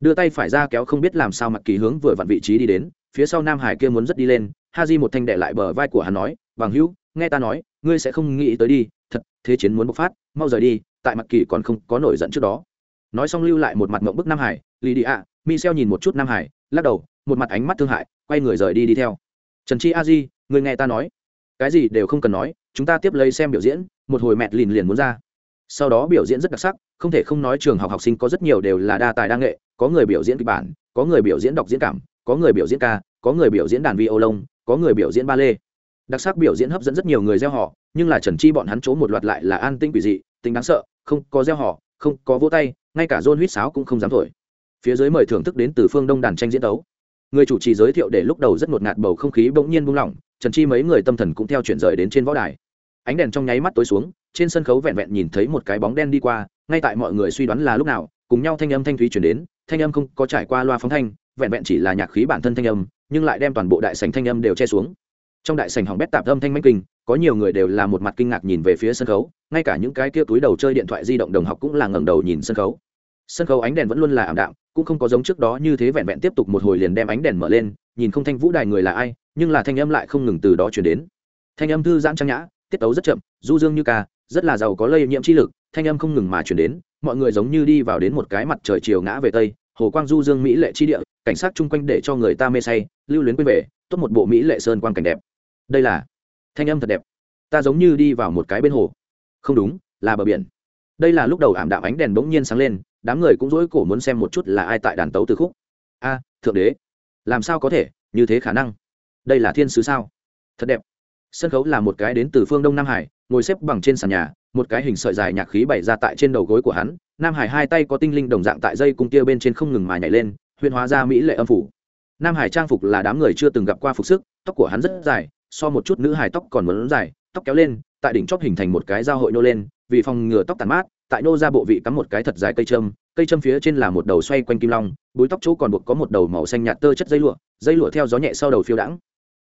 đưa tay phải ra kéo không biết làm sao mặc kỳ hướng vừa vặn vị trí đi đến, phía sau nam hải kia muốn rất đi lên ha di một thanh đệ lại bờ vai của hắn nói, bằng hữu, nghe ta nói, ngươi sẽ không nghĩ tới đi, thật, thế chiến muốn bộc phát, mau rời đi, tại mặc kỳ còn không có nổi giận trước đó. Nói xong lưu lại một mặt mộng bức nam hải lì đi ạ michel nhìn một chút nam hải, lắc đầu, một mặt ánh mắt thương hại, quay người rời đi đi theo. Trần chi a di người nghe ta nói. Cái gì đều không cần nói, chúng ta tiếp lấy xem biểu diễn, một hồi mẹt lìn liền muốn ra sau đó biểu diễn rất đặc sắc, không thể không nói trường học học sinh có rất nhiều đều là đa tài đa nghệ, có người biểu diễn kịch bản, có người biểu diễn đọc diễn cảm, có người biểu diễn ca, có người biểu diễn đàn vi ô lông có người biểu diễn ba lê đặc sắc biểu diễn hấp dẫn rất nhiều người gieo họ, nhưng là trần chi bọn hắn chỗ một loạt lại là an tinh quỷ dị, tính đáng sợ, không có gieo họ, không có vỗ tay, ngay cả rôn huýt sáo cũng không dám thổi. Phía dưới mời thưởng thức đến từ phương đông đàn tranh diễn đấu người chủ trì giới thiệu để lúc đầu rất ngột ngạt bầu không khí bỗng nhiên buông lỏng, trần chi mấy người tâm thần cũng theo chuyển rời đến trên võ đài ánh đèn trong nháy mắt tối xuống, trên sân khấu vẹn vẹn nhìn thấy một cái bóng đen đi qua, ngay tại mọi người suy đoán là lúc nào, cùng nhau thanh âm thanh thúy chuyển đến, thanh âm không có trải qua loa phóng thanh, vẹn vẹn chỉ là nhạc khí bản thân thanh âm, nhưng lại đem toàn bộ đại sảnh thanh âm đều che xuống. Trong đại sảnh hỏng bét tạp âm thanh manh kinh, có nhiều người đều là một mặt kinh ngạc nhìn về phía sân khấu, ngay cả những cái kia túi đầu chơi điện thoại di động đồng học cũng là ngẩng đầu nhìn sân khấu. Sân khấu ánh đèn vẫn luôn là ảm đạm, cũng không có giống trước đó như thế vẹn vẹn tiếp tục một hồi liền đem ánh đèn mở lên, nhìn không thanh vũ đài người là ai, nhưng là thanh âm lại không ngừng từ đó chuyển đến. Thanh âm thư giãn trang nhã tiết tấu rất chậm, du dương như ca, rất là giàu có lây nhiễm chi lực, thanh âm không ngừng mà chuyển đến, mọi người giống như đi vào đến một cái mặt trời chiều ngã về tây, hồ quang du dương mỹ lệ chi địa, cảnh sát chung quanh để cho người ta mê say, lưu luyến quên về, tốt một bộ mỹ lệ sơn quang cảnh đẹp. Đây là thanh âm thật đẹp. Ta giống như đi vào một cái bên hồ. Không đúng, là bờ biển. Đây là lúc đầu ảm đạm ánh đèn bỗng nhiên sáng lên, đám người cũng dỗi cổ muốn xem một chút là ai tại đàn tấu từ khúc. A, thượng đế. Làm sao có thể, như thế khả năng? Đây là thiên sứ sao? Thật đẹp sân khấu là một cái đến từ phương đông nam hải, ngồi xếp bằng trên sàn nhà, một cái hình sợi dài nhạc khí bày ra tại trên đầu gối của hắn, nam hải hai tay có tinh linh đồng dạng tại dây cung kia bên trên không ngừng mà nhảy lên huyền hóa ra mỹ lệ âm phủ. Nam hải trang phục là đám người chưa từng gặp qua phục sức, tóc của hắn rất dài, so một chút nữ hải tóc còn muốn dài, tóc kéo lên, tại đỉnh chóp hình thành một cái giao hội nô lên, vì phòng ngừa tóc tàn mát, tại nô ra bộ vị cắm một cái thật dài cây châm cây châm phía trên là một đầu xoay quanh kim long, búi tóc chỗ còn buộc có một đầu màu xanh nhạt tơ chất dây lụa dây lụa theo gió nhẹ sau đầu phiêu đãng.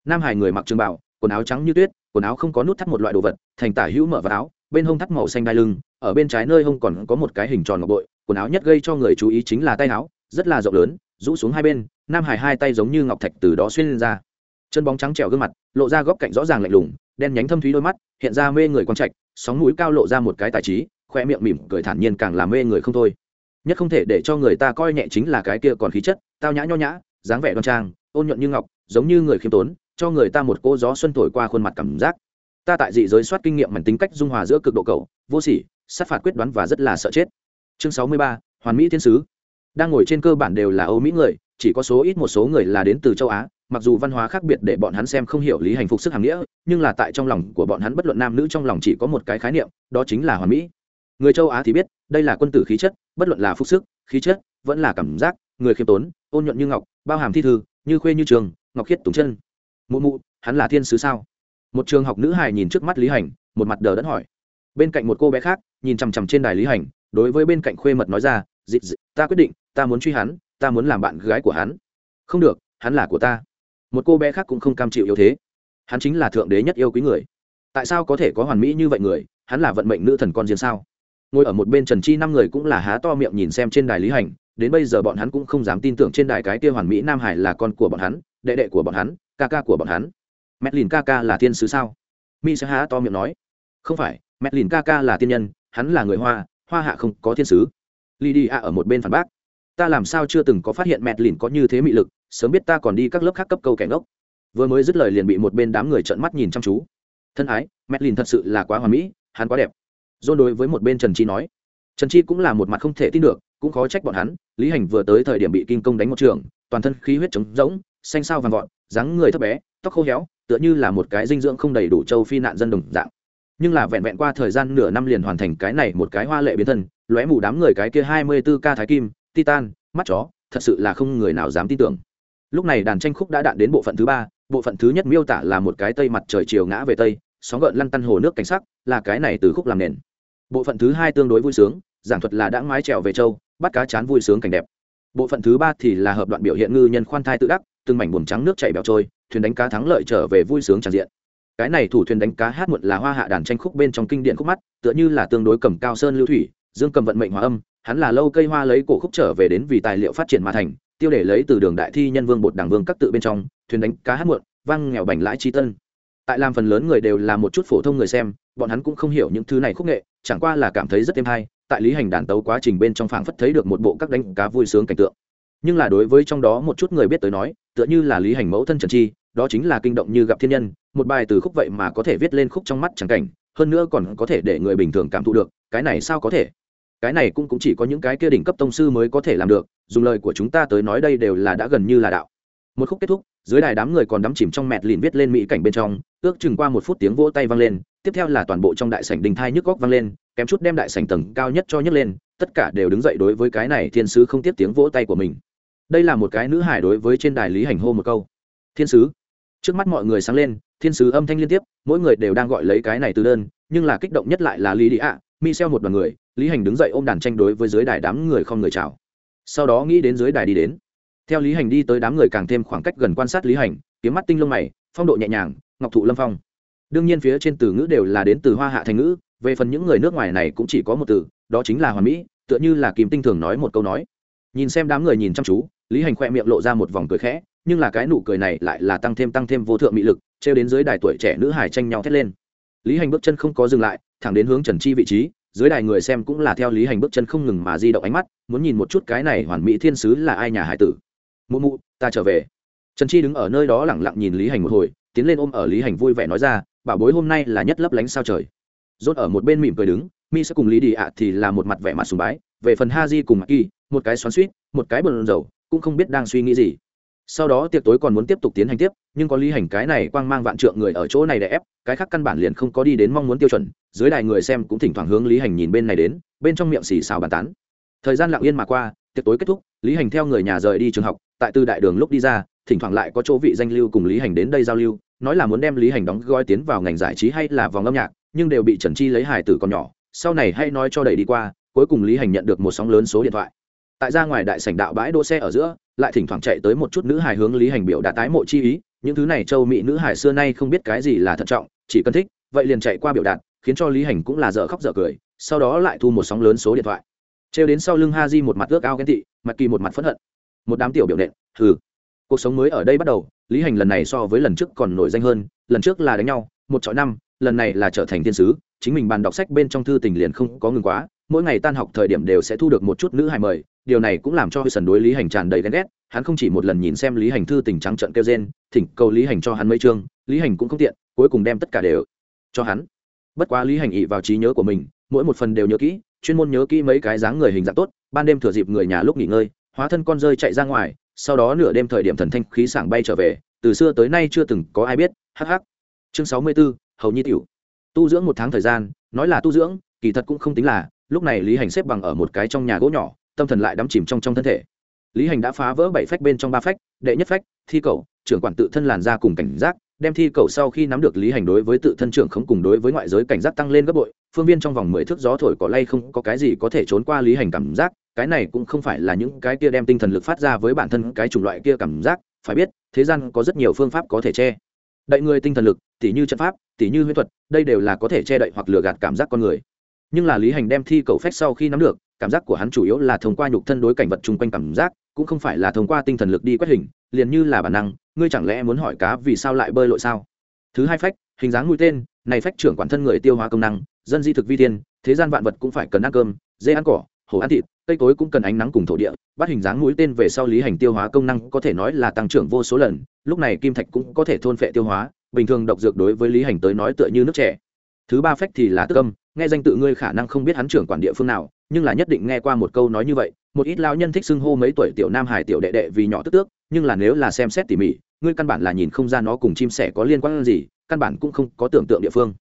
Nam hải người mặc trường bảo quần áo trắng như tuyết, quần áo không có nút thắt một loại đồ vật, thành tả hữu mở vào áo, bên hông thắt màu xanh đai lưng, ở bên trái nơi hông còn có một cái hình tròn ngọc bội, quần áo nhất gây cho người chú ý chính là tay áo, rất là rộng lớn, rũ xuống hai bên, nam hải hai tay giống như ngọc thạch từ đó xuyên lên ra. Chân bóng trắng trẻo gương mặt, lộ ra góc cạnh rõ ràng lạnh lùng, đen nhánh thâm thúy đôi mắt, hiện ra mê người quang trạch, sóng mũi cao lộ ra một cái tài trí, khoe miệng mỉm cười thản nhiên càng làm mê người không thôi. Nhất không thể để cho người ta coi nhẹ chính là cái kia còn khí chất, tao nhã nho nhã, dáng vẻ đoan trang, ôn nhuận như ngọc, giống như người khiêm tốn cho người ta một cô gió xuân thổi qua khuôn mặt cảm giác. Ta tại dị giới soát kinh nghiệm mảnh tính cách dung hòa giữa cực độ cầu vô sỉ, sát phạt quyết đoán và rất là sợ chết. Chương sáu mươi ba, hoàn mỹ thiên sứ. Đang ngồi trên cơ bản đều là âu mỹ người, chỉ có số ít một số người là đến từ châu á, mặc dù văn hóa khác biệt để bọn hắn xem không hiểu lý hành phục sức hàng nghĩa, nhưng là tại trong lòng của bọn hắn bất luận nam nữ trong lòng chỉ có một cái khái niệm, đó chính là hoàn mỹ. Người châu á thì biết, đây là quân tử khí chất, bất luận là phục sức, khí chất, vẫn là cảm giác, người khiêm tốn, ôn nhuận như ngọc, bao hàm thi thư, như khuê như trường, ngọc khiết tùng chân mụ mụ, hắn là thiên sứ sao? Một trường học nữ hài nhìn trước mắt lý hành, một mặt đờ đẫn hỏi. Bên cạnh một cô bé khác, nhìn chằm chằm trên đài lý hành, đối với bên cạnh khuê mật nói ra dị dị ta quyết định, ta muốn truy hắn, ta muốn làm bạn gái của hắn. Không được, hắn là của ta. Một cô bé khác cũng không cam chịu yếu thế. Hắn chính là thượng đế nhất yêu quý người. Tại sao có thể có hoàn mỹ như vậy người? Hắn là vận mệnh nữ thần con riêng sao? Ngồi ở một bên trần chi năm người cũng là há to miệng nhìn xem trên đài lý hành, đến bây giờ bọn hắn cũng không dám tin tưởng trên đài cái kia hoàn mỹ nam hải là con của bọn hắn, đệ đệ của bọn hắn ca ca của bọn hắn. Mẹ lìn ca ca là thiên sứ sao? Mi sẽ há to miệng nói. Không phải mẹ lìn ca ca là tiên nhân, hắn là người hoa hoa hạ không có thiên sứ. Li đi a ở một bên phản bác. Ta làm sao chưa từng có phát hiện mẹ lìn có như thế mị lực, sớm biết ta còn đi các lớp khác cấp câu kẻ ngốc. Vừa mới dứt lời liền bị một bên đám người trợn mắt nhìn chăm chú. Thân ái mẹ lìn thật sự là quá hoàn mỹ, hắn quá đẹp. Dôn đối với một bên trần chi nói. Trần chi cũng là một mặt không thể tin được, cũng khó trách bọn hắn. Lý hành vừa tới thời điểm bị kinh công đánh một trường, toàn thân khí huyết trống rỗng, xanh sao vàng vọt dáng người thấp bé, tóc khô héo, tựa như là một cái dinh dưỡng không đầy đủ châu phi nạn dân đồng dạng. Nhưng là vẹn vẹn qua thời gian nửa năm liền hoàn thành cái này một cái hoa lệ biến thân, lóe mù đám người cái kia hai mươi 24 ca thái kim, titan, mắt chó, thật sự là không người nào dám tin tưởng. Lúc này đàn tranh khúc đã đạn đến bộ phận thứ ba, bộ phận thứ nhất miêu tả là một cái tây mặt trời chiều ngã về tây, sóng gợn lăn tăn hồ nước cảnh sắc, là cái này từ khúc làm nền. Bộ phận thứ hai tương đối vui sướng, giảng thuật là đã mái trèo về châu, bắt cá chán vui sướng cảnh đẹp bộ phận thứ ba thì là hợp đoạn biểu hiện ngư nhân khoan thai tự đắc, từng mảnh buồm trắng nước chảy bẹo trôi, thuyền đánh cá thắng lợi trở về vui sướng tràn diện. Cái này thủ thuyền đánh cá hát muộn là hoa hạ đàn tranh khúc bên trong kinh điển khúc mắt, tựa như là tương đối cầm cao sơn lưu thủy, dương cầm vận mệnh hòa âm, hắn là lâu cây hoa lấy cổ khúc trở về đến vì tài liệu phát triển mà thành, tiêu để lấy từ đường đại thi nhân vương bột đảng vương các tự bên trong, thuyền đánh cá hát muộn văng nghèo bành lãi chi tân. Tại làm phần lớn người đều là một chút phổ thông người xem, bọn hắn cũng không hiểu những thứ này khúc nghệ, chẳng qua là cảm thấy rất êm hay tại lý hành đàn tấu quá trình bên trong phảng phất thấy được một bộ các đánh cá vui sướng cảnh tượng. Nhưng là đối với trong đó một chút người biết tới nói tựa như là lý hành mẫu thân trần chi đó chính là kinh động như gặp thiên nhân một bài từ khúc vậy mà có thể viết lên khúc trong mắt chẳng cảnh hơn nữa còn có thể để người bình thường cảm thụ được cái này sao có thể? Cái này cũng, cũng chỉ có những cái kia đỉnh cấp tông sư mới có thể làm được dùng lời của chúng ta tới nói đây đều là đã gần như là đạo. Một khúc kết thúc dưới đài đám người còn đắm chìm trong mẹt lìn viết lên mỹ cảnh bên trong ước chừng qua một phút tiếng vỗ tay vang lên tiếp theo là toàn bộ trong đại sảnh đình thai nhức góc vang lên, kém chút đem đại sảnh tầng cao nhất cho nhấc lên, tất cả đều đứng dậy đối với cái này thiên sứ không tiếp tiếng vỗ tay của mình. Đây là một cái nữ hải đối với trên đài lý hành hô một câu. Thiên sứ. Trước mắt mọi người sáng lên, thiên sứ âm thanh liên tiếp, mỗi người đều đang gọi lấy cái này từ đơn, nhưng là kích động nhất lại là lý đi ạ mi xeo một đoàn người, lý hành đứng dậy ôm đàn tranh đối với dưới đài đám người không người chào. Sau đó nghĩ đến dưới đài đi đến. Theo lý hành đi tới đám người càng thêm khoảng cách gần quan sát lý hành, kiếm mắt tinh lông mày, phong độ nhẹ nhàng, ngọc thụ lâm phong đương nhiên phía trên từ ngữ đều là đến từ hoa hạ thành ngữ, về phần những người nước ngoài này cũng chỉ có một từ, đó chính là hoàn mỹ, tựa như là kìm tinh thường nói một câu nói. Nhìn xem đám người nhìn chăm chú, lý hành khoe miệng lộ ra một vòng cười khẽ, nhưng là cái nụ cười này lại là tăng thêm tăng thêm vô thượng mị lực, trêu đến dưới đài tuổi trẻ nữ hải tranh nhau thét lên. Lý hành bước chân không có dừng lại, thẳng đến hướng trần chi vị trí, dưới đài người xem cũng là theo lý hành bước chân không ngừng mà di động ánh mắt, muốn nhìn một chút cái này hoàn mỹ thiên sứ là ai nhà hải tử. Mụ mụ, ta trở về. Trần chi đứng ở nơi đó lẳng lặng nhìn lý hành một hồi, tiến lên ôm ở lý hành vui vẻ nói ra bảo bối hôm nay là nhất lấp lánh sao trời. Rốt ở một bên mỉm cười đứng, mi sẽ cùng lý đi ạ thì là một mặt vẻ mặt sùng bái, về phần ha di cùng mặc kỳ một cái xoắn suýt một cái bờn dầu cũng không biết đang suy nghĩ gì. Sau đó tiệc tối còn muốn tiếp tục tiến hành tiếp, nhưng có lý hành cái này quang mang vạn trượng người ở chỗ này để ép, cái khác căn bản liền không có đi đến mong muốn tiêu chuẩn, dưới đài người xem cũng thỉnh thoảng hướng lý hành nhìn bên này đến, bên trong miệng xì xào bàn tán. Thời gian lặng yên mà qua, tiệc tối kết thúc, lý hành theo người nhà rời đi trường học, tại từ đại đường lúc đi ra, thỉnh thoảng lại có chỗ vị danh lưu cùng lý hành đến đây giao lưu nói là muốn đem lý hành đóng gói tiến vào ngành giải trí hay là vòng âm nhạc, nhưng đều bị trần chi lấy hài tử còn nhỏ, sau này hay nói cho đẩy đi qua, cuối cùng lý hành nhận được một sóng lớn số điện thoại. Tại ra ngoài đại sảnh đạo bãi đỗ xe ở giữa, lại thỉnh thoảng chạy tới một chút nữ hài hướng lý hành biểu đã tái mộ chi ý, những thứ này châu mỹ nữ hài xưa nay không biết cái gì là thận trọng, chỉ cần thích, vậy liền chạy qua biểu đạt, khiến cho lý hành cũng là dở khóc dở cười, sau đó lại thu một sóng lớn số điện thoại. Trêu đến sau lưng ha di một mặt ước ao ghen tị, mặt kỳ một mặt phẫn hận. Một đám tiểu biểu nện, hừ cuộc sống mới ở đây bắt đầu, lý hành lần này so với lần trước còn nổi danh hơn, lần trước là đánh nhau, một chọi năm, lần này là trở thành thiên sứ, chính mình bàn đọc sách bên trong thư tình liền không có ngừng quá, mỗi ngày tan học thời điểm đều sẽ thu được một chút nữ hài mời, điều này cũng làm cho sần đối lý hành tràn đầy ghen ghét, hắn không chỉ một lần nhìn xem lý hành thư tình trắng trận kêu gen thỉnh cầu lý hành cho hắn mấy chương, lý hành cũng không tiện, cuối cùng đem tất cả đều cho hắn. Bất quá lý hành ị vào trí nhớ của mình, mỗi một phần đều nhớ kỹ, chuyên môn nhớ kỹ mấy cái dáng người hình dạng tốt, ban đêm thừa dịp người nhà lúc nghỉ ngơi, hóa thân con rơi chạy ra ngoài sau đó nửa đêm thời điểm thần thanh khí sảng bay trở về từ xưa tới nay chưa từng có ai biết hh chương sáu mươi 64, hầu nhi tiểu. Tu dưỡng một tháng thời gian nói là tu dưỡng kỳ thật cũng không tính là lúc này lý hành xếp bằng ở một cái trong nhà gỗ nhỏ tâm thần lại đắm chìm trong trong thân thể. Lý hành đã phá vỡ bảy phách bên trong ba phách đệ nhất phách thi cầu trưởng quản tự thân làn ra cùng cảnh giác đem thi cầu sau khi nắm được lý hành đối với tự thân trưởng không cùng đối với ngoại giới cảnh giác tăng lên gấp bội phương viên trong vòng mười thước gió thổi cỏ lay không có cái gì có thể trốn qua lý hành cảm giác cái này cũng không phải là những cái kia đem tinh thần lực phát ra với bản thân cái chủng loại kia cảm giác, phải biết, thế gian có rất nhiều phương pháp có thể che. Đậy người tinh thần lực, tỉ như trận pháp, tỉ như huyễn thuật, đây đều là có thể che đậy hoặc lừa gạt cảm giác con người. Nhưng là lý hành đem thi cầu phách sau khi nắm được, cảm giác của hắn chủ yếu là thông qua nhục thân đối cảnh vật chung quanh cảm giác, cũng không phải là thông qua tinh thần lực đi quét hình, liền như là bản năng, ngươi chẳng lẽ muốn hỏi cá vì sao lại bơi lội sao? Thứ hai phách, hình dáng mũi tên, này phách trưởng quản thân người tiêu hóa công năng, dân di thực vi tiên thế gian vạn vật cũng phải cần ăn cơm, dê ăn cỏ hổ ăn thịt, cây cối cũng cần ánh nắng cùng thổ địa, bắt hình dáng mũi tên về sau lý hành tiêu hóa công năng có thể nói là tăng trưởng vô số lần, lúc này kim thạch cũng có thể thôn phệ tiêu hóa, bình thường độc dược đối với lý hành tới nói tựa như nước trẻ thứ ba phách thì là tức âm, nghe danh tự ngươi khả năng không biết hắn trưởng quản địa phương nào, nhưng là nhất định nghe qua một câu nói như vậy, một ít lao nhân thích xưng hô mấy tuổi tiểu nam hải tiểu đệ đệ vì nhỏ tức tước, nhưng là nếu là xem xét tỉ mỉ, ngươi căn bản là nhìn không ra nó cùng chim sẻ có liên quan gì, căn bản cũng không có tưởng tượng địa phương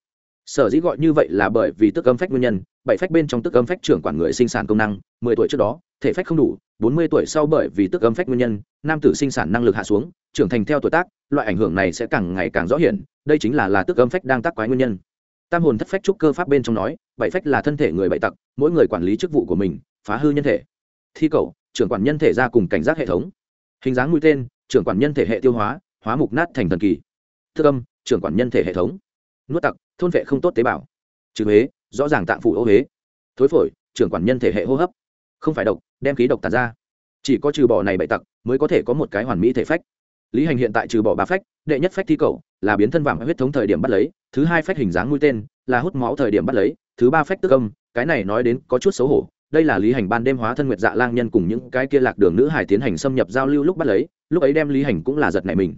sở dĩ gọi như vậy là bởi vì tức âm phách nguyên nhân, bảy phách bên trong tức âm phách trưởng quản người sinh sản công năng, mười tuổi trước đó, thể phách không đủ, bốn mươi tuổi sau bởi vì tức âm phách nguyên nhân, nam tử sinh sản năng lực hạ xuống, trưởng thành theo tuổi tác, loại ảnh hưởng này sẽ càng ngày càng rõ hiển, đây chính là là tức âm phách đang tác quái nguyên nhân. Tam hồn thất phách trúc cơ pháp bên trong nói, bảy phách là thân thể người bảy tặc, mỗi người quản lý chức vụ của mình, phá hư nhân thể. Thi cầu, trưởng quản nhân thể ra cùng cảnh giác hệ thống. Hình dáng mũi tên, trưởng quản nhân thể hệ tiêu hóa hóa mục nát thành thần kỳ. Thức âm, trưởng quản nhân thể hệ thống nuốt tặc, thôn vệ không tốt tế bào. Trừ huế, rõ ràng tạng phủ ô huế. Thối phổi, trưởng quản nhân thể hệ hô hấp. Không phải độc, đem khí độc tàn ra. Chỉ có trừ bỏ này bậy tặc mới có thể có một cái hoàn mỹ thể phách. Lý hành hiện tại trừ bỏ ba phách, đệ nhất phách thi cầu là biến thân vàng huyết thống thời điểm bắt lấy, thứ hai phách hình dáng mũi tên là hút máu thời điểm bắt lấy, thứ ba phách tức âm, cái này nói đến có chút xấu hổ. Đây là lý hành ban đêm hóa thân nguyệt dạ lang nhân cùng những cái kia lạc đường nữ hải tiến hành xâm nhập giao lưu lúc bắt lấy, lúc ấy đem lý hành cũng là giật này mình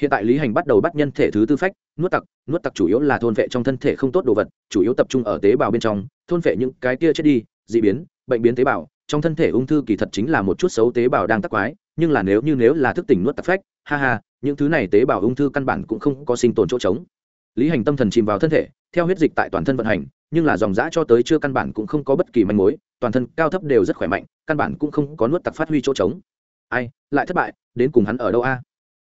hiện tại lý hành bắt đầu bắt nhân thể thứ tư phách, nuốt tặc nuốt tặc chủ yếu là thôn vệ trong thân thể không tốt đồ vật, chủ yếu tập trung ở tế bào bên trong, thôn vệ những cái kia chết đi d ị biến, bệnh biến tế bào. Trong thân thể ung thư kỳ thật chính là một chút xấu tế bào đang tắc quái, nhưng là nếu như nếu là thức tỉnh nuốt tặc phách, ha ha, những thứ này tế bào ung thư căn bản cũng không có sinh tồn chỗ trống. Lý hành tâm thần chìm vào thân thể, theo huyết dịch tại toàn thân vận hành, nhưng là dòng giã cho tới chưa căn bản cũng không có bất kỳ manh mối, toàn thân cao thấp đều rất khỏe mạnh, căn bản cũng không có nuốt tặc phát huy chỗ trống. Ai, lại thất bại, đến cùng hắn ở đâu a?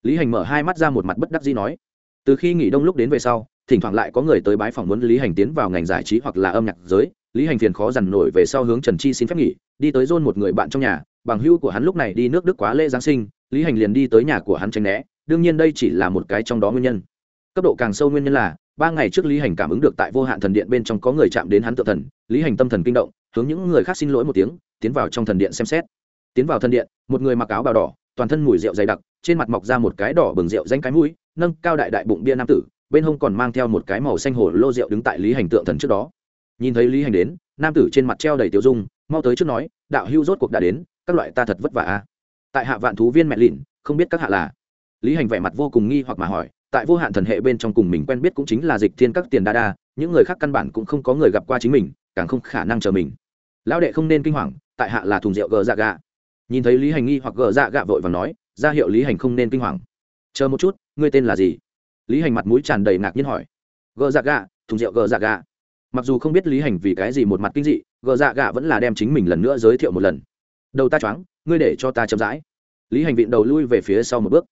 Lý hành mở hai mắt ra một mặt bất đắc dĩ nói, từ khi nghỉ đông lúc đến về sau, thỉnh thoảng lại có người tới bái phỏng muốn lý hành tiến vào ngành giải trí hoặc là âm nhạc giới. Lý hành phiền khó dằn nổi về sau hướng trần chi xin phép nghỉ, đi tới dôn một người bạn trong nhà. Bằng hưu của hắn lúc này đi nước đức quá lễ giáng sinh, lý hành liền đi tới nhà của hắn tranh né. Đương nhiên đây chỉ là một cái trong đó nguyên nhân. Cấp độ càng sâu nguyên nhân là, ba ngày trước lý hành cảm ứng được tại vô hạn thần điện bên trong có người chạm đến hắn tự thần. Lý hành tâm thần kinh động, hướng những người khác xin lỗi một tiếng, tiến vào trong thần điện xem xét. Tiến vào thần điện, một người mặc áo bào đỏ, toàn thân mùi rượu dày đặc trên mặt mọc ra một cái đỏ bừng rượu danh cái mũi, nâng cao đại đại bụng bia nam tử, bên hông còn mang theo một cái màu xanh hồ lô rượu đứng tại lý hành tượng thần trước đó. Nhìn thấy lý hành đến, nam tử trên mặt treo đầy tiêu dung, mau tới trước nói, đạo hưu rốt cuộc đã đến, các loại ta thật vất vả a. Tại hạ vạn thú viên mẹ lìn không biết các hạ là. Lý hành vẻ mặt vô cùng nghi hoặc mà hỏi, tại vô hạn thần hệ bên trong cùng mình quen biết cũng chính là dịch thiên các tiền đa đa, những người khác căn bản cũng không có người gặp qua chính mình, càng không khả năng chờ mình. Lão đệ không nên kinh hoàng, tại hạ là thùng rượu gờ dạ gạ nhìn thấy lý hành nghi hoặc gờ dạ gạ vội và nói ra hiệu lý hành không nên kinh hoàng. Chờ một chút, ngươi tên là gì? Lý hành mặt mũi tràn đầy ngạc nhiên hỏi. Gờ dạ gà thùng rượu gờ dạ gà mặc dù không biết lý hành vì cái gì một mặt kinh dị, gờ dạ gà vẫn là đem chính mình lần nữa giới thiệu một lần. Đầu ta choáng, ngươi để cho ta chậm rãi. Lý hành vịn đầu lui về phía sau một bước.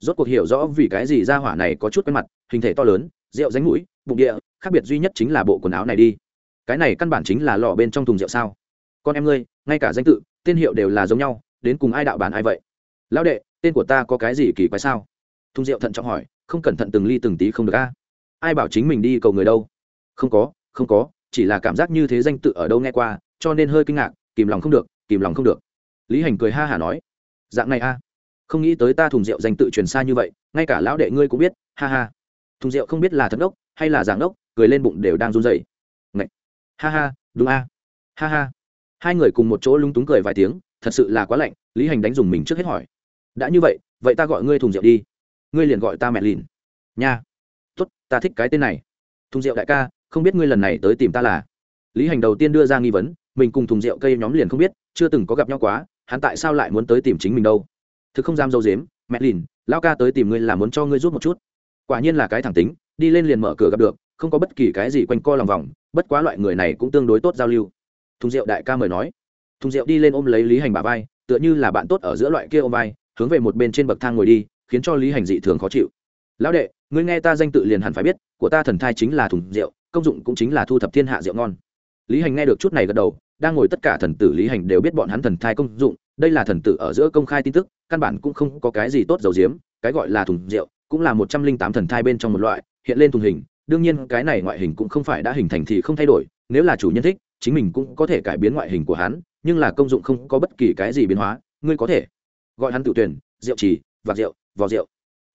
Rốt cuộc hiểu rõ vì cái gì ra hỏa này có chút quen mặt, hình thể to lớn, rượu ránh mũi, bụng địa, khác biệt duy nhất chính là bộ quần áo này đi. Cái này căn bản chính là lọ bên trong thùng rượu sao? Con em ngươi, ngay cả danh tự, tên hiệu đều là giống nhau, đến cùng ai đạo bán ai vậy? Lão đệ, tên của ta có cái gì kỳ quái sao? Thùng rượu thận trọng hỏi, không cẩn thận từng ly từng tí không được a? Ai bảo chính mình đi cầu người đâu? Không có không có, chỉ là cảm giác như thế danh tự ở đâu nghe qua, cho nên hơi kinh ngạc, kìm lòng không được, kìm lòng không được. Lý hành cười ha hả nói, dạng này a? Không nghĩ tới ta thùng rượu danh tự truyền xa như vậy, ngay cả lão đệ ngươi cũng biết, ha ha. Thùng rượu không biết là thật ốc hay là giảng ốc cười lên bụng đều đang run rẩy. Ngậy. ha ha, đúng a. Ha ha. Hai người cùng một chỗ lúng túng cười vài tiếng, thật sự là quá lạnh, lý hành đánh dùng mình trước hết hỏi đã như vậy vậy ta gọi ngươi thùng rượu đi. Ngươi liền gọi ta mẹ lìn. Nha. Tốt, ta thích cái tên này. Thùng rượu đại ca, không biết ngươi lần này tới tìm ta là? Lý hành đầu tiên đưa ra nghi vấn, mình cùng thùng rượu cây nhóm liền không biết, chưa từng có gặp nhau quá, hắn tại sao lại muốn tới tìm chính mình đâu? Thực không dám dâu dếm, mẹ lìn lao ca tới tìm ngươi là muốn cho ngươi rút một chút. Quả nhiên là cái thẳng tính, đi lên liền mở cửa gặp được, không có bất kỳ cái gì quanh co lòng vòng, bất quá loại người này cũng tương đối tốt giao lưu. Thùng rượu đại ca mời nói. Thùng rượu đi lên ôm lấy lý hành bà vai, tựa như là bạn tốt ở giữa loại kia ôm vai hướng về một bên trên bậc thang ngồi đi, khiến cho lý hành dị thường khó chịu. Lão đệ, ngươi nghe ta danh tự liền hẳn phải biết, của ta thần thai chính là thùng rượu, công dụng cũng chính là thu thập thiên hạ rượu ngon. Lý hành nghe được chút này gật đầu, đang ngồi tất cả thần tử lý hành đều biết bọn hắn thần thai công dụng, đây là thần tử ở giữa công khai tin tức, căn bản cũng không có cái gì tốt dầu diếm, cái gọi là thùng rượu cũng là một trăm linh tám thần thai bên trong một loại, hiện lên thùng hình, đương nhiên cái này ngoại hình cũng không phải đã hình thành thì không thay đổi, nếu là chủ nhân thích, chính mình cũng có thể cải biến ngoại hình của hắn, nhưng là công dụng không có bất kỳ cái gì biến hóa, ngươi có thể gọi hắn tự tuyển, rượu trì, vạc rượu, vò rượu.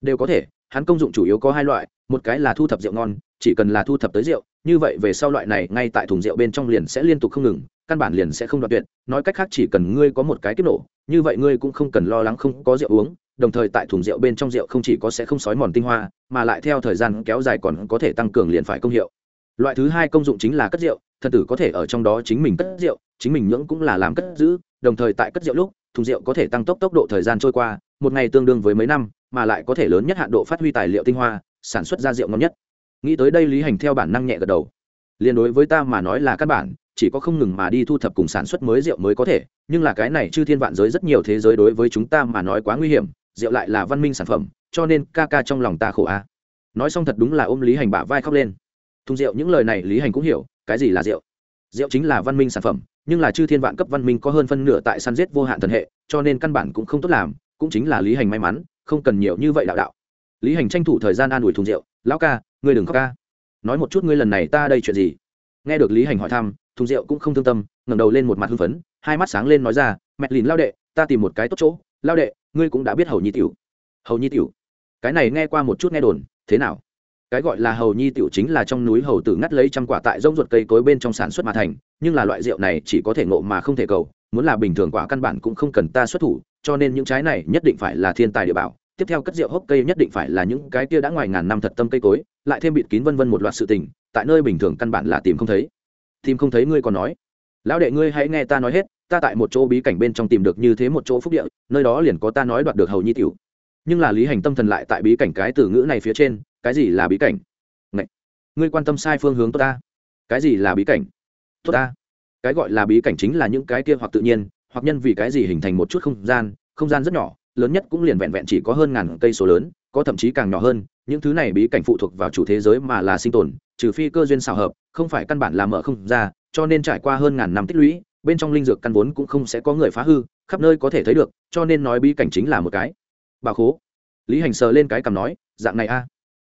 Đều có thể, hắn công dụng chủ yếu có hai loại, một cái là thu thập rượu ngon, chỉ cần là thu thập tới rượu, như vậy về sau loại này ngay tại thùng rượu bên trong liền sẽ liên tục không ngừng, căn bản liền sẽ không đoạt tuyệt. Nói cách khác chỉ cần ngươi có một cái kiếp nổ, như vậy ngươi cũng không cần lo lắng không có rượu uống, đồng thời tại thùng rượu bên trong rượu không chỉ có sẽ không sói mòn tinh hoa, mà lại theo thời gian kéo dài còn có thể tăng cường liền phải công hiệu. Loại thứ hai công dụng chính là cất rượu thần tử có thể ở trong đó chính mình cất rượu, chính mình nhưỡng cũng là làm cất giữ, đồng thời tại cất rượu lúc thùng rượu có thể tăng tốc tốc độ thời gian trôi qua, một ngày tương đương với mấy năm, mà lại có thể lớn nhất hạn độ phát huy tài liệu tinh hoa, sản xuất ra rượu ngon nhất. Nghĩ tới đây lý hành theo bản năng nhẹ gật đầu. Liên đối với ta mà nói là căn bản, chỉ có không ngừng mà đi thu thập cùng sản xuất mới rượu mới có thể, nhưng là cái này chư thiên vạn giới rất nhiều thế giới đối với chúng ta mà nói quá nguy hiểm, rượu lại là văn minh sản phẩm, cho nên ca ca trong lòng ta khổ a. Nói xong thật đúng là ôm lý hành bả vai khóc lên. Thùng rượu, những lời này lý hành cũng hiểu, cái gì là rượu? Rượu chính là văn minh sản phẩm nhưng là chư thiên vạn cấp văn minh có hơn phân nửa tại săn giết vô hạn thần hệ, cho nên căn bản cũng không tốt làm, cũng chính là lý hành may mắn, không cần nhiều như vậy đạo đạo. Lý hành tranh thủ thời gian an ủi thùng rượu, lão ca, ngươi đừng khóc ca. Nói một chút ngươi lần này ta đây chuyện gì? Nghe được lý hành hỏi thăm, thùng rượu cũng không thương tâm, ngẩng đầu lên một mặt hưng phấn, hai mắt sáng lên nói ra, mẹ lìn lao đệ, ta tìm một cái tốt chỗ. Lao đệ, ngươi cũng đã biết hầu nhi tiểu. Hầu nhi tiểu? Cái này nghe qua một chút nghe đồn, thế nào? Cái gọi là hầu nhi tiểu chính là trong núi hầu tử ngắt lấy trăm quả tại rông ruột cây cối bên trong sản xuất mà thành, nhưng là loại rượu này chỉ có thể ngộ mà không thể cầu, muốn là bình thường quả căn bản cũng không cần ta xuất thủ, cho nên những trái này nhất định phải là thiên tài địa bảo. Tiếp theo cất rượu hốc cây nhất định phải là những cái kia đã ngoài ngàn năm thật tâm cây cối, lại thêm bịt kín vân vân một loạt sự tình, tại nơi bình thường căn bản là tìm không thấy. Tìm không thấy ngươi còn nói. Lão đệ ngươi hãy nghe ta nói hết, ta tại một chỗ bí cảnh bên trong tìm được như thế một chỗ phúc địa, nơi đó liền có ta nói đoạt được hầu nhi tiểu. Nhưng là lý hành tâm thần lại tại bí cảnh cái từ ngữ này phía trên cái gì là bí cảnh? Ngậy! ngươi quan tâm sai phương hướng tốt ta. Cái gì là bí cảnh? Tốt ta. Cái gọi là bí cảnh chính là những cái kia hoặc tự nhiên, hoặc nhân vì cái gì hình thành một chút không gian không gian rất nhỏ, lớn nhất cũng liền vẹn vẹn chỉ có hơn ngàn cây số lớn, có thậm chí càng nhỏ hơn, những thứ này bí cảnh phụ thuộc vào chủ thế giới mà là sinh tồn, trừ phi cơ duyên xào hợp, không phải căn bản là mở không ra, cho nên trải qua hơn ngàn năm tích lũy, bên trong linh dược căn vốn cũng không sẽ có người phá hư, khắp nơi có thể thấy được, cho nên nói bí cảnh chính là một cái. Bà khố, lý hành sờ lên cái cằm nói, dạng này a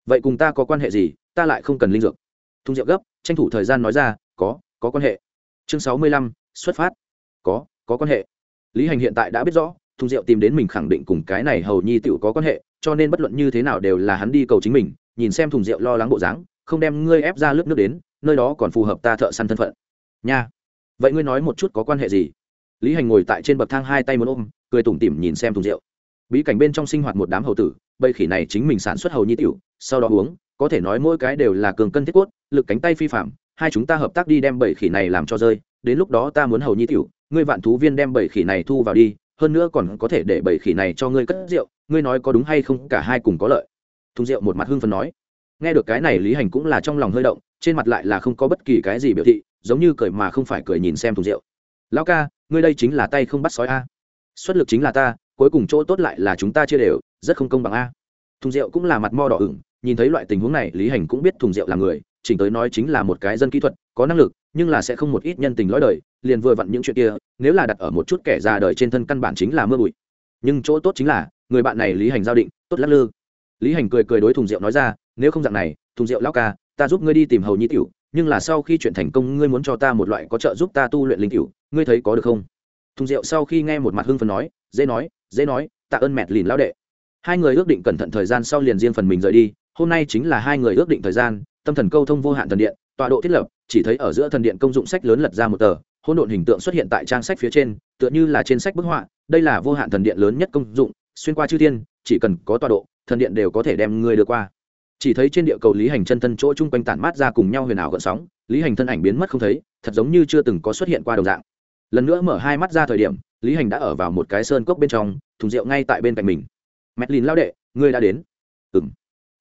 vậy cùng ta có quan hệ gì, ta lại không cần linh dược. Thùng rượu gấp, tranh thủ thời gian nói ra, có có quan hệ. Chương sáu mươi lăm, xuất phát. Có có quan hệ. Lý hành hiện tại đã biết rõ, thùng rượu tìm đến mình khẳng định cùng cái này hầu nhi tựu có quan hệ, cho nên bất luận như thế nào đều là hắn đi cầu chính mình, nhìn xem thùng rượu lo lắng bộ dáng, không đem ngươi ép ra lớp nước đến, nơi đó còn phù hợp ta thợ săn thân phận. Nha. Vậy ngươi nói một chút có quan hệ gì? Lý hành ngồi tại trên bậc thang hai tay một ôm, cười tủm tỉm nhìn xem thùng rượu. Bí cảnh bên trong sinh hoạt một đám hầu tử bầy khỉ này chính mình sản xuất hầu nhi tiểu, sau đó uống, có thể nói mỗi cái đều là cường cân thiết cốt, lực cánh tay phi phạm, hai chúng ta hợp tác đi đem bầy khỉ này làm cho rơi, đến lúc đó ta muốn hầu nhi tiểu, ngươi vạn thú viên đem bầy khỉ này thu vào đi, hơn nữa còn có thể để bầy khỉ này cho ngươi cất rượu, ngươi nói có đúng hay không, cả hai cùng có lợi. Thùng rượu một mặt hưng phần nói. Nghe được cái này, lý hành cũng là trong lòng hơi động, trên mặt lại là không có bất kỳ cái gì biểu thị, giống như cười mà không phải cười nhìn xem thùng rượu. Lão ca, ngươi đây chính là tay không bắt sói a. Xuất lực chính là ta, cuối cùng chỗ tốt lại là chúng ta chia đều rất không công bằng a. Thùng rượu cũng là mặt mo đỏ ửng, nhìn thấy loại tình huống này, lý hành cũng biết thùng rượu là người, chỉnh tới nói chính là một cái dân kỹ thuật, có năng lực, nhưng là sẽ không một ít nhân tình lõi đời, liền vừa vặn những chuyện kia, nếu là đặt ở một chút kẻ già đời trên thân căn bản chính là mưa bụi. Nhưng chỗ tốt chính là, người bạn này lý hành giao định, tốt lắc lư. Lý hành cười cười đối thùng rượu nói ra, nếu không dạng này, thùng rượu lão ca, ta giúp ngươi đi tìm hầu nhi tiểu, nhưng là sau khi chuyện thành công, ngươi muốn cho ta một loại có trợ giúp ta tu luyện linh tiểu, ngươi thấy có được không? Thùng rượu sau khi nghe một mặt hưng phần nói, dễ nói dễ nói, tạ ơn mẹt lìn lão đệ hai người ước định cẩn thận thời gian sau liền riêng phần mình rời đi, hôm nay chính là hai người ước định thời gian, tâm thần câu thông vô hạn thần điện, tọa độ thiết lập, chỉ thấy ở giữa thần điện công dụng sách lớn lật ra một tờ, hỗn độn hình tượng xuất hiện tại trang sách phía trên, tựa như là trên sách bức họa, đây là vô hạn thần điện lớn nhất công dụng, xuyên qua chư thiên, chỉ cần có tọa độ, thần điện đều có thể đem người đưa qua. Chỉ thấy trên địa cầu lý hành chân thân chỗ chung quanh tản mát ra cùng nhau huyền ảo gợn sóng, lý hành thân ảnh biến mất không thấy, thật giống như chưa từng có xuất hiện qua đồng dạng. Lần nữa mở hai mắt ra thời điểm, lý hành đã ở vào một cái sơn cốc bên trong, thùng rượu ngay tại bên cạnh mình mẹt lìn lao đệ, ngươi đã đến. Ừ m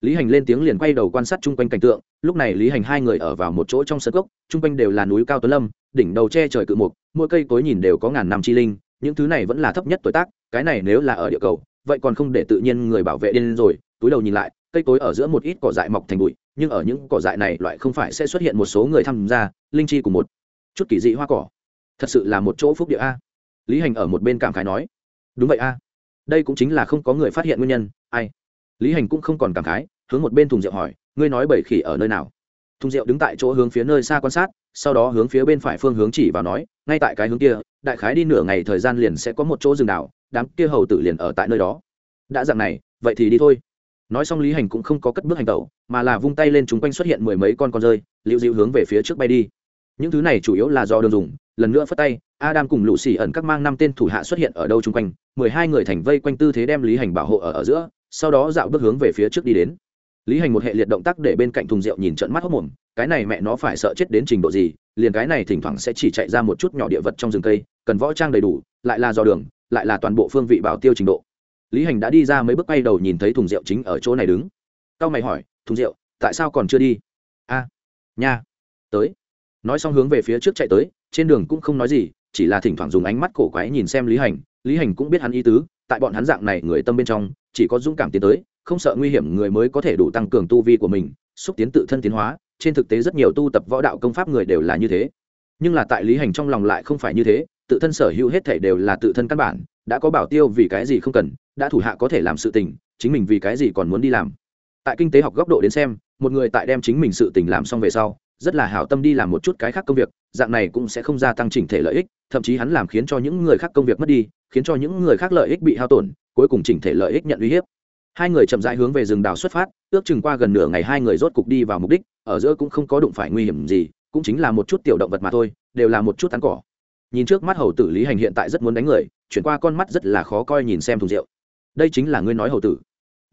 lý hành lên tiếng liền quay đầu quan sát chung quanh cảnh tượng, lúc này lý hành hai người ở vào một chỗ trong sơn cốc, chung quanh đều là núi cao tuấn lâm, đỉnh đầu che trời cự mục, mỗi cây cối nhìn đều có ngàn năm chi linh, những thứ này vẫn là thấp nhất tuổi tác, cái này nếu là ở địa cầu, vậy còn không để tự nhiên người bảo vệ điên rồi, túi đầu nhìn lại, cây cối ở giữa một ít cỏ dại mọc thành bụi, nhưng ở những cỏ dại này loại không phải sẽ xuất hiện một số người tham gia, linh chi của một chút kỳ dị hoa cỏ. Thật sự là một chỗ phúc địa a. Lý hành ở một bên cảm khái nói, đúng vậy a đây cũng chính là không có người phát hiện nguyên nhân, ai? Lý hành cũng không còn cảm khái, hướng một bên thùng rượu hỏi, ngươi nói bảy khỉ ở nơi nào? Thùng rượu đứng tại chỗ hướng phía nơi xa quan sát, sau đó hướng phía bên phải phương hướng chỉ vào nói, ngay tại cái hướng kia, đại khái đi nửa ngày thời gian liền sẽ có một chỗ rừng đảo, đám kia hầu tử liền ở tại nơi đó. Đã dặn này, vậy thì đi thôi. Nói xong lý hành cũng không có cất bước hành tẩu, mà là vung tay lên chúng quanh xuất hiện mười mấy con con rơi liệu dịu hướng về phía trước bay đi. Những thứ này chủ yếu là do đường dùng lần nữa phất tay adam cùng lũ xì ẩn các mang năm tên thủ hạ xuất hiện ở đâu chung quanh mười hai người thành vây quanh tư thế đem lý hành bảo hộ ở, ở giữa sau đó dạo bước hướng về phía trước đi đến. Lý hành một hệ liệt động tác để bên cạnh thùng rượu nhìn trận mắt hốc mồm cái này mẹ nó phải sợ chết đến trình độ gì liền cái này thỉnh thoảng sẽ chỉ chạy ra một chút nhỏ địa vật trong rừng cây cần võ trang đầy đủ lại là do đường lại là toàn bộ phương vị bảo tiêu trình độ. Lý hành đã đi ra mấy bước bay đầu nhìn thấy thùng rượu chính ở chỗ này đứng. Cao mày hỏi thùng rượu tại sao còn chưa đi? A nha tới. Nói xong hướng về phía trước chạy tới trên đường cũng không nói gì, chỉ là thỉnh thoảng dùng ánh mắt cổ quái nhìn xem lý hành. Lý hành cũng biết hắn ý tứ, tại bọn hắn dạng này người tâm bên trong, chỉ có dũng cảm tiến tới, không sợ nguy hiểm người mới có thể đủ tăng cường tu vi của mình, xúc tiến tự thân tiến hóa. Trên thực tế rất nhiều tu tập võ đạo công pháp người đều là như thế. Nhưng là tại lý hành trong lòng lại không phải như thế, tự thân sở hữu hết thể đều là tự thân căn bản, đã có bảo tiêu vì cái gì không cần, đã thủ hạ có thể làm sự tình, chính mình vì cái gì còn muốn đi làm. Tại kinh tế học góc độ đến xem, một người tại đem chính mình sự tình làm xong về sau rất là hảo tâm đi làm một chút cái khác công việc, dạng này cũng sẽ không gia tăng chỉnh thể lợi ích, thậm chí hắn làm khiến cho những người khác công việc mất đi, khiến cho những người khác lợi ích bị hao tổn, cuối cùng chỉnh thể lợi ích nhận uy hiếp. Hai người chậm rãi hướng về rừng đào xuất phát, ước chừng qua gần nửa ngày hai người rốt cục đi vào mục đích, ở giữa cũng không có đụng phải nguy hiểm gì, cũng chính là một chút tiểu động vật mà thôi, đều là một chút tán cỏ. Nhìn trước mắt hầu tử lý hành hiện tại rất muốn đánh người, chuyển qua con mắt rất là khó coi nhìn xem thùng rượu. Đây chính là ngươi nói hầu tử.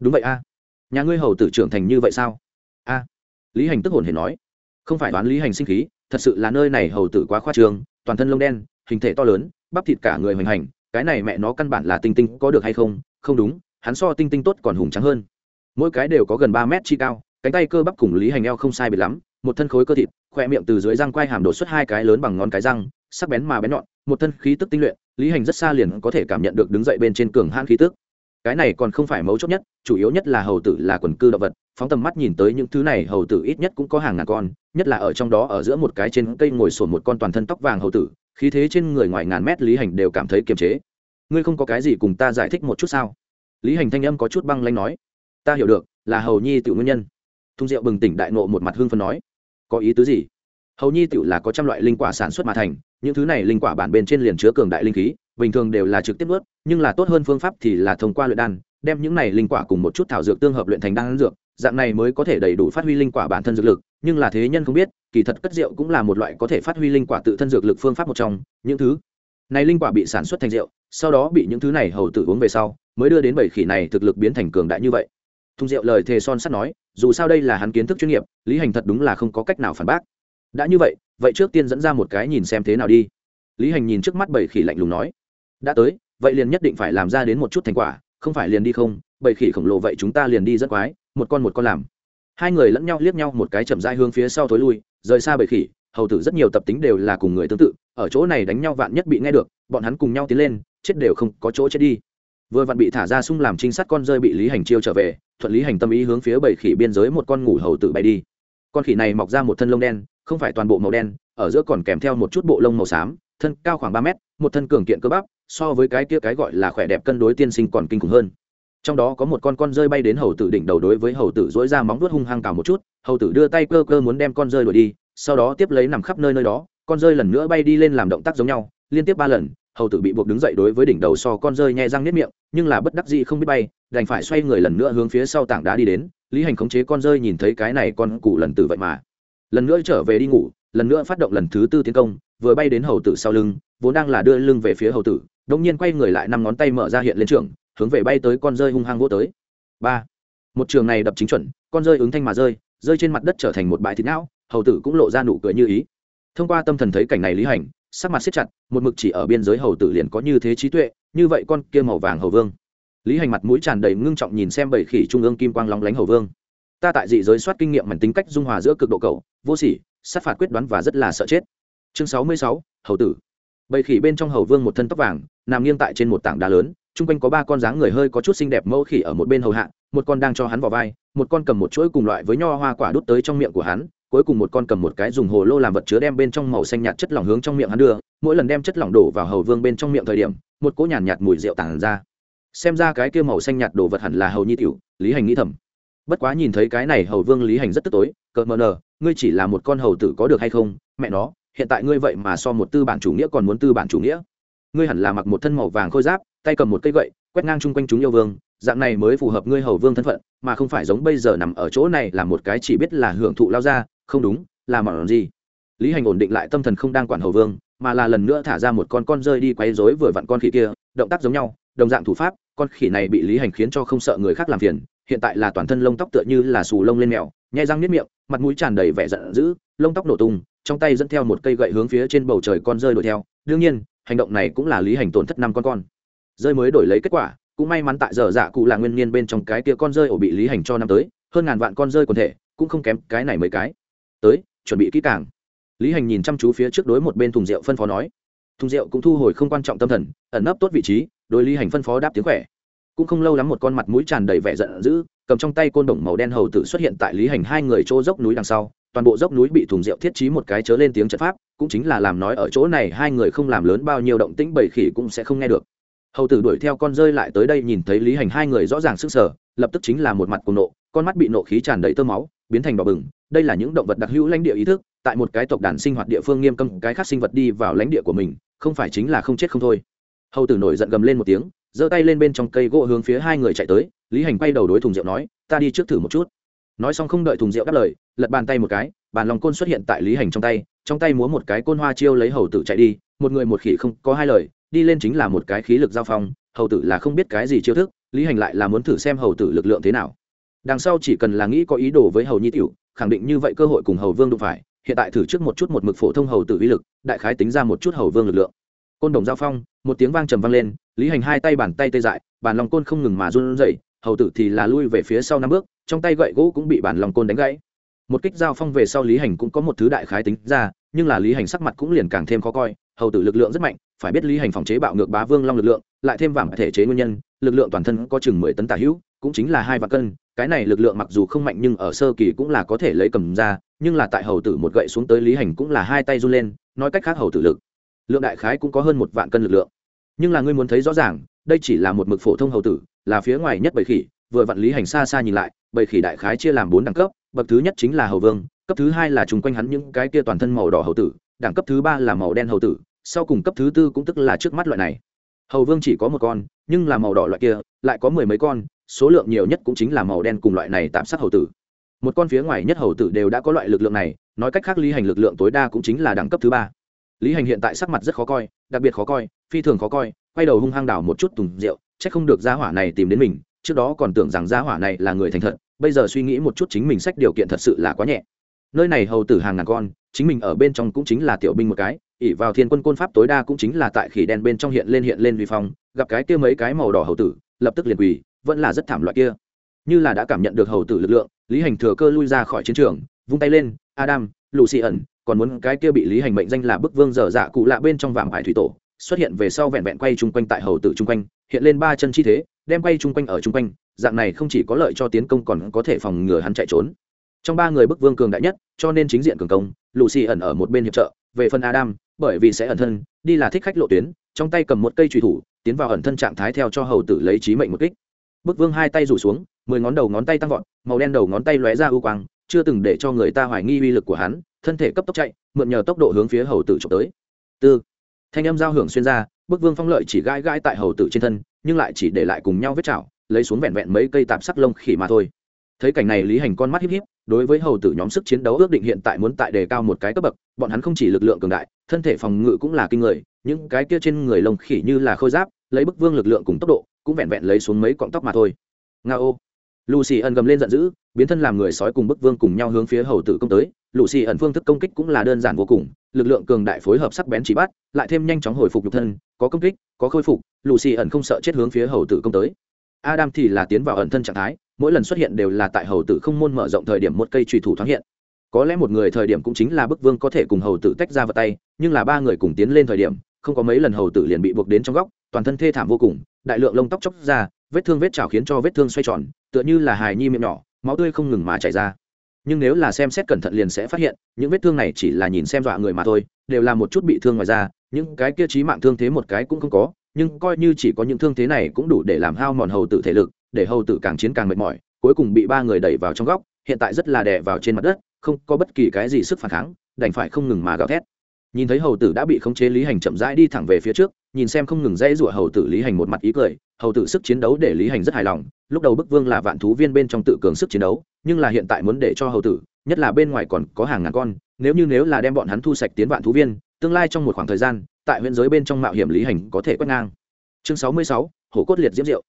Đúng vậy a. Nhà ngươi hầu tử trưởng thành như vậy sao? A. Lý hành tức hồn hề nói không phải đoán lý hành sinh khí, thật sự là nơi này hầu tử quá khoa trường toàn thân lông đen, hình thể to lớn, bắp thịt cả người hoành hành, cái này mẹ nó căn bản là tinh tinh có được hay không? Không đúng, hắn so tinh tinh tốt còn hùng trắng hơn. Mỗi cái đều có gần ba mét chi cao, cánh tay cơ bắp cùng lý hành eo không sai biệt lắm, một thân khối cơ thịt khoe miệng từ dưới răng quai hàm đổ xuất hai cái lớn bằng ngón cái răng, sắc bén mà bén nhọn, một thân khí tức tinh luyện, lý hành rất xa liền có thể cảm nhận được đứng dậy bên trên cường hãn khí tức cái này còn không phải mấu chốt nhất, chủ yếu nhất là hầu tử là quần cư động vật, phóng tầm mắt nhìn tới những thứ này, hầu tử ít nhất cũng có hàng ngàn con, nhất là ở trong đó ở giữa một cái trên cây ngồi sổn một con toàn thân tóc vàng hầu tử, khí thế trên người ngoài ngàn mét lý hành đều cảm thấy kiềm chế. Ngươi không có cái gì cùng ta giải thích một chút sao? Lý hành thanh âm có chút băng lanh nói. Ta hiểu được, là hầu nhi tự nguyên nhân. Thung diệu bừng tỉnh đại nộ một mặt hương phân nói. Có ý tứ gì? Hầu nhi tự là có trăm loại linh quả sản xuất mà thành, những thứ này linh quả bản bên trên liền chứa cường đại linh khí bình thường đều là trực tiếp nuốt, nhưng là tốt hơn phương pháp thì là thông qua luyện đan, đem những này linh quả cùng một chút thảo dược tương hợp luyện thành đan dược, dạng này mới có thể đầy đủ phát huy linh quả bản thân dược lực, nhưng là thế nhân không biết, kỳ thật cất rượu cũng là một loại có thể phát huy linh quả tự thân dược lực phương pháp một trong, những thứ này linh quả bị sản xuất thành rượu, sau đó bị những thứ này hầu tử uống về sau, mới đưa đến bảy khỉ này thực lực biến thành cường đại như vậy. Thùng rượu lời thề son sắt nói, dù sao đây là hắn kiến thức chuyên nghiệp, lý hành thật đúng là không có cách nào phản bác. Đã như vậy vậy trước tiên dẫn ra một cái nhìn xem thế nào đi. Lý hành nhìn trước mắt bảy khỉ lạnh lùng nói đã tới, vậy liền nhất định phải làm ra đến một chút thành quả, không phải liền đi không bảy khỉ khổng lồ vậy chúng ta liền đi dẫn quái, một con một con làm. Hai người lẫn nhau liếc nhau một cái chậm dai hướng phía sau thối lui, rời xa bảy khỉ, hầu tử rất nhiều tập tính đều là cùng người tương tự, ở chỗ này đánh nhau vạn nhất bị nghe được, bọn hắn cùng nhau tiến lên, chết đều không có chỗ chết đi. Vừa vặn bị thả ra sung làm trinh sát con rơi bị lý hành chiêu trở về, thuận lý hành tâm ý hướng phía bảy khỉ biên giới một con ngủ hầu tử bay đi. Con khỉ này mọc ra một thân lông đen, không phải toàn bộ màu đen, ở giữa còn kèm theo một chút bộ lông màu xám, thân cao khoảng ba mét một thân cường kiện cơ bắp, so với cái kia cái gọi là khỏe đẹp cân đối tiên sinh còn kinh khủng hơn. Trong đó có một con con rơi bay đến hầu tử đỉnh đầu đối với hầu tử dỗi ra móng vuốt hung hăng cào một chút, hầu tử đưa tay cơ cơ muốn đem con rơi đuổi đi, sau đó tiếp lấy nằm khắp nơi nơi đó, con rơi lần nữa bay đi lên làm động tác giống nhau, liên tiếp ba lần, hầu tử bị buộc đứng dậy đối với đỉnh đầu so con rơi nhẹ răng nếp miệng, nhưng là bất đắc dĩ không biết bay, đành phải xoay người lần nữa hướng phía sau tảng đá đi đến, lý hành khống chế con rơi nhìn thấy cái này con cụ lần tử vậy mà. Lần nữa trở về đi ngủ lần nữa phát động lần thứ tư tiến công, vừa bay đến hầu tử sau lưng, vốn đang là đưa lưng về phía hầu tử đông nhiên quay người lại năm ngón tay mở ra hiện lên trường, hướng về bay tới con rơi hung hăng vô tới. Ba. Một trường này đập chính chuẩn, con rơi ứng thanh mà rơi rơi trên mặt đất trở thành một bãi thịt não, hầu tử cũng lộ ra nụ cười như ý. Thông qua tâm thần thấy cảnh này lý hành, sắc mặt siết chặt, một mực chỉ ở biên giới hầu tử liền có như thế trí tuệ, như vậy con kia màu vàng hầu vương. Lý hành mặt mũi tràn đầy ngưng trọng nhìn xem bảy khỉ trung ương kim quang lóng lánh hầu vương. Ta tại dị giới soát kinh nghiệm mảnh tính cách dung hòa giữa cực độ cầu vô sỉ sát phạt quyết đoán và rất là sợ chết. Chương sáu mươi sáu hầu tử. Bầy khỉ bên trong hầu vương một thân tóc vàng nằm nghiêng tại trên một tảng đá lớn chung quanh có ba con dáng người hơi có chút xinh đẹp mẫu khỉ ở một bên hầu hạ một con đang cho hắn vào vai một con cầm một chuỗi cùng loại với nho hoa quả đút tới trong miệng của hắn cuối cùng một con cầm một cái dùng hồ lô làm vật chứa đem bên trong màu xanh nhạt chất lỏng hướng trong miệng hắn đưa mỗi lần đem chất lỏng đổ vào hầu vương bên trong miệng thời điểm một cỗ nhàn nhạt, nhạt mùi rượu tàn ra. Xem ra cái kia màu xanh nhạt đồ vật hẳn là hầu nhi tiểu lý hành nghĩ thầm. Bất quá nhìn thấy cái này hầu vương lý hành rất tức tối cợt mờ nờ ngươi chỉ là một con hầu tử có được hay không? Mẹ nó, hiện tại ngươi vậy mà so một tư bản chủ nghĩa còn muốn tư bản chủ nghĩa. Ngươi hẳn là mặc một thân màu vàng khôi giáp, tay cầm một cây gậy, quét ngang chung quanh chúng yêu vương, dạng này mới phù hợp ngươi hầu vương thân phận, mà không phải giống bây giờ nằm ở chỗ này là một cái chỉ biết là hưởng thụ lao ra, không đúng, là mọn gì? Lý hành ổn định lại tâm thần không đang quản hầu vương, mà là lần nữa thả ra một con con rơi đi quấy rối vừa vặn con khỉ kia, động tác giống nhau, đồng dạng thủ pháp, con khỉ này bị lý hành khiến cho không sợ người khác làm phiền hiện tại là toàn thân lông tóc tựa như là xù lông lên mèo, nhai răng nếp miệng, mặt mũi tràn đầy vẻ giận dữ, lông tóc nổ tung, trong tay dẫn theo một cây gậy hướng phía trên bầu trời con rơi đuổi theo. Đương nhiên, hành động này cũng là lý hành tổn thất năm con con. Rơi mới đổi lấy kết quả, cũng may mắn tại giờ dạ cụ là nguyên nhiên bên trong cái kia con rơi ổ bị lý hành cho năm tới, hơn ngàn vạn con rơi quần thể, cũng không kém cái này mấy cái. Tới, chuẩn bị kỹ càng. Lý hành nhìn chăm chú phía trước đối một bên thùng rượu phân phó nói. Thùng rượu cũng thu hồi không quan trọng tâm thần, ẩn nấp tốt vị trí, đối lý hành phân phó đáp tiếng khỏe cũng không lâu lắm một con mặt mũi tràn đầy vẻ giận dữ, cầm trong tay côn đồng màu đen hầu tử xuất hiện tại lý hành hai người chỗ dốc núi đằng sau. Toàn bộ dốc núi bị thùng rượu thiết trí một cái chớ lên tiếng trận pháp, cũng chính là làm nói ở chỗ này hai người không làm lớn bao nhiêu động tĩnh bầy khỉ cũng sẽ không nghe được. Hầu tử đuổi theo con rơi lại tới đây nhìn thấy lý hành hai người rõ ràng sức sở, lập tức chính là một mặt cùng nộ, con mắt bị nộ khí tràn đầy tơ máu, biến thành đỏ bừng. Đây là những động vật đặc hữu lãnh địa ý thức, tại một cái tộc đàn sinh hoạt địa phương nghiêm cấm, cái khác sinh vật đi vào lãnh địa của mình, không phải chính là không chết không thôi hầu tử nổi giận gầm lên một tiếng, giơ tay lên bên trong cây gỗ hướng phía hai người chạy tới, lý hành quay đầu đối thùng rượu nói, ta đi trước thử một chút. Nói xong không đợi thùng rượu đáp lời, lật bàn tay một cái, bàn lòng côn xuất hiện tại lý hành trong tay trong tay múa một cái côn hoa chiêu lấy hầu tử chạy đi, một người một khỉ không có hai lời, đi lên chính là một cái khí lực giao phong, hầu tử là không biết cái gì chiêu thức, lý hành lại là muốn thử xem hầu tử lực lượng thế nào. Đằng sau chỉ cần là nghĩ có ý đồ với hầu nhi tiểu, khẳng định như vậy cơ hội cùng hầu vương đụng phải, hiện tại thử trước một chút một mực phổ thông hầu tử uy lực, đại khái tính ra một chút hầu vương lực lượng. Côn đồng giao phong một tiếng vang trầm vang lên, lý hành hai tay bàn tay tê dại, bàn lòng côn không ngừng mà run rẩy, hầu tử thì là lui về phía sau năm bước, trong tay gậy gỗ cũng bị bàn lòng côn đánh gãy. Một kích giao phong về sau lý hành cũng có một thứ đại khái tính ra, nhưng là lý hành sắc mặt cũng liền càng thêm khó coi, hầu tử lực lượng rất mạnh, phải biết lý hành phòng chế bạo ngược bá vương long lực lượng, lại thêm vàng thể chế nguyên nhân, lực lượng toàn thân có chừng mười tấn tả hữu, cũng chính là hai vạn cân, cái này lực lượng mặc dù không mạnh nhưng ở sơ kỳ cũng là có thể lấy cầm ra, nhưng là tại hầu tử một gậy xuống tới lý hành cũng là hai tay run lên, nói cách khác hầu tử lực lượng đại khái cũng có hơn một vạn cân lực lượng. Nhưng là ngươi muốn thấy rõ ràng, đây chỉ là một mực phổ thông hầu tử, là phía ngoài nhất bầy khỉ, vừa vạn lý hành xa xa nhìn lại, bầy khỉ đại khái chia làm bốn đẳng cấp, bậc thứ nhất chính là hầu vương, cấp thứ hai là chung quanh hắn những cái kia toàn thân màu đỏ hầu tử, đẳng cấp thứ ba là màu đen hầu tử, sau cùng cấp thứ tư cũng tức là trước mắt loại này. Hầu vương chỉ có một con, nhưng là màu đỏ loại kia, lại có mười mấy con, số lượng nhiều nhất cũng chính là màu đen cùng loại này tạm sát hầu tử. Một con phía ngoài nhất hầu tử đều đã có loại lực lượng này, nói cách khác lý hành lực lượng tối đa cũng chính là đẳng cấp thứ ba lý hành hiện tại sắc mặt rất khó coi, đặc biệt khó coi, phi thường khó coi, quay đầu hung hăng đảo một chút tùng rượu c h ắ c không được gia hỏa này tìm đến mình, trước đó còn tưởng rằng gia hỏa này là người thành thật, bây giờ suy nghĩ một chút chính mình sách điều kiện thật sự là quá nhẹ. Nơi này hầu tử hàng ngàn con, chính mình ở bên trong cũng chính là tiểu binh một cái ỉ vào thiên quân côn pháp tối đa cũng chính là tại khỉ đen bên trong hiện lên hiện lên vi phong, gặp cái kia mấy cái màu đỏ hầu tử, lập tức liền quỳ, vẫn là rất thảm loại kia. Như là đã cảm nhận được hầu tử lực lượng, lý hành thừa cơ lui ra khỏi chiến trường, vung tay lên, adam lụ xì ẩn còn muốn cái kia bị lý hành mệnh danh là bức vương dở dạ cụ lạ bên trong vàng hải thủy tổ, xuất hiện về sau vẹn vẹn quay chung quanh tại hầu tử chung quanh, hiện lên ba chân chi thế, đem quay chung quanh ở chung quanh, dạng này không chỉ có lợi cho tiến công còn có thể phòng ngừa hắn chạy trốn. Trong ba người bức vương cường đại nhất, cho nên chính diện cường công lụ xì ẩn ở một bên hiệp trợ, về phần adam, bởi vì sẽ ẩn thân, đi là thích khách lộ tuyến, trong tay cầm một cây trùy thủ, tiến vào ẩn thân trạng thái theo cho hầu tử lấy trí mệnh một kích. Bức vương hai tay rủ xuống, mười ngón đầu ngón tay tăng vọt, màu đen đầu ngón tay lóe ra ưu quang, chưa từng để cho người ta hoài nghi uy lực của hắn thân thể cấp tốc chạy, mượn nhờ tốc độ hướng phía hầu tử trộm tới. Tư. Thanh âm giao hưởng xuyên ra, bức vương phong lợi chỉ gãi gãi tại hầu tử trên thân, nhưng lại chỉ để lại cùng nhau vết chảo, lấy xuống vẹn vẹn mấy cây tạp sắc lông khỉ mà thôi. Thấy cảnh này lý hành con mắt híp híp, đối với hầu tử nhóm sức chiến đấu ước định hiện tại muốn tại đề cao một cái cấp bậc, bọn hắn không chỉ lực lượng cường đại, thân thể phòng ngự cũng là kinh người, những cái kia trên người lông khỉ như là khôi giáp, lấy bức vương lực lượng cùng tốc độ, cũng vẹn vẹn lấy xuống mấy cọng tóc mà thôi. Nga ô lucy ẩn gầm lên giận dữ, biến thân làm người sói cùng bức vương cùng nhau hướng phía hầu tử công tới. Lucy ẩn phương thức công kích cũng là đơn giản vô cùng, lực lượng cường đại phối hợp sắc bén chỉ bắt, lại thêm nhanh chóng hồi phục nhục thân, có công kích, có khôi phục, lucy ẩn không sợ chết hướng phía hầu tử công tới. Adam thì là tiến vào ẩn thân trạng thái, mỗi lần xuất hiện đều là tại hầu tử không môn mở rộng thời điểm một cây trùy thủ thoáng hiện. Có lẽ một người thời điểm cũng chính là bức vương có thể cùng hầu tử tách ra vào tay, nhưng là ba người cùng tiến lên thời điểm, không có mấy lần hầu tử liền bị buộc đến trong góc, toàn thân thê thảm vô cùng, đại lượng lông tóc chóc ra vết thương vết chảo khiến cho vết thương xoay tròn, tựa như là hài nhi miệng nhỏ, máu tươi không ngừng mà chảy ra. Nhưng nếu là xem xét cẩn thận liền sẽ phát hiện, những vết thương này chỉ là nhìn xem dọa người mà thôi, đều là một chút bị thương ngoài ra những cái kia trí mạng thương thế một cái cũng không có, nhưng coi như chỉ có những thương thế này cũng đủ để làm hao mòn hầu tử thể lực, để hầu tử càng chiến càng mệt mỏi, cuối cùng bị ba người đẩy vào trong góc, hiện tại rất là đè vào trên mặt đất, không có bất kỳ cái gì sức phản kháng, đành phải không ngừng mà gào thét. Nhìn thấy hầu tử đã bị khống chế lý hành chậm rãi đi thẳng về phía trước nhìn xem không ngừng dãy rủa hầu tử lý hành một mặt ý cười, hầu tử sức chiến đấu để lý hành rất hài lòng, lúc đầu bức vương là vạn thú viên bên trong tự cường sức chiến đấu, nhưng là hiện tại muốn để cho hầu tử, nhất là bên ngoài còn có hàng ngàn con, nếu như nếu là đem bọn hắn thu sạch tiến vạn thú viên, tương lai trong một khoảng thời gian, tại huyện giới bên trong mạo hiểm lý hành có thể quét ngang. Chương sáu mươi sáu, hổ cốt liệt diễm diệu.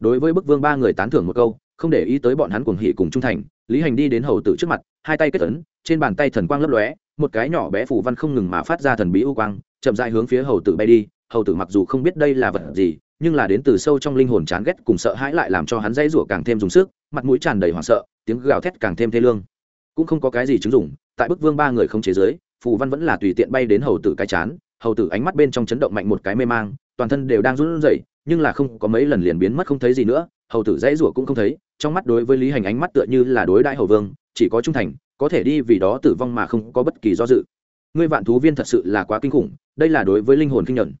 Đối với bức vương ba người tán thưởng một câu, không để ý tới bọn hắn cuồng hỉ cùng trung thành, lý hành đi đến hầu tử trước mặt, hai tay kết ấn, trên bàn tay thần quang lấp lóe, một cái nhỏ bé phủ văn không ngừng mà phát ra thần bí u quang, chậm dại hướng phía hầu tử bay đi hầu tử mặc dù không biết đây là vật gì, nhưng là đến từ sâu trong linh hồn chán ghét cùng sợ hãi lại làm cho hắn dãy rủa càng thêm dùng sức, mặt mũi tràn đầy hoảng sợ, tiếng gào thét càng thêm thê lương. Cũng không có cái gì chứng dụng, tại bức vương ba người không chế giới, phù văn vẫn là tùy tiện bay đến hầu tử cái chán, hầu tử ánh mắt bên trong chấn động mạnh một cái mê mang, toàn thân đều đang run rẩy, nhưng là không có mấy lần liền biến mất không thấy gì nữa, hầu tử dãy rủa cũng không thấy, trong mắt đối với lý hành ánh mắt tựa như là đối đại hầu vương, chỉ có trung thành, có thể đi vì đó tử vong mà không có bất kỳ do dự. Ngươi vạn thú viên thật sự là quá kinh khủng, đây là đối với linh hồn kinh nhận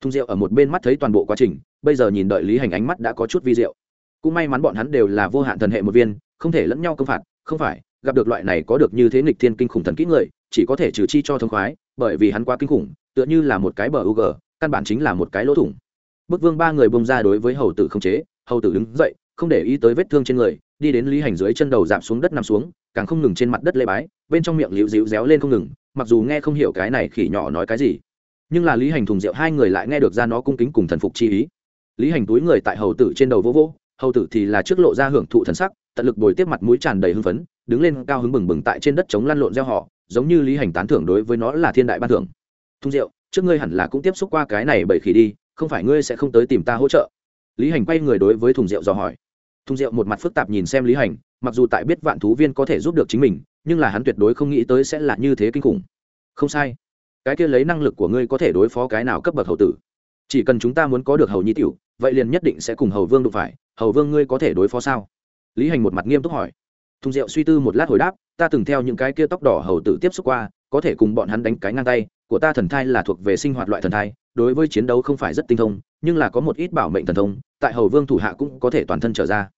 thung rượu ở một bên mắt thấy toàn bộ quá trình, bây giờ nhìn đợi lý hành ánh mắt đã có chút vi diệu. Cũng may mắn bọn hắn đều là vô hạn thần hệ một viên, không thể lẫn nhau công phạt, không phải, gặp được loại này có được như thế nghịch thiên kinh khủng thần kỹ người, chỉ có thể trừ chi cho thông khoái, bởi vì hắn quá kinh khủng, tựa như là một cái bờ u g căn bản chính là một cái lỗ thủng. Bức vương ba người bông ra đối với hầu tử không chế, hầu tử đứng dậy, không để ý tới vết thương trên người, đi đến lý hành dưới chân đầu giảm xuống đất nằm xuống, càng không ngừng trên mặt đất lê bái, bên trong miệng liễu dịu réo lên không ngừng, mặc dù nghe không hiểu cái này khỉ nhỏ nói cái gì nhưng là lý hành thùng rượu hai người lại nghe được ra nó cung kính cùng thần phục chi ý. Lý hành túi người tại hầu tử trên đầu vô vô hầu tử thì là trước lộ ra hưởng thụ thần sắc, tận lực bồi tiếp mặt mũi tràn đầy hưng phấn, đứng lên cao hứng bừng bừng tại trên đất chống lăn lộn gieo họ, giống như lý hành tán thưởng đối với nó là thiên đại ban thưởng. Thùng rượu trước ngươi hẳn là cũng tiếp xúc qua cái này bởi khi đi, không phải ngươi sẽ không tới tìm ta hỗ trợ. Lý hành quay người đối với thùng rượu dò hỏi. Thùng rượu một mặt phức tạp nhìn xem lý hành, mặc dù tại biết vạn thú viên có thể giúp được chính mình, nhưng là hắn tuyệt đối không nghĩ tới sẽ là như thế kinh khủng. Không sai cái kia lấy năng lực của ngươi có thể đối phó cái nào cấp bậc hầu tử? Chỉ cần chúng ta muốn có được hầu nhi tiểu, vậy liền nhất định sẽ cùng hầu vương đụng phải, hầu vương ngươi có thể đối phó sao? Lý hành một mặt nghiêm túc hỏi. Thùng rượu suy tư một lát hồi đáp, ta từng theo những cái kia tóc đỏ hầu tử tiếp xúc qua, có thể cùng bọn hắn đánh cái ngang tay, của ta thần thai là thuộc về sinh hoạt loại thần thai, đối với chiến đấu không phải rất tinh thông, nhưng là có một ít bảo mệnh thần thông, tại hầu vương thủ hạ cũng có thể toàn thân trở ra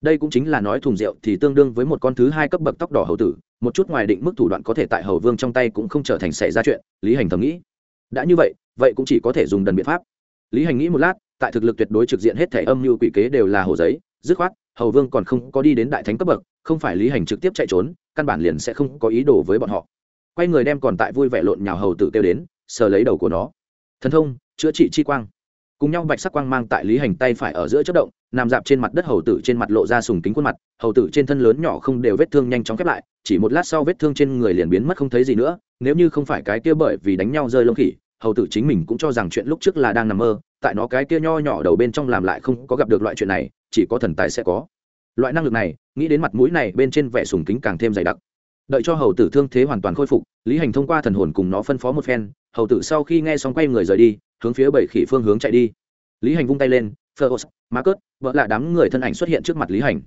đây cũng chính là nói thùng rượu thì tương đương với một con thứ hai cấp bậc tóc đỏ hầu tử, một chút ngoài định mức thủ đoạn có thể tại hầu vương trong tay cũng không trở thành xảy ra chuyện, lý hành thầm nghĩ. Đã như vậy vậy cũng chỉ có thể dùng đần biện pháp. Lý hành nghĩ một lát, tại thực lực tuyệt đối trực diện hết thẻ âm mưu quỷ kế đều là hồ giấy, dứt khoát, hầu vương còn không có đi đến đại thánh cấp bậc, không phải lý hành trực tiếp chạy trốn, căn bản liền sẽ không có ý đồ với bọn họ. Quay người đem còn tại vui vẻ lộn nhào hầu tử kêu đến, sờ lấy đầu của nó. Thần thông, chữa trị chi quang cùng nhau bạch sắc quang mang tại lý hành tay phải ở giữa chất động, nằm dạp trên mặt đất hầu tử trên mặt lộ ra sùng kính khuôn mặt, hầu tử trên thân lớn nhỏ không đều vết thương nhanh chóng khép lại, chỉ một lát sau vết thương trên người liền biến mất không thấy gì nữa, nếu như không phải cái kia bởi vì đánh nhau rơi lông khỉ, hầu tử chính mình cũng cho rằng chuyện lúc trước là đang nằm mơ, tại nó cái kia nho nhỏ đầu bên trong làm lại không có gặp được loại chuyện này, chỉ có thần tài sẽ có. Loại năng lực này, nghĩ đến mặt mũi này bên trên vẻ sùng kính càng thêm dày đặc. Đợi cho hầu tử thương thế hoàn toàn khôi phục lý hành thông qua thần hồn cùng nó phân phó một phen, hầu tử sau khi nghe xong quay người rời đi, hướng phía bảy khỉ phương hướng chạy đi. Lý hành vung tay lên phơ má cớt, vợ là đám người thân ảnh xuất hiện trước mặt lý hành.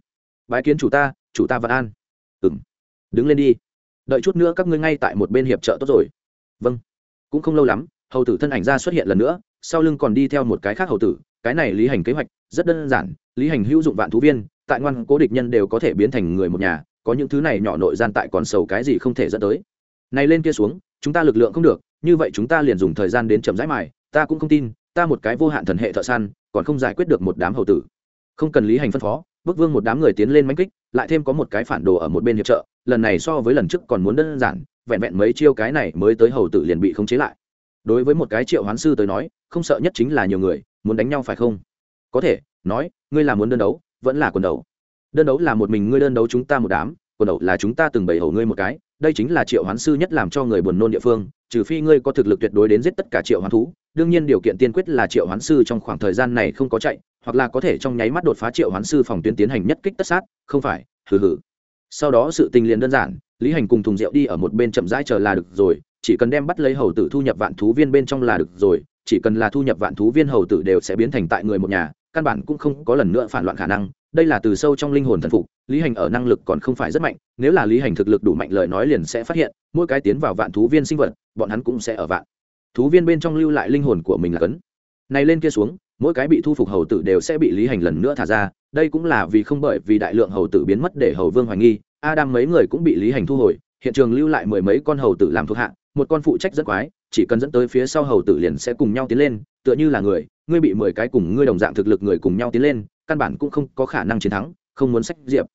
Bái kiến chủ ta chủ ta vạn an. Ừng đứng lên đi. Đợi chút nữa các ngươi ngay tại một bên hiệp trợ tốt rồi. Vâng. Cũng không lâu lắm, hầu tử thân ảnh ra xuất hiện lần nữa, sau lưng còn đi theo một cái khác hầu tử. Cái này lý hành kế hoạch rất đơn giản, lý hành hữu dụng vạn thú viên, tại ngoan cố địch nhân đều có thể biến thành người một nhà, có những thứ này nhỏ nội gian tại còn sầu cái gì không thể dẫn tới này lên kia xuống, chúng ta lực lượng không được, như vậy chúng ta liền dùng thời gian đến chậm rãi mài, ta cũng không tin, ta một cái vô hạn thần hệ thợ săn, còn không giải quyết được một đám hầu tử. Không cần lý hành phân phó bức vương một đám người tiến lên mánh kích, lại thêm có một cái phản đồ ở một bên hiệp trợ, lần này so với lần trước còn muốn đơn giản, vẹn vẹn mấy chiêu cái này mới tới hầu tử liền bị khống chế lại. Đối với một cái triệu hoán sư tới nói, không sợ nhất chính là nhiều người, muốn đánh nhau phải không? Có thể, nói, ngươi là muốn đơn đấu, vẫn là quần đấu. Đơn đấu là một mình ngươi đơn đấu chúng ta một đám, quần đấu là chúng ta từng bày hầu ngươi một cái đây chính là triệu hoán sư nhất làm cho người buồn nôn địa phương, trừ phi ngươi có thực lực tuyệt đối đến giết tất cả triệu hoán thú, đương nhiên điều kiện tiên quyết là triệu hoán sư trong khoảng thời gian này không có chạy, hoặc là có thể trong nháy mắt đột phá triệu hoán sư phòng tuyến tiến hành nhất kích tất sát, không phải, hừ hừ. Sau đó sự tình liền đơn giản, lý hành cùng thùng rượu đi ở một bên chậm rãi chờ là được rồi, chỉ cần đem bắt lấy hầu tử thu nhập vạn thú viên bên trong là được rồi, chỉ cần là thu nhập vạn thú viên hầu tử đều sẽ biến thành tại người một nhà, căn bản cũng không có lần nữa phản loạn khả năng đây là từ sâu trong linh hồn thần phục, lý hành ở năng lực còn không phải rất mạnh, nếu là lý hành thực lực đủ mạnh lời nói liền sẽ phát hiện, mỗi cái tiến vào vạn thú viên sinh vật, bọn hắn cũng sẽ ở vạn thú viên bên trong lưu lại linh hồn của mình là cấn. Này lên kia xuống, mỗi cái bị thu phục hầu tử đều sẽ bị lý hành lần nữa thả ra, đây cũng là vì không bởi vì đại lượng hầu tử biến mất để hầu vương hoài nghi, adam mấy người cũng bị lý hành thu hồi, hiện trường lưu lại mười mấy con hầu tử làm thuộc hạ, một con phụ trách rất quái, chỉ cần dẫn tới phía sau hầu tử liền sẽ cùng nhau tiến lên, tựa như là người, ngươi bị mười cái cùng ngươi đồng dạng thực lực người cùng nhau tiến lên căn bản cũng không có khả năng chiến thắng, không muốn sách diệp.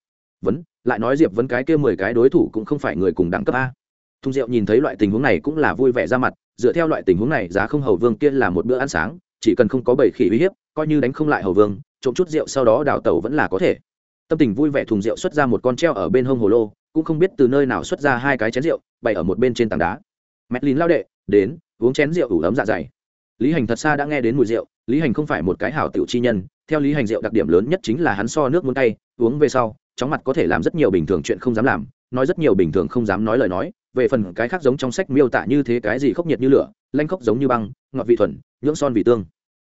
Vấn, lại nói diệp vấn cái kia mười cái đối thủ cũng không phải người cùng đẳng cấp a. Thùng rượu nhìn thấy loại tình huống này cũng là vui vẻ ra mặt, dựa theo loại tình huống này, giá không hầu vương kia là một bữa ăn sáng, chỉ cần không có bầy khỉ uy hiếp, coi như đánh không lại hầu vương, trộm chút rượu sau đó đào tẩu vẫn là có thể. Tâm tình vui vẻ thùng rượu xuất ra một con treo ở bên hông hồ lô, cũng không biết từ nơi nào xuất ra hai cái chén rượu, bày ở một bên trên tảng đá. Mẹt lín lao đệ, đến, uống chén rượu ủ ấm dạ dày. Lý hành thật xa đã nghe đến mùi rượu, lý hành không phải một cái hảo tiểu chi nhân theo lý hành rượu đặc điểm lớn nhất chính là hắn so nước muốn tay uống về sau, chóng mặt có thể làm rất nhiều bình thường chuyện không dám làm, nói rất nhiều bình thường không dám nói lời nói, về phần cái khác giống trong sách miêu tả như thế cái gì khốc nhiệt như lửa, lanh khốc giống như băng, ngọt vị thuần, nhưỡng son vị tương.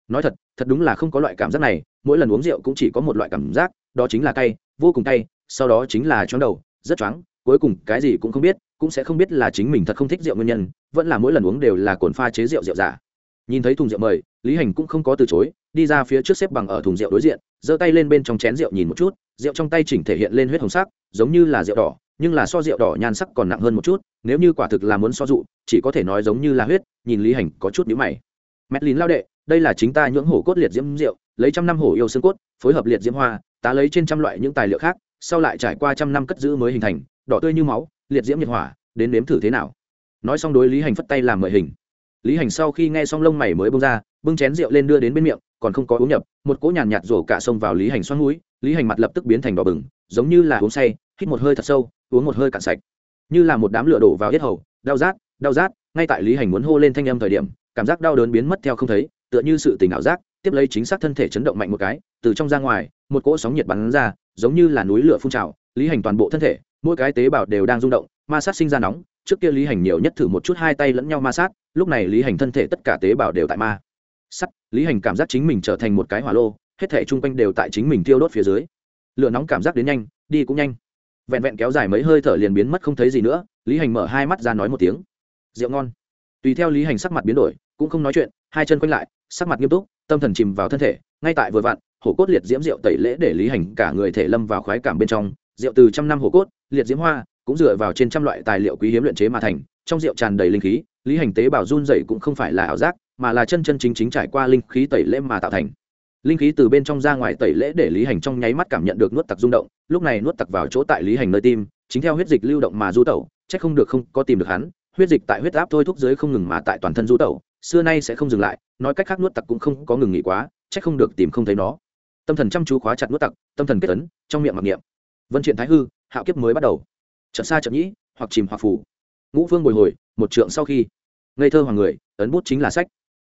Nói thật thật đúng là không có loại cảm giác này, mỗi lần uống rượu cũng chỉ có một loại cảm giác, đó chính là cay, vô cùng cay, sau đó chính là chóng đầu, rất choáng, cuối cùng cái gì cũng không biết, cũng sẽ không biết là chính mình thật không thích rượu nguyên nhân, vẫn là mỗi lần uống đều là cồn pha chế rượu rượu giả nhìn thấy thùng rượu mời, lý hành cũng không có từ chối, đi ra phía trước xếp bằng ở thùng rượu đối diện, giơ tay lên bên trong chén rượu nhìn một chút, rượu trong tay chỉnh thể hiện lên huyết hồng sắc, giống như là rượu đỏ, nhưng là so rượu đỏ nhan sắc còn nặng hơn một chút, nếu như quả thực là muốn so dụ, chỉ có thể nói giống như là huyết, nhìn lý hành có chút nhữ mày. Mét lín lao đệ, đây là chính ta nhưỡng hổ cốt liệt diễm rượu, lấy trăm năm hổ yêu xương cốt, phối hợp liệt diễm hoa ta lấy trên trăm loại những tài liệu khác, sau lại trải qua trăm năm cất giữ mới hình thành, đỏ tươi như máu, liệt diễm nhiệt hỏa, đến nếm thử thế nào. Nói xong đối lý hành phất tay làm mời hình lý hành sau khi nghe xong lông mày mới bông ra, bưng chén rượu lên đưa đến bên miệng, còn không có uống nhập, một cỗ nhàn nhạt rổ cả sông vào lý hành xoắn mũi, lý hành mặt lập tức biến thành đỏ bừng, giống như là uống say, hít một hơi thật sâu, uống một hơi cạn sạch. Như là một đám lửa đổ vào hết hầu, đau rát đau rát, ngay tại lý hành muốn hô lên thanh âm thời điểm, cảm giác đau đớn biến mất theo không thấy, tựa như sự tình ảo giác, tiếp lấy chính xác thân thể chấn động mạnh một cái, từ trong ra ngoài, một cỗ sóng nhiệt bắn ra, giống như là núi lửa phun trào, lý hành toàn bộ thân thể, mỗi cái tế bào đều đang rung động, ma sát sinh ra nóng trước kia lý hành nhiều nhất thử một chút hai tay lẫn nhau ma sát, lúc này lý hành thân thể tất cả tế bào đều tại ma. Sắt, lý hành cảm giác chính mình trở thành một cái hỏa lô, hết thể chung quanh đều tại chính mình tiêu đốt phía dưới. Lửa nóng cảm giác đến nhanh, đi cũng nhanh. Vẹn vẹn kéo dài mấy hơi thở liền biến mất không thấy gì nữa, lý hành mở hai mắt ra nói một tiếng. Rượu ngon. Tùy theo lý hành sắc mặt biến đổi, cũng không nói chuyện, hai chân quanh lại, sắc mặt nghiêm túc, tâm thần chìm vào thân thể, ngay tại vừa vặn, hổ cốt liệt diễm rượu tẩy lễ để lý hành cả người thể lâm vào khoái cảm bên trong. Rượu từ trăm năm hổ cốt, liệt diễm hoa cũng dựa vào trên trăm loại tài liệu quý hiếm luyện chế mà thành, trong rượu tràn đầy linh khí, lý hành tế bào run dậy cũng không phải là ảo giác, mà là chân chân chính chính trải qua linh khí tẩy lễ mà tạo thành. Linh khí từ bên trong ra ngoài tẩy lễ để lý hành trong nháy mắt cảm nhận được nuốt tặc rung động, lúc này nuốt tặc vào chỗ tại lý hành nơi tim, chính theo huyết dịch lưu động mà du tẩu c h ắ c không được không có tìm được hắn, huyết dịch tại huyết áp thôi thúc dưới không ngừng mà tại toàn thân du tẩu, xưa nay sẽ không dừng lại, nói cách khác nuốt tặc cũng không có ngừng nghỉ quá c h ắ c không được tìm không thấy nó. Tâm thần chăm chú khóa chặt nuốt tặc, tâm thần kết tấn trong miệng mặc niệm. Vân triện thái hư, hạo kiếp mới bắt đầu chậm xa chậm nhĩ, hoặc chìm hoặc phủ ngũ phương bồi hồi, một trượng sau khi. Ngây thơ hoàng người, ấn bút chính là sách.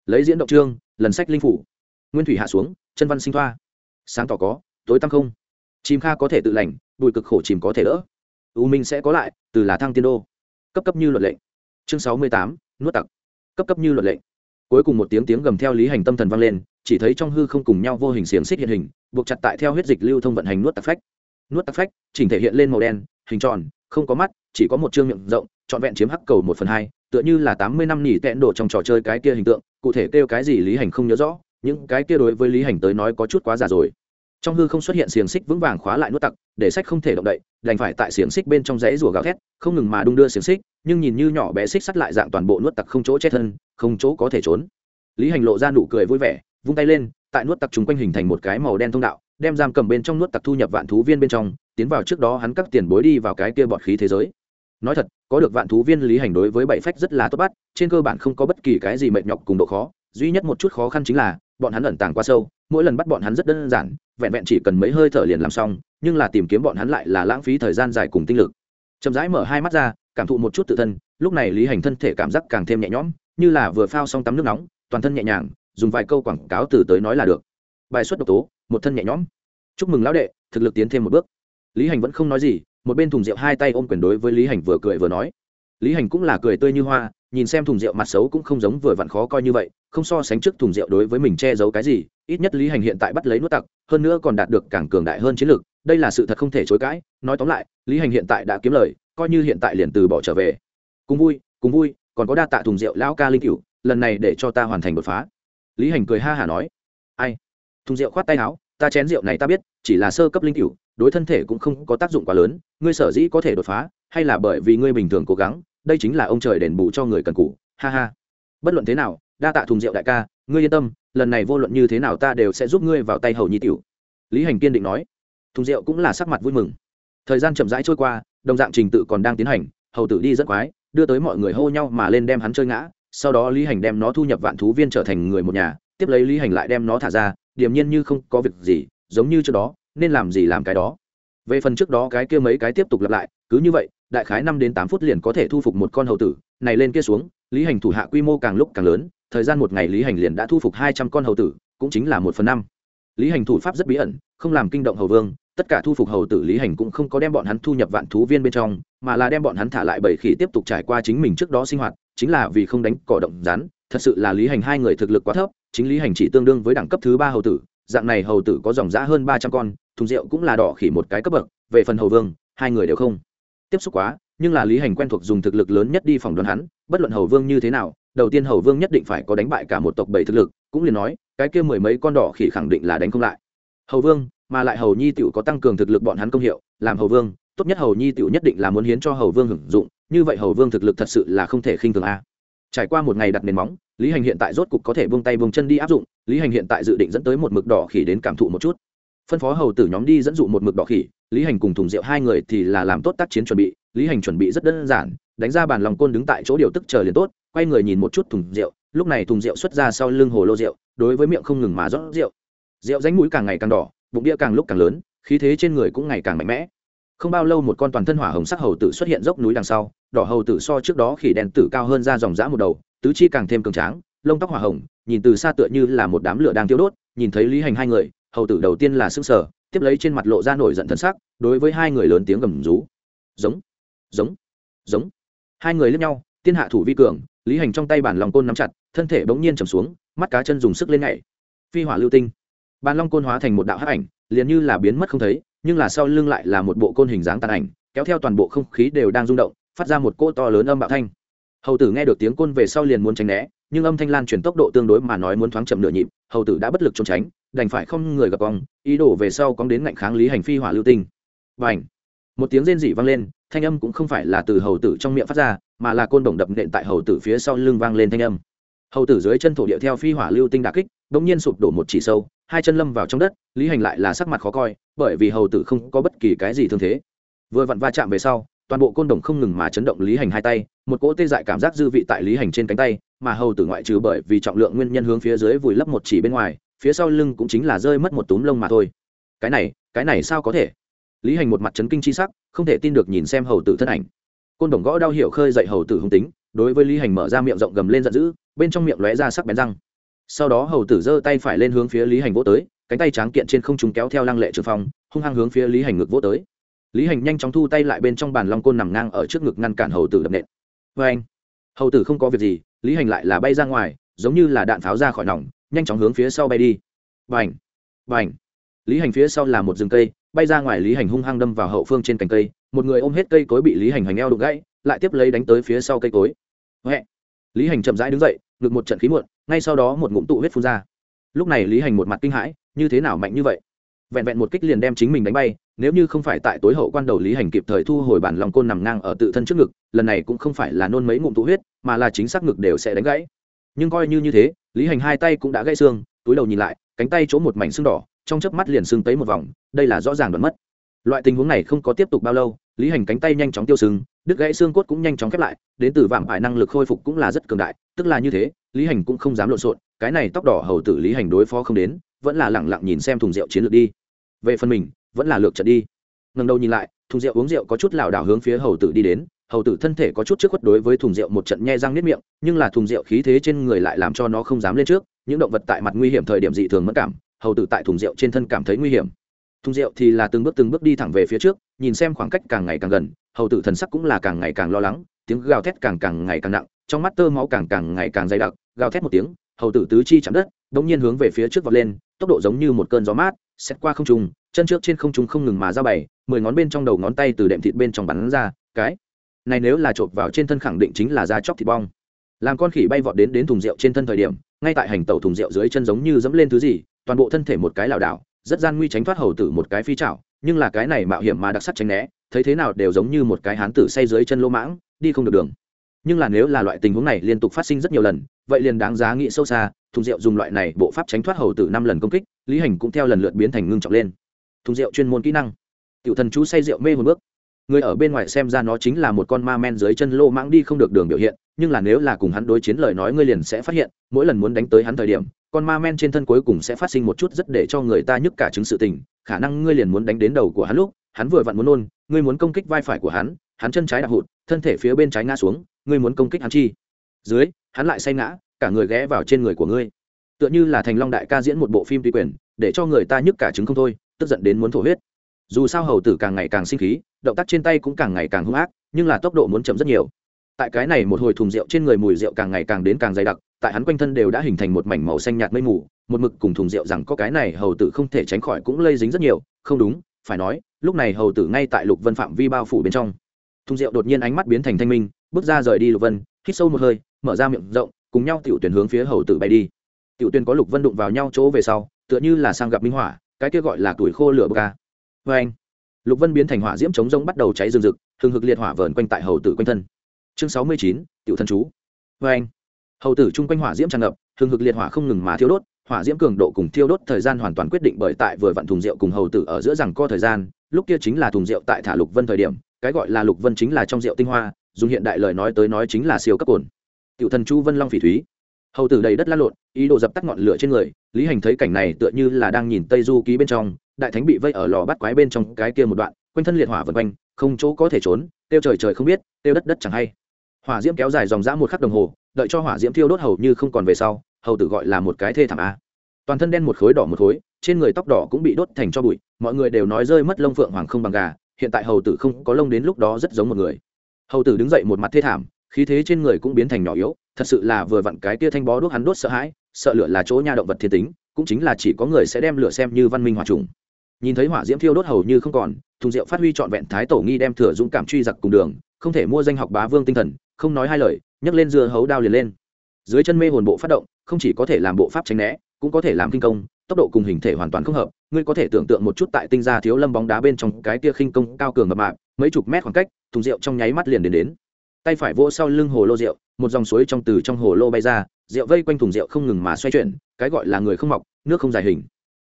Lấy diễn động trương lần sách linh phủ. Nguyên thủy hạ xuống, chân văn sinh thoa. Sáng tỏ có, tối tăm không. Chìm kha có thể tự lành bùi cực khổ chìm có thể đỡ. U minh sẽ có lại, từ là thăng tiên đô. Cấp cấp như luật lệnh. Chương sáu mươi tám, nuốt tặc. Cấp cấp như luật lệnh. Cuối cùng một tiếng tiếng gầm theo lý hành tâm thần vang lên, chỉ thấy trong hư không cùng nhau vô hình xiềng xích hiện hình, buộc chặt tại theo huyết dịch lưu thông vận hành nuốt tặc phách. Nuốt tặc phách, chỉnh thể hiện lên màu đen, hình tròn không có mắt, chỉ có một chương miệng rộng, trọn vẹn chiếm hắc cầu một phần hai, tựa như là tám mươi năm nỉ tẹn đổ trong trò chơi cái kia hình tượng, cụ thể kêu cái gì lý hành không nhớ rõ, những cái kia đối với lý hành tới nói có chút quá già rồi. Trong hư không xuất hiện xiềng xích vững vàng khóa lại nuốt tặc, để sách không thể động đậy, đành phải tại xiềng xích bên trong dãy rùa gào thét, không ngừng mà đung đưa xiềng xích, nhưng nhìn như nhỏ bé xích sắt lại dạng toàn bộ nuốt tặc không chỗ chết thân, không chỗ có thể trốn. Lý hành lộ ra nụ cười vui vẻ, vung tay lên, tại nuốt tặc chúng quanh hình thành một cái màu đen thông đạo, đem giam cầm bên trong nuốt tặc thu nhập vạn thú viên bên trong tiến vào trước đó hắn cắt tiền bối đi vào cái kia bọt khí thế giới. Nói thật, có được vạn thú viên lý hành đối với bảy phách rất là tốt bắt, trên cơ bản không có bất kỳ cái gì mệt nhọc cùng độ khó. Duy nhất một chút khó khăn chính là, bọn hắn ẩn tàng quá sâu, mỗi lần bắt bọn hắn rất đơn giản, vẹn vẹn chỉ cần mấy hơi thở liền làm xong, nhưng là tìm kiếm bọn hắn lại là lãng phí thời gian dài cùng tinh lực. Chậm rãi mở hai mắt ra, cảm thụ một chút tự thân, lúc này lý hành thân thể cảm giác càng thêm nhẹ nhõm, như là vừa phao xong tắm nước nóng, toàn thân nhẹ nhàng, dùng vài câu quảng cáo từ tới nói là được. Bài xuất độc tố, một thân nhẹ nhõm. Chúc mừng lão đệ, thực lực tiến thêm một bước lý hành vẫn không nói gì, một bên thùng rượu hai tay ôm quyền đối với lý hành vừa cười vừa nói. Lý hành cũng là cười tươi như hoa, nhìn xem thùng rượu mặt xấu cũng không giống vừa vặn khó coi như vậy, không so sánh trước thùng rượu đối với mình che giấu cái gì, ít nhất lý hành hiện tại bắt lấy nuốt tặc, hơn nữa còn đạt được càng cường đại hơn chiến lược, đây là sự thật không thể chối cãi, nói tóm lại, lý hành hiện tại đã kiếm lời, coi như hiện tại liền từ bỏ trở về. Cùng vui cùng vui, còn có đa tạ thùng rượu lão ca linh cửu, lần này để cho ta hoàn thành đột phá. Lý hành cười ha hả nói. Ai? Thùng rượu khoát tay áo, ta chén rượu này ta biết, chỉ là sơ cấp linh cửu đối thân thể cũng không có tác dụng quá lớn, ngươi sở dĩ có thể đột phá, hay là bởi vì ngươi bình thường cố gắng, đây chính là ông trời đền bù cho người cần cũ ha ha. Bất luận thế nào, đa tạ thùng rượu đại ca, ngươi yên tâm, lần này vô luận như thế nào ta đều sẽ giúp ngươi vào tay hầu nhi tiểu. Lý hành kiên định nói. Thùng rượu cũng là sắc mặt vui mừng. Thời gian chậm rãi trôi qua, đồng dạng trình tự còn đang tiến hành, hầu tử đi rất quái đưa tới mọi người hô nhau mà lên đem hắn chơi ngã, sau đó lý hành đem nó thu nhập vạn thú viên trở thành người một nhà, tiếp lấy lý hành lại đem nó thả ra, điềm nhiên như không có việc gì, giống như trước đó nên làm gì làm cái đó. Về phần trước đó cái kia mấy cái tiếp tục lặp lại, cứ như vậy, đại khái năm đến tám phút liền có thể thu phục một con hầu tử, này lên kia xuống, lý hành thủ hạ quy mô càng lúc càng lớn, thời gian một ngày lý hành liền đã thu phục hai trăm con hầu tử, cũng chính là một phần năm. Lý hành thủ pháp rất bí ẩn, không làm kinh động hầu vương, tất cả thu phục hầu tử lý hành cũng không có đem bọn hắn thu nhập vạn thú viên bên trong, mà là đem bọn hắn thả lại bảy khỉ tiếp tục trải qua chính mình trước đó sinh hoạt, chính là vì không đánh cỏ động rắn, thật sự là lý hành hai người thực lực quá thấp, chính lý hành chỉ tương đương với đẳng cấp thứ ba hầu tử dạng này hầu tử có dòng giã hơn ba trăm con, thùng rượu cũng là đỏ khỉ một cái cấp bậc, về phần hầu vương, hai người đều không. Tiếp xúc quá, nhưng là lý hành quen thuộc dùng thực lực lớn nhất đi phòng đoán hắn, bất luận hầu vương như thế nào, đầu tiên hầu vương nhất định phải có đánh bại cả một tộc bảy thực lực, cũng liền nói, cái kia mười mấy con đỏ khỉ khẳng định là đánh không lại. Hầu vương, mà lại hầu nhi tựu có tăng cường thực lực bọn hắn công hiệu, làm hầu vương, tốt nhất hầu nhi tiểu nhất định là muốn hiến cho hầu vương hưởng dụng, như vậy hầu vương thực lực thật sự là không thể khinh thường a. Trải qua một ngày đặt nền móng, lý hành hiện tại rốt cục có thể buông tay buông chân đi áp dụng lý hành hiện tại dự định dẫn tới một mực đỏ khỉ đến cảm thụ một chút. Phân phó hầu tử nhóm đi dẫn dụ một mực đỏ khỉ, lý hành cùng thùng rượu hai người thì là làm tốt tác chiến chuẩn bị. Lý hành chuẩn bị rất đơn giản, đánh ra bàn lòng côn đứng tại chỗ điều tức chờ liền tốt, quay người nhìn một chút thùng rượu lúc này thùng rượu xuất ra sau lưng hồ lô rượu, đối với miệng không ngừng mà rót rượu. Rượu ránh mũi càng ngày càng đỏ, bụng đĩa càng lúc càng lớn, khí thế trên người cũng ngày càng mạnh mẽ. Không bao lâu một con toàn thân hỏa hồng sắc hầu tử xuất hiện dốc núi đằng sau, đỏ hầu tử so trước đó khỉ đèn tử cao hơn ra dòng dã một đầu, tứ chi càng thêm cường tráng lông tóc hỏa hồng, nhìn từ xa tựa như là một đám lửa đang tiêu đốt, nhìn thấy lý hành hai người, hầu tử đầu tiên là xương sở tiếp lấy trên mặt lộ ra nổi giận thân sắc, đối với hai người lớn tiếng gầm rú. Giống giống giống. Hai người lướt nhau, tiên hạ thủ vi cường, lý hành trong tay bản lòng côn nắm chặt, thân thể bỗng nhiên trầm xuống, mắt cá chân dùng sức lên nhảy. Phi hỏa lưu tinh. Bàn long côn hóa thành một đạo hắc ảnh, liền như là biến mất không thấy, nhưng là sau lưng lại là một bộ côn hình dáng tàn ảnh, kéo theo toàn bộ không khí đều đang rung động, phát ra một cỗ to lớn âm bạo thanh. Hầu tử nghe được tiếng côn về sau liền muốn tránh né nhưng âm thanh lan chuyển tốc độ tương đối mà nói muốn thoáng chậm nửa nhịp, hầu tử đã bất lực trốn tránh, đành phải không người gặp cong ý đồ về sau cóng đến ngạnh kháng lý hành phi hỏa lưu tinh. Và ảnh một tiếng rên rỉ vang lên, thanh âm cũng không phải là từ hầu tử trong miệng phát ra, mà là côn đồng đập nện tại hầu tử phía sau lưng vang lên thanh âm. Hầu tử dưới chân thổ địa theo phi hỏa lưu tinh đà kích đ ỗ n g nhiên sụp đổ một chỉ sâu, hai chân lâm vào trong đất, lý hành lại là sắc mặt khó coi, bởi vì hầu tử không có bất kỳ cái gì thương thế. Vừa vặn va chạm về sau, toàn bộ côn đồng không ngừng mà chấn động lý hành hai tay, một cỗ tê dại cảm giác dư vị tại lý hành trên cánh tay mà hầu tử ngoại trừ bởi vì trọng lượng nguyên nhân hướng phía dưới vùi lấp một chỉ bên ngoài, phía sau lưng cũng chính là rơi mất một túm lông mà thôi. Cái này cái này sao có thể? Lý hành một mặt chấn kinh c h i sắc, không thể tin được nhìn xem hầu tử thân ảnh. Côn đồng gõ đau hiệu khơi dậy hầu tử hung tính, đối với lý hành mở ra miệng rộng gầm lên giận dữ, bên trong miệng lóe ra sắc bén răng. Sau đó hầu tử giơ tay phải lên hướng phía lý hành vỗ tới, cánh tay tráng kiện trên không trung kéo theo lăng lệ trường phong, hung hăng hướng phía lý hành ngực vỗ tới. Lý hành nhanh chóng thu tay lại bên trong bàn long côn nằm ngang ở trước ngực ngăn cản hầu tử đập nện. Vê anh hầu tử không có việc gì lý hành lại là bay ra ngoài, giống như là đạn pháo ra khỏi nòng, nhanh chóng hướng phía sau bay đi. Vành vành lý hành phía sau là một rừng cây, bay ra ngoài lý hành hung hăng đâm vào hậu phương trên cành cây, một người ôm hết cây cối bị lý hành hành eo đục gãy, lại tiếp lấy đánh tới phía sau cây cối. Huệ lý hành chậm rãi đứng dậy, ngực một trận khí muộn, ngay sau đó một ngụm tụ huyết phun ra. Lúc này lý hành một mặt kinh hãi, như thế nào mạnh như vậy? Vẹn vẹn một kích liền đem chính mình đánh bay nếu như không phải tại tối hậu quan đầu lý hành kịp thời thu hồi bản lòng côn nằm ngang ở tự thân trước ngực, lần này cũng không phải là nôn mấy ngụm tụ huyết, mà là chính xác ngực đều sẽ đánh gãy. Nhưng coi như như thế, lý hành hai tay cũng đã gãy xương, túi đầu nhìn lại, cánh tay chỗ một mảnh xương đỏ, trong chớp mắt liền xương tấy một vòng, đây là rõ ràng đoạn mất. Loại tình huống này không có tiếp tục bao lâu, lý hành cánh tay nhanh chóng tiêu sưng, đứt gãy xương cốt cũng nhanh chóng khép lại, đến từ vạm ải năng lực khôi phục cũng là rất cường đại, tức là như thế, lý hành cũng không dám lộn xộn, cái này tóc đỏ hầu tử lý hành đối phó không đến, vẫn là lẳng lặng nhìn xem thùng rượu chiến lược đi. Về phần mình vẫn là lược trận đi ngần đầu nhìn lại, thùng rượu uống rượu có chút lảo đảo hướng phía hầu tử đi đến hầu tử thân thể có chút trước khuất đối với thùng rượu một trận nhe răng nếp miệng, nhưng là thùng rượu khí thế trên người lại làm cho nó không dám lên trước, những động vật tại mặt nguy hiểm thời điểm dị thường mất cảm, hầu tử tại thùng rượu trên thân cảm thấy nguy hiểm thùng rượu thì là từng bước từng bước đi thẳng về phía trước, nhìn xem khoảng cách càng ngày càng gần, hầu tử thần sắc cũng là càng ngày càng lo lắng, tiếng gào thét càng càng ngày càng nặng, trong mắt tơ máu càng càng ngày càng dày đặc, gào thét một tiếng, hầu tử tứ chi chạm đất đ ỗ n g nhiên hướng về phía trước vọt lên, tốc độ giống như một cơn gió mát, xét qua không trùng chân trước trên không trung không ngừng mà ra bày, mười ngón bên trong đầu ngón tay từ đệm thịt bên trong bắn ra, cái này nếu là chộp vào trên thân khẳng định chính là da chóc thịt bong. Làm con khỉ bay vọt đến đến thùng rượu trên thân thời điểm, ngay tại hành tàu thùng rượu dưới chân giống như dẫm lên thứ gì, toàn bộ thân thể một cái lảo đảo, rất gian nguy tránh thoát hầu tử một cái phi chảo nhưng là cái này mạo hiểm mà đặc sắc tránh né, thấy thế nào đều giống như một cái hán tử say dưới chân lỗ mãng, đi không được đường. Nhưng là nếu là loại tình huống này liên tục phát sinh rất nhiều lần, vậy liền đáng giá nghĩ sâu xa, thùng rượu dùng loại này bộ pháp tránh thoát hầu tử năm lần công kích, lý hành cũng theo lần lượt biến thành ngưng trọng lên thùng rượu chuyên môn kỹ năng. Tiểu thần chú say rượu mê một bước. Người ở bên ngoài xem ra nó chính là một con ma men dưới chân lô mãng đi không được đường biểu hiện, nhưng là nếu là cùng hắn đối chiến lời nói ngươi liền sẽ phát hiện, mỗi lần muốn đánh tới hắn thời điểm, con ma men trên thân cuối cùng sẽ phát sinh một chút rất để cho người ta nhức cả chứng sự tình, khả năng ngươi liền muốn đánh đến đầu của hắn lúc, hắn vừa vặn muốn nôn, ngươi muốn công kích vai phải của hắn hắn chân trái đạp hụt, thân thể phía bên trái ngã xuống, ngươi muốn công kích hắn chi. Dưới, hắn lại say ngã, cả người ghé vào trên người của ngươi. Tựa như là thành long đại ca diễn một bộ phim tùy quyền, để cho người ta nhức cả chứng không thôi tức giận đến muốn thổ huyết. Dù sao hầu tử càng ngày càng sinh khí, động tác trên tay cũng càng ngày càng hung ác, nhưng là tốc độ muốn chậm rất nhiều. Tại cái này một hồi thùng rượu trên người mùi rượu càng ngày càng đến càng dày đặc, tại hắn quanh thân đều đã hình thành một mảnh màu xanh nhạt mây mù, một mực cùng thùng rượu rằng có cái này hầu tử không thể tránh khỏi cũng lây dính rất nhiều, không đúng, phải nói, lúc này hầu tử ngay tại lục vân phạm vi bao phủ bên trong. Thùng rượu đột nhiên ánh mắt biến thành thanh minh, bước ra rời đi lục vân, hít sâu một hơi, mở ra miệng rộng, cùng nhau tiểu tuyển hướng phía hầu tử bay đi. Tiểu tuyển có lục vân đụng vào nhau chỗ về sau, tựa như là sang gặp minh hỏa cái kia gọi là tuổi khô lửa bờ ca vê vâng anh. Lục vân biến thành hỏa diễm chống rông bắt đầu cháy rừng rực, hừng hực liệt hỏa vờn quanh tại hầu tử quanh thân. Chương sáu mươi chín, tiểu thân chú. Vê anh. Hầu tử chung quanh hỏa diễm tràn ngập, hừng hực liệt hỏa không ngừng mà thiêu đốt, hỏa diễm cường độ cùng thiêu đốt thời gian hoàn toàn quyết định bởi tại vừa vặn thùng rượu cùng hầu tử ở giữa rằng co thời gian, lúc kia chính là thùng rượu tại thả lục vân thời điểm, cái gọi là lục vân chính là trong rượu tinh hoa, dùng hiện đại lời nói tới nói chính là siêu cấp cồn. Tiểu thần chu vân long phỉ thúy hầu tử đầy đất lăn lộn, ý đồ dập tắt ngọn lửa trên người, lý hành thấy cảnh này tựa như là đang nhìn tây du ký bên trong, đại thánh bị vây ở lò bắt quái bên trong cái kia một đoạn, quanh thân liệt hỏa vân quanh, không chỗ có thể trốn, tiêu trời trời không biết, tiêu đất đất chẳng hay. Hỏa diễm kéo dài dòng dã một khắc đồng hồ, đợi cho hỏa diễm thiêu đốt hầu như không còn về sau, hầu tử gọi là một cái thê thảm a. Toàn thân đen một khối đỏ một khối, trên người tóc đỏ cũng bị đốt thành cho bụi, mọi người đều nói rơi mất lông phượng hoàng không bằng gà, hiện tại hầu tử không có lông đến lúc đó rất giống một người. Hầu tử đứng dậy một mặt thê thảm khí thế trên người cũng biến thành nhỏ yếu, thật sự là vừa vặn cái tia thanh bó đuốc hắn đốt sợ hãi, sợ lửa là chỗ nha động vật thiên tính, cũng chính là chỉ có người sẽ đem lửa xem như văn minh hòa trùng. Nhìn thấy hỏa diễm thiêu đốt hầu như không còn, thùng rượu phát huy trọn vẹn thái tổ nghi đem thừa dũng cảm truy giặc cùng đường, không thể mua danh học bá vương tinh thần, không nói hai lời, nhấc lên dưa hấu đao liền lên. Dưới chân mê hồn bộ phát động, không chỉ có thể làm bộ pháp tránh né, cũng có thể làm kinh công, tốc độ cùng hình thể hoàn toàn không hợp, ngươi có thể tưởng tượng một chút tại tinh gia thiếu lâm bóng đá bên trong cái tia khinh công cao cường mập mạp, mấy chục mét khoảng cách, thùng rượu trong nháy mắt liền đến đến tay phải vỗ sau lưng hồ lô rượu, một dòng suối trong từ trong hồ lô bay ra, rượu vây quanh thùng rượu không ngừng mà xoay chuyển, cái gọi là người không mọc, nước không dài hình.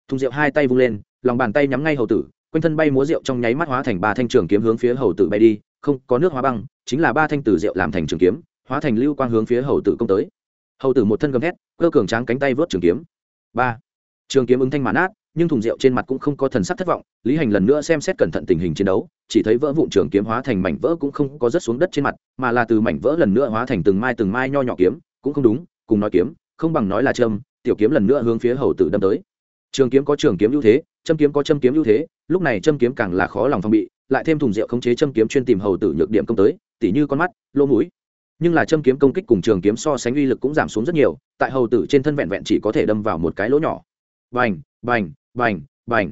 Thùng rượu hai tay vung lên, lòng bàn tay nhắm ngay hầu tử, quanh thân bay múa rượu trong nháy mắt hóa thành ba thanh trường kiếm hướng phía hầu tử bay đi, không, có nước hóa băng, chính là ba thanh tử rượu làm thành trường kiếm, hóa thành lưu quang hướng phía hầu tử công tới. Hầu tử một thân gầm thét, cơ cường tráng cánh tay vớt trường kiếm. Ba. Trường kiếm ứng thanh mãn át nhưng thùng rượu trên mặt cũng không có thần sắc thất vọng, lý hành lần nữa xem xét cẩn thận tình hình chiến đấu chỉ thấy vỡ vụn trường kiếm hóa thành mảnh vỡ cũng không có rớt xuống đất trên mặt, mà là từ mảnh vỡ lần nữa hóa thành từng mai từng mai nho nhỏ kiếm, cũng không đúng, cùng nói kiếm, không bằng nói là châm, tiểu kiếm lần nữa hướng phía hầu tử đâm tới. Trường kiếm có trường kiếm ưu thế, châm kiếm có châm kiếm ưu thế, lúc này châm kiếm càng là khó lòng phòng bị, lại thêm thùng rượu khống chế châm kiếm chuyên tìm hầu tử nhược điểm công tới, tỉ như con mắt, lỗ mũi. Nhưng là châm kiếm công kích cùng trường kiếm so sánh uy lực cũng giảm xuống rất nhiều, tại hầu tử trên thân vẹn vẹn chỉ có thể đâm vào một cái lỗ nhỏ. Bành bành bành bành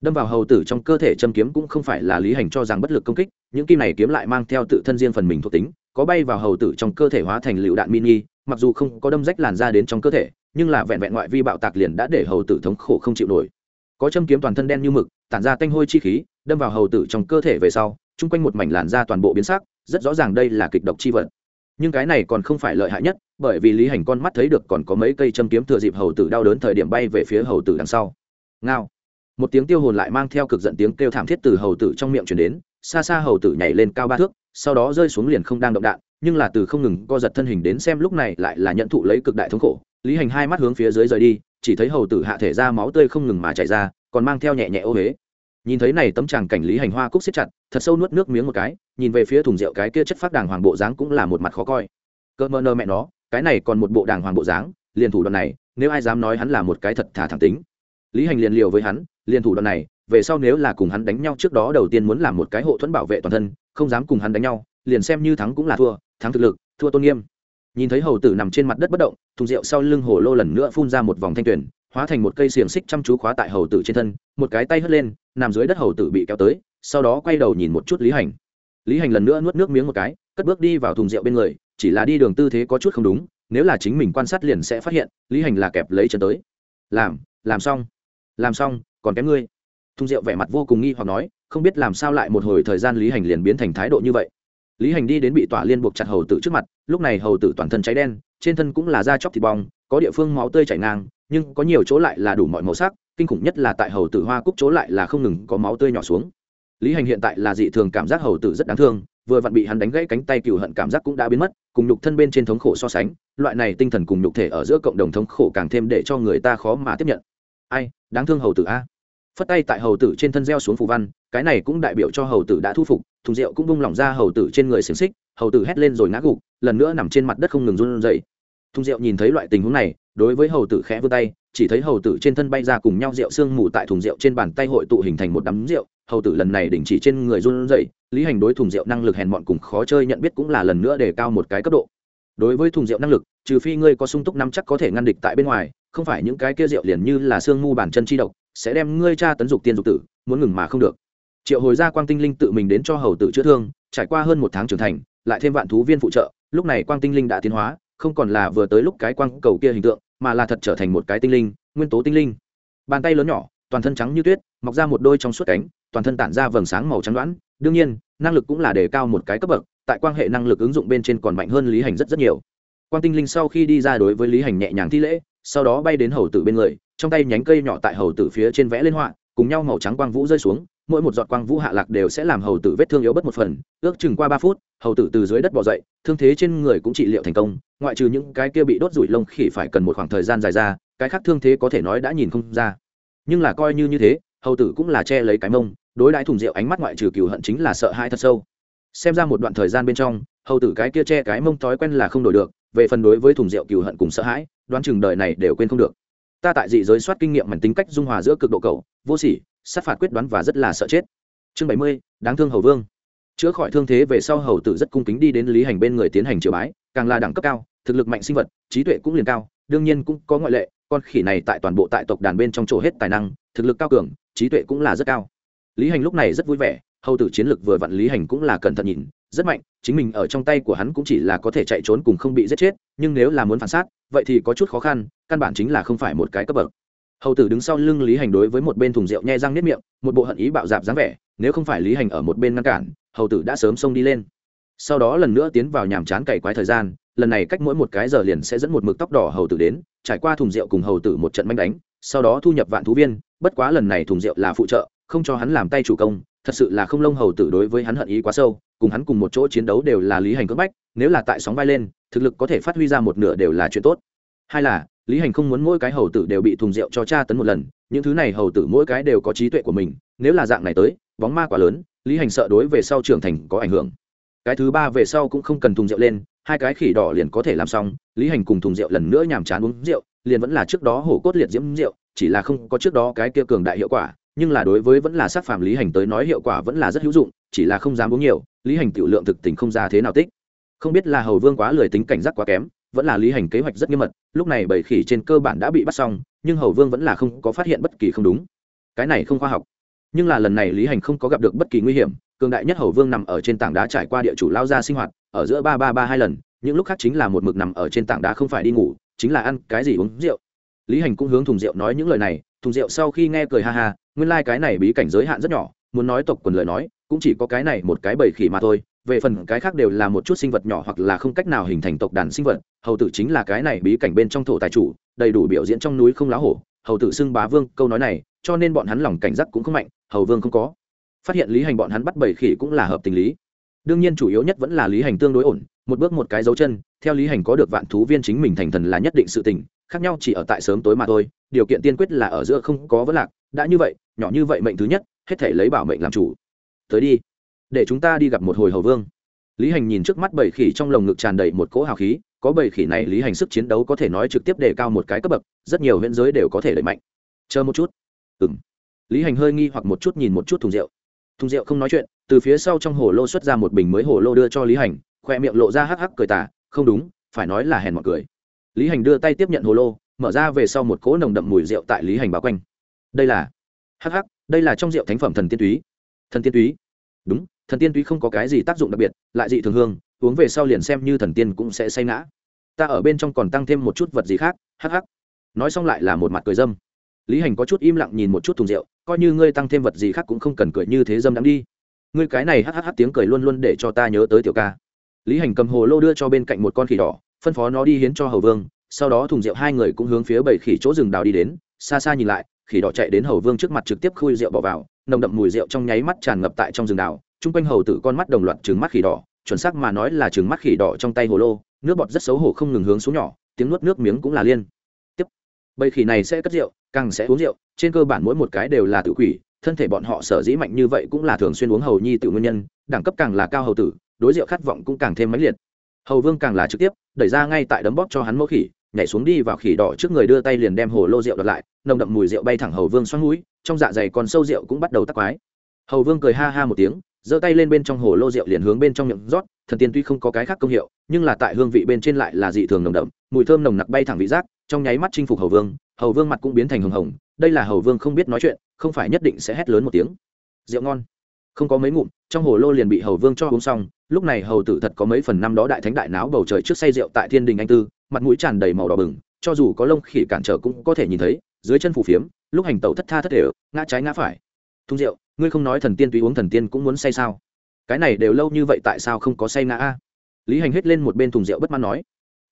đâm vào hầu tử trong cơ thể châm kiếm cũng không phải là lý hành cho rằng bất lực công kích, những kim này kiếm lại mang theo tự thân riêng phần mình thuộc tính, có bay vào hầu tử trong cơ thể hóa thành lựu đạn mini, mặc dù không có đâm rách làn ra đến trong cơ thể, nhưng là vẹn vẹn ngoại vi bạo tạc liền đã để hầu tử thống khổ không chịu nổi. Có châm kiếm toàn thân đen như mực, tản ra tanh hôi chi khí, đâm vào hầu tử trong cơ thể về sau, chung quanh một mảnh làn da toàn bộ biến sắc, rất rõ ràng đây là kịch độc chi vật. Nhưng cái này còn không phải lợi hại nhất, bởi vì lý hành con mắt thấy được còn có mấy cây châm kiếm thừa dịp hầu tử đau đớn thời điểm bay về phía hầu tử đằng sau. Ngao một tiếng tiêu hồn lại mang theo cực giận tiếng kêu thảm thiết từ hầu tử trong miệng chuyển đến, xa xa hầu tử nhảy lên cao ba thước, sau đó rơi xuống liền không đang động đạn, nhưng là từ không ngừng co giật thân hình đến xem lúc này lại là nhận thụ lấy cực đại thống khổ. Lý hành hai mắt hướng phía dưới rời đi, chỉ thấy hầu tử hạ thể ra máu tươi không ngừng mà chảy ra, còn mang theo nhẹ nhẹ ô huế. Nhìn thấy này tấm tràng cảnh lý hành hoa cúc xếp chặt, thật sâu nuốt nước miếng một cái, nhìn về phía thùng rượu cái kia chất phát đàng hoàng bộ dáng cũng là một mặt khó coi. Cơ mơ nơ mẹ nó, cái này còn một bộ đàng hoàng bộ dáng, liền thủ đoạn này, nếu ai dám nói hắn là một cái thật thả thẳng tính. Lý hành liền liều với hắn liền thủ đoạn này, về sau nếu là cùng hắn đánh nhau trước đó đầu tiên muốn làm một cái hộ thuẫn bảo vệ toàn thân, không dám cùng hắn đánh nhau, liền xem như thắng cũng là thua, thắng thực lực, thua tôn nghiêm. Nhìn thấy hầu tử nằm trên mặt đất bất động, thùng rượu sau lưng hồ lô lần nữa phun ra một vòng thanh tuyển hóa thành một cây xiềng xích chăm chú khóa tại hầu tử trên thân, một cái tay hất lên, nằm dưới đất hầu tử bị kéo tới, sau đó quay đầu nhìn một chút lý hành. Lý hành lần nữa nuốt nước miếng một cái, cất bước đi vào thùng rượu bên người, chỉ là đi đường tư thế có chút không đúng, nếu là chính mình quan sát liền sẽ phát hiện, lý hành là kẹp lấy chân tới. Làm làm xong làm xong còn kém ngươi. Thùng rượu vẻ mặt vô cùng nghi hoặc nói, không biết làm sao lại một hồi thời gian lý hành liền biến thành thái độ như vậy. Lý hành đi đến bị tỏa liên buộc chặt hầu tử trước mặt, lúc này hầu tử toàn thân cháy đen, trên thân cũng là da chóc thịt bong, có địa phương máu tươi chảy ngang, nhưng có nhiều chỗ lại là đủ mọi màu sắc, kinh khủng nhất là tại hầu tử hoa cúc chỗ lại là không ngừng có máu tươi nhỏ xuống. Lý hành hiện tại là dị thường cảm giác hầu tử rất đáng thương, vừa vặn bị hắn đánh gãy cánh tay cựu hận cảm giác cũng đã biến mất, cùng nhục thân bên trên thống khổ so sánh, loại này tinh thần cùng nhục thể ở giữa cộng đồng thống khổ càng thêm để cho người ta khó mà tiếp nhận ai, đáng thương hầu tử a. Phất tay tại hầu tử trên thân gieo xuống phù văn, cái này cũng đại biểu cho hầu tử đã thu phục, thùng rượu cũng bung lỏng ra hầu tử trên người xiềng xích, hầu tử hét lên rồi ngã gục, lần nữa nằm trên mặt đất không ngừng run rẩy. Thùng rượu nhìn thấy loại tình huống này, đối với hầu tử khẽ vươn tay, chỉ thấy hầu tử trên thân bay ra cùng nhau rượu sương mù tại thùng rượu trên bàn tay hội tụ hình thành một đám rượu, hầu tử lần này đình chỉ trên người run rẩy, lý hành đối thùng rượu năng lực hèn mọn cùng khó chơi nhận biết cũng là lần nữa để cao một cái cấp độ. Đối với thùng rượu năng lực, trừ phi ngươi có sung túc năm chắc có thể ngăn địch tại bên ngoài không phải những cái kia rượu liền như là sương mu bản chân chi độc, sẽ đem ngươi cha tấn dục tiên dục tử, muốn ngừng mà không được. Triệu hồi ra quang tinh linh tự mình đến cho hầu tử chữa thương, trải qua hơn một tháng trưởng thành, lại thêm vạn thú viên phụ trợ, lúc này quang tinh linh đã tiến hóa, không còn là vừa tới lúc cái quang cầu kia hình tượng, mà là thật trở thành một cái tinh linh, nguyên tố tinh linh. Bàn tay lớn nhỏ, toàn thân trắng như tuyết, mọc ra một đôi trong suốt cánh, toàn thân tản ra vầng sáng màu trắng đoán. Đương nhiên, năng lực cũng là đề cao một cái cấp bậc, tại quan hệ năng lực ứng dụng bên trên còn mạnh hơn lý hành rất rất nhiều. Quang tinh linh sau khi đi ra đối với lý hành nhẹ nhàng thi lễ sau đó bay đến hầu tử bên người, trong tay nhánh cây nhỏ tại hầu tử phía trên vẽ lên họa, cùng nhau màu trắng quang vũ rơi xuống, mỗi một giọt quang vũ hạ lạc đều sẽ làm hầu tử vết thương yếu bất một phần, ước chừng qua ba phút, hầu tử từ dưới đất bỏ dậy, thương thế trên người cũng trị liệu thành công, ngoại trừ những cái kia bị đốt rủi lông khỉ phải cần một khoảng thời gian dài ra, cái khác thương thế có thể nói đã nhìn không ra. Nhưng là coi như như thế, hầu tử cũng là che lấy cái mông, đối đãi thùng rượu ánh mắt ngoại trừ cừu hận chính là sợ hãi thật sâu. Xem ra một đoạn thời gian bên trong, hầu tử cái kia che cái mông thói quen là không đổi được về phần đối với thùng rượu cừu hận cùng sợ hãi, đoán chừng đời này đều quên không được. Ta tại dị giới soát kinh nghiệm mảnh tính cách dung hòa giữa cực độ cầu vô sỉ, sát phạt quyết đoán và rất là sợ chết. Chương bảy mươi, đáng thương hầu vương. Chữa khỏi thương thế về sau hầu tử rất cung kính đi đến lý hành bên người tiến hành triều bái, càng là đẳng cấp cao, thực lực mạnh sinh vật, trí tuệ cũng liền cao, đương nhiên cũng có ngoại lệ, con khỉ này tại toàn bộ tại tộc đàn bên trong chỗ hết tài năng, thực lực cao cường, trí tuệ cũng là rất cao. Lý hành lúc này rất vui vẻ, hầu tử chiến lực vừa vặn lý hành cũng là cẩn thận nhìn rất mạnh, chính mình ở trong tay của hắn cũng chỉ là có thể chạy trốn cùng không bị giết chết, nhưng nếu là muốn phản xác vậy thì có chút khó khăn, căn bản chính là không phải một cái cấp bậc. Hầu tử đứng sau lưng lý hành đối với một bên thùng rượu nhai răng nếp miệng, một bộ hận ý bạo dạp dáng vẻ, nếu không phải lý hành ở một bên ngăn cản, hầu tử đã sớm xông đi lên. Sau đó lần nữa tiến vào nhàm chán cày quái thời gian, lần này cách mỗi một cái giờ liền sẽ dẫn một mực tóc đỏ hầu tử đến, trải qua thùng rượu cùng hầu tử một trận manh đánh, sau đó thu nhập vạn thú viên, bất quá lần này thùng rượu là phụ trợ, không cho hắn làm tay chủ công thật sự là không lông hầu tử đối với hắn hận ý quá sâu, cùng hắn cùng một chỗ chiến đấu đều là lý hành cưỡng bách, nếu là tại sóng bay lên, thực lực có thể phát huy ra một nửa đều là chuyện tốt. Hai là, lý hành không muốn mỗi cái hầu tử đều bị thùng rượu cho tra tấn một lần, những thứ này hầu tử mỗi cái đều có trí tuệ của mình, nếu là dạng này tới, bóng ma quá lớn, lý hành sợ đối về sau trưởng thành có ảnh hưởng. Cái thứ ba về sau cũng không cần thùng rượu lên, hai cái khỉ đỏ liền có thể làm xong, lý hành cùng thùng rượu lần nữa nhàm chán uống rượu, liền vẫn là trước đó hổ cốt liệt diễm rượu, chỉ là không có trước đó cái kia cường đại hiệu quả nhưng là đối với vẫn là sát phàm lý hành tới nói hiệu quả vẫn là rất hữu dụng, chỉ là không dám uống nhiều, lý hành tiểu lượng thực tình không ra thế nào tích. Không biết là hầu vương quá lười tính cảnh giác quá kém, vẫn là lý hành kế hoạch rất nghiêm mật, lúc này bảy khỉ trên cơ bản đã bị bắt xong, nhưng hầu vương vẫn là không có phát hiện bất kỳ không đúng. Cái này không khoa học. Nhưng là lần này lý hành không có gặp được bất kỳ nguy hiểm, cường đại nhất hầu vương nằm ở trên tảng đá trải qua địa chủ lao ra sinh hoạt, ở giữa ba ba ba hai lần, những lúc khác chính là một mực nằm ở trên tảng đá không phải đi ngủ, chính là ăn cái gì uống rượu. Lý hành cũng hướng thùng rượu nói những lời này thùng rượu sau khi nghe cười ha ha, nguyên lai、like、cái này bí cảnh giới hạn rất nhỏ, muốn nói tộc quần lời nói, cũng chỉ có cái này một cái bầy khỉ mà thôi, về phần cái khác đều là một chút sinh vật nhỏ hoặc là không cách nào hình thành tộc đàn sinh vật, hầu tử chính là cái này bí cảnh bên trong thổ tài chủ, đầy đủ biểu diễn trong núi không lá hổ, hầu tử xưng bá vương, câu nói này, cho nên bọn hắn lòng cảnh giác cũng không mạnh, hầu vương không có. Phát hiện lý hành bọn hắn bắt bầy khỉ cũng là hợp tình lý. Đương nhiên chủ yếu nhất vẫn là lý hành tương đối ổn, một bước một cái dấu chân, theo lý hành có được vạn thú viên chính mình thành thần là nhất định sự tình khác nhau chỉ ở tại sớm tối mà thôi, điều kiện tiên quyết là ở giữa không có vấn lạc, đã như vậy, nhỏ như vậy mệnh thứ nhất, hết thể lấy bảo mệnh làm chủ. Tới đi, để chúng ta đi gặp một hồi hầu vương. Lý hành nhìn trước mắt bầy khỉ trong lồng ngực tràn đầy một cỗ hào khí, có bầy khỉ này lý hành sức chiến đấu có thể nói trực tiếp đề cao một cái cấp bậc, rất nhiều huyện giới đều có thể đẩy mạnh. Chờ một chút. Ừng lý hành hơi nghi hoặc một chút nhìn một chút thùng rượu thùng rượu không nói chuyện, từ phía sau trong hồ lô xuất ra một bình mới hồ lô đưa cho lý hành, khoe miệng lộ ra hắc hắc cười tả không đúng, phải nói là hèn mọi cười lý hành đưa tay tiếp nhận hồ lô, mở ra về sau một cỗ nồng đậm mùi rượu tại lý hành bao quanh. Đây là, hắc hắc, đây là trong rượu thánh phẩm thần tiên túy. Thần tiên túy? Đúng, thần tiên túy không có cái gì tác dụng đặc biệt, lại dị thường hương, uống về sau liền xem như thần tiên cũng sẽ say ngã. Ta ở bên trong còn tăng thêm một chút vật gì khác, hắc hắc. Nói xong lại là một mặt cười dâm. Lý hành có chút im lặng nhìn một chút thùng rượu, coi như ngươi tăng thêm vật gì khác cũng không cần cười như thế dâm đắm đi. Ngươi cái này hắc hắc tiếng cười luôn luôn để cho ta nhớ tới tiểu ca. Lý hành cầm hồ lô đưa cho bên cạnh một con khỉ đỏ phân phó nó đi hiến cho hầu vương, sau đó thùng rượu hai người cũng hướng phía bảy khỉ chỗ rừng đào đi đến, xa xa nhìn lại, khỉ đỏ chạy đến hầu vương trước mặt trực tiếp khui rượu bỏ vào, nồng đậm mùi rượu trong nháy mắt tràn ngập tại trong rừng đào, chung quanh hầu tử con mắt đồng loạt trừng mắt khỉ đỏ, chuẩn xác mà nói là trừng mắt khỉ đỏ trong tay hồ lô, nước bọt rất xấu hổ không ngừng hướng xuống nhỏ, tiếng nuốt nước miếng cũng là liên. Tiếp bầy khỉ này sẽ cất rượu, càng sẽ uống rượu, trên cơ bản mỗi một cái đều là tự quỷ, thân thể bọn họ sở dĩ mạnh như vậy cũng là thường xuyên uống hầu nhi tự nguyên nhân, đẳng cấp càng là cao hầu tử, đối rượu khát vọng cũng càng thêm mãnh liệt hầu vương càng là trực tiếp, đẩy ra ngay tại đấm bóp cho hắn mẫu khỉ, nhảy xuống đi vào khỉ đỏ trước người đưa tay liền đem hồ lô rượu đợt lại, nồng đậm mùi rượu bay thẳng hầu vương xoắn mũi, trong dạ dày còn sâu rượu cũng bắt đầu tắc quái. Hầu vương cười ha ha một tiếng, giơ tay lên bên trong hồ lô rượu liền hướng bên trong miệng rót, thần tiên tuy không có cái khác công hiệu, nhưng là tại hương vị bên trên lại là dị thường nồng đậm, mùi thơm nồng nặc bay thẳng vị giác, trong nháy mắt chinh phục hầu vương hầu vương mặt cũng biến thành hồng hồng, đây là hầu vương không biết nói chuyện, không phải nhất định sẽ hét lớn một tiếng. Rượu ngon không có mấy ngụm, trong hồ lô liền bị hầu vương cho uống xong. Lúc này hầu tử thật có mấy phần năm đó đại thánh đại náo bầu trời trước say rượu tại thiên đình anh tư, mặt mũi tràn đầy màu đỏ bừng, cho dù có lông khỉ cản trở cũng có thể nhìn thấy, dưới chân phù phiếm, lúc hành tẩu thất tha thất đều ngã trái ngã phải. Thung rượu, ngươi không nói thần tiên tùy uống thần tiên cũng muốn say sao? Cái này đều lâu như vậy tại sao không có say ngã a? Lý hành hết lên một bên thùng rượu bất mãn nói.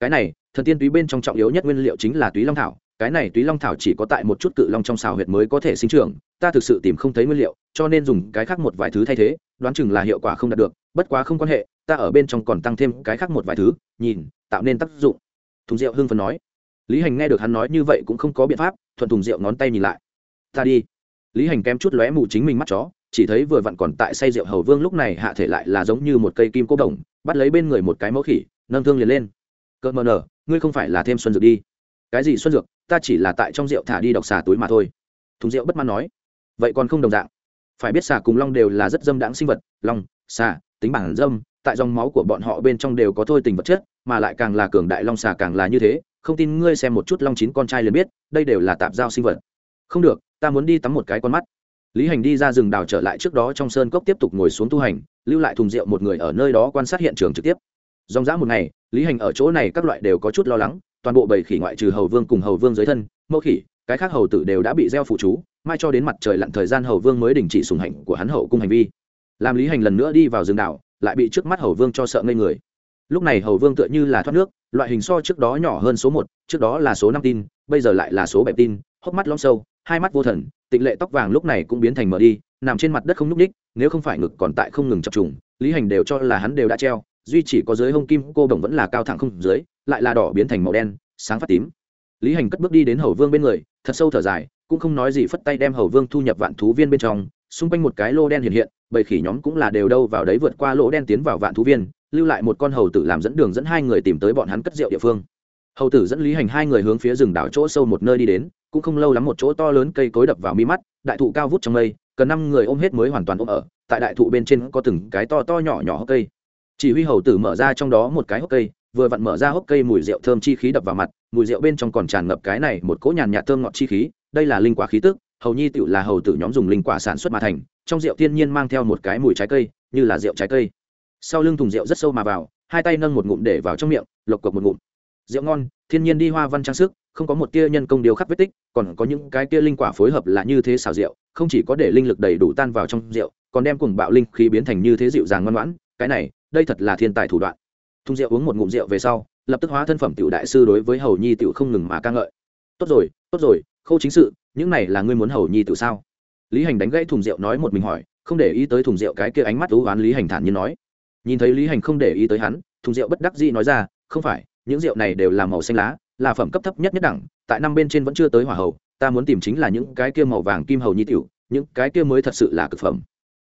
Cái này, thần tiên túy bên trong trọng yếu nhất nguyên liệu chính là túy long thảo cái này túy long thảo chỉ có tại một chút cự long trong xào huyệt mới có thể sinh trưởng, ta thực sự tìm không thấy nguyên liệu, cho nên dùng cái khác một vài thứ thay thế, đoán chừng là hiệu quả không đạt được, bất quá không quan hệ, ta ở bên trong còn tăng thêm cái khác một vài thứ, nhìn, tạo nên tác dụng. Thùng rượu hưng phấn nói. Lý hành nghe được hắn nói như vậy cũng không có biện pháp, thuận thùng rượu ngón tay nhìn lại. Ta đi. Lý hành kém chút lóe mù chính mình mắt chó, chỉ thấy vừa vặn còn tại say rượu hầu vương lúc này hạ thể lại là giống như một cây kim cố đồng, bắt lấy bên người một cái mẫu khỉ, nâng thương liền lên. Cợt mờ nở ngươi không phải là thêm xuân dược đi? Cái gì xuân dược, ta chỉ là tại trong rượu thả đi độc xà túi mà thôi. Thùng rượu bất mãn nói. Vậy còn không đồng dạng. Phải biết xà cùng long đều là rất dâm đãng sinh vật, long, xà, tính bản dâm, tại dòng máu của bọn họ bên trong đều có thôi tình vật chất, mà lại càng là cường đại long xà càng là như thế. Không tin ngươi xem một chút long chín con trai liền biết, đây đều là tạp giao sinh vật. Không được, ta muốn đi tắm một cái con mắt. Lý hành đi ra rừng đào trở lại trước đó trong sơn cốc tiếp tục ngồi xuống tu hành, lưu lại thùng rượu một người ở nơi đó quan sát hiện trường trực tiếp. Dòng dã một ngày, lý hành ở chỗ này các loại đều có chút lo lắng toàn bộ bầy khỉ ngoại trừ hầu vương cùng hầu vương dưới thân, mẫu khỉ, cái khác hầu tử đều đã bị gieo phụ chú, mai cho đến mặt trời lặn thời gian hầu vương mới đình chỉ sùng hạnh của hắn hậu cung hành vi. Làm lý hành lần nữa đi vào rừng đảo, lại bị trước mắt hầu vương cho sợ ngây người. Lúc này hầu vương tựa như là thoát nước, loại hình so trước đó nhỏ hơn số một, trước đó là số năm tin, bây giờ lại là số bảy tin, hốc mắt lom sâu, hai mắt vô thần, tịnh lệ tóc vàng lúc này cũng biến thành mờ đi, nằm trên mặt đất không n ú c ních nếu không phải ngực còn tại không ngừng chập trùng, lý hành đều cho là hắn đều đã treo duy chỉ có dưới hông kim cô đồng vẫn là cao thẳng không dưới, lại là đỏ biến thành màu đen, sáng phát tím. Lý hành cất bước đi đến hầu vương bên người, thật sâu thở dài, cũng không nói gì phất tay đem hầu vương thu nhập vạn thú viên bên trong. Xung quanh một cái lô đen hiện hiện, bầy khỉ nhóm cũng là đều đâu vào đấy vượt qua lỗ đen tiến vào vạn thú viên, lưu lại một con hầu tử làm dẫn đường dẫn hai người tìm tới bọn hắn cất rượu địa phương. Hầu tử dẫn lý hành hai người hướng phía rừng đảo chỗ sâu một nơi đi đến, cũng không lâu lắm một chỗ to lớn cây cối đập vào mi mắt, đại thụ cao vút trong mây, cần năm người ôm hết mới hoàn toàn ôm ở, tại đại thụ bên trên có từng cái to to nhỏ nhỏ cây chỉ huy hầu tử mở ra trong đó một cái hốc cây, vừa vặn mở ra hốc cây mùi rượu thơm chi khí đập vào mặt, mùi rượu bên trong còn tràn ngập cái này một cỗ nhàn nhạt thơm ngọt chi khí, đây là linh quả khí tức, hầu nhi tựu là hầu tử nhóm dùng linh quả sản xuất mà thành, trong rượu thiên nhiên mang theo một cái mùi trái cây, như là rượu trái cây. Sau lưng thùng rượu rất sâu mà vào, hai tay nâng một ngụm để vào trong miệng, lộc cộc một ngụm. Rượu ngon, thiên nhiên đi hoa văn trang sức, không có một tia nhân công điều khắc vết tích, còn có những cái tia linh quả phối hợp là như thế xào rượu, không chỉ có để linh lực đầy đủ tan vào trong rượu, còn đem cùng bạo linh khí biến thành như thế dịu dàng ngoan ngoãn, cái này đây thật là thiên tài thủ đoạn. Thùng rượu uống một ngụm rượu về sau, lập tức hóa thân phẩm tiểu đại sư đối với hầu nhi tiểu không ngừng mà ca ngợi. Tốt rồi tốt rồi, khâu chính sự, những này là ngươi muốn hầu nhi tiểu sao? Lý hành đánh gãy thùng rượu nói một mình hỏi, không để ý tới thùng rượu cái kia ánh mắt ú oán lý hành thản nhiên nói. Nhìn thấy lý hành không để ý tới hắn, thùng rượu bất đắc dĩ nói ra, không phải, những rượu này đều là màu xanh lá, là phẩm cấp thấp nhất nhất đẳng, tại năm bên trên vẫn chưa tới hỏa hầu, ta muốn tìm chính là những cái kia màu vàng kim hầu nhi tiểu, những cái kia mới thật sự là cực phẩm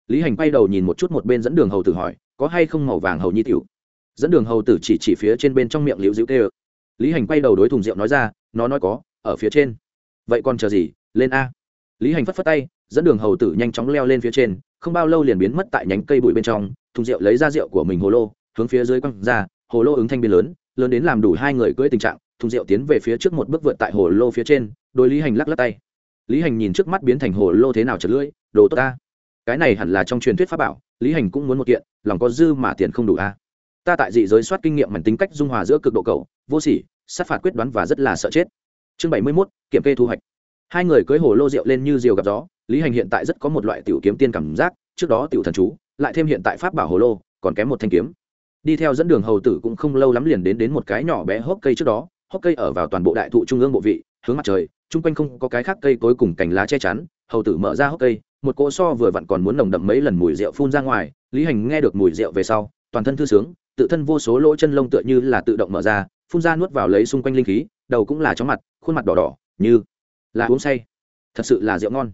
lý hành quay đầu nhìn một chút một bên dẫn đường hầu tử hỏi, có hay không màu vàng hầu nhi tiểu? Dẫn đường hầu tử chỉ chỉ phía trên bên trong miệng liễu dữ tê ơ lý hành quay đầu đối thùng rượu nói ra, nó nói có, ở phía trên. Vậy còn chờ gì? Lên a. Lý hành phất phất tay, dẫn đường hầu tử nhanh chóng leo lên phía trên, không bao lâu liền biến mất tại nhánh cây bụi bên trong, thùng rượu lấy ra rượu của mình hồ lô, hướng phía dưới quăng ra, hồ lô ứng thanh biên lớn lớn đến làm đủ hai người cưỡi tình trạng, thùng rượu tiến về phía trước một bước vượt tại hồ lô phía trên đôi lý hành lắc lắc tay. Lý hành nhìn trước mắt biến thành hồ lô thế nào chật lưỡi, đồ tốt ta cái này hẳn là trong truyền thuyết pháp bảo, lý hành cũng muốn một kiện, lòng có dư mà tiền không đủ a. Ta tại dị giới soát kinh nghiệm mảnh tính cách dung hòa giữa cực độ cầu vô sỉ, sát phạt quyết đoán và rất là sợ chết. Chương bảy mươi mốt, kiểm kê thu hoạch. Hai người cưới hồ lô rượu lên như diều gặp gió, lý hành hiện tại rất có một loại tiểu kiếm tiên cảm giác, trước đó tiểu thần chú, lại thêm hiện tại pháp bảo hồ lô, còn kém một thanh kiếm. Đi theo dẫn đường hầu tử cũng không lâu lắm liền đến đến một cái nhỏ bé hốc cây trước đó, hốc cây ở vào toàn bộ đại thụ trung ương bộ vị, hướng mặt trời, chung quanh không có cái khác cây tối cùng cành lá che chắn hầu tử mở ra hốc cây, một cỗ so vừa vặn còn muốn nồng đậm mấy lần mùi rượu phun ra ngoài, lý hành nghe được mùi rượu về sau, toàn thân thư sướng, tự thân vô số lỗ chân lông tựa như là tự động mở ra, phun ra nuốt vào lấy xung quanh linh khí, đầu cũng là chóng mặt, khuôn mặt đỏ đỏ, như là uống say. Thật sự là rượu ngon.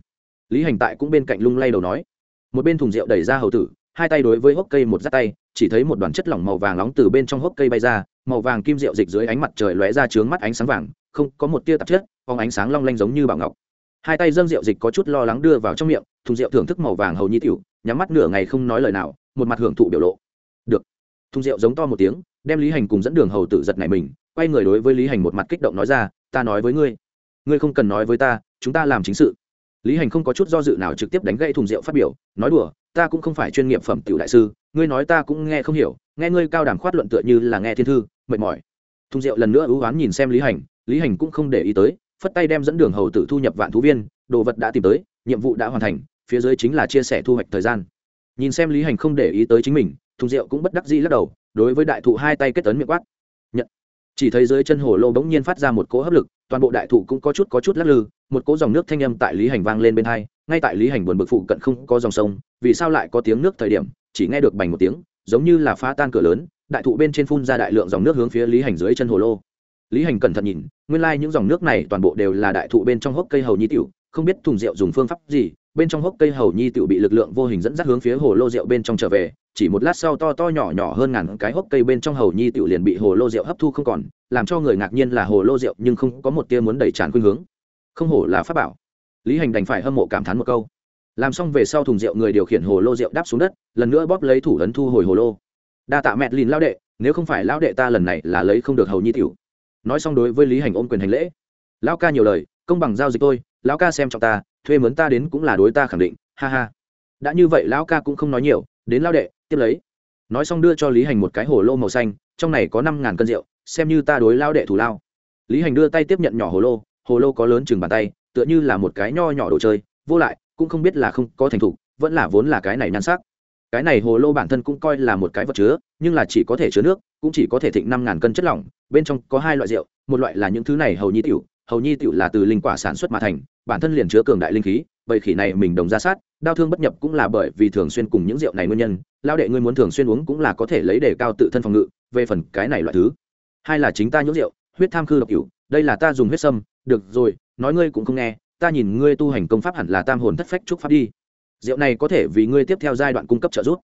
Lý hành tại cũng bên cạnh lung lay đầu nói. Một bên thùng rượu đẩy ra hầu tử, hai tay đối với hốc cây một dắt tay, chỉ thấy một đoàn chất lỏng màu vàng nóng từ bên trong hốc cây bay ra, màu vàng kim rượu dịch dưới ánh mặt trời lóe ra trướng mắt ánh sáng vàng, không có một tia tạp chất, phóng ánh sáng long lanh giống như bảo ngọc hai tay dâng rượu dịch có chút lo lắng đưa vào trong miệng, thùng rượu thưởng thức màu vàng hầu nhi tiểu, nhắm mắt nửa ngày không nói lời nào, một mặt hưởng thụ biểu lộ. Được. Thùng rượu giống to một tiếng, đem lý hành cùng dẫn đường hầu tử giật này mình, quay người đối với lý hành một mặt kích động nói ra, ta nói với ngươi ngươi không cần nói với ta, chúng ta làm chính sự. Lý hành không có chút do dự nào trực tiếp đánh gãy thùng rượu phát biểu, nói đùa, ta cũng không phải chuyên nghiệp phẩm tiểu đại sư, ngươi nói ta cũng nghe không hiểu, nghe ngươi cao đàm khoát luận tựa như là nghe thiên thư, mệt mỏi. Thùng rượu lần nữa ưu oán nhìn xem lý hành lý hành cũng không để ý tới phất tay đem dẫn đường hầu tử thu nhập vạn thú viên, đồ vật đã tìm tới, nhiệm vụ đã hoàn thành, phía dưới chính là chia sẻ thu hoạch thời gian. Nhìn xem lý hành không để ý tới chính mình, thùng rượu cũng bất đắc dĩ lắc đầu, đối với đại thụ hai tay kết tấn miệng quát. Nhận. Chỉ thấy dưới chân hồ lô bỗng nhiên phát ra một cỗ hấp lực, toàn bộ đại thụ cũng có chút có chút lắc lư, một cỗ dòng nước thanh âm tại lý hành vang lên bên hai, ngay tại lý hành buồn bực phụ cận không có dòng sông, vì sao lại có tiếng nước thời điểm, chỉ nghe được bành một tiếng, giống như là phá tan cửa lớn, đại thụ bên trên phun ra đại lượng dòng nước hướng phía lý hành dưới chân hồ lô lý hành cẩn thận nhìn, nguyên lai、like、những dòng nước này toàn bộ đều là đại thụ bên trong hốc cây hầu nhi tiểu, không biết thùng rượu dùng phương pháp gì, bên trong hốc cây hầu nhi tiểu bị lực lượng vô hình dẫn dắt hướng phía hồ lô rượu bên trong trở về, chỉ một lát sau to to nhỏ nhỏ hơn ngàn cái hốc cây bên trong hầu nhi tiểu liền bị hồ lô rượu hấp thu không còn, làm cho người ngạc nhiên là hồ lô rượu nhưng không có một tia muốn đẩy tràn khuynh hướng. Không hổ là pháp bảo. Lý hành đành phải hâm mộ cảm thán một câu. Làm xong về sau thùng rượu người điều khiển hồ lô rượu đáp xuống đất, lần nữa bóp lấy thủ ấn thu hồi hồ lô. Đa tạ mẹ lìn lao đệ, nếu không phải lao đệ ta lần này là lấy không được hầu nhi tiểu nói xong đối với lý hành ôm quyền hành lễ. Lão ca nhiều lời, công bằng giao dịch tôi, lão ca xem trọng ta, thuê mướn ta đến cũng là đối ta khẳng định, ha ha. Đã như vậy lão ca cũng không nói nhiều, đến lao đệ, tiếp lấy. Nói xong đưa cho lý hành một cái hồ lô màu xanh, trong này có năm ngàn cân rượu, xem như ta đối lao đệ thủ lao. Lý hành đưa tay tiếp nhận nhỏ hồ lô hồ lô có lớn chừng bàn tay, tựa như là một cái nho nhỏ đồ chơi, vô lại, cũng không biết là không có thành thục, vẫn là vốn là cái này nhan sắc cái này hồ lô bản thân cũng coi là một cái vật chứa, nhưng là chỉ có thể chứa nước, cũng chỉ có thể thịnh năm ngàn cân chất lỏng, bên trong có hai loại rượu, một loại là những thứ này hầu nhi tiểu, hầu nhi tiểu là từ linh quả sản xuất mà thành, bản thân liền chứa cường đại linh khí, vậy khỉ này mình đồng ra sát, đau thương bất nhập cũng là bởi vì thường xuyên cùng những rượu này nguyên nhân lao đệ ngươi muốn thường xuyên uống cũng là có thể lấy để cao tự thân phòng ngự, về phần cái này loại thứ. Hai là chính ta nhũ rượu, huyết tham khư độc cửu, đây là ta dùng huyết sâm, được rồi, nói ngươi cũng không nghe, ta nhìn ngươi tu hành công pháp hẳn là tam hồn thất phách trúc pháp đi rượu này có thể vì ngươi tiếp theo giai đoạn cung cấp trợ giúp.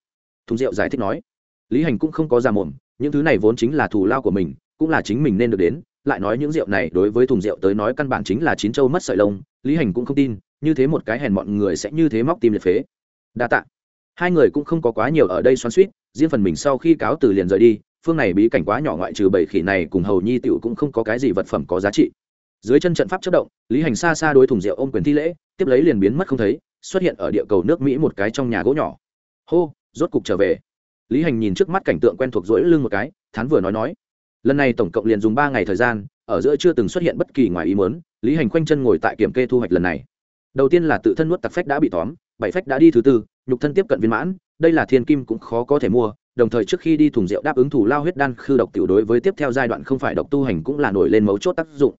Thùng rượu giải thích nói. Lý hành cũng không có ra mồm, những thứ này vốn chính là thù lao của mình, cũng là chính mình nên được đến, lại nói những rượu này đối với thùng rượu tới nói căn bản chính là chín châu mất sợi lông, lý hành cũng không tin, như thế một cái hèn mọi người sẽ như thế móc tim liệt phế. Đa tạ. Hai người cũng không có quá nhiều ở đây xoắn suýt riêng phần mình sau khi cáo từ liền rời đi, phương này bí cảnh quá nhỏ ngoại trừ bảy khỉ này cùng hầu nhi tiểu cũng không có cái gì vật phẩm có giá trị. Dưới chân trận pháp chất động, lý hành xa xa đối thùng rượu ôm quyền thi lễ, tiếp lấy liền biến mất không thấy xuất hiện ở địa cầu nước mỹ một cái trong nhà gỗ nhỏ. Hô, rốt cục trở về. Lý hành nhìn trước mắt cảnh tượng quen thuộc rỗi lưng một cái, thán vừa nói nói. Lần này tổng cộng liền dùng ba ngày thời gian, ở giữa chưa từng xuất hiện bất kỳ ngoài ý mớn lý hành khoanh chân ngồi tại kiểm kê thu hoạch lần này. Đầu tiên là tự thân nuốt tặc phách đã bị tóm, bảy phách đã đi thứ tư, nhục thân tiếp cận viên mãn, đây là thiên kim cũng khó có thể mua, đồng thời trước khi đi thùng rượu đáp ứng thủ lao huyết đan khư độc tiểu đối với tiếp theo giai đoạn không phải độc tu hành cũng là nổi lên mấu chốt tác dụng.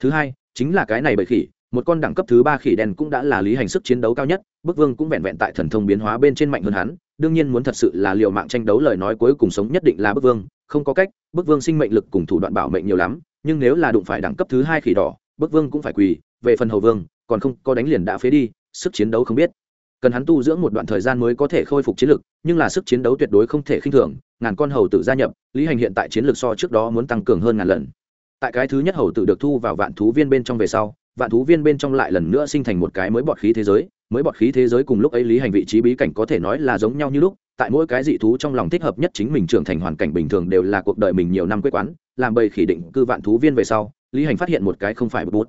Thứ hai, chính là cái này bởi khỉ một con đẳng cấp thứ ba khỉ đen cũng đã là lý hành sức chiến đấu cao nhất, bức vương cũng vẹn vẹn tại thần thông biến hóa bên trên mạnh hơn hắn, đương nhiên muốn thật sự là liều mạng tranh đấu lời nói cuối cùng sống nhất định là bức vương, không có cách, bức vương sinh mệnh lực cùng thủ đoạn bảo mệnh nhiều lắm, nhưng nếu là đụng phải đẳng cấp thứ hai khỉ đỏ, bức vương cũng phải quỳ về phần hầu vương, còn không, có đánh liền đã phế đi, sức chiến đấu không biết. Cần hắn tu dưỡng một đoạn thời gian mới có thể khôi phục chiến lực, nhưng là sức chiến đấu tuyệt đối không thể khinh thường, ngàn con hầu tử gia nhập, lý hành hiện tại chiến lược so trước đó muốn tăng cường hơn ngàn lần. Tại cái thứ nhất hầu tử được thu vào vạn thú viên bên trong về sau vạn thú viên bên trong lại lần nữa sinh thành một cái mới bọt khí thế giới. Mới bọt khí thế giới cùng lúc ấy lý hành vị trí bí cảnh có thể nói là giống nhau như lúc. Tại mỗi cái dị thú trong lòng thích hợp nhất chính mình trưởng thành hoàn cảnh bình thường đều là cuộc đời mình nhiều năm quê quán, làm bầy khỉ định cư vạn thú viên về sau, lý hành phát hiện một cái không phải bút bút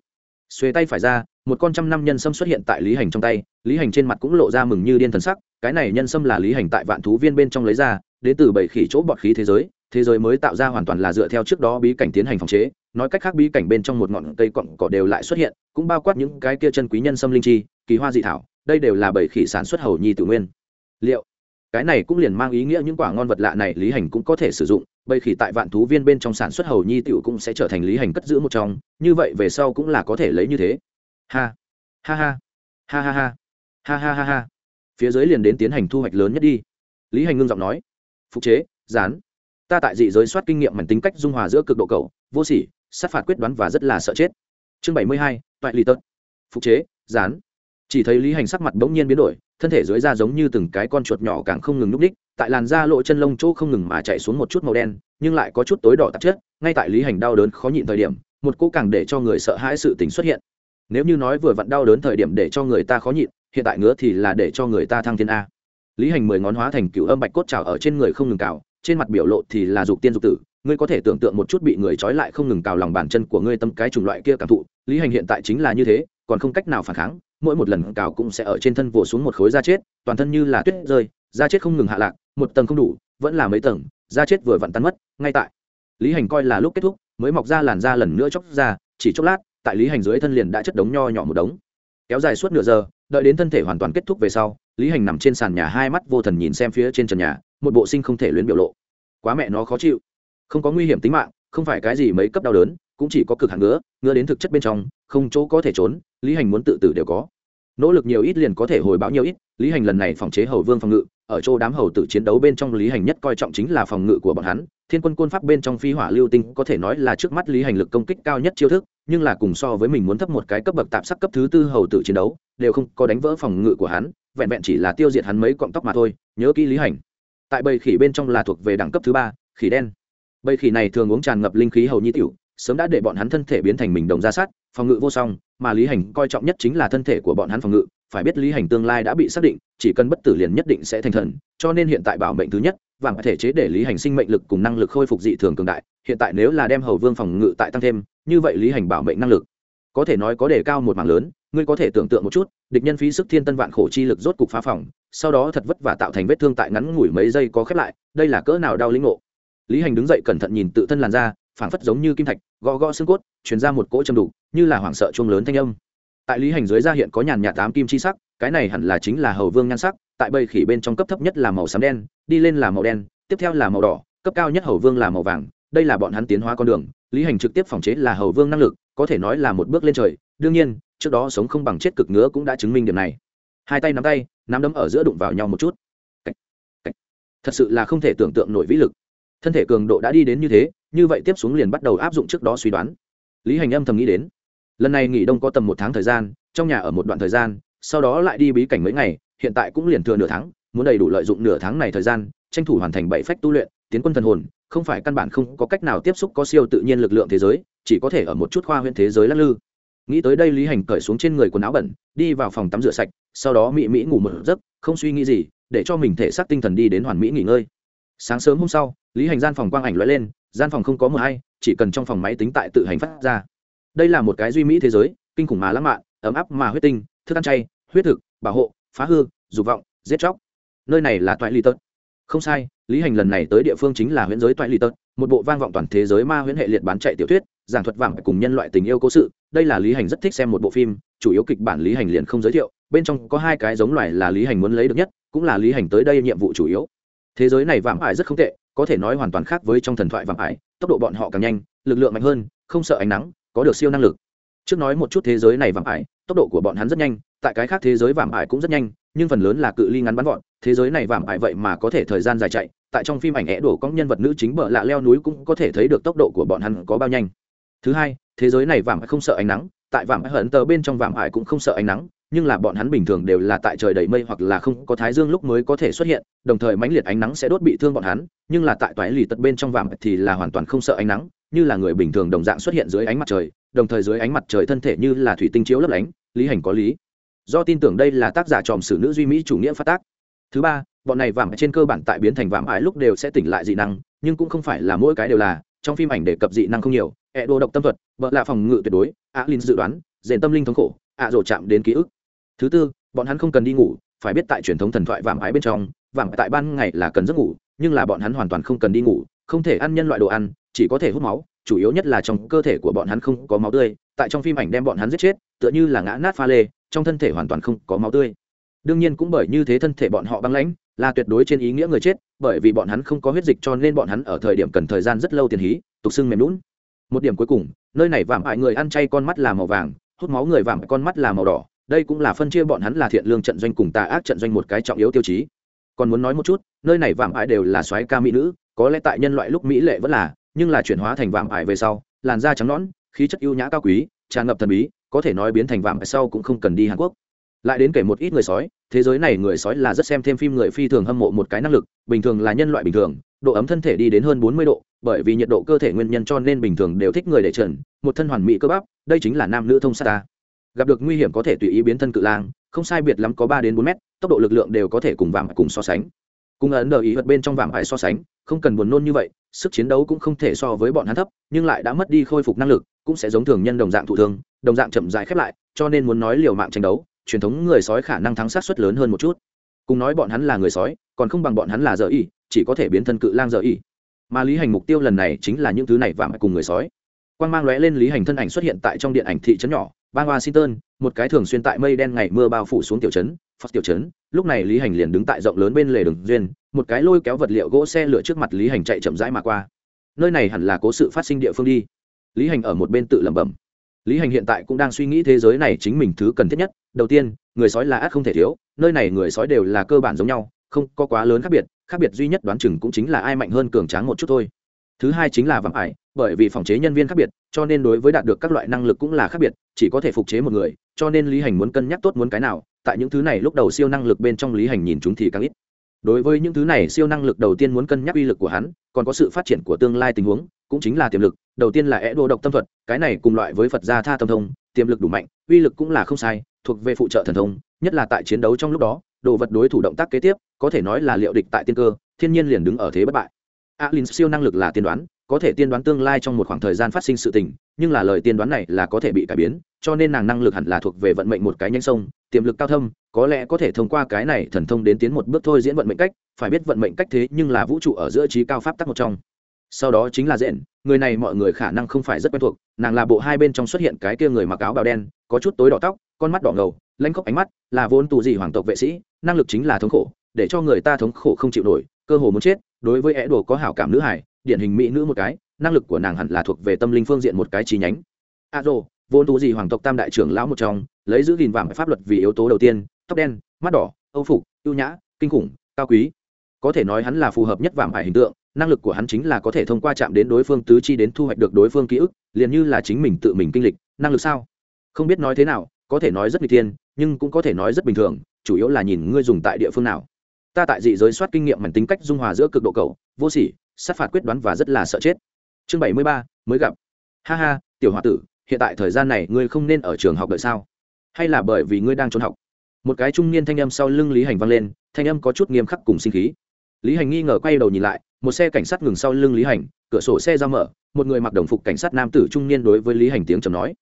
xuê tay phải ra, một con trăm năm nhân sâm xuất hiện tại lý hành trong tay. Lý hành trên mặt cũng lộ ra mừng như điên thần sắc. Cái này nhân sâm là lý hành tại vạn thú viên bên trong lấy ra, đến từ bảy khỉ chỗ bọt khí thế giới. Thế giới mới tạo ra hoàn toàn là dựa theo trước đó bí cảnh tiến hành phòng chế nói cách khác bí cảnh bên trong một ngọn cây cọng cỏ đều lại xuất hiện, cũng bao quát những cái kia chân quý nhân sâm linh chi, kỳ hoa dị thảo, đây đều là bảy khỉ sản xuất hầu nhi tự nguyên. Liệu, cái này cũng liền mang ý nghĩa những quả ngon vật lạ này lý hành cũng có thể sử dụng, bầy khỉ tại vạn thú viên bên trong sản xuất hầu nhi tiểu cũng sẽ trở thành lý hành cất giữ một trong, như vậy về sau cũng là có thể lấy như thế. Ha ha ha ha ha ha ha ha ha ha. Phía dưới liền đến tiến hành thu hoạch lớn nhất đi. Lý hành ngưng giọng nói, phục chế, dán. Ta tại dị giới soát kinh nghiệm mảnh tính cách dung hòa giữa cực độ cầu, vô sỉ sát phạt quyết đoán và rất là sợ chết. Chương bảy mươi hai, toại lì tật. Phục chế, dán. Chỉ thấy lý hành sắc mặt bỗng nhiên biến đổi, thân thể dưới da giống như từng cái con chuột nhỏ càng không ngừng núp ních tại làn da lộ chân lông chỗ không ngừng mà chạy xuống một chút màu đen, nhưng lại có chút tối đỏ tạp chất, ngay tại lý hành đau đớn khó nhịn thời điểm, một cô càng để cho người sợ hãi sự tình xuất hiện. Nếu như nói vừa vặn đau đớn thời điểm để cho người ta khó nhịn, hiện tại ngứa thì là để cho người ta thăng thiên a. Lý hành mười ngón hóa thành cựu âm bạch cốt trào ở trên người không ngừng cào, trên mặt biểu lộ thì là dục tiên dục tử ngươi có thể tưởng tượng một chút bị người trói lại không ngừng cào lòng bàn chân của ngươi tâm cái chủng loại kia cảm thụ, lý hành hiện tại chính là như thế, còn không cách nào phản kháng, mỗi một lần cào cũng sẽ ở trên thân vồ xuống một khối da chết, toàn thân như là tuyết rơi, da chết không ngừng hạ lạc, một tầng không đủ, vẫn là mấy tầng, da chết vừa vặn tan mất, ngay tại. Lý hành coi là lúc kết thúc, mới mọc ra làn da lần nữa chóc ra, chỉ chốc lát, tại lý hành dưới thân liền đã chất đống nho nhỏ một đống. Kéo dài suốt nửa giờ, đợi đến thân thể hoàn toàn kết thúc về sau, lý hành nằm trên sàn nhà hai mắt vô thần nhìn xem phía trên trần nhà, một bộ sinh không thể luyến biểu lộ. Quá mẹ nó khó chịu không có nguy hiểm tính mạng, không phải cái gì mấy cấp đau đớn, cũng chỉ có cực hạn ngứa ngứa đến thực chất bên trong, không chỗ có thể trốn, lý hành muốn tự tử đều có. Nỗ lực nhiều ít liền có thể hồi báo nhiều ít, lý hành lần này phòng chế hầu vương phòng ngự, ở chỗ đám hầu tử chiến đấu bên trong lý hành nhất coi trọng chính là phòng ngự của bọn hắn, thiên quân côn pháp bên trong phi hỏa lưu tinh có thể nói là trước mắt lý hành lực công kích cao nhất chiêu thức, nhưng là cùng so với mình muốn thấp một cái cấp bậc tạm sắc cấp thứ tư hầu tử chiến đấu, đều không có đánh vỡ phòng ngự của hắn, vẹn vẹn chỉ là tiêu diệt hắn mấy cọng tóc mà thôi, nhớ kỹ lý hành. Tại bầy khỉ bên trong là thuộc về đẳng cấp thứ ba, khỉ đen bầy khỉ này thường uống tràn ngập linh khí hầu nhi tiểu, sớm đã để bọn hắn thân thể biến thành mình đồng ra sát, phòng ngự vô song, mà lý hành coi trọng nhất chính là thân thể của bọn hắn phòng ngự, phải biết lý hành tương lai đã bị xác định, chỉ cần bất tử liền nhất định sẽ thành thần, cho nên hiện tại bảo mệnh thứ nhất, vàng thể chế để lý hành sinh mệnh lực cùng năng lực khôi phục dị thường cường đại, hiện tại nếu là đem hầu vương phòng ngự tại tăng thêm, như vậy lý hành bảo mệnh năng lực, có thể nói có đề cao một mảng lớn, ngươi có thể tưởng tượng một chút, địch nhân phí sức thiên tân vạn khổ chi lực rốt cục phá phòng, sau đó thật vất vả tạo thành vết thương tại ngắn ngủi mấy giây có khép lại, đây là cỡ nào đau lĩnh ngộ lý hành đứng dậy cẩn thận nhìn tự thân làn da, phảng phất giống như kim thạch, gõ gõ xương cốt chuyển ra một cỗ châm đủ như là hoảng sợ chuông lớn thanh âm. Tại lý hành dưới da hiện có nhàn nhạt tám kim chi sắc, cái này hẳn là chính là hầu vương nhan sắc, tại bầy khỉ bên trong cấp thấp nhất là màu xám đen, đi lên là màu đen, tiếp theo là màu đỏ, cấp cao nhất hầu vương là màu vàng, đây là bọn hắn tiến hóa con đường. Lý hành trực tiếp phòng chế là hầu vương năng lực, có thể nói là một bước lên trời, đương nhiên, trước đó sống không bằng chết cực ngứa cũng đã chứng minh điểm này. Hai tay nắm tay, nắm đấm ở giữa đụng vào nhau một chút. Thật sự là không thể tưởng tượng nổi vĩ lực thân thể cường độ đã đi đến như thế, như vậy tiếp xuống liền bắt đầu áp dụng trước đó suy đoán. Lý hành âm thầm nghĩ đến, lần này nghỉ đông có tầm một tháng thời gian, trong nhà ở một đoạn thời gian, sau đó lại đi bí cảnh mấy ngày, hiện tại cũng liền thừa nửa tháng, muốn đầy đủ lợi dụng nửa tháng này thời gian, tranh thủ hoàn thành bảy phách tu luyện, tiến quân thần hồn, không phải căn bản không có cách nào tiếp xúc có siêu tự nhiên lực lượng thế giới, chỉ có thể ở một chút khoa huyện thế giới lắc lư. Nghĩ tới đây lý hành cởi xuống trên người quần áo bẩn, đi vào phòng tắm rửa sạch, sau đó mỹ mỹ ngủ một giấc, không suy nghĩ gì, để cho mình thể xác tinh thần đi đến hoàn mỹ nghỉ ngơi sáng sớm hôm sau, lý hành gian phòng quang ảnh loại lên, gian phòng không có mờ hay, chỉ cần trong phòng máy tính tại tự hành phát ra. Đây là một cái duy mỹ thế giới, kinh khủng mà lãng mạn, ấm áp mà huyết tinh, thức ăn chay, huyết thực, bảo hộ, phá hư, dục vọng, giết chóc. Nơi này là toại ly tật. Không sai, lý hành lần này tới địa phương chính là huyễn giới toại ly tật, một bộ vang vọng toàn thế giới ma huyễn hệ liệt bán chạy tiểu thuyết, giảng thuật vàng cùng nhân loại tình yêu cố sự. Đây là lý hành rất thích xem một bộ phim, chủ yếu kịch bản lý hành liền không giới thiệu, bên trong có hai cái giống loài là lý hành muốn lấy được nhất, cũng là lý hành tới đây nhiệm vụ chủ yếu thế giới này vạm ải rất không tệ, có thể nói hoàn toàn khác với trong thần thoại vạm ải, tốc độ bọn họ càng nhanh, lực lượng mạnh hơn, không sợ ánh nắng, có được siêu năng lực. Trước nói một chút thế giới này vạm ải, tốc độ của bọn hắn rất nhanh, tại cái khác thế giới vạm ải cũng rất nhanh, nhưng phần lớn là cự ly ngắn bắn gọn thế giới này vạm ải vậy mà có thể thời gian dài chạy, tại trong phim ảnh é đổ có nhân vật nữ chính bợ lạ leo núi cũng có thể thấy được tốc độ của bọn hắn có bao nhanh. Thứ hai, thế giới này vạm ải không sợ ánh nắng, tại vạm ải hận tờ bên trong vạm ải cũng không sợ ánh nắng nhưng là bọn hắn bình thường đều là tại trời đầy mây hoặc là không có thái dương lúc mới có thể xuất hiện, đồng thời mãnh liệt ánh nắng sẽ đốt bị thương bọn hắn, nhưng là tại toái lì tật bên trong vạm thì là hoàn toàn không sợ ánh nắng, như là người bình thường đồng dạng xuất hiện dưới ánh mặt trời, đồng thời dưới ánh mặt trời thân thể như là thủy tinh chiếu lấp lánh, lý hành có lý. Do tin tưởng đây là tác giả tròm sử nữ duy mỹ chủ nghĩa phát tác. Thứ ba, bọn này vạm trên cơ bản tại biến thành vạm ái lúc đều sẽ tỉnh lại dị năng, nhưng cũng không phải là mỗi cái đều là, trong phim ảnh đề cập dị năng không nhiều ẹ đồ độc tâm thuật vợ là phòng ngự tuyệt đối á linh dự đoán dền tâm linh thống khổ, ạ à rổ chạm đến ký ức thứ tư, bọn hắn không cần đi ngủ, phải biết tại truyền thống thần thoại vàng ái bên trong vàng tại ban ngày là cần giấc ngủ, nhưng là bọn hắn hoàn toàn không cần đi ngủ, không thể ăn nhân loại đồ ăn, chỉ có thể hút máu, chủ yếu nhất là trong cơ thể của bọn hắn không có máu tươi, tại trong phim ảnh đem bọn hắn giết chết, tựa như là ngã nát pha lê, trong thân thể hoàn toàn không có máu tươi. Đương nhiên cũng bởi như thế thân thể bọn họ băng lãnh, là tuyệt đối trên ý nghĩa người chết, bởi vì bọn hắn không có huyết dịch cho nên bọn hắn ở thời điểm cần thời gian rất lâu tiền hí, tục xưng mềm lún. Một điểm cuối cùng, nơi này vàng hại người ăn chay con mắt là màu vàng, hút máu người vàng con mắt là màu đỏ đây cũng là phân chia bọn hắn là thiện lương trận doanh cùng tà ác trận doanh một cái trọng yếu tiêu chí. Còn muốn nói một chút, nơi này vạm ải đều là soái ca mỹ nữ, có lẽ tại nhân loại lúc mỹ lệ vẫn là, nhưng là chuyển hóa thành vạm ải về sau, làn da trắng nõn, khí chất ưu nhã cao quý tràn ngập thần bí, có thể nói biến thành vạm ải sau cũng không cần đi hàn quốc. Lại đến kể một ít người sói, thế giới này người sói là rất xem thêm phim người phi thường hâm mộ một cái năng lực, bình thường là nhân loại bình thường, độ ấm thân thể đi đến hơn bốn mươi độ, bởi vì nhiệt độ cơ thể nguyên nhân cho nên bình thường đều thích người để trần, một thân hoàn mỹ cơ bắp, đây chính là nam nữ thông sát ta gặp được nguy hiểm có thể tùy ý biến thân cự lang, không sai biệt lắm có ba đến bốn mét, tốc độ lực lượng đều có thể cùng vàng cùng so sánh. Cùng ấn đờ ý vật bên trong vàng phải so sánh, không cần buồn nôn như vậy, sức chiến đấu cũng không thể so với bọn hắn thấp, nhưng lại đã mất đi khôi phục năng lực, cũng sẽ giống thường nhân đồng dạng thụ thương, đồng dạng chậm dài khép lại, cho nên muốn nói liều mạng tranh đấu, truyền thống người sói khả năng thắng sát suất lớn hơn một chút. Cùng nói bọn hắn là người sói, còn không bằng bọn hắn là giờ y, chỉ có thể biến thân cự lang giờ y. Mà lý hành mục tiêu lần này chính là những thứ này vàng cùng người sói. Quan mang lóe lên lý hành thân ảnh xuất hiện tại trong điện ảnh thị trấn nhỏ bang washington, một cái thường xuyên tại mây đen ngày mưa bao phủ xuống tiểu trấn, phật tiểu trấn. Lúc này lý hành liền đứng tại rộng lớn bên lề đường duyên, một cái lôi kéo vật liệu gỗ xe lửa trước mặt lý hành chạy chậm rãi mà qua. Nơi này hẳn là cố sự phát sinh địa phương đi. Lý hành ở một bên tự lẩm bẩm. Lý hành hiện tại cũng đang suy nghĩ thế giới này chính mình thứ cần thiết nhất. Đầu tiên, người sói là ác không thể thiếu, nơi này người sói đều là cơ bản giống nhau, không có quá lớn khác biệt khác biệt duy nhất đoán chừng cũng chính là ai mạnh hơn cường tráng một chút thôi. Thứ hai chính là vắng ải bởi vì phòng chế nhân viên khác biệt, cho nên đối với đạt được các loại năng lực cũng là khác biệt, chỉ có thể phục chế một người, cho nên lý hành muốn cân nhắc tốt muốn cái nào, tại những thứ này lúc đầu siêu năng lực bên trong lý hành nhìn chúng thì càng ít. Đối với những thứ này siêu năng lực đầu tiên muốn cân nhắc uy lực của hắn, còn có sự phát triển của tương lai tình huống, cũng chính là tiềm lực, đầu tiên là é đồ độc tâm thuật, cái này cùng loại với phật gia tha tâm thông, tiềm lực đủ mạnh, uy lực cũng là không sai, thuộc về phụ trợ thần thông, nhất là tại chiến đấu trong lúc đó, đồ vật đối thủ động tác kế tiếp, có thể nói là liệu địch tại tiên cơ, thiên nhiên liền đứng ở thế bất bại. Alin siêu năng lực là tiên đoán có thể tiên đoán tương lai trong một khoảng thời gian phát sinh sự tình, nhưng là lời tiên đoán này là có thể bị cải biến, cho nên nàng năng lực hẳn là thuộc về vận mệnh một cái nhanh sông, tiềm lực cao thâm, có lẽ có thể thông qua cái này thần thông đến tiến một bước thôi diễn vận mệnh cách, phải biết vận mệnh cách thế nhưng là vũ trụ ở giữa trí cao pháp tắc một trong. Sau đó chính là dện người này mọi người khả năng không phải rất quen thuộc, nàng là bộ hai bên trong xuất hiện cái kia người mặc áo bào đen, có chút tối đỏ tóc, con mắt đỏ ngầu, lanh khóc ánh mắt, là vốn tù gì hoàng tộc vệ sĩ, năng lực chính là thống khổ, để cho người ta thống khổ không chịu nổi, cơ hồ muốn chết, đối với é đồ có hảo cảm nữ hải điển hình mỹ nữ một cái, năng lực của nàng hẳn là thuộc về tâm linh phương diện một cái chi nhánh. A rô vốn thú gì hoàng tộc tam đại trưởng lão một trong, lấy giữ gìn vàng pháp luật vì yếu tố đầu tiên, tóc đen, mắt đỏ, âu phục, ưu nhã, kinh khủng, cao quý. Có thể nói hắn là phù hợp nhất vàng hải hình tượng, năng lực của hắn chính là có thể thông qua chạm đến đối phương tứ chi đến thu hoạch được đối phương ký ức, liền như là chính mình tự mình kinh lịch, năng lực sao? Không biết nói thế nào, có thể nói rất n g tiên nhưng cũng có thể nói rất bình thường, chủ yếu là nhìn ngươi dùng tại địa phương nào. Ta tại dị giới soát kinh nghiệm mảnh tính cách dung hòa giữa cực độ cầu vô sỉ sát phạt quyết đoán và rất là sợ chết. Chương bảy mươi ba, mới gặp. Ha ha, tiểu h o a tử, hiện tại thời gian này ngươi không nên ở trường học đợi sao? Hay là bởi vì ngươi đang trốn học? Một cái trung niên thanh âm sau lưng lý hành vang lên, thanh âm có chút nghiêm khắc cùng sinh khí. Lý hành nghi ngờ quay đầu nhìn lại, một xe cảnh sát ngừng sau lưng lý hành, cửa sổ xe ra mở, một người mặc đồng phục cảnh sát nam tử trung niên đối với lý hành tiếng trầm nói.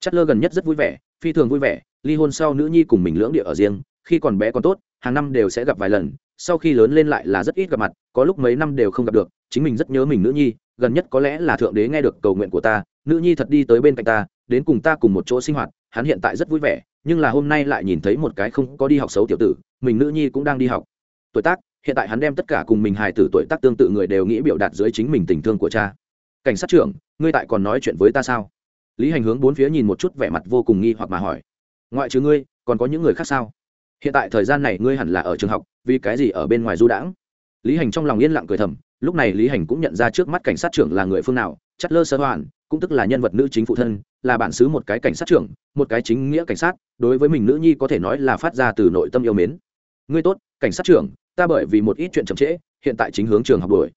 Chất lơ gần nhất rất vui vẻ, phi thường vui vẻ, ly hôn sau nữ nhi cùng mình lưỡng địa ở riêng, khi còn bé còn tốt, hàng năm đều sẽ gặp vài lần sau khi lớn lên lại là rất ít gặp mặt, có lúc mấy năm đều không gặp được, chính mình rất nhớ mình nữ nhi, gần nhất có lẽ là thượng đế nghe được cầu nguyện của ta, nữ nhi thật đi tới bên cạnh ta, đến cùng ta cùng một chỗ sinh hoạt, hắn hiện tại rất vui vẻ, nhưng là hôm nay lại nhìn thấy một cái không có đi học xấu tiểu tử, mình nữ nhi cũng đang đi học. Tuổi tác, hiện tại hắn đem tất cả cùng mình hài tử tuổi tác tương tự người đều nghĩ biểu đạt dưới chính mình tình thương của cha. Cảnh sát trưởng, ngươi tại còn nói chuyện với ta sao? Lý hành hướng bốn phía nhìn một chút vẻ mặt vô cùng nghi hoặc mà hỏi. Ngoại trừ ngươi, còn có những người khác sao? Hiện tại thời gian này ngươi hẳn là ở trường học, vì cái gì ở bên ngoài du đãng? Lý hành trong lòng yên lặng cười thầm, lúc này lý hành cũng nhận ra trước mắt cảnh sát trưởng là người phương nào chất lơ sơ hoàn, cũng tức là nhân vật nữ chính phụ thân, là bản xứ một cái cảnh sát trưởng, một cái chính nghĩa cảnh sát, đối với mình nữ nhi có thể nói là phát ra từ nội tâm yêu mến. Ngươi tốt, cảnh sát trưởng, ta bởi vì một ít chuyện chậm trễ, hiện tại chính hướng trường học đuổi.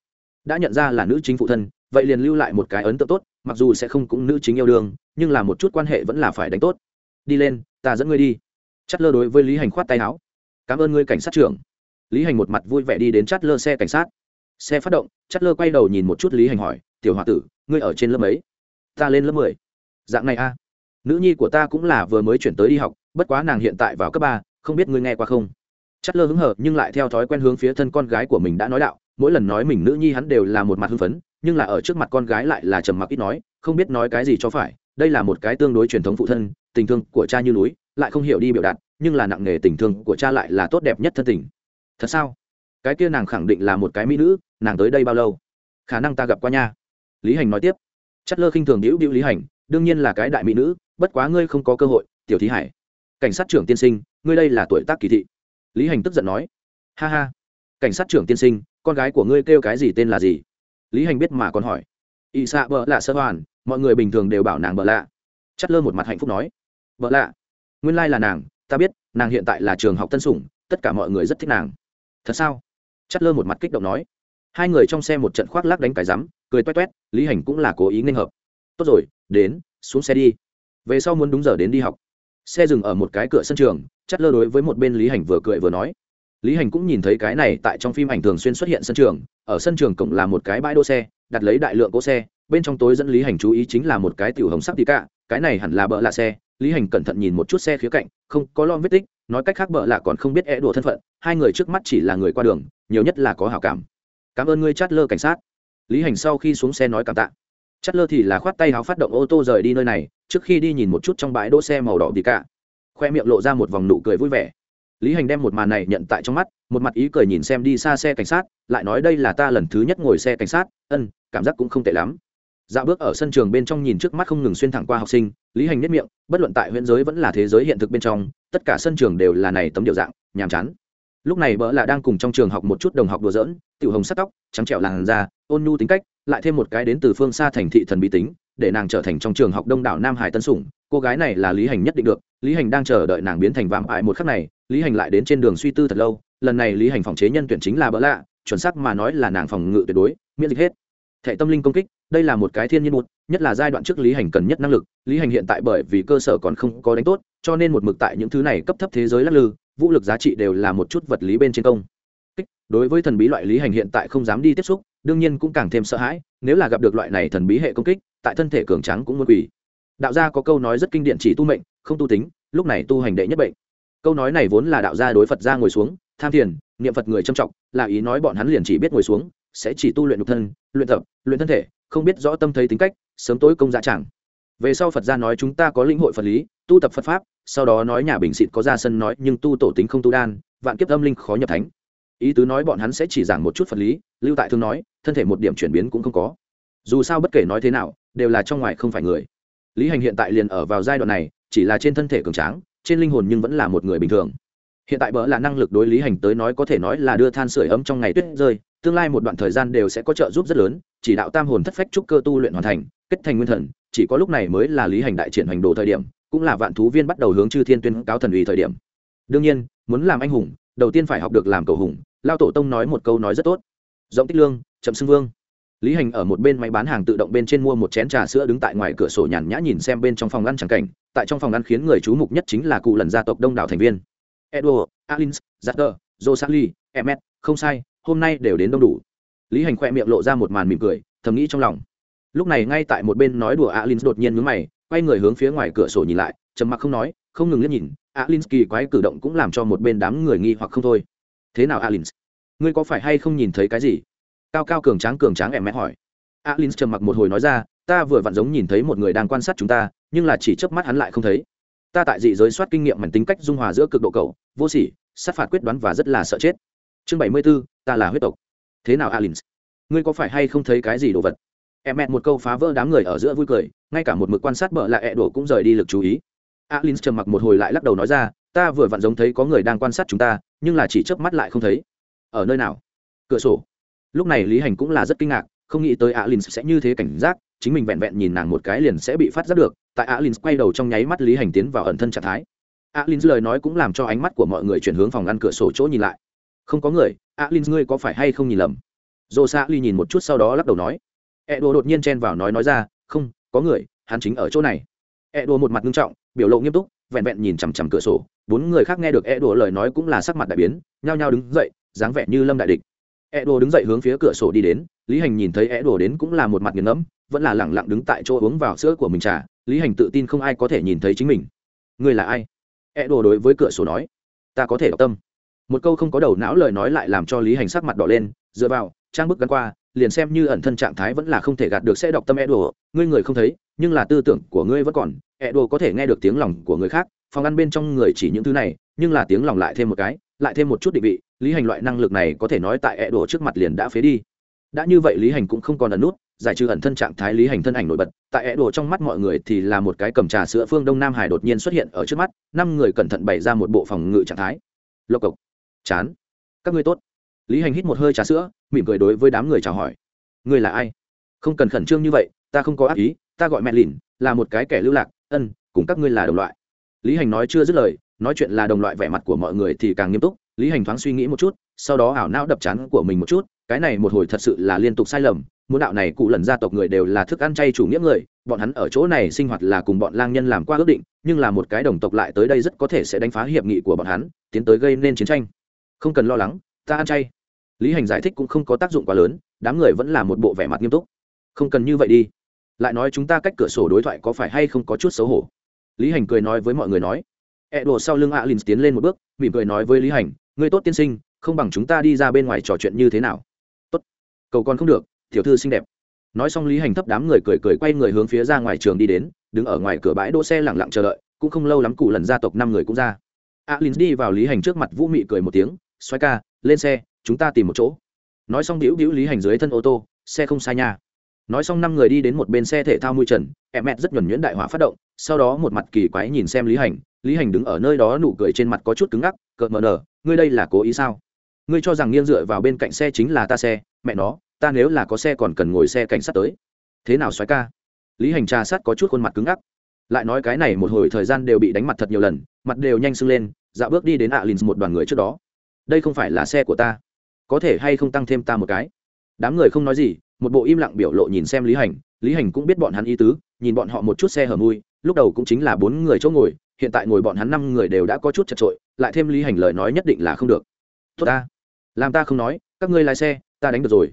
Đã nhận ra là nữ chính phụ thân, vậy liền lưu lại một cái ấn tượng tốt, mặc dù sẽ không cũng nữ chính yêu đương, nhưng là một chút quan hệ vẫn là phải đánh tốt. Đi lên, ta dẫn ngươi đi. Chát lơ đối với lý hành khoát tay áo. Cảm ơn ngươi, cảnh sát trưởng. Lý hành một mặt vui vẻ đi đến Chát lơ xe cảnh sát. Xe phát động, Chát lơ quay đầu nhìn một chút lý hành hỏi, tiểu h o a tử, ngươi ở trên lớp ấy ta lên lớp mười. Dạng này a nữ nhi của ta cũng là vừa mới chuyển tới đi học, bất quá nàng hiện tại vào cấp ba, không biết ngươi nghe qua không? Chát lơ hứng hở, nhưng lại theo thói quen hướng phía thân con gái của mình đã nói đạo, mỗi lần nói mình nữ nhi hắn đều là một mặt hưng phấn, nhưng là ở trước mặt con gái lại là trầm mặc ít nói, không biết nói cái gì cho phải, đây là một cái tương đối truyền thống phụ thân, tình thương của cha như núi lại không hiểu đi biểu đạt, nhưng là nặng nề tình thương của cha lại là tốt đẹp nhất thân tình. Thật sao? Cái kia nàng khẳng định là một cái mỹ nữ, nàng tới đây bao lâu? Khả năng ta gặp qua nha. Lý hành nói tiếp. Chất lơ khinh thường đĩu đĩu lý hành, đương nhiên là cái đại mỹ nữ, bất quá ngươi không có cơ hội, tiểu thí hải. Cảnh sát trưởng tiên sinh, ngươi đây là tuổi tác kỳ thị. Lý hành tức giận nói. Ha ha. Cảnh sát trưởng tiên sinh, con gái của ngươi kêu cái gì tên là gì? Lý hành biết mà còn hỏi. Ỵ xạ bợ lạ sơ hoàn, mọi người bình thường đều bảo nàng bợ lạ. Chất lơ một mặt hạnh phúc nói. Bợ lạ nguyên lai là nàng, ta biết, nàng hiện tại là trường học tân sủng, tất cả mọi người rất thích nàng. Thật sao? Chất lơ một mặt kích động nói. Hai người trong xe một trận khoác lác đánh cái rắm, cười toét toét, lý hành cũng là cố ý nghênh hợp. Tốt rồi, đến, xuống xe đi. Về sau muốn đúng giờ đến đi học. Xe dừng ở một cái cửa sân trường chất lơ đối với một bên lý hành vừa cười vừa nói. Lý hành cũng nhìn thấy cái này tại trong phim ảnh thường xuyên xuất hiện sân trường, ở sân trường cổng là một cái bãi đỗ xe, đặt lấy đại lượng cỗ xe, bên trong tối dẫn lý hành chú ý chính là một cái tiểu hồng sắc tí cả, cái này hẳn là bợ lạ xe lý hành cẩn thận nhìn một chút xe khía cạnh, không có lo vết tích, nói cách khác bợ lạ còn không biết é đùa thân phận, hai người trước mắt chỉ là người qua đường, nhiều nhất là có hảo cảm. Cảm ơn ngươi chát lơ cảnh sát. Lý hành sau khi xuống xe nói cảm tạ. Chát lơ thì là khoát tay háo phát động ô tô rời đi nơi này, trước khi đi nhìn một chút trong bãi đỗ xe màu đỏ thì cả. Khoe miệng lộ ra một vòng nụ cười vui vẻ. Lý hành đem một màn này nhận tại trong mắt, một mặt ý cười nhìn xem đi xa xe cảnh sát, lại nói đây là ta lần thứ nhất ngồi xe cảnh sát, ân, cảm giác cũng không tệ lắm dạo bước ở sân trường bên trong nhìn trước mắt không ngừng xuyên thẳng qua học sinh, lý hành nhất miệng, bất luận tại huyện giới vẫn là thế giới hiện thực bên trong, tất cả sân trường đều là này tấm điều dạng, nhàm chán. Lúc này bỡ là đang cùng trong trường học một chút đồng học đùa giỡn, tiểu hồng sắt tóc, trắng trẹo làn da, ôn nhu tính cách, lại thêm một cái đến từ phương xa thành thị thần bí tính, để nàng trở thành trong trường học đông đảo nam hải tân sủng. Cô gái này là lý hành nhất định được, lý hành đang chờ đợi nàng biến thành vạm ải một khắc này, lý hành lại đến trên đường suy tư thật lâu, lần này lý hành phòng chế nhân tuyển chính là bỡ lạ, chuẩn xác mà nói là nàng phòng ngự tuyệt đối, miễn dịch hết. Thệ tâm linh công kích đây là một cái thiên nhiên một nhất là giai đoạn trước lý hành cần nhất năng lực. Lý hành hiện tại bởi vì cơ sở còn không có đánh tốt, cho nên một mực tại những thứ này cấp thấp thế giới lắc lư, vũ lực giá trị đều là một chút vật lý bên trên công. Đối với thần bí loại lý hành hiện tại không dám đi tiếp xúc, đương nhiên cũng càng thêm sợ hãi, nếu là gặp được loại này thần bí hệ công kích, tại thân thể cường trắng cũng muốn quỷ đạo gia có câu nói rất kinh điển chỉ tu mệnh, không tu tính, lúc này tu hành đệ nhất bệnh. Câu nói này vốn là đạo gia đối phật gia ngồi xuống, tham thiền, niệm phật người trâm trọng, là ý nói bọn hắn liền chỉ biết ngồi xuống, sẽ chỉ tu luyện nhục thân, luyện tập, luyện thân thể không biết rõ tâm thấy tính cách, sớm tối công dạ chẳng. Về sau phật gia nói chúng ta có lĩnh hội phật lý, tu tập phật pháp, sau đó nói nhà bình xịt có ra sân nói nhưng tu tổ tính không tu đan, vạn kiếp âm linh khó nhập thánh. Ý tứ nói bọn hắn sẽ chỉ giảng một chút phật lý, lưu tại thương nói, thân thể một điểm chuyển biến cũng không có. Dù sao bất kể nói thế nào, đều là trong ngoài không phải người. Lý hành hiện tại liền ở vào giai đoạn này, chỉ là trên thân thể cường tráng, trên linh hồn nhưng vẫn là một người bình thường hiện tại bỡ là năng lực đối lý hành tới nói có thể nói là đưa than sửa ấm trong ngày tuyết rơi, tương lai một đoạn thời gian đều sẽ có trợ giúp rất lớn, chỉ đạo tam hồn thất phách trúc cơ tu luyện hoàn thành, kết thành nguyên thần, chỉ có lúc này mới là lý hành đại triển hành đồ thời điểm, cũng là vạn thú viên bắt đầu hướng chư thiên tuyên cáo thần uy thời điểm. Đương nhiên, muốn làm anh hùng, đầu tiên phải học được làm cầu hùng, lao tổ tông nói một câu nói rất tốt. Giọng tích lương, chậm xưng vương. Lý hành ở một bên máy bán hàng tự động bên trên mua một chén trà sữa đứng tại ngoài cửa sổ nhàn nhã nhìn xem bên trong phòng ăn chẳng cảnh, tại trong phòng ăn khiến người chú mục nhất chính là cụ lần gia tộc đông đảo thành viên edward, alins, zatter josali emmet, không sai, hôm nay đều đến đông đủ. Lý hành khẽ miệng lộ ra một màn mỉm cười, thầm nghĩ trong lòng. Lúc này ngay tại một bên nói đùa alins đột nhiên nhướng mày, quay người hướng phía ngoài cửa sổ nhìn lại, trầm mặc không nói, không ngừng liếc nhìn, alins kỳ quái cử động cũng làm cho một bên đám người nghi hoặc không thôi. Thế nào alins? Ngươi có phải hay không nhìn thấy cái gì? Cao cao cường tráng cường tráng Emmet hỏi. Alins trầm mặc một hồi nói ra, ta vừa vặn giống nhìn thấy một người đang quan sát chúng ta, nhưng là chỉ chớp mắt hắn lại không thấy ta tại dị giới soát kinh nghiệm mảnh tính cách dung hòa giữa cực độ cầu vô sỉ sát phạt quyết đoán và rất là sợ chết. Chương bảy mươi 74, ta là huyết tộc. Thế nào alin ngươi có phải hay không thấy cái gì đồ vật? Em mẹ một câu phá vỡ đám người ở giữa vui cười ngay cả một mực quan sát bợ lại ẹ đổ cũng rời đi lực chú ý. Alin trầm mặc một hồi lại lắc đầu nói ra ta vừa vặn giống thấy có người đang quan sát chúng ta nhưng là chỉ chớp mắt lại không thấy. Ở nơi nào? Cửa sổ. Lúc này lý hành cũng là rất kinh ngạc không nghĩ tới alin sẽ như thế cảnh giác chính mình vẹn vẹn nhìn nàng một cái liền sẽ bị phát giác được tại alin quay đầu trong nháy mắt lý hành tiến vào ẩn thân trạng thái alin lời nói cũng làm cho ánh mắt của mọi người chuyển hướng phòng ngăn cửa sổ chỗ nhìn lại không có người alin ngươi có phải hay không nhìn lầm Rosa ly nhìn một chút sau đó lắc đầu nói edo đột nhiên chen vào nói nói ra không có người hắn chính ở chỗ này edo một mặt nghiêm trọng biểu lộ nghiêm túc vẹn vẹn nhìn chằm chằm cửa sổ bốn người khác nghe được edo lời nói cũng là sắc mặt đại biến nhao nhao đứng dậy dáng vẻ như lâm đại địch Edo đứng dậy hướng phía cửa sổ đi đến, Lý Hành nhìn thấy Edo đến cũng là một mặt nghiền ngẫm, vẫn là lẳng lặng đứng tại chỗ uống vào sữa của mình trà, Lý Hành tự tin không ai có thể nhìn thấy chính mình. Ngươi là ai? e đồ đối với cửa sổ nói. Ta có thể đọc tâm. Một câu không có đầu não lời nói lại làm cho Lý Hành sắc mặt đỏ lên, dựa vào, trang bức gắn qua, liền xem như ẩn thân trạng thái vẫn là không thể gạt được sẽ đọc tâm e đồ ngươi người không thấy, nhưng là tư tưởng của ngươi vẫn còn, e đồ có thể nghe được tiếng lòng của người khác, phòng ăn bên trong người chỉ những thứ này, nhưng là tiếng lòng lại thêm một cái, lại thêm một chút định vị, lý hành loại năng lực này có thể nói tại e đồ trước mặt liền đã phế đi đã như vậy lý hành cũng không còn ẩn nút giải trừ ẩn thân trạng thái lý hành thân ảnh nổi bật, tại ẹ đổ trong mắt mọi người thì là một cái cầm trà sữa phương đông nam hải đột nhiên xuất hiện ở trước mắt, năm người cẩn thận bày ra một bộ phòng ngự trạng thái. Lộc cộc, chán, các ngươi tốt. Lý hành hít một hơi trà sữa, mỉm cười đối với đám người chào hỏi. Ngươi là ai? Không cần khẩn trương như vậy, ta không có ác ý, ta gọi mẹ lìn, là một cái kẻ lưu lạc, ân, cùng các ngươi là đồng loại. Lý hành nói chưa dứt lời, nói chuyện là đồng loại vẻ mặt của mọi người thì càng nghiêm túc, lý hành thoáng suy nghĩ một chút, sau đó ảo não đập chán của mình một chút, cái này một hồi thật sự là liên tục sai lầm muốn đạo này cụ lần gia tộc người đều là thức ăn chay chủ nghĩa người, bọn hắn ở chỗ này sinh hoạt là cùng bọn lang nhân làm qua ước định, nhưng là một cái đồng tộc lại tới đây rất có thể sẽ đánh phá hiệp nghị của bọn hắn, tiến tới gây nên chiến tranh. Không cần lo lắng, ta ăn chay. Lý hành giải thích cũng không có tác dụng quá lớn, đám người vẫn là một bộ vẻ mặt nghiêm túc. Không cần như vậy đi. Lại nói chúng ta cách cửa sổ đối thoại có phải hay không có chút xấu hổ? Lý hành cười nói với mọi người nói. Ẹ đồ sau lưng alin tiến lên một bước, mỉm cười nói với lý hành người tốt tiên sinh, không bằng chúng ta đi ra bên ngoài trò chuyện như thế nào? Tốt. Cầu còn không được tiểu thư xinh đẹp. Nói xong lý hành thấp đám người cười cười quay người hướng phía ra ngoài trường đi đến, đứng ở ngoài cửa bãi đỗ xe lẳng lặng chờ đợi, cũng không lâu lắm cụ lần gia tộc năm người cũng ra. Alin đi vào lý hành trước mặt vũ mị cười một tiếng xoay ca, lên xe, chúng ta tìm một chỗ. Nói xong đĩu đĩu lý hành dưới thân ô tô, xe không sai nha. Nói xong năm người đi đến một bên xe thể thao mui trần em mẹ rất nhuẩn nhuyễn đại hỏa phát động, sau đó một mặt kỳ quái nhìn xem lý hành lý hành đứng ở nơi đó nụ cười trên mặt có chút cứng ngắc, cợt mờ nở, ngươi đây là cố ý sao? Ngươi cho rằng nghiêng dựa vào bên cạnh xe chính là ta xe, mẹ nó ta nếu là có xe còn cần ngồi xe cảnh sát tới. Thế nào xoáy ca? Lý hành trà sát có chút khuôn mặt cứng ngắc. Lại nói cái này một hồi thời gian đều bị đánh mặt thật nhiều lần, mặt đều nhanh sưng lên dạo bước đi đến ạ lìn một đoàn người trước đó. Đây không phải là xe của ta. Có thể hay không tăng thêm ta một cái? Đám người không nói gì, một bộ im lặng biểu lộ nhìn xem lý hành. Lý hành cũng biết bọn hắn ý tứ, nhìn bọn họ một chút xe hở mui, lúc đầu cũng chính là bốn người chỗ ngồi, hiện tại ngồi bọn hắn năm người đều đã có chút chật trội, lại thêm lý hành lời nói nhất định là không được. Tốt ta. Làm ta không nói, các ngươi lái xe, ta đánh được rồi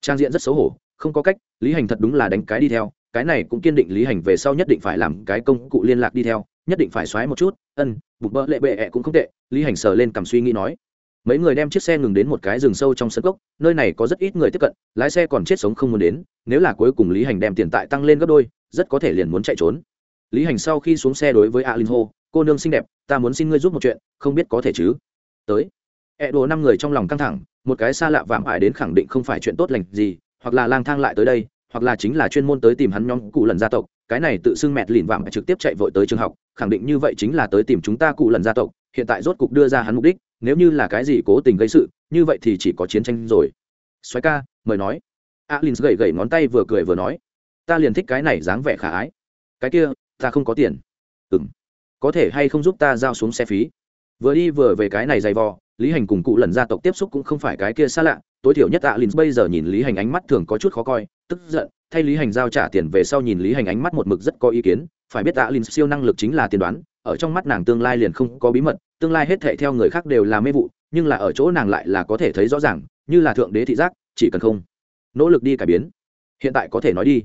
trang diện rất xấu hổ, không có cách, lý hành thật đúng là đánh cái đi theo, cái này cũng kiên định lý hành về sau nhất định phải làm cái công cụ liên lạc đi theo, nhất định phải xoáy một chút, ân bụng bỡ lệ bệ ẹ cũng không tệ, lý hành sờ lên cầm suy nghĩ nói. Mấy người đem chiếc xe ngừng đến một cái rừng sâu trong sân gốc nơi này có rất ít người tiếp cận, lái xe còn chết sống không muốn đến, nếu là cuối cùng lý hành đem tiền tại tăng lên gấp đôi, rất có thể liền muốn chạy trốn. Lý hành sau khi xuống xe đối với a linh hô, cô nương xinh đẹp, ta muốn xin ngươi giúp một chuyện, không biết có thể chứ? Tới. E đồ năm người trong lòng căng thẳng một cái xa lạ vạm ải đến khẳng định không phải chuyện tốt lành gì, hoặc là lang thang lại tới đây, hoặc là chính là chuyên môn tới tìm hắn nhóm cụ lần gia tộc, cái này tự xưng mẹt lìn vạm trực tiếp chạy vội tới trường học, khẳng định như vậy chính là tới tìm chúng ta cụ lần gia tộc, hiện tại rốt cục đưa ra hắn mục đích, nếu như là cái gì cố tình gây sự, như vậy thì chỉ có chiến tranh rồi. Xoáy ca, mời nói. Alin gậy gậy ngón tay vừa cười vừa nói. Ta liền thích cái này dáng vẻ khả ái. Cái kia, ta không có tiền. Ừng có thể hay không giúp ta giao xuống xe phí? Vừa đi vừa về cái này dày vò lý hành cùng cụ lần gia tộc tiếp xúc cũng không phải cái kia xa lạ, tối thiểu nhất alin bây giờ nhìn lý hành ánh mắt thường có chút khó coi, tức giận, thay lý hành giao trả tiền về sau nhìn lý hành ánh mắt một mực rất có ý kiến, phải biết alin siêu năng lực chính là tiên đoán, ở trong mắt nàng tương lai liền không có bí mật, tương lai hết thệ theo người khác đều là mê vụ, nhưng là ở chỗ nàng lại là có thể thấy rõ ràng, như là thượng đế thị giác, chỉ cần không nỗ lực đi cải biến, hiện tại có thể nói đi.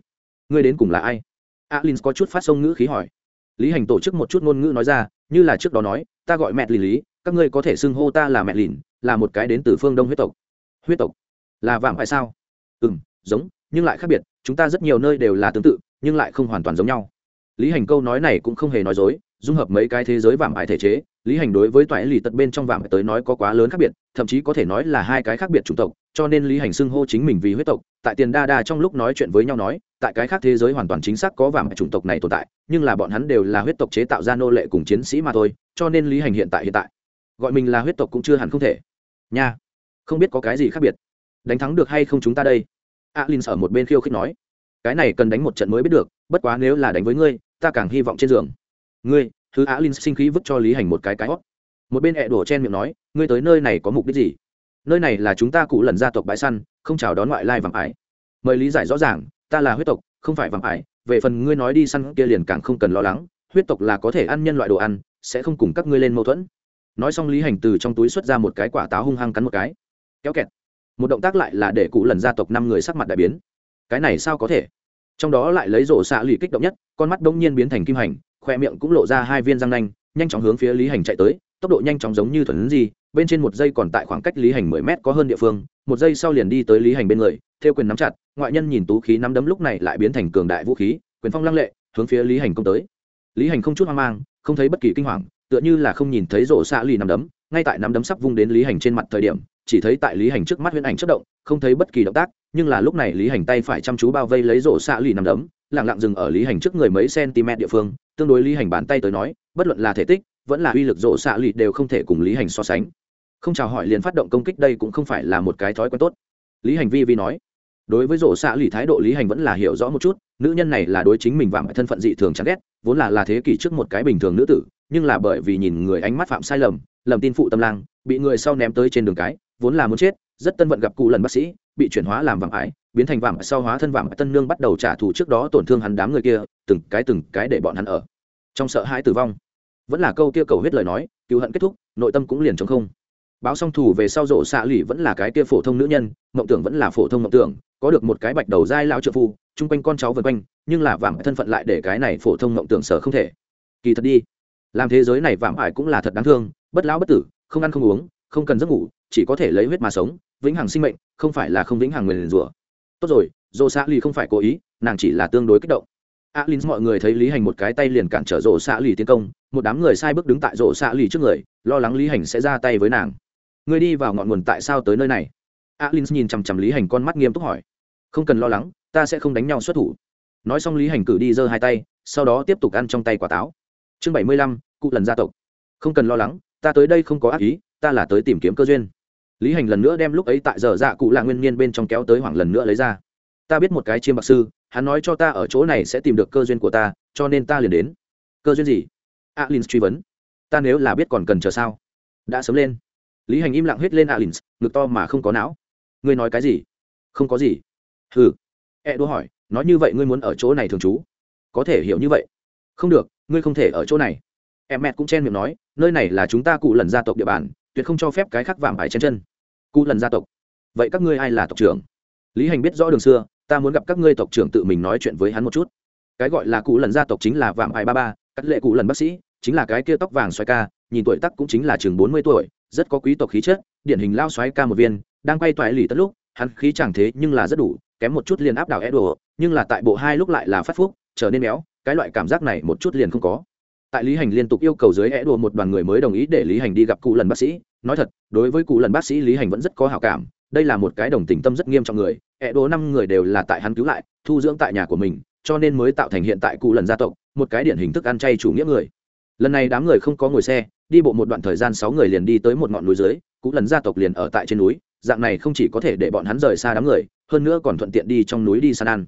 Ngươi đến cùng là ai? Alin có chút phát sông ngữ khí hỏi. Lý hành tổ chức một chút ngôn ngữ nói ra, như là trước đó nói, ta gọi mẹ lý lý các ngươi có thể xưng hô ta là mẹ lìn, là một cái đến từ phương đông huyết tộc. Huyết tộc? Là vạm phải sao? Ừ m giống, nhưng lại khác biệt, chúng ta rất nhiều nơi đều là tương tự, nhưng lại không hoàn toàn giống nhau. Lý hành câu nói này cũng không hề nói dối, dung hợp mấy cái thế giới vạm ải thể chế, lý hành đối với toại lì tật bên trong vạm ải tới nói có quá lớn khác biệt, thậm chí có thể nói là hai cái khác biệt chủng tộc, cho nên lý hành xưng hô chính mình vì huyết tộc. Tại tiền đa đa trong lúc nói chuyện với nhau nói, tại cái khác thế giới hoàn toàn chính xác có vạm ải chủng tộc này tồn tại, nhưng là bọn hắn đều là huyết tộc chế tạo ra nô lệ cùng chiến sĩ mà thôi, cho nên lý hành hiện tại hiện tại gọi mình là huyết tộc cũng chưa hẳn không thể. Nha, không biết có cái gì khác biệt. Đánh thắng được hay không chúng ta đây? Alin ở một bên khiêu khích nói. Cái này cần đánh một trận mới biết được, bất quá nếu là đánh với ngươi, ta càng hy vọng trên giường. Ngươi, thứ alin sinh khí vứt cho lý hành một cái cái hót một bên hẹ đổ chen miệng nói, ngươi tới nơi này có mục đích gì? Nơi này là chúng ta cụ lần gia tộc bãi săn, không chào đón ngoại lai vàng ải. Mời lý giải rõ ràng, ta là huyết tộc, không phải vàng ải. Về phần ngươi nói đi săn kia liền càng không cần lo lắng, huyết tộc là có thể ăn nhân loại đồ ăn, sẽ không cùng các ngươi lên mâu thuẫn nói xong lý hành từ trong túi xuất ra một cái quả táo hung hăng cắn một cái. Kéo kẹt. Một động tác lại là để cụ lần gia tộc năm người sắc mặt đại biến. Cái này sao có thể? Trong đó lại lấy rổ xạ lì kích động nhất, con mắt đông nhiên biến thành kim hành, khoe miệng cũng lộ ra hai viên răng nanh, nhanh chóng hướng phía lý hành chạy tới, tốc độ nhanh chóng giống như thuần gì bên trên một giây còn tại khoảng cách lý hành mười mét có hơn địa phương, một giây sau liền đi tới lý hành bên người, theo quyền nắm chặt, ngoại nhân nhìn tú khí nắm đấm lúc này lại biến thành cường đại vũ khí, quyền phong lăng lệ, hướng phía lý hành công tới. Lý hành không chút hoang mang, không thấy bất kỳ kinh hoàng tựa như là không nhìn thấy rổ xạ lì nằm đấm, ngay tại nắm đấm sắp vung đến lý hành trên mặt thời điểm, chỉ thấy tại lý hành trước mắt huyễn ảnh chất động, không thấy bất kỳ động tác, nhưng là lúc này lý hành tay phải chăm chú bao vây lấy rổ xạ lì nằm đấm lẳng lặng dừng ở lý hành trước người mấy cm địa phương, tương đối lý hành bàn tay tới nói, bất luận là thể tích, vẫn là uy lực rổ xạ lì đều không thể cùng lý hành so sánh. Không chào hỏi liền phát động công kích đây cũng không phải là một cái thói quen tốt. Lý hành vi vi nói, đối với rổ xạ lì thái độ lý hành vẫn là hiểu rõ một chút, nữ nhân này là đối chính mình và mọi thân phận dị thường chán ghét, vốn là là thế kỷ trước một cái bình thường nữ tử nhưng là bởi vì nhìn người ánh mắt phạm sai lầm lầm tin phụ tâm lang, bị người sau ném tới trên đường cái, vốn là muốn chết, rất tân vận gặp cụ lần bác sĩ, bị chuyển hóa làm vàng ái, biến thành vàng, sau hóa thân vàng, tân nương bắt đầu trả thù trước đó tổn thương hắn đám người kia, từng cái từng cái để bọn hắn ở. Trong sợ hãi tử vong. Vẫn là câu kia cầu hết lời nói, cứu hận kết thúc, nội tâm cũng liền chống không. Báo xong thù về sau rộ xạ lụy vẫn là cái kia phổ thông nữ nhân, mộng tưởng vẫn là phổ thông mộng tưởng, có được một cái bạch đầu dai lao trợ phu, chung quanh con cháu vân quanh, nhưng là vàng thân phận lại để cái này phổ thông mộng tưởng sở không thể. Kỳ thật đi làm thế giới này vạm ải cũng là thật đáng thương, bất lão bất tử, không ăn không uống, không cần giấc ngủ, chỉ có thể lấy huyết mà sống, vĩnh hằng sinh mệnh, không phải là không vĩnh hằng nguyền rủa. Tốt rồi dồ xạ lì không phải cố ý, nàng chỉ là tương đối kích động. Alin, mọi người thấy lý hành một cái tay liền cản trở rổ xạ lì tiến công, một đám người sai bước đứng tại rổ xạ lì trước người, lo lắng lý hành sẽ ra tay với nàng. Người đi vào ngọn nguồn tại sao tới nơi này? Alin nhìn chằm chằm lý hành con mắt nghiêm túc hỏi. Không cần lo lắng, ta sẽ không đánh nhau xuất thủ. Nói xong lý hành cử đi giơ hai tay, sau đó tiếp tục ăn trong tay quả táo. Chương bảy mươi lăm cụ lần gia tộc. Không cần lo lắng, ta tới đây không có ác ý, ta là tới tìm kiếm cơ duyên. Lý hành lần nữa đem lúc ấy tại giờ dạ cụ là nguyên nhiên bên trong kéo tới hoảng lần nữa lấy ra. Ta biết một cái chiêm bạc sư, hắn nói cho ta ở chỗ này sẽ tìm được cơ duyên của ta, cho nên ta liền đến. Cơ duyên gì? Alin truy vấn. Ta nếu là biết còn cần chờ sao? Đã sớm lên. Lý hành im lặng hết lên alin ngực to mà không có não. Ngươi nói cái gì? Không có gì. Ừ e đua hỏi, nói như vậy ngươi muốn ở chỗ này thường trú? Có thể hiểu như vậy. Không được, ngươi không thể ở chỗ này em mẹ cũng chen miệng nói, nơi này là chúng ta cụ lần gia tộc địa bàn, tuyệt không cho phép cái khác vàng phải chen chân. Cụ lần gia tộc? Vậy các ngươi ai là tộc trưởng? Lý hành biết rõ đường xưa, ta muốn gặp các ngươi tộc trưởng tự mình nói chuyện với hắn một chút. Cái gọi là cụ lần gia tộc chính là vạm ải ba ba, cắt lệ cụ lần bác sĩ, chính là cái kia tóc vàng xoay ca, nhìn tuổi tắc cũng chính là chừng bốn mươi tuổi, rất có quý tộc khí chất, điển hình lao xoáy ca một viên, đang quay toại lì tất lúc, hắn khí chẳng thế nhưng là rất đủ, kém một chút liền áp đảo edo nhưng là tại bộ hai lúc lại là phát phúc, trở nên béo, cái loại cảm giác này một chút liền không có tại lý hành liên tục yêu cầu dưới edo một đoàn người mới đồng ý để lý hành đi gặp cụ lần bác sĩ. Nói thật, đối với cụ lần bác sĩ, lý hành vẫn rất có hảo cảm. Đây là một cái đồng tình tâm rất nghiêm trọng người. É đùa năm người đều là tại hắn cứu lại, thu dưỡng tại nhà của mình, cho nên mới tạo thành hiện tại cụ lần gia tộc, một cái điển hình thức ăn chay chủ nghĩa người. Lần này đám người không có ngồi xe, đi bộ một đoạn thời gian sáu người liền đi tới một ngọn núi dưới, cụ lần gia tộc liền ở tại trên núi. Dạng này không chỉ có thể để bọn hắn rời xa đám người, hơn nữa còn thuận tiện đi trong núi đi săn ăn.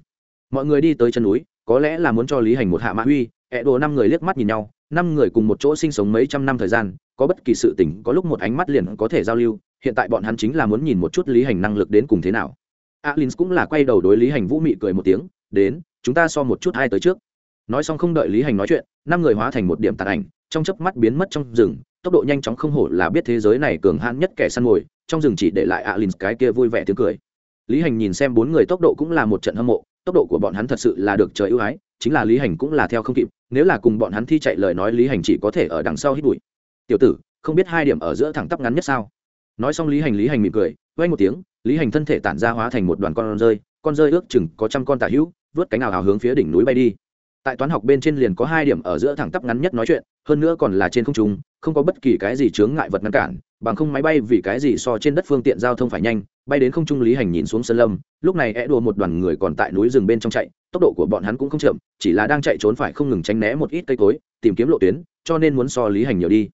Mọi người đi tới chân núi, có lẽ là muốn cho lý hành một hạ mã huy ẹ đồ năm người liếc mắt nhìn nhau, năm người cùng một chỗ sinh sống mấy trăm năm thời gian, có bất kỳ sự tình, có lúc một ánh mắt liền có thể giao lưu, hiện tại bọn hắn chính là muốn nhìn một chút lý hành năng lực đến cùng thế nào. Alin cũng là quay đầu đối lý hành vũ mị cười một tiếng, đến, chúng ta so một chút hai tới trước. Nói xong không đợi lý hành nói chuyện, năm người hóa thành một điểm tàn ảnh, trong chớp mắt biến mất trong rừng, tốc độ nhanh chóng không hổ là biết thế giới này cường hãn nhất kẻ săn mồi, trong rừng chỉ để lại alin cái kia vui vẻ tiếng cười. Lý hành nhìn xem bốn người tốc độ cũng là một trận hâm mộ, tốc độ của bọn hắn thật sự là được trời ưu ái chính là lý hành cũng là theo không kịp, nếu là cùng bọn hắn thi chạy lời nói lý hành chỉ có thể ở đằng sau hít bụi. Tiểu tử, không biết hai điểm ở giữa thẳng tắp ngắn nhất sao? Nói xong lý hành lý hành mỉm cười, quay một tiếng, lý hành thân thể tản ra hóa thành một đoàn con rơi con rơi ước chừng có trăm con tả hữu, vớt cánh ảo hào hướng phía đỉnh núi bay đi. Tại toán học bên trên liền có hai điểm ở giữa thẳng tắp ngắn nhất nói chuyện, hơn nữa còn là trên không trung, không có bất kỳ cái gì chướng ngại vật ngăn cản bằng không máy bay vì cái gì so trên đất phương tiện giao thông phải nhanh, bay đến không trung lý hành nhìn xuống sân lâm, lúc này é đùa một đoàn người còn tại núi rừng bên trong chạy, tốc độ của bọn hắn cũng không chậm, chỉ là đang chạy trốn phải không ngừng tránh né một ít cây cối, tìm kiếm lộ tuyến, cho nên muốn so lý hành nhiều đi.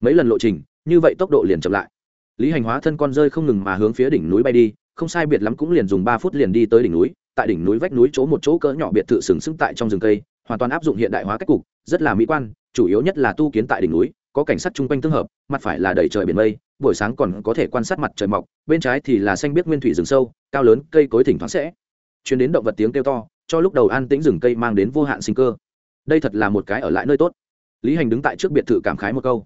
Mấy lần lộ trình, như vậy tốc độ liền chậm lại. Lý hành hóa thân con rơi không ngừng mà hướng phía đỉnh núi bay đi, không sai biệt lắm cũng liền dùng ba phút liền đi tới đỉnh núi, tại đỉnh núi vách núi chỗ một chỗ cỡ nhỏ biệt thự sừng sững tại trong rừng cây, hoàn toàn áp dụng hiện đại hóa cách cục, rất là mỹ quan, chủ yếu nhất là tu kiến tại đỉnh núi có cảnh sát chung quanh tương hợp, mặt phải là đầy trời biển mây, buổi sáng còn có thể quan sát mặt trời mọc, bên trái thì là xanh biết nguyên thủy rừng sâu, cao lớn, cây cối thỉnh thoáng sẽ chuyến đến động vật tiếng kêu to, cho lúc đầu an tĩnh rừng cây mang đến vô hạn sinh cơ. Đây thật là một cái ở lại nơi tốt. Lý hành đứng tại trước biệt thự cảm khái một câu.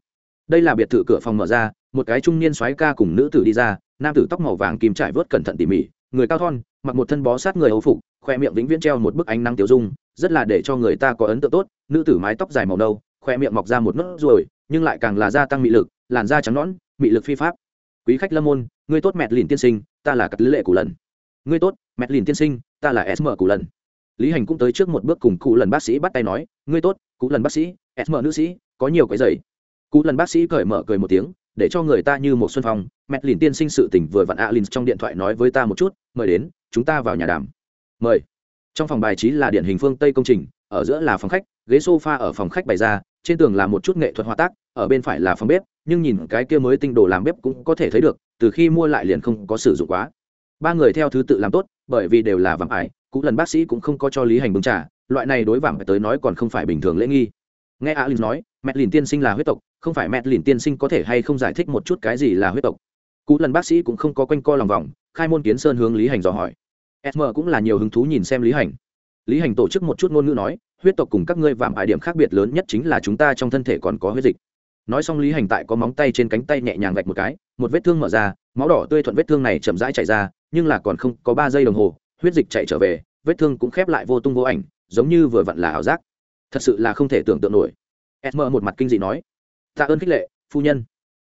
Đây là biệt thự cửa phòng mở ra, một cái trung niên soái ca cùng nữ tử đi ra, nam tử tóc màu vàng kim trải vớt cẩn thận tỉ mỉ, người cao thon, mặc một thân bó sát người âu phục, khoe miệng vĩnh viễn treo một bức ánh nắng tiêu dung, rất là để cho người ta có ấn tượng tốt, nữ tử mái tóc dài màu nâu, khoe miệng mọc ra một nốt ruồi nhưng lại càng là gia tăng mị lực, làn da trắng nõn, mị lực phi pháp. Quý khách lâm môn, ngươi tốt mẹt lìn tiên sinh, ta là cặp lệ cụ lần. Ngươi tốt mẹt lìn tiên sinh, ta là sm cụ lần. Lý hành cũng tới trước một bước cùng cụ lần bác sĩ bắt tay nói, ngươi tốt cụ lần bác sĩ sm nữ sĩ, có nhiều cái giày. Cụ lần bác sĩ cởi mở cười một tiếng, để cho người ta như một xuân phong, mẹt lìn tiên sinh sự tỉnh vừa vặn alin trong điện thoại nói với ta một chút, mời đến, chúng ta vào nhà đàm. Mời. Trong phòng bài trí là điển hình phương tây công trình, ở giữa là phòng khách, ghế sofa ở phòng khách bày ra trên tường là một chút nghệ thuật hóa tác, ở bên phải là phòng bếp, nhưng nhìn cái kia mới tinh đồ làm bếp cũng có thể thấy được, từ khi mua lại liền không có sử dụng quá. Ba người theo thứ tự làm tốt, bởi vì đều là vàng ải cũ lần bác sĩ cũng không có cho lý hành bưng trà, loại này đối vàng tới nói còn không phải bình thường lễ nghi. Nghe alin nói, mẹ lìn tiên sinh là huyết tộc, không phải mẹ lìn tiên sinh có thể hay không giải thích một chút cái gì là huyết tộc? Cú lần bác sĩ cũng không có quanh co lòng vòng, khai môn kiến sơn hướng lý hành dò hỏi. Sm cũng là nhiều hứng thú nhìn xem lý hành. Lý hành tổ chức một chút ngôn ngữ nói huyết tộc cùng các ngươi vạm ải điểm khác biệt lớn nhất chính là chúng ta trong thân thể còn có huyết dịch. Nói xong lý hành tại có móng tay trên cánh tay nhẹ nhàng gạch một cái, một vết thương mở ra, máu đỏ tươi thuận vết thương này chậm rãi chạy ra, nhưng là còn không có ba giây đồng hồ, huyết dịch chạy trở về, vết thương cũng khép lại vô tung vô ảnh, giống như vừa vặn là ảo giác. Thật sự là không thể tưởng tượng nổi. Sm một mặt kinh dị nói tạ ơn khích lệ, phu nhân.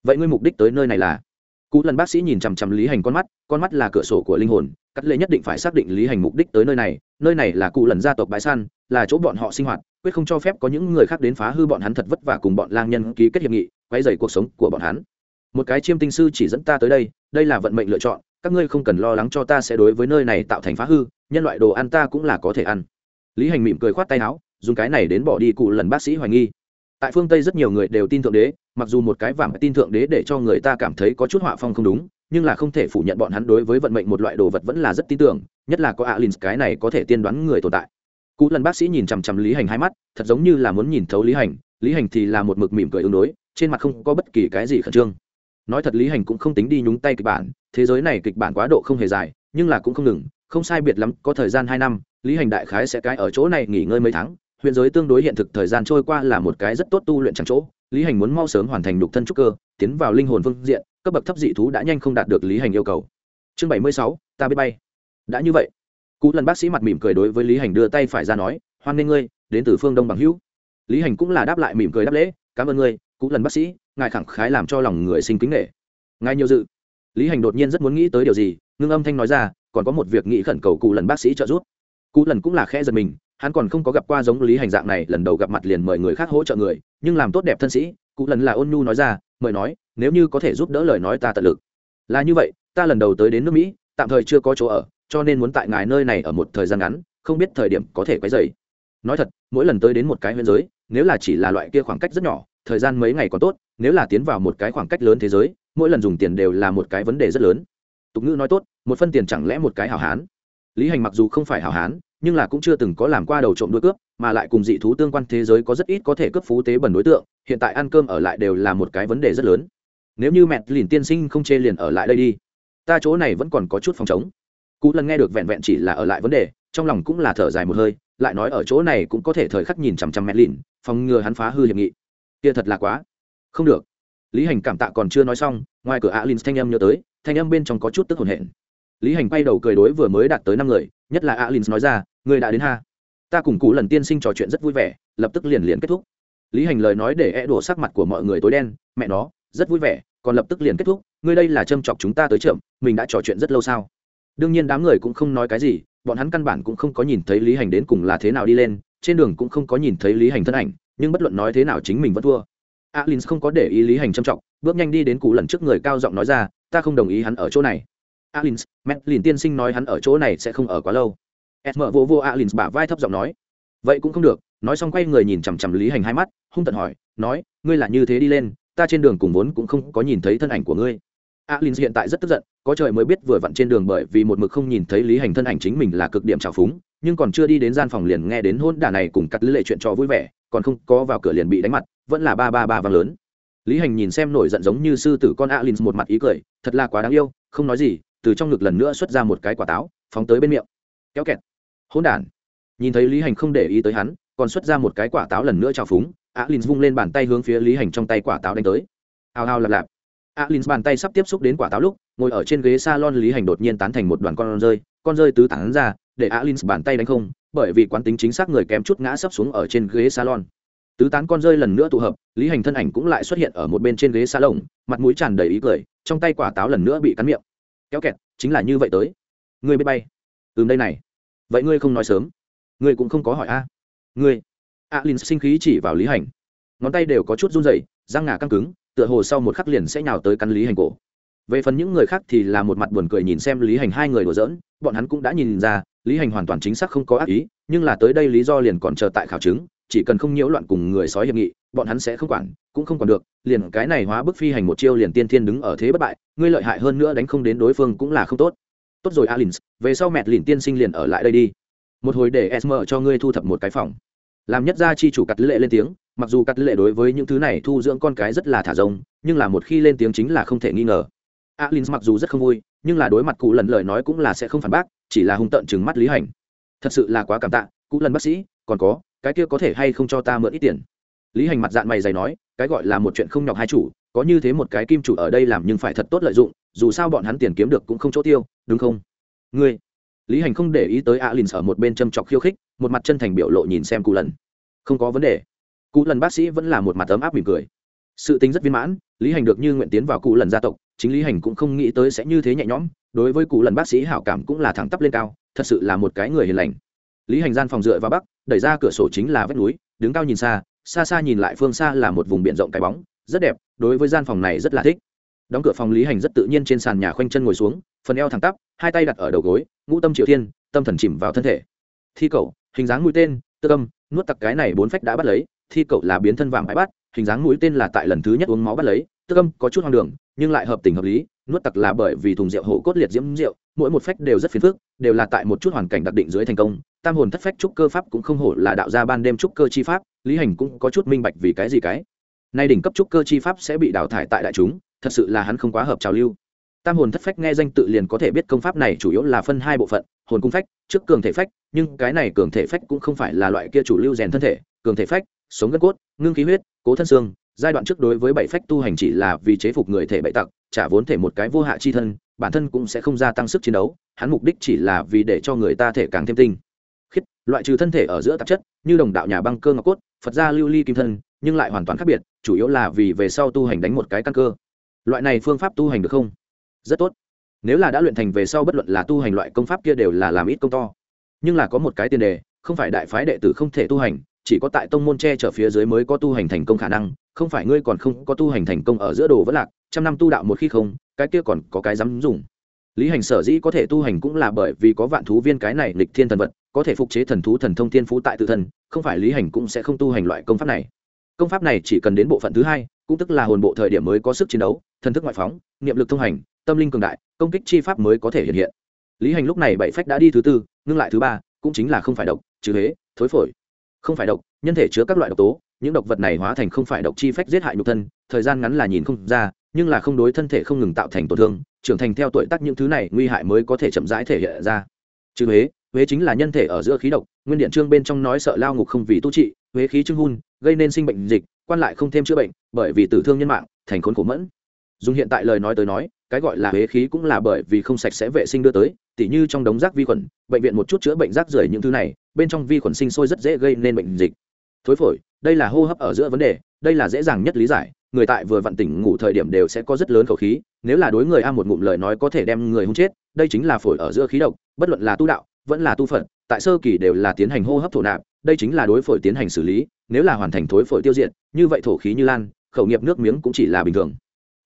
Vậy ngươi mục đích tới nơi này là? Cú lần bác sĩ nhìn chằm chằm lý hành con mắt con mắt là cửa sổ của linh hồn, cắt lệ nhất định phải xác định lý hành mục đích tới nơi này nơi này là cụ lần gia tộc bãi săn là chỗ bọn họ sinh hoạt, quyết không cho phép có những người khác đến phá hư bọn hắn thật vất vả cùng bọn lang nhân ký kết hiệp nghị quay dày cuộc sống của bọn hắn. Một cái chiêm tinh sư chỉ dẫn ta tới đây đây là vận mệnh lựa chọn, các ngươi không cần lo lắng cho ta sẽ đối với nơi này tạo thành phá hư, nhân loại đồ ăn ta cũng là có thể ăn. Lý hành mỉm cười khoát tay áo, dùng cái này đến bỏ đi cụ lần bác sĩ hoài nghi tại phương tây rất nhiều người đều tin thượng đế, mặc dù một cái vàng tin thượng đế để cho người ta cảm thấy có chút họa phong không đúng, nhưng là không thể phủ nhận bọn hắn đối với vận mệnh một loại đồ vật vẫn là rất tin tưởng, nhất là có alin cái này có thể tiên đoán người tồn tại. Cú lần bác sĩ nhìn chằm chằm lý hành hai mắt, thật giống như là muốn nhìn thấu lý hành lý hành thì là một mực mỉm cười ứng đối, trên mặt không có bất kỳ cái gì khẩn trương. Nói thật lý hành cũng không tính đi nhúng tay kịch bản, thế giới này kịch bản quá độ không hề dài, nhưng là cũng không ngừng, không sai biệt lắm, có thời gian hai năm, lý hành đại khái sẽ cái ở chỗ này nghỉ ngơi mấy tháng huyện giới tương đối hiện thực thời gian trôi qua là một cái rất tốt tu luyện chẳng chỗ, lý hành muốn mau sớm hoàn thành đục thân trúc cơ, tiến vào linh hồn phương diện, cấp bậc thấp dị thú đã nhanh không đạt được lý hành yêu cầu. Chương bảy mươi sáu, ta biết bay. Đã như vậy, cú lần bác sĩ mặt mỉm cười đối với lý hành đưa tay phải ra nói, hoan nghênh ngươi, đến từ phương đông bằng hữu. Lý hành cũng là đáp lại mỉm cười đáp lễ, cảm ơn ngươi, cú lần bác sĩ, ngài khẳng khái làm cho lòng người sinh kính nghệ ngài nhiều dự. Lý hành đột nhiên rất muốn nghĩ tới điều gì, ngưng âm thanh nói ra, còn có một việc nghĩ khẩn cầu cụ lần bác sĩ trợ giúp. Cụ lần cũng là khẽ giật mình hắn còn không có gặp qua giống lý hành dạng này, lần đầu gặp mặt liền mời người khác hỗ trợ người, nhưng làm tốt đẹp thân sĩ, cụ lần là ôn nhu nói ra, mời nói, nếu như có thể giúp đỡ lời nói ta tận lực. Là như vậy, ta lần đầu tới đến nước mỹ, tạm thời chưa có chỗ ở, cho nên muốn tại ngài nơi này ở một thời gian ngắn, không biết thời điểm có thể quấy dày nói thật, mỗi lần tới đến một cái biên giới, nếu là chỉ là loại kia khoảng cách rất nhỏ, thời gian mấy ngày còn tốt, nếu là tiến vào một cái khoảng cách lớn thế giới, mỗi lần dùng tiền đều là một cái vấn đề rất lớn. Tục ngữ nói tốt, một phân tiền chẳng lẽ một cái hảo hán? Lý hành mặc dù không phải hảo hán nhưng là cũng chưa từng có làm qua đầu trộm đuôi cướp, mà lại cùng dị thú tương quan thế giới có rất ít có thể cướp phú tế bẩn đối tượng, hiện tại ăn cơm ở lại đều là một cái vấn đề rất lớn. Nếu như mẹ lìn tiên sinh không chê liền ở lại đây đi. Ta chỗ này vẫn còn có chút phòng chống cú lần nghe được vẹn vẹn chỉ là ở lại vấn đề, trong lòng cũng là thở dài một hơi, lại nói ở chỗ này cũng có thể thời khắc nhìn chằm chằm mẹ lìn phòng ngừa hắn phá hư hiệp nghị. Kia thật là quá. Không được. Lý hành cảm tạ còn chưa nói xong, ngoài cửa alin thanh âm nhớ tới, thanh âm bên trong có chút tức hồn hển. Lý hành bay đầu cười đối vừa mới đạt tới năm người, nhất là alin nói ra người đã đến ha. Ta cùng cụ lần tiên sinh trò chuyện rất vui vẻ, lập tức liền liền kết thúc. Lý hành lời nói để e đổ sắc mặt của mọi người tối đen, mẹ nó, rất vui vẻ, còn lập tức liền kết thúc, ngươi đây là châm chọc chúng ta tới chậm, mình đã trò chuyện rất lâu sao? Đương nhiên đám người cũng không nói cái gì, bọn hắn căn bản cũng không có nhìn thấy lý hành đến cùng là thế nào đi lên, trên đường cũng không có nhìn thấy lý hành thân ảnh, nhưng bất luận nói thế nào chính mình vẫn thua. Alin không có để ý lý hành châm trọng bước nhanh đi đến cụ lần trước người cao giọng nói ra, ta không đồng ý hắn ở chỗ này. Alin mẹ lìn tiên sinh nói hắn ở chỗ này sẽ không ở quá lâu esmer vô vô alin, bả vai thấp giọng nói. Vậy cũng không được, nói xong quay người nhìn chằm chằm lý hành hai mắt, hung tận hỏi, nói, ngươi là như thế đi lên, ta trên đường cùng vốn cũng không có nhìn thấy thân ảnh của ngươi. Alin hiện tại rất tức giận, có trời mới biết vừa vặn trên đường bởi vì một mực không nhìn thấy lý hành thân ảnh chính mình là cực điểm trào phúng, nhưng còn chưa đi đến gian phòng liền nghe đến hôn đả này cùng cắt lệ chuyện trò vui vẻ, còn không có vào cửa liền bị đánh mặt, vẫn là ba ba ba vàng lớn. Lý hành nhìn xem nổi giận giống như sư tử con alin một mặt ý cười, thật là quá đáng yêu, không nói gì, từ trong ngực lần nữa xuất ra một cái quả táo, phóng tới bên miệng. Kéo kẹt hỗn đản. Nhìn thấy lý hành không để ý tới hắn, còn xuất ra một cái quả táo lần nữa trào phúng Á alin vung lên bàn tay hướng phía lý hành trong tay quả táo đánh tới. Hào hào lạp lạp. Alin bàn tay sắp tiếp xúc đến quả táo lúc, ngồi ở trên ghế salon lý hành đột nhiên tán thành một đoàn con rơi con rơi tứ tán ra, để Á alin bàn tay đánh không, bởi vì quán tính chính xác người kém chút ngã sấp xuống ở trên ghế salon. Tứ tán con rơi lần nữa tụ hợp, lý hành thân ảnh cũng lại xuất hiện ở một bên trên ghế xa lồng mặt mũi tràn đầy ý cười, trong tay quả táo lần nữa bị cắn miệng. Kéo kẹt, chính là như vậy tới. Người biết bay. Từ đây này vậy ngươi không nói sớm. Ngươi cũng không có hỏi a. Ngươi. A linh sinh khí chỉ vào lý hành. Ngón tay đều có chút run rẩy, răng ngà căng cứng, tựa hồ sau một khắc liền sẽ nhào tới cắn lý hành cổ. Về phần những người khác thì là một mặt buồn cười nhìn xem lý hành hai người đùa giỡn, bọn hắn cũng đã nhìn ra, lý hành hoàn toàn chính xác không có ác ý, nhưng là tới đây lý do liền còn chờ tại khảo chứng, chỉ cần không nhiễu loạn cùng người sói hiệp nghị, bọn hắn sẽ không quản, cũng không còn được, liền cái này hóa bức phi hành một chiêu liền tiên thiên đứng ở thế bất bại, ngươi lợi hại hơn nữa đánh không đến đối phương cũng là không tốt tốt rồi alin về sau mẹt lìn tiên sinh liền ở lại đây đi. Một hồi để sm cho ngươi thu thập một cái phòng. Làm nhất gia chi chủ cắt lệ lên tiếng, mặc dù cắt lệ đối với những thứ này thu dưỡng con cái rất là thả rông, nhưng là một khi lên tiếng chính là không thể nghi ngờ. Alin mặc dù rất không vui, nhưng là đối mặt cụ lần lời nói cũng là sẽ không phản bác, chỉ là hung tợn chừng mắt lý hành. Thật sự là quá cảm tạ, cụ lần bác sĩ, còn có, cái kia có thể hay không cho ta mượn ít tiền? Lý hành mặt dạng mày dày nói, cái gọi là một chuyện không nhọc hai chủ có như thế một cái kim chủ ở đây làm nhưng phải thật tốt lợi dụng, dù sao bọn hắn tiền kiếm được cũng không chỗ tiêu, đúng không? Ngươi, lý hành không để ý tới A alin ở một bên châm chọc khiêu khích, một mặt chân thành biểu lộ nhìn xem cụ lần. Không có vấn đề. Cụ lần bác sĩ vẫn là một mặt ấm áp mỉm cười. Sự tính rất viên mãn, lý hành được như nguyện tiến vào cụ lần gia tộc, chính lý hành cũng không nghĩ tới sẽ như thế nhẹ nhõm, đối với cụ lần bác sĩ hảo cảm cũng là thẳng tắp lên cao, thật sự là một cái người hiền lành. Lý hành gian phòng dựa vào bắc, đẩy ra cửa sổ chính là vách núi, đứng cao nhìn xa xa xa nhìn lại phương xa là một vùng biển rộng cái bóng rất đẹp, đối với gian phòng này rất là thích. Đóng cửa phòng lý hành rất tự nhiên trên sàn nhà khoanh chân ngồi xuống, phần eo thẳng tắp, hai tay đặt ở đầu gối, ngũ tâm triệu thiên, tâm thần chìm vào thân thể. Thi cậu, hình dáng mũi tên, tư tâm nuốt tặc cái này bốn phách đã bắt lấy, thi cậu là biến thân vàng bãi bắt, hình dáng mũi tên là tại lần thứ nhất uống máu bắt lấy, tư âm có chút hoang đường, nhưng lại hợp tình hợp lý, nuốt tặc là bởi vì thùng rượu hổ cốt liệt diễm rượu, mỗi một phách đều rất phiền phức, đều là tại một chút hoàn cảnh đặc định dưới thành công, tam hồn thất phách trúc cơ pháp cũng không hổ là đạo gia ban đêm trúc cơ chi pháp, lý hành cũng có chút minh bạch vì cái gì cái nay đỉnh cấp trúc cơ chi pháp sẽ bị đào thải tại đại chúng, thật sự là hắn không quá hợp trào lưu. Tam hồn thất phách nghe danh tự liền có thể biết công pháp này chủ yếu là phân hai bộ phận, hồn cung phách, trước cường thể phách, nhưng cái này cường thể phách cũng không phải là loại kia chủ lưu rèn thân thể, cường thể phách, sống gân cốt, ngưng khí huyết, cố thân xương, giai đoạn trước đối với bảy phách tu hành chỉ là vì chế phục người thể bậy tặc, trả vốn thể một cái vô hạ chi thân, bản thân cũng sẽ không gia tăng sức chiến đấu, hắn mục đích chỉ là vì để cho người ta thể càng thêm tinh. Khiết, loại trừ thân thể ở giữa tạp chất, như đồng đạo nhà băng cơ ngọc cốt, phật gia lưu ly kim thân nhưng lại hoàn toàn khác biệt, chủ yếu là vì về sau tu hành đánh một cái căn cơ. Loại này phương pháp tu hành được không? Rất tốt. Nếu là đã luyện thành về sau bất luận là tu hành loại công pháp kia đều là làm ít công to. Nhưng là có một cái tiền đề, không phải đại phái đệ tử không thể tu hành, chỉ có tại tông môn che chở phía dưới mới có tu hành thành công khả năng, không phải ngươi còn không có tu hành thành công ở giữa đồ vẫn lạc, trăm năm tu đạo một khi không, cái kia còn có cái dám dùng. Lý hành sở dĩ có thể tu hành cũng là bởi vì có vạn thú viên cái này lịch thiên thần vật, có thể phục chế thần thú thần thông thiên phú tại tự thân, không phải lý hành cũng sẽ không tu hành loại công pháp này công pháp này chỉ cần đến bộ phận thứ hai, cũng tức là hồn bộ thời điểm mới có sức chiến đấu, thần thức ngoại phóng, niệm lực thông hành, tâm linh cường đại, công kích chi pháp mới có thể hiện hiện. Lý hành lúc này bảy phách đã đi thứ tư, ngưng lại thứ ba, cũng chính là không phải độc, trừ huế thối phổi. Không phải độc, nhân thể chứa các loại độc tố, những độc vật này hóa thành không phải độc chi phách giết hại nhục thân, thời gian ngắn là nhìn không ra, nhưng là không đối thân thể không ngừng tạo thành tổn thương, trưởng thành theo tuổi tác những thứ này nguy hại mới có thể chậm rãi thể hiện ra. Trừ huế huế chính là nhân thể ở giữa khí độc, nguyên điện trương bên trong nói sợ lao ngục không vì tu trị huế khí trưng hun, gây nên sinh bệnh dịch, quan lại không thêm chữa bệnh, bởi vì tử thương nhân mạng, thành khốn khổ mẫn. Dùng hiện tại lời nói tới nói, cái gọi là huế khí cũng là bởi vì không sạch sẽ vệ sinh đưa tới, tỉ như trong đống rác vi khuẩn, bệnh viện một chút chữa bệnh rác rưởi những thứ này, bên trong vi khuẩn sinh sôi rất dễ gây nên bệnh dịch. Thối phổi, đây là hô hấp ở giữa vấn đề, đây là dễ dàng nhất lý giải, người tại vừa vặn tỉnh ngủ thời điểm đều sẽ có rất lớn khẩu khí, nếu là đối người a một ngụm lời nói có thể đem người hung chết, đây chính là phổi ở giữa khí độc, bất luận là tu đạo, vẫn là tu phận tại sơ kỳ đều là tiến hành hô hấp thổ nạp đây chính là đối phổi tiến hành xử lý, nếu là hoàn thành thối phổi tiêu diệt, như vậy thổ khí như lan, khẩu nghiệp nước miếng cũng chỉ là bình thường.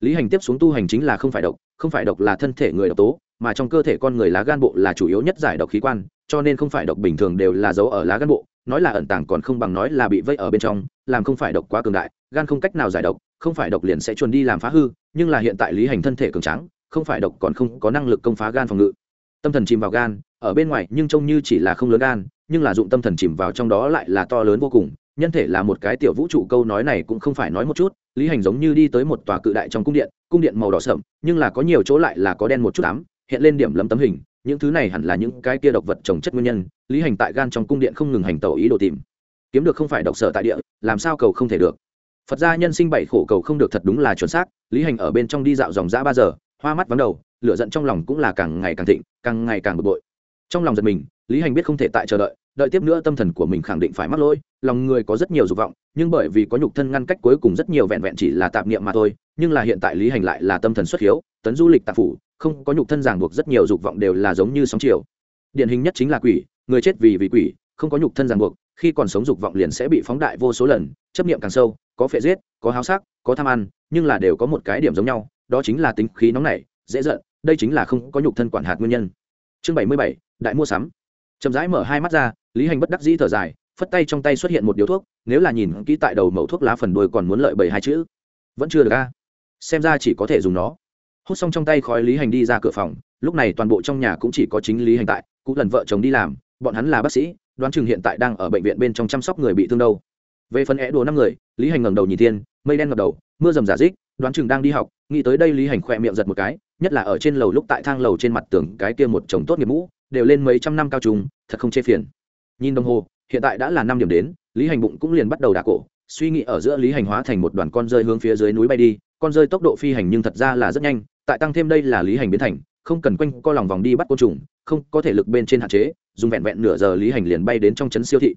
Lý hành tiếp xuống tu hành chính là không phải độc, không phải độc là thân thể người độc tố, mà trong cơ thể con người lá gan bộ là chủ yếu nhất giải độc khí quan, cho nên không phải độc bình thường đều là giấu ở lá gan bộ, nói là ẩn tàng còn không bằng nói là bị vây ở bên trong, làm không phải độc quá cường đại, gan không cách nào giải độc, không phải độc liền sẽ chuồn đi làm phá hư, nhưng là hiện tại lý hành thân thể cường tráng, không phải độc còn không có năng lực công phá gan phòng ngự. Tâm thần chìm vào gan, ở bên ngoài nhưng trông như chỉ là không lớn gan nhưng là dụng tâm thần chìm vào trong đó lại là to lớn vô cùng, nhân thể là một cái tiểu vũ trụ, câu nói này cũng không phải nói một chút, lý hành giống như đi tới một tòa cự đại trong cung điện cung điện màu đỏ sậm nhưng là có nhiều chỗ lại là có đen một chút ám, hiện lên điểm lấm tấm hình, những thứ này hẳn là những cái kia độc vật trồng chất nguyên nhân, lý hành tại gan trong cung điện không ngừng hành tẩu ý đồ tìm. Kiếm được không phải độc sở tại địa, làm sao cầu không thể được? Phật gia nhân sinh bảy khổ cầu không được thật đúng là chuẩn xác, lý hành ở bên trong đi dạo dòng dã ba giờ, hoa mắt vắng đầu, lửa giận trong lòng cũng là càng ngày càng thịnh, càng ngày càng bực bội. Trong lòng giật mình lý hành biết không thể tại chờ đợi đợi tiếp nữa tâm thần của mình khẳng định phải mắc lỗi, lòng người có rất nhiều dục vọng, nhưng bởi vì có nhục thân ngăn cách cuối cùng rất nhiều vẹn vẹn chỉ là tạp niệm mà thôi, nhưng là hiện tại lý hành lại là tâm thần xuất hiếu, tấn du lịch tạp phủ, không có nhục thân ràng buộc rất nhiều dục vọng đều là giống như sóng chiều. Điển hình nhất chính là quỷ, người chết vì vì quỷ, không có nhục thân ràng buộc, khi còn sống dục vọng liền sẽ bị phóng đại vô số lần, chấp niệm càng sâu, có phệ giết, có háo sắc, có tham ăn, nhưng là đều có một cái điểm giống nhau, đó chính là tính khí nóng nảy, dễ giận, đây chính là không có nhục thân quản hạt nguyên nhân. Chương bảy mươi bảy, đại mua sắm chậm rãi mở hai mắt ra, lý hành bất đắc dĩ thở dài, phất tay trong tay xuất hiện một điếu thuốc, nếu là nhìn kỹ tại đầu mẩu thuốc lá phần đuôi còn muốn lợi bảy hai chữ. Vẫn chưa được a. Xem ra chỉ có thể dùng nó. Hút xong trong tay khói lý hành đi ra cửa phòng, lúc này toàn bộ trong nhà cũng chỉ có chính lý hành tại cụ lần vợ chồng đi làm, bọn hắn là bác sĩ, đoán chừng hiện tại đang ở bệnh viện bên trong chăm sóc người bị thương đâu. Về phần é đùa năm người, lý hành ngẩng đầu nhìn thiên, mây đen ngập đầu, mưa rầm giả dích đoán chừng đang đi học, nghĩ tới đây lý hành khỏe miệng giật một cái, nhất là ở trên lầu lúc tại thang lầu trên mặt tường cái kia một chồng tốt nghiệp mũ đều lên mấy trăm năm cao trùng, thật không chê phiền. Nhìn đồng hồ, hiện tại đã là năm điểm đến, lý hành bụng cũng liền bắt đầu đả cổ, suy nghĩ ở giữa lý hành hóa thành một đoàn con rơi hướng phía dưới núi bay đi, con rơi tốc độ phi hành nhưng thật ra là rất nhanh, tại tăng thêm đây là lý hành biến thành, không cần quanh co lòng vòng đi bắt côn trùng, không có thể lực bên trên hạn chế, dùng vẹn vẹn nửa giờ lý hành liền bay đến trong trấn siêu thị.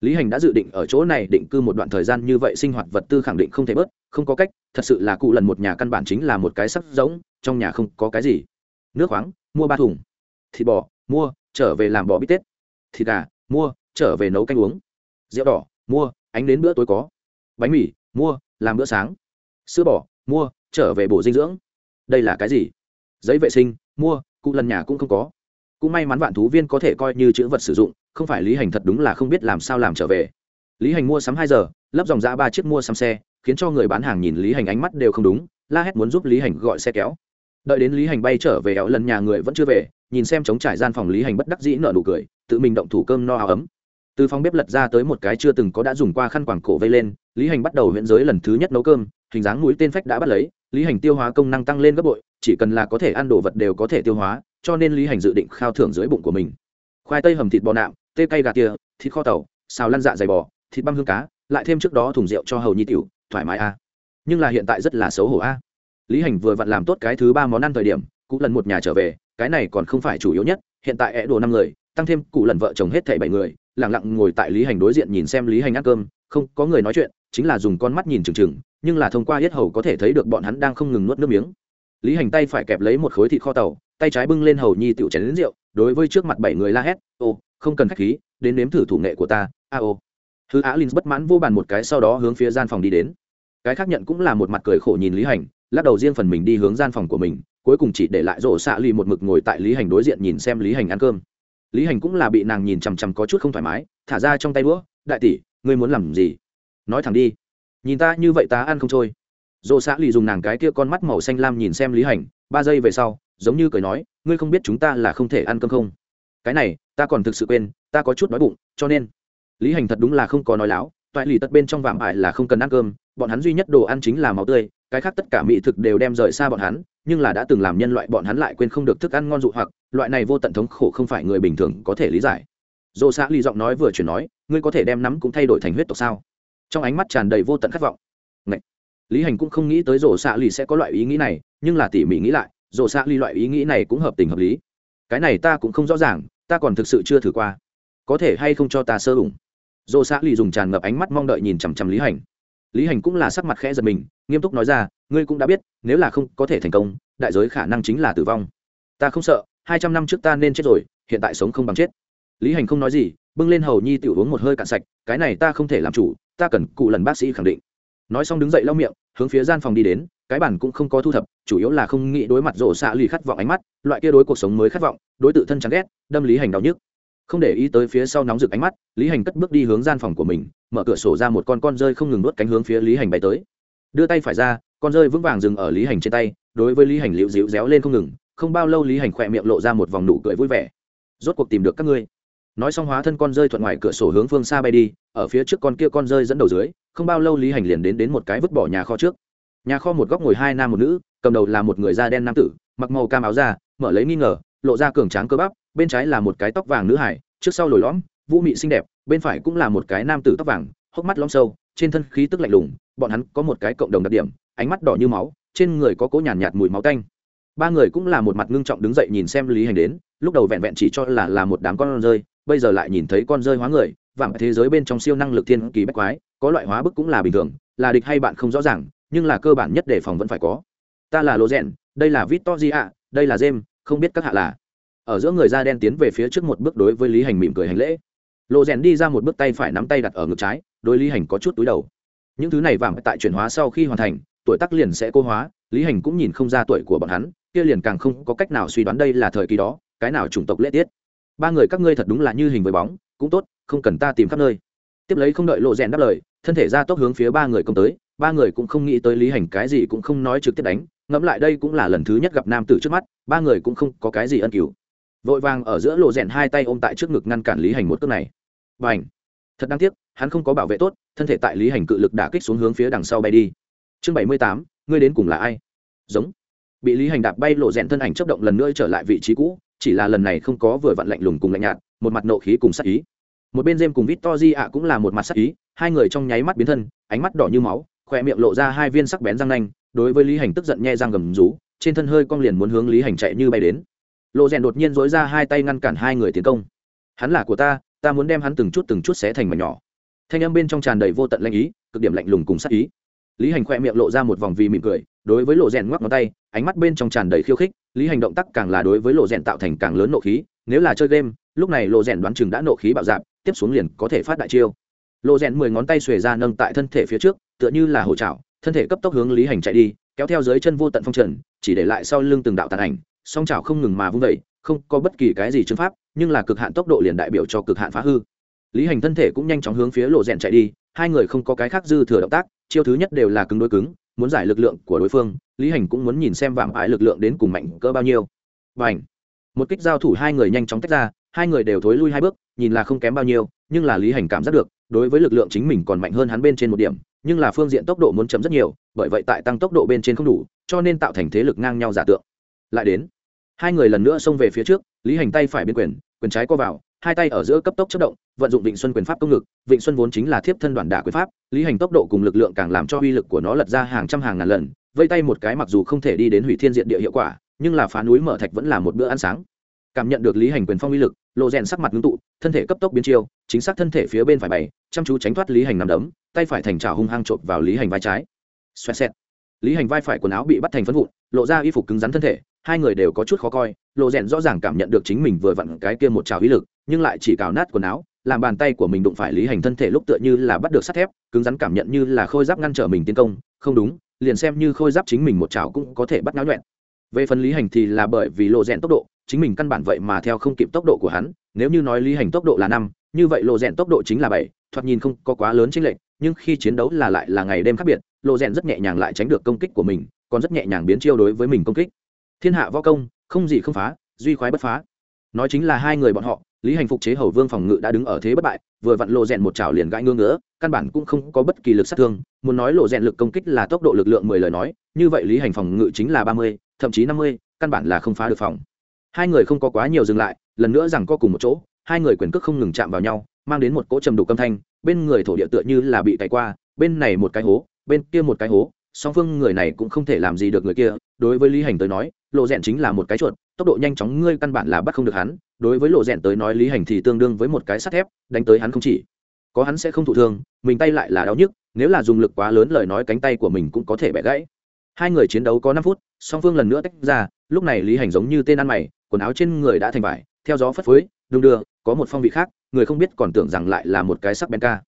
Lý hành đã dự định ở chỗ này định cư một đoạn thời gian như vậy sinh hoạt vật tư khẳng định không thể bớt, không có cách, thật sự là cụ lần một nhà căn bản chính là một cái sắc giống, trong nhà không có cái gì. Nước khoáng, mua ba thùng. Thịt bò mua, trở về làm bò bít tết. Thịt gà, mua, trở về nấu canh uống. Rượu đỏ, mua, ánh đến bữa tối có. Bánh mì, mua, làm bữa sáng. Sữa bò, mua, trở về bổ dinh dưỡng. Đây là cái gì? Giấy vệ sinh, mua, cụ lần nhà cũng không có. Cũng may mắn vạn thú viên có thể coi như chữ vật sử dụng, không phải lý hành thật đúng là không biết làm sao làm trở về. Lý hành mua sắm hai giờ, lấp dòng ra ba chiếc mua sắm xe, khiến cho người bán hàng nhìn lý hành ánh mắt đều không đúng, la hét muốn giúp lý hành gọi xe kéo. Đợi đến lý hành bay trở về éo lần nhà người vẫn chưa về nhìn xem chống trải gian phòng lý hành bất đắc dĩ nợ nụ cười, tự mình động thủ cơm no áo ấm. Từ phòng bếp lật ra tới một cái chưa từng có đã dùng qua khăn quàng cổ vây lên, lý hành bắt đầu huyện giới lần thứ nhất nấu cơm, hình dáng mũi tên phách đã bắt lấy, lý hành tiêu hóa công năng tăng lên gấp bội, chỉ cần là có thể ăn đồ vật đều có thể tiêu hóa, cho nên lý hành dự định khao thưởng dưới bụng của mình. Khoai tây hầm thịt bò nạm, tê cay gà tia, thịt kho tàu, xào lăn dạ dày bò, thịt băm hương cá, lại thêm trước đó thùng rượu cho hầu nhi tiểu, thoải mái a. Nhưng là hiện tại rất là xấu hổ a. Lý hành vừa vặn làm tốt cái thứ ba món ăn thời điểm, cũng lần một nhà trở về cái này còn không phải chủ yếu nhất, hiện tại é đồ năm người, tăng thêm cụ lần vợ chồng hết thảy bảy người lẳng lặng ngồi tại lý hành đối diện nhìn xem lý hành ăn cơm, không, có người nói chuyện, chính là dùng con mắt nhìn chừng chừng, nhưng là thông qua yết hầu có thể thấy được bọn hắn đang không ngừng nuốt nước miếng. Lý hành tay phải kẹp lấy một khối thịt kho tàu, tay trái bưng lên hầu nhi tiểu chén đến rượu, đối với trước mặt bảy người la hét, ô, không cần khách khí, đến nếm thử thủ nghệ của ta, a ô. Thứ á linh bất mãn vô bàn một cái sau đó hướng phía gian phòng đi đến. Cái khác nhận cũng là một mặt cười khổ nhìn lý hành, lắc đầu riêng phần mình đi hướng gian phòng của mình cuối cùng chỉ để lại rổ xạ lì một mực ngồi tại lý hành đối diện nhìn xem lý hành ăn cơm. Lý hành cũng là bị nàng nhìn chằm chằm có chút không thoải mái, thả ra trong tay đũa, đại tỷ, ngươi muốn làm gì? Nói thẳng đi. Nhìn ta như vậy ta ăn không trôi. Rổ xạ lì dùng nàng cái kia con mắt màu xanh lam nhìn xem lý hành, ba giây về sau, giống như cười nói, ngươi không biết chúng ta là không thể ăn cơm không? Cái này, ta còn thực sự quên, ta có chút đói bụng, cho nên. Lý hành thật đúng là không có nói láo, toại lì tật bên trong vạm ải là không cần ăn cơm, bọn hắn duy nhất đồ ăn chính là máu tươi, cái khác tất cả mỹ thực đều đem rời xa bọn hắn nhưng là đã từng làm nhân loại bọn hắn lại quên không được thức ăn ngon dụ hoặc, loại này vô tận thống khổ không phải người bình thường có thể lý giải. Dồ xã ly giọng nói vừa chuyển nói, ngươi có thể đem nắm cũng thay đổi thành huyết tộc sao? Trong ánh mắt tràn đầy vô tận khát vọng. Ngậy! lý hành cũng không nghĩ tới rổ xạ ly sẽ có loại ý nghĩ này, nhưng là tỉ mỉ nghĩ lại rổ xạ ly loại ý nghĩ này cũng hợp tình hợp lý. Cái này ta cũng không rõ ràng, ta còn thực sự chưa thử qua. Có thể hay không cho ta sơ ủng? Rổ xạ ly dùng tràn ngập ánh mắt mong đợi nhìn chằm chằm lý hành lý hành cũng là sắc mặt khẽ giật mình, nghiêm túc nói ra, ngươi cũng đã biết, nếu là không có thể thành công, đại giới khả năng chính là tử vong. Ta không sợ, hai trăm năm trước ta nên chết rồi, hiện tại sống không bằng chết. Lý hành không nói gì, bưng lên hầu nhi tiểu uống một hơi cạn sạch, cái này ta không thể làm chủ, ta cần cụ lần bác sĩ khẳng định. Nói xong đứng dậy lau miệng, hướng phía gian phòng đi đến, cái bản cũng không có thu thập, chủ yếu là không nghĩ đối mặt rổ xạ lì khát vọng ánh mắt, loại kia đối cuộc sống mới khát vọng, đối tự thân chán ghét, đâm lý hành đau nhức không để ý tới phía sau nóng rực ánh mắt, lý hành cất bước đi hướng gian phòng của mình, mở cửa sổ ra một con con rơi không ngừng nuốt cánh hướng phía lý hành bay tới. Đưa tay phải ra, con rơi vững vàng dừng ở lý hành trên tay, đối với lý hành liễu dịu réo lên không ngừng, không bao lâu lý hành khỏe miệng lộ ra một vòng nụ cười vui vẻ. Rốt cuộc tìm được các ngươi. Nói xong hóa thân con rơi thuận ngoài cửa sổ hướng phương xa bay đi, ở phía trước con kia con rơi dẫn đầu dưới, không bao lâu lý hành liền đến đến một cái vứt bỏ nhà kho trước. Nhà kho một góc ngồi hai nam một nữ, cầm đầu là một người da đen nam tử, mặc màu cam áo da, mở lấy nghi ngờ lộ ra cường tráng cơ bắp bên trái là một cái tóc vàng nữ hải trước sau lồi lõm vũ mị xinh đẹp bên phải cũng là một cái nam tử tóc vàng hốc mắt lõm sâu trên thân khí tức lạnh lùng bọn hắn có một cái cộng đồng đặc điểm ánh mắt đỏ như máu trên người có cố nhàn nhạt, nhạt mùi máu tanh. Ba người cũng là một mặt ngưng trọng đứng dậy nhìn xem lý hành đến lúc đầu vẹn vẹn chỉ cho là là một đám con rơi bây giờ lại nhìn thấy con rơi hóa người vàng thế giới bên trong siêu năng lực thiên kỳ bách quái có loại hóa bức cũng là bình thường là địch hay bạn không rõ ràng nhưng là cơ bản nhất đề phòng vẫn phải có. Ta là lô rèn đây là victoria đây là jem không biết các hạ là. Ở giữa người da đen tiến về phía trước một bước đối với lý hành mỉm cười hành lễ. Lộ rèn đi ra một bước tay phải nắm tay đặt ở ngực trái, đối lý hành có chút túi đầu. Những thứ này vàng tại chuyển hóa sau khi hoàn thành, tuổi tác liền sẽ cô hóa, lý hành cũng nhìn không ra tuổi của bọn hắn, kia liền càng không có cách nào suy đoán đây là thời kỳ đó, cái nào chủng tộc lễ tiết. Ba người các ngươi thật đúng là như hình với bóng, cũng tốt, không cần ta tìm khắp nơi. Tiếp lấy không đợi lộ rèn đáp lời, thân thể ra tốc hướng phía ba người công tới, ba người cũng không nghĩ tới lý hành cái gì cũng không nói trực tiếp đánh ngẫm lại đây cũng là lần thứ nhất gặp nam tử trước mắt, ba người cũng không có cái gì ân cứu vội vàng ở giữa lộ rèn hai tay ôm tại trước ngực ngăn cản lý hành một cước này. Và ảnh thật đáng tiếc, hắn không có bảo vệ tốt, thân thể tại lý hành cự lực đả kích xuống hướng phía đằng sau bay đi. Chương bảy mươi tám, ngươi đến cùng là ai? Giống. Bị lý hành đạp bay lộ rèn thân ảnh chấp động lần nữa trở lại vị trí cũ, chỉ là lần này không có vừa vặn lạnh lùng cùng lạnh nhạt, một mặt nộ khí cùng sắc ý. Một bên dêm cùng vít to di ạ cũng là một mặt sắc ý, hai người trong nháy mắt biến thân, ánh mắt đỏ như máu khoe miệng lộ ra hai viên sắc bén răng nanh đối với lý hành tức giận nhẹ răng gầm rú, trên thân hơi cong liền muốn hướng lý hành chạy như bay đến. Lộ rèn đột nhiên dối ra hai tay ngăn cản hai người tiến công. Hắn là của ta ta muốn đem hắn từng chút từng chút xé thành mảnh nhỏ. Thanh âm bên trong tràn đầy vô tận lanh ý, cực điểm lạnh lùng cùng sắc ý. Lý hành khoe miệng lộ ra một vòng vì mỉm cười, đối với lộ rèn ngoắc ngón tay, ánh mắt bên trong tràn đầy khiêu khích, lý hành động tác càng là đối với lộ rèn tạo thành càng lớn nộ khí, nếu là chơi game, lúc này lộ rèn đoán chừng đã nộ khí bạo dạp tiếp xuống liền có thể phát đại chiêu. Lộ rèn mười ngón tay xuề ra nâng tại thân thể phía trước, tựa như là hổ trào thân thể cấp tốc hướng lý hành chạy đi, kéo theo dưới chân vô tận phong trần, chỉ để lại sau lưng từng đạo tàn ảnh, song chảo không ngừng mà vung vẩy, không có bất kỳ cái gì chứng pháp, nhưng là cực hạn tốc độ liền đại biểu cho cực hạn phá hư. Lý hành thân thể cũng nhanh chóng hướng phía lộ rèn chạy đi, hai người không có cái khác dư thừa động tác, chiêu thứ nhất đều là cứng đối cứng, muốn giải lực lượng của đối phương, lý hành cũng muốn nhìn xem vạm ải lực lượng đến cùng mạnh cỡ bao nhiêu. Và ảnh một kích giao thủ hai người nhanh chóng tách ra, hai người đều thối lui hai bước, nhìn là không kém bao nhiêu, nhưng là lý hành cảm giác được, đối với lực lượng chính mình còn mạnh hơn hắn bên trên một điểm nhưng là phương diện tốc độ muốn chấm rất nhiều, bởi vậy tại tăng tốc độ bên trên không đủ, cho nên tạo thành thế lực ngang nhau giả tượng. Lại đến, hai người lần nữa xông về phía trước, lý hành tay phải bên quyền quyền trái co vào, hai tay ở giữa cấp tốc chất động, vận dụng vịnh xuân quyền pháp công ngực vịnh xuân vốn chính là thiếp thân đoàn đả quyền pháp, lý hành tốc độ cùng lực lượng càng làm cho uy lực của nó lật ra hàng trăm hàng ngàn lần, vây tay một cái mặc dù không thể đi đến hủy thiên diện địa hiệu quả, nhưng là phá núi mở thạch vẫn là một bữa ăn sáng cảm nhận được lý hành quyền phong uy lực lộ rèn sắc mặt ngưng tụ, thân thể cấp tốc biến chiêu, chính xác thân thể phía bên phải bày chăm chú tránh thoát lý hành nằm đấm, tay phải thành trào hung hăng trộm vào lý hành vai trái. Xoẹt xẹt. Lý hành vai phải quần áo bị bắt thành phân vụn, lộ ra y phục cứng rắn thân thể, hai người đều có chút khó coi lộ rèn rõ ràng cảm nhận được chính mình vừa vặn cái kia một trào ý lực, nhưng lại chỉ cào nát quần áo, làm bàn tay của mình đụng phải lý hành thân thể lúc tựa như là bắt được sắt thép, cứng rắn cảm nhận như là khôi giáp ngăn trở mình tiến công, không đúng, liền xem như khôi giáp chính mình một trào cũng có thể bắt náo nhuẹn. Về phần lý hành thì là bởi vì lộ rèn tốc độ chính mình căn bản vậy mà theo không kịp tốc độ của hắn, nếu như nói lý hành tốc độ là năm, như vậy lộ rèn tốc độ chính là bảy, thoạt nhìn không có quá lớn chênh lệch, nhưng khi chiến đấu là lại là ngày đêm khác biệt, lộ rèn rất nhẹ nhàng lại tránh được công kích của mình, còn rất nhẹ nhàng biến chiêu đối với mình công kích. Thiên hạ võ công, không gì không phá, duy khoái bất phá. Nói chính là hai người bọn họ, lý hành phục chế hầu vương phòng ngự đã đứng ở thế bất bại, vừa vặn lộ rèn một chảo liền gãi ngưỡng ngỡ căn bản cũng không có bất kỳ lực sát thương, muốn nói lộ rèn lực công kích là tốc độ lực lượng mười lời nói, như vậy lý hành phòng ngự chính là ba mươi, thậm chí năm mươi, căn bản là không phá được phòng hai người không có quá nhiều dừng lại, lần nữa rằng co cùng một chỗ, hai người quyền cước không ngừng chạm vào nhau, mang đến một cỗ trầm đục âm thanh, bên người thổ địa tựa như là bị cày qua, bên này một cái hố, bên kia một cái hố, song phương người này cũng không thể làm gì được người kia, đối với lý hành tới nói, lộ rèn chính là một cái chuột, tốc độ nhanh chóng ngươi căn bản là bắt không được hắn, đối với lộ rèn tới nói lý hành thì tương đương với một cái sắt thép, đánh tới hắn không chỉ. Có hắn sẽ không thụ thương, mình tay lại là đau nhức, nếu là dùng lực quá lớn lời nói cánh tay của mình cũng có thể bẻ gãy. Hai người chiến đấu có năm phút, song phương lần nữa tách ra, lúc này lý hành giống như tên ăn mày quần áo trên người đã thành vải, theo gió phất phới, đung đưa, có một phong vị khác, người không biết còn tưởng rằng lại là một cái sắc bén ca.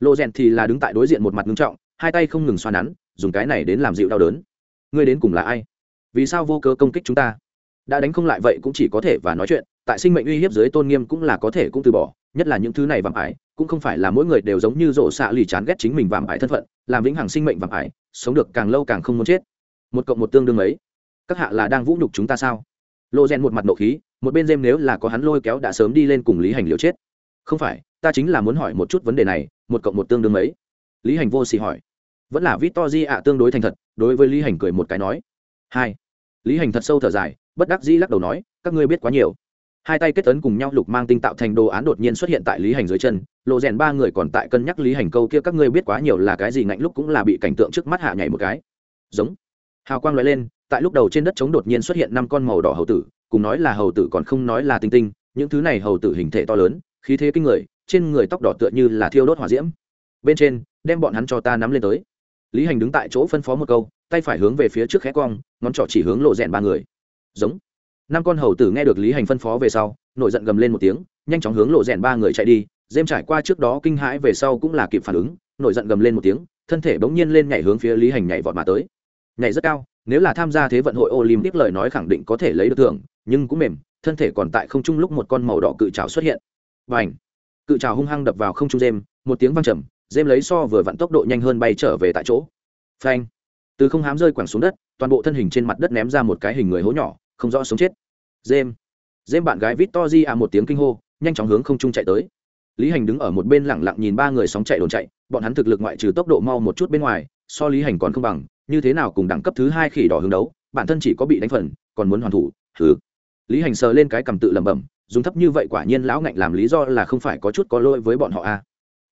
Lộ rèn thì là đứng tại đối diện một mặt ngưng trọng, hai tay không ngừng xoa nắn, dùng cái này đến làm dịu đau đớn. Ngươi đến cùng là ai? Vì sao vô cớ công kích chúng ta? Đã đánh không lại vậy cũng chỉ có thể và nói chuyện, tại sinh mệnh uy hiếp dưới tôn nghiêm cũng là có thể cũng từ bỏ, nhất là những thứ này vàng ải, cũng không phải là mỗi người đều giống như rổ xạ lì chán ghét chính mình vàng ải thân phận, làm vĩnh hằng sinh mệnh vàng ải, sống được càng lâu càng không muốn chết. Một cộng một tương đương ấy. Các hạ là đang vũ nhục chúng ta sao? Lộ rèn một mặt nộ khí, một bên dêm nếu là có hắn lôi kéo đã sớm đi lên cùng lý hành liều chết. Không phải, ta chính là muốn hỏi một chút vấn đề này, một cộng một tương đương mấy? Lý hành vô xì hỏi. Vẫn là vít to di ạ, tương đối thành thật, đối với lý hành cười một cái nói. Hai. Lý hành thật sâu thở dài, bất đắc dĩ lắc đầu nói, các ngươi biết quá nhiều. Hai tay kết tấn cùng nhau lục mang tinh tạo thành đồ án đột nhiên xuất hiện tại lý hành dưới chân lộ rèn ba người còn tại cân nhắc lý hành câu kia các ngươi biết quá nhiều là cái gì, ngạnh lúc cũng là bị cảnh tượng trước mắt hạ nhảy một cái. Giống. Hào quang loại lên tại lúc đầu trên đất trống đột nhiên xuất hiện năm con màu đỏ hầu tử, cùng nói là hầu tử còn không nói là tinh tinh, những thứ này hầu tử hình thể to lớn, khí thế kinh người, trên người tóc đỏ tựa như là thiêu đốt hỏa diễm. Bên trên, đem bọn hắn cho ta nắm lên tới. Lý hành đứng tại chỗ phân phó một câu, tay phải hướng về phía trước khẽ cong, ngón trỏ chỉ hướng lộ rèn ba người. Giống. Năm con hầu tử nghe được lý hành phân phó về sau, nổi giận gầm lên một tiếng, nhanh chóng hướng lộ rèn ba người chạy đi dêm trải qua trước đó kinh hãi về sau cũng là kịp phản ứng, nổi giận gầm lên một tiếng, thân thể bỗng nhiên lên nhảy hướng phía lý hành nhảy vọt mà tới. Nhảy rất cao nếu là tham gia thế vận hội olympic lời nói khẳng định có thể lấy được thưởng, nhưng cũng mềm, thân thể còn tại không trung lúc một con màu đỏ cự trào xuất hiện. Và ảnh cự trào hung hăng đập vào không trung dêm một tiếng văng trầm dêm lấy so vừa vặn tốc độ nhanh hơn bay trở về tại chỗ. Phanh! Từ không hám rơi quẳng xuống đất, toàn bộ thân hình trên mặt đất ném ra một cái hình người hố nhỏ, không rõ sống chết. Dêm dêm bạn gái vít to di à một tiếng kinh hô, nhanh chóng hướng không trung chạy tới. Lý hành đứng ở một bên lẳng lặng nhìn ba người sóng chạy đồn chạy, bọn hắn thực lực ngoại trừ tốc độ mau một chút bên ngoài, so lý hành còn không bằng như thế nào cùng đẳng cấp thứ hai khỉ đỏ hướng đấu, bản thân chỉ có bị đánh phần, còn muốn hoàn thủ thứ lý hành sờ lên cái cầm tự lẩm bẩm, dùng thấp như vậy quả nhiên lão ngạnh làm lý do là không phải có chút có lỗi với bọn họ a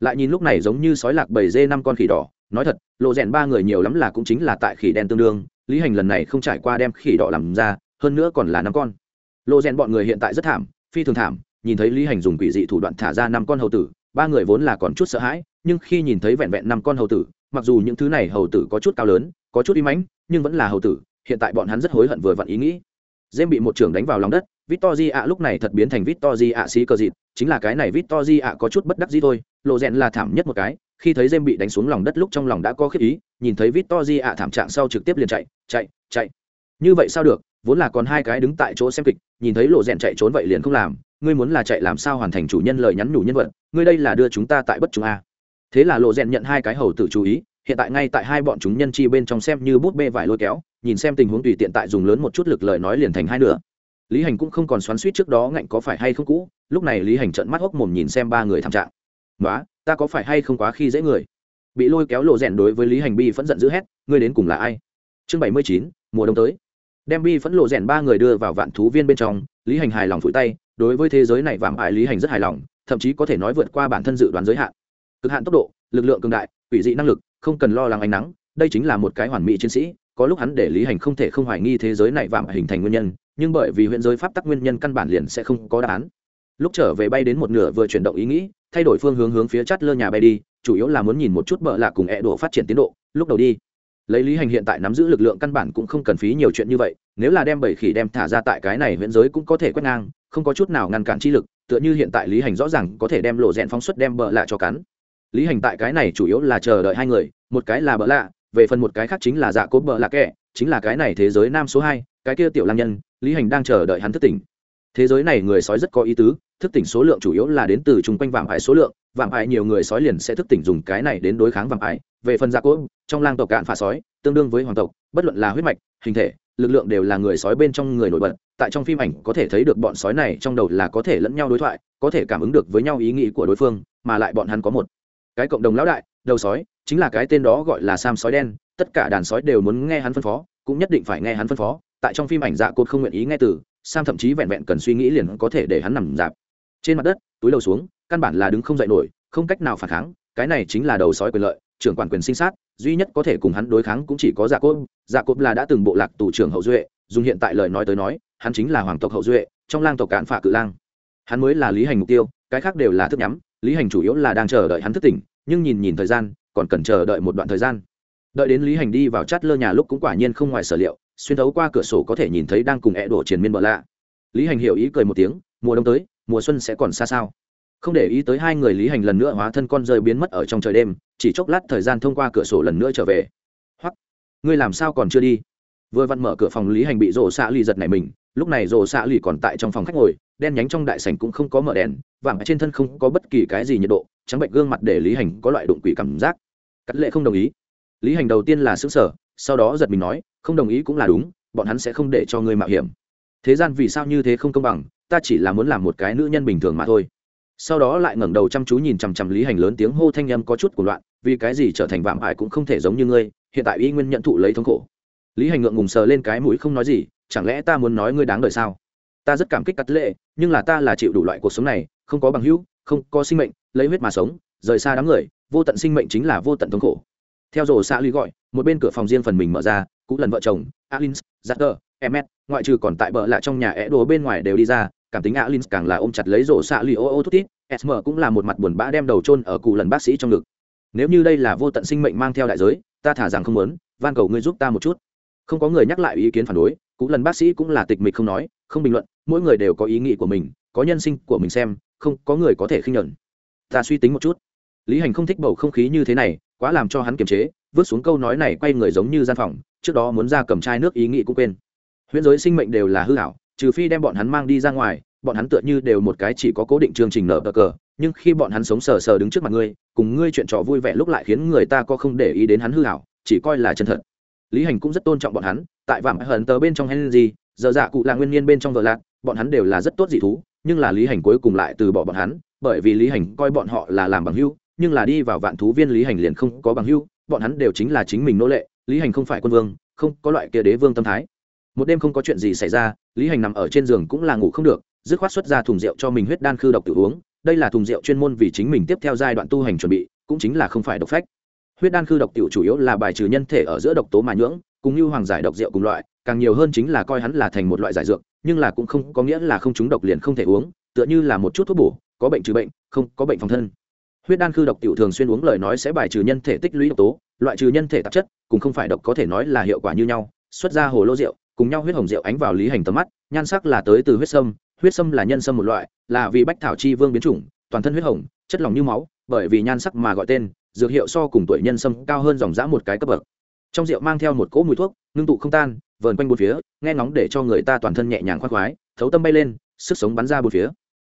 lại nhìn lúc này giống như sói lạc bảy dê năm con khỉ đỏ, nói thật, lộ rèn ba người nhiều lắm là cũng chính là tại khỉ đen tương đương, lý hành lần này không trải qua đem khỉ đỏ làm ra, hơn nữa còn là năm con. Lộ rèn bọn người hiện tại rất thảm, phi thường thảm, nhìn thấy lý hành dùng quỷ dị thủ đoạn thả ra năm con hầu tử, ba người vốn là còn chút sợ hãi, nhưng khi nhìn thấy vẹn vẹn năm con hầu tử, mặc dù những thứ này hầu tử có chút cao lớn có chút uy mãnh, nhưng vẫn là hầu tử, hiện tại bọn hắn rất hối hận vừa vặn ý nghĩ. Dêm bị một trưởng đánh vào lòng đất victor ạ lúc này thật biến thành victor ạ xí cờ dịt, chính là cái này victor ạ có chút bất đắc dĩ thôi, lộ rèn là thảm nhất một cái, khi thấy dêm bị đánh xuống lòng đất lúc trong lòng đã có khiếp ý, nhìn thấy victor ạ thảm trạng sau trực tiếp liền chạy chạy chạy. Như vậy sao được, vốn là còn hai cái đứng tại chỗ xem kịch, nhìn thấy lộ rèn chạy trốn vậy liền không làm, ngươi muốn là chạy làm sao hoàn thành chủ nhân lời nhắn nhủ nhân vật, ngươi đây là đưa chúng ta tại bất chúng a. Thế là lộ rèn nhận hai cái hầu tử chú ý hiện tại ngay tại hai bọn chúng nhân chi bên trong xem như bút bê vải lôi kéo, nhìn xem tình huống tùy tiện tại dùng lớn một chút lực lời nói liền thành hai nửa. Lý hành cũng không còn xoắn suýt trước đó ngạnh có phải hay không cũ, lúc này lý hành trợn mắt hốc mồm nhìn xem ba người tham trạng. Nói ta có phải hay không quá khi dễ người? Bị lôi kéo lộ rèn đối với lý hành bi phẫn giận dữ hét, ngươi đến cùng là ai? Chương bảy mươi chín, mùa đông tới. Đem bi phẫn lộ rèn ba người đưa vào vạn thú viên bên trong, lý hành hài lòng phủi tay, đối với thế giới này vạm ải lý hành rất hài lòng, thậm chí có thể nói vượt qua bản thân dự đoán giới hạn. Cực hạn tốc độ, lực lượng cường đại, quỷ dị năng lực không cần lo lắng ánh nắng, đây chính là một cái hoàn mỹ chiến sĩ, có lúc hắn để lý hành không thể không hoài nghi thế giới này vạm hình thành nguyên nhân, nhưng bởi vì huyện giới pháp tắc nguyên nhân căn bản liền sẽ không có đáp án. Lúc trở về bay đến một nửa vừa chuyển động ý nghĩ, thay đổi phương hướng hướng phía chát lơ nhà bay đi, chủ yếu là muốn nhìn một chút bợ lạ cùng ẹ đổ phát triển tiến độ, lúc đầu đi. Lấy lý hành hiện tại nắm giữ lực lượng căn bản cũng không cần phí nhiều chuyện như vậy, nếu là đem bảy khỉ đem thả ra tại cái này huyện giới cũng có thể quét ngang, không có chút nào ngăn cản chi lực, tựa như hiện tại lý hành rõ ràng có thể đem lộ rẽn phóng xuất đem bợ lạ cho cắn lý hành tại cái này chủ yếu là chờ đợi hai người, một cái là bợ lạ, về phần một cái khác chính là dạ cốt bợ lạ kẻ, chính là cái này thế giới nam số hai, cái kia tiểu lang nhân, lý hành đang chờ đợi hắn thức tỉnh. Thế giới này người sói rất có ý tứ, thức tỉnh số lượng chủ yếu là đến từ chung quanh vạm ải số lượng, vạm ải nhiều người sói liền sẽ thức tỉnh dùng cái này đến đối kháng vạm ải. Về phần dạ gia cốt trong lang tộc cạn phá sói, tương đương với hoàng tộc, bất luận là huyết mạch, hình thể, lực lượng đều là người sói bên trong người nổi bật. Tại trong phim ảnh có thể thấy được bọn sói này trong đầu là có thể lẫn nhau đối thoại, có thể cảm ứng được với nhau ý nghĩ của đối phương, mà lại bọn hắn có một cái cộng đồng lão đại, đầu sói, chính là cái tên đó gọi là sam sói đen, tất cả đàn sói đều muốn nghe hắn phân phó, cũng nhất định phải nghe hắn phân phó. Tại trong phim ảnh dạ cốt không nguyện ý nghe từ, sam thậm chí vẹn vẹn cần suy nghĩ liền có thể để hắn nằm dạp. Trên mặt đất, túi đầu xuống, căn bản là đứng không dậy nổi, không cách nào phản kháng, cái này chính là đầu sói quyền lợi, trưởng quản quyền sinh sát, duy nhất có thể cùng hắn đối kháng cũng chỉ có dạ cốt dạ cốt là đã từng bộ lạc tù trưởng hậu duệ, dùng hiện tại lời nói tới nói, hắn chính là hoàng tộc hậu duệ, trong lang tộc cạn phạ cự lang. Hắn mới là lý hành mục tiêu, cái khác đều là thức nhắm lý hành chủ yếu là đang chờ đợi hắn thức tỉnh, nhưng nhìn nhìn thời gian, còn cần chờ đợi một đoạn thời gian. Đợi đến lý hành đi vào chát lơ nhà lúc cũng quả nhiên không ngoài sở liệu, xuyên thấu qua cửa sổ có thể nhìn thấy đang cùng ẹ đổ triền miên bờ lạ. Lý hành hiểu ý cười một tiếng, mùa đông tới, mùa xuân sẽ còn xa sao? Không để ý tới hai người lý hành lần nữa hóa thân con rơi biến mất ở trong trời đêm, chỉ chốc lát thời gian thông qua cửa sổ lần nữa trở về. Hoặc ngươi làm sao còn chưa đi? Vừa vặn mở cửa phòng lý hành bị rổ xạ lì giật này mình lúc này rổ xạ lì còn tại trong phòng khách ngồi, đen nhánh trong đại sảnh cũng không có mở đèn, vàng trên thân không có bất kỳ cái gì nhiệt độ, trắng bệnh gương mặt để lý hành có loại đụng quỷ cảm giác. Cắt lệ không đồng ý. Lý hành đầu tiên là xứng sở sau đó giật mình nói, không đồng ý cũng là đúng, bọn hắn sẽ không để cho ngươi mạo hiểm. Thế gian vì sao như thế không công bằng, ta chỉ là muốn làm một cái nữ nhân bình thường mà thôi. Sau đó lại ngẩng đầu chăm chú nhìn chằm chằm lý hành lớn tiếng hô thanh âm có chút của loạn, vì cái gì trở thành vạm ải cũng không thể giống như ngươi, hiện tại y nguyên nhận thụ lấy thống khổ. Lý hành ngượng ngùng sờ lên cái mũi không nói gì chẳng lẽ ta muốn nói ngươi đáng đời sao? Ta rất cảm kích cắt lệ, nhưng là ta là chịu đủ loại cuộc sống này, không có bằng hữu, không có sinh mệnh, lấy huyết mà sống, rời xa đám người, vô tận sinh mệnh chính là vô tận thống khổ. Theo rổ xạ ly gọi, một bên cửa phòng riêng phần mình mở ra, cũ lần vợ chồng, alins zatter emet ngoại trừ còn tại bờ lạ trong nhà é đồ bên ngoài đều đi ra, cảm tính Alins càng là ôm chặt lấy rổ xạ ly ô ô thút tít sm cũng là một mặt buồn bã đem đầu chôn ở cụ lần bác sĩ trong ngực. Nếu như đây là vô tận sinh mệnh mang theo đại giới, ta thả rằng không muốn, van cầu ngươi giúp ta một chút. Không có người nhắc lại ý kiến phản đối cụ lần bác sĩ cũng là tịch mịch không nói, không bình luận, mỗi người đều có ý nghĩ của mình, có nhân sinh của mình xem, không, có người có thể khinh nhẫn. Ta suy tính một chút. Lý hành không thích bầu không khí như thế này, quá làm cho hắn kiềm chế, vứt xuống câu nói này quay người giống như gian phòng, trước đó muốn ra cầm chai nước ý nghĩ cũng quên. Huyễn giới sinh mệnh đều là hư hảo trừ phi đem bọn hắn mang đi ra ngoài, bọn hắn tựa như đều một cái chỉ có cố định chương trình nở cờ, nhưng khi bọn hắn sống sờ sờ đứng trước mặt ngươi, cùng ngươi chuyện trò vui vẻ lúc lại khiến người ta có không để ý đến hắn hư hảo chỉ coi là chân thật lý hành cũng rất tôn trọng bọn hắn, tại vạm hận tờ bên trong henry, giờ dạ cụ là nguyên nhiên bên trong vợ lạc, bọn hắn đều là rất tốt dị thú, nhưng là lý hành cuối cùng lại từ bỏ bọn hắn, bởi vì lý hành coi bọn họ là làm bằng hưu nhưng là đi vào vạn thú viên lý hành liền không có bằng hưu bọn hắn đều chính là chính mình nô lệ, lý hành không phải quân vương, không có loại kia đế vương tâm thái. Một đêm không có chuyện gì xảy ra, lý hành nằm ở trên giường cũng là ngủ không được, dứt khoát xuất ra thùng rượu cho mình huyết đan khư độc tự uống, đây là thùng rượu chuyên môn vì chính mình tiếp theo giai đoạn tu hành chuẩn bị, cũng chính là không phải độc phách huyết đan khư độc tiểu chủ yếu là bài trừ nhân thể ở giữa độc tố mà nhưỡng, cùng như hoàng giải độc rượu cùng loại, càng nhiều hơn chính là coi hắn là thành một loại giải dược, nhưng là cũng không có nghĩa là không chúng độc liền không thể uống, tựa như là một chút thuốc bổ, có bệnh trừ bệnh, không có bệnh phòng thân. Huyết đan khư độc tiểu thường xuyên uống lời nói sẽ bài trừ nhân thể tích lũy độc tố, loại trừ nhân thể tạp chất cũng không phải độc có thể nói là hiệu quả như nhau, xuất ra hồ lô rượu, cùng nhau huyết hồng rượu ánh vào lý hành tầm mắt, nhan sắc là tới từ huyết sâm huyết sâm là nhân sâm một loại, là vì bách thảo chi vương biến chủng, toàn thân huyết hồng, chất lỏng như máu, bởi vì nhan sắc mà gọi tên dược hiệu so cùng tuổi nhân sâm cao hơn dòng dã một cái cấp bậc. Trong rượu mang theo một cỗ mùi thuốc, ngưng tụ không tan, vờn quanh bốn phía, nghe ngóng để cho người ta toàn thân nhẹ nhàng khoác khoái, thấu tâm bay lên, sức sống bắn ra bốn phía.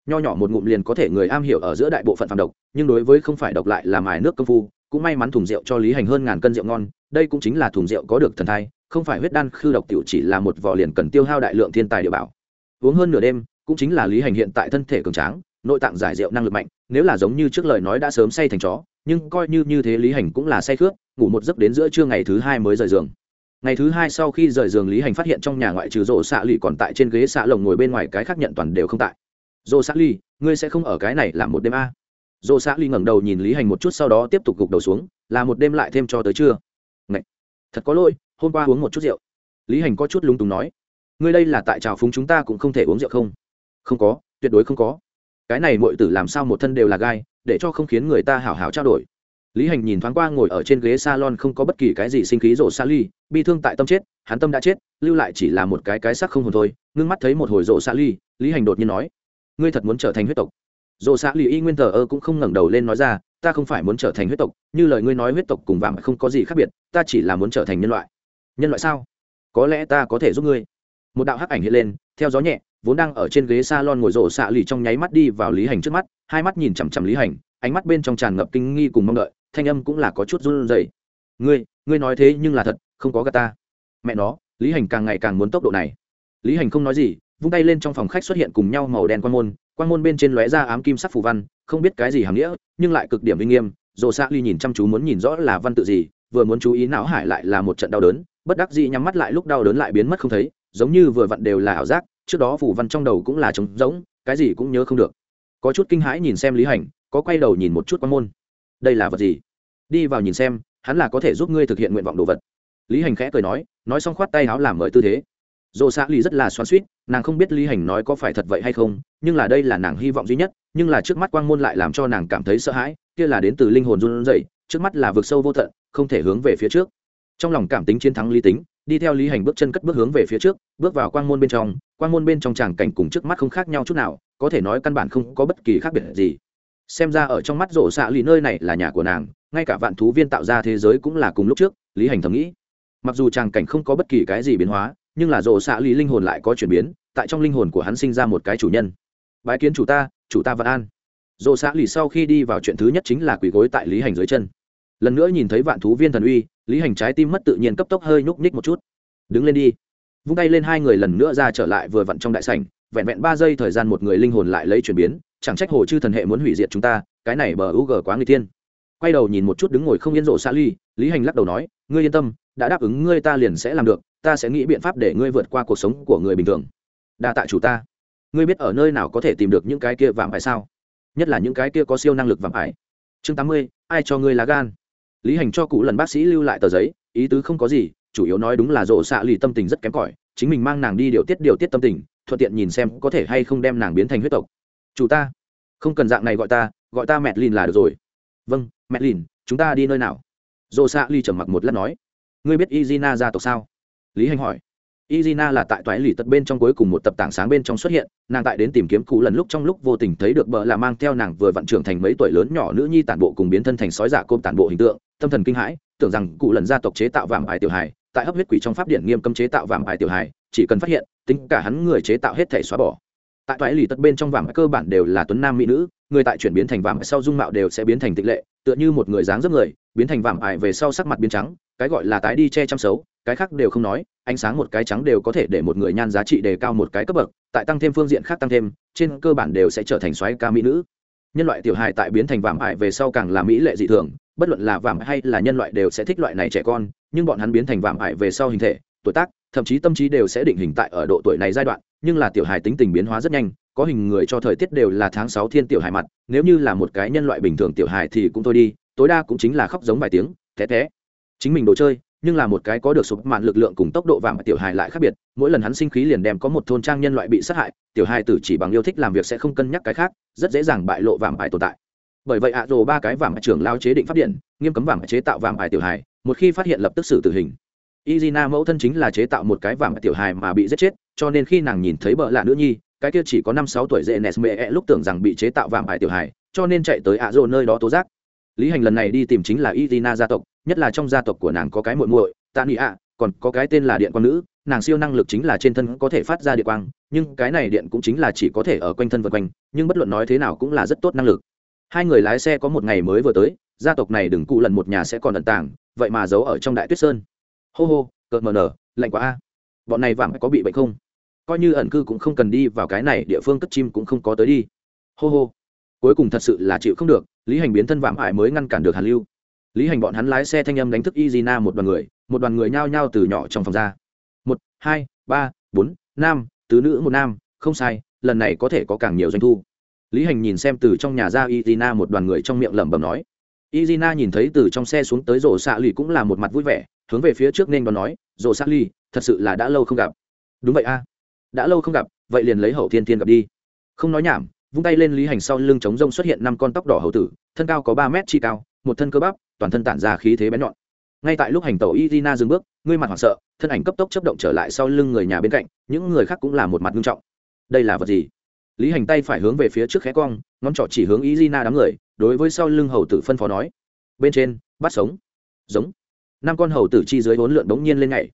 Nho nhỏ một ngụm liền có thể người am hiểu ở giữa đại bộ phận phàm độc, nhưng đối với không phải độc lại là mài nước công phu, cũng may mắn thùng rượu cho lý hành hơn ngàn cân rượu ngon, đây cũng chính là thùng rượu có được thần thai, không phải huyết đan khư độc tiểu chỉ là một vò liền cần tiêu hao đại lượng thiên tài địa bảo. Uống hơn nửa đêm, cũng chính là lý hành hiện tại thân thể cường tráng, nội tạng giải rượu năng lực mạnh nếu là giống như trước lời nói đã sớm say thành chó, nhưng coi như như thế lý hành cũng là say khướp ngủ một giấc đến giữa trưa ngày thứ hai mới rời giường. Ngày thứ hai sau khi rời giường, lý hành phát hiện trong nhà ngoại trừ rổ xạ lì còn tại trên ghế xạ lồng ngồi bên ngoài, cái khác nhận toàn đều không tại. Rổ xạ lì, ngươi sẽ không ở cái này làm một đêm a? À. rộ xạ lì ngẩng đầu nhìn lý hành một chút, sau đó tiếp tục gục đầu xuống, là một đêm lại thêm cho tới trưa. Ngậy! thật có lỗi, hôm qua uống một chút rượu. Lý hành có chút lung túng nói, ngươi đây là tại trào phúng chúng ta cũng không thể uống rượu không? Không có, tuyệt đối không có cái này mọi tử làm sao một thân đều là gai, để cho không khiến người ta hảo hảo trao đổi. Lý hành nhìn thoáng qua ngồi ở trên ghế salon không có bất kỳ cái gì sinh khí rổ xa ly bi thương tại tâm chết, hắn tâm đã chết, lưu lại chỉ là một cái cái sắc không hồn thôi, ngưng mắt thấy một hồi rổ xa ly lý hành đột nhiên nói, ngươi thật muốn trở thành huyết tộc? Rổ xa ly y nguyên thờ ơ cũng không ngẩng đầu lên nói ra, ta không phải muốn trở thành huyết tộc, như lời ngươi nói huyết tộc cùng vàng không có gì khác biệt, ta chỉ là muốn trở thành nhân loại. Nhân loại sao? Có lẽ ta có thể giúp ngươi. Một đạo hắc ảnh hiện lên, theo gió nhẹ vốn đang ở trên ghế salon ngồi rổ xạ lì trong nháy mắt đi vào lý hành trước mắt, hai mắt nhìn chằm chằm lý hành, ánh mắt bên trong tràn ngập kinh nghi cùng mong đợi, thanh âm cũng là có chút run rẩy. Ngươi ngươi nói thế nhưng là thật, không có gà ta. Mẹ nó, lý hành càng ngày càng muốn tốc độ này. Lý hành không nói gì, vung tay lên trong phòng khách xuất hiện cùng nhau màu đen quan môn quan môn bên trên lóe ra ám kim sắc phù văn, không biết cái gì hàm nghĩa, nhưng lại cực điểm uy nghiêm, rổ xạ lì nhìn chăm chú muốn nhìn rõ là văn tự gì, vừa muốn chú ý não hải lại là một trận đau đớn, bất đắc dĩ nhắm mắt lại lúc đau đớn lại biến mất không thấy, giống như vừa vặn đều là ảo giác trước đó phủ văn trong đầu cũng là trống rỗng, cái gì cũng nhớ không được. Có chút kinh hãi nhìn xem lý hành, có quay đầu nhìn một chút quan môn. Đây là vật gì? Đi vào nhìn xem, hắn là có thể giúp ngươi thực hiện nguyện vọng đồ vật. Lý hành khẽ cười nói nói xong khoát tay áo làm mời tư thế. Dồ xạ lì rất là xoắn suýt nàng không biết lý hành nói có phải thật vậy hay không, nhưng là đây là nàng hy vọng duy nhất, nhưng là trước mắt quang môn lại làm cho nàng cảm thấy sợ hãi, kia là đến từ linh hồn run rẩy, trước mắt là vực sâu vô tận, không thể hướng về phía trước. Trong lòng cảm tính chiến thắng lý tính, đi theo lý hành bước chân cất bước hướng về phía trước, bước vào quang môn bên trong Quan môn bên trong tràng cảnh cùng trước mắt không khác nhau chút nào, có thể nói căn bản không có bất kỳ khác biệt gì. Xem ra ở trong mắt rổ xạ lì nơi này là nhà của nàng, ngay cả vạn thú viên tạo ra thế giới cũng là cùng lúc trước, lý hành thầm nghĩ. Mặc dù tràng cảnh không có bất kỳ cái gì biến hóa, nhưng là rổ xạ lì linh hồn lại có chuyển biến, tại trong linh hồn của hắn sinh ra một cái chủ nhân. Bái kiến chủ ta chủ ta vạn an. Rổ xạ lì sau khi đi vào chuyện thứ nhất chính là quỳ gối tại lý hành dưới chân. Lần nữa nhìn thấy vạn thú viên thần uy, lý hành trái tim mất tự nhiên cấp tốc hơi nhúc nhích một chút. Đứng lên đi vung tay lên hai người lần nữa ra trở lại vừa vặn trong đại sảnh, vẹn vẹn ba giây thời gian một người linh hồn lại lấy chuyển biến, chẳng trách hồ chư thần hệ muốn hủy diệt chúng ta, cái này bờ u g quá người tiên. quay đầu nhìn một chút đứng ngồi không yên rộ xa ly, lý hành lắc đầu nói, ngươi yên tâm, đã đáp ứng ngươi ta liền sẽ làm được, ta sẽ nghĩ biện pháp để ngươi vượt qua cuộc sống của người bình thường. Đa tạ chủ ta. Ngươi biết ở nơi nào có thể tìm được những cái kia vạm ải sao? Nhất là những cái kia có siêu năng lực vạm ải. Chương tám mươi, ai cho ngươi lá gan? Lý hành cho cụ lần bác sĩ lưu lại tờ giấy, ý tứ không có gì chủ yếu nói đúng là rộ xạ lì tâm tình rất kém cỏi chính mình mang nàng đi điều tiết điều tiết tâm tình thuận tiện nhìn xem có thể hay không đem nàng biến thành huyết tộc. Chủ ta không cần dạng này gọi ta gọi ta mẹ lìn là được rồi. Vâng mẹ lìn chúng ta đi nơi nào? Rộ xạ lì trầm mặc một lát nói. Ngươi biết izina gia tộc sao? Lý hành hỏi. Izina là tại toái lì tật bên trong cuối cùng một tập tảng sáng bên trong xuất hiện, nàng tại đến tìm kiếm cụ lần lúc trong lúc vô tình thấy được bờ là mang theo nàng vừa vận trưởng thành mấy tuổi lớn nhỏ nữ nhi tản bộ cùng biến thân thành sói giả côm tản bộ hình tượng, tâm thần kinh hãi, tưởng rằng cụ lần gia tộc chế tạo vàng ải tiểu hài, tại hấp huyết quỷ trong pháp điển nghiêm cấm chế tạo vàng bài tiểu hài, chỉ cần phát hiện, tính cả hắn người chế tạo hết thể xóa bỏ. Tại toái lì tất bên trong vàng cơ bản đều là tuấn nam mỹ nữ, người tại chuyển biến thành vàng sau dung mạo đều sẽ biến thành tịch lệ, tựa như một người dáng dấp người, biến thành vàng ải về sau sắc mặt biến trắng, cái gọi là tái đi che chăm xấu, cái khác đều không nói ánh sáng một cái trắng đều có thể để một người nhan giá trị đề cao một cái cấp bậc tại tăng thêm phương diện khác tăng thêm trên cơ bản đều sẽ trở thành xoáy ca mỹ nữ nhân loại tiểu hài tại biến thành vàng ải về sau càng là mỹ lệ dị thường bất luận là vàm hay là nhân loại đều sẽ thích loại này trẻ con, nhưng bọn hắn biến thành vàm hại về sau hình thể, tuổi tác, thậm chí tâm trí đều sẽ định hình tại ở độ tuổi này giai đoạn, nhưng là tiểu hài tính tình biến hóa rất nhanh, có hình người cho thời tiết đều là tháng sáu thiên tiểu hài mặt, nếu như là một cái nhân loại bình thường tiểu hài thì cũng thôi đi, tối đa cũng chính là khóc giống vài tiếng, té té. Chính mình đồ chơi, nhưng là một cái có được sụp mạn lực lượng cùng tốc độ vàng tiểu hài lại khác biệt, mỗi lần hắn sinh khí liền đem có một thôn trang nhân loại bị sát hại, tiểu hài tử chỉ bằng yêu thích làm việc sẽ không cân nhắc cái khác, rất dễ dàng bại lộ vàng bài tồn tại bởi vậy ạ à ba cái vàng trưởng lao chế định pháp điện, nghiêm cấm vàng chế tạo vàng ải tiểu hài, một khi phát hiện lập tức xử tử hình. Izina mẫu thân chính là chế tạo một cái vàng tiểu hài mà bị giết chết, cho nên khi nàng nhìn thấy bợ lạ nữ nhi, cái kia chỉ có năm sáu tuổi dễ nes mẹ lúc tưởng rằng bị chế tạo vàng ải tiểu hài, cho nên chạy tới ạ, rồ nơi đó tố giác. Lý hành lần này đi tìm chính là izina gia tộc, nhất là trong gia tộc của nàng có cái muội muội, tạ nị ạ, còn có cái tên là điện quang nữ, nàng siêu năng lực chính là trên thân có thể phát ra điện quang, nhưng cái này điện cũng chính là chỉ có thể ở quanh thân vật quanh, nhưng bất luận nói thế nào cũng là rất tốt năng lực hai người lái xe có một ngày mới vừa tới, gia tộc này đừng cụ lần một nhà sẽ còn ẩn tàng, vậy mà giấu ở trong đại tuyết sơn. Hô hô, cợt mờ nở, lạnh quá a. Bọn này vàng có bị bệnh không? Coi như ẩn cư cũng không cần đi vào cái này, địa phương cất chim cũng không có tới đi. Hô hô. Cuối cùng thật sự là chịu không được, lý hành biến thân vạm ải mới ngăn cản được hàn lưu. Lý hành bọn hắn lái xe thanh âm đánh thức izina một đoàn người, một đoàn người nhao nhao từ nhỏ trong phòng ra. Một, hai, ba, bốn nam tứ nữ một nam, không sai, lần này có thể có càng nhiều doanh thu lý hành nhìn xem từ trong nhà ra izina một đoàn người trong miệng lẩm bẩm nói. Izina nhìn thấy từ trong xe xuống tới rổ xạ lì cũng là một mặt vui vẻ, hướng về phía trước nên còn nói, rổ xạ lì, thật sự là đã lâu không gặp. Đúng vậy a, đã lâu không gặp, vậy liền lấy hậu thiên thiên gặp đi. Không nói nhảm, vung tay lên lý hành sau lưng chống rông xuất hiện năm con tóc đỏ hậu tử, thân cao có ba mét chi cao, một thân cơ bắp, toàn thân tản ra khí thế bén nhọn. Ngay tại lúc hành tàu izina dừng bước, ngươi mặt hoảng sợ, thân ảnh cấp tốc chấp động trở lại sau lưng người nhà bên cạnh, những người khác cũng là một mặt nghiêm trọng. Đây là vật gì? Lý hành tay phải hướng về phía trước khẽ cong, ngón trỏ chỉ hướng irina đám người, đối với sau lưng hầu tử phân phó nói. Bên trên, bắt sống. Giống. Năm con hầu tử chi dưới vốn lượn bỗng nhiên lên ngày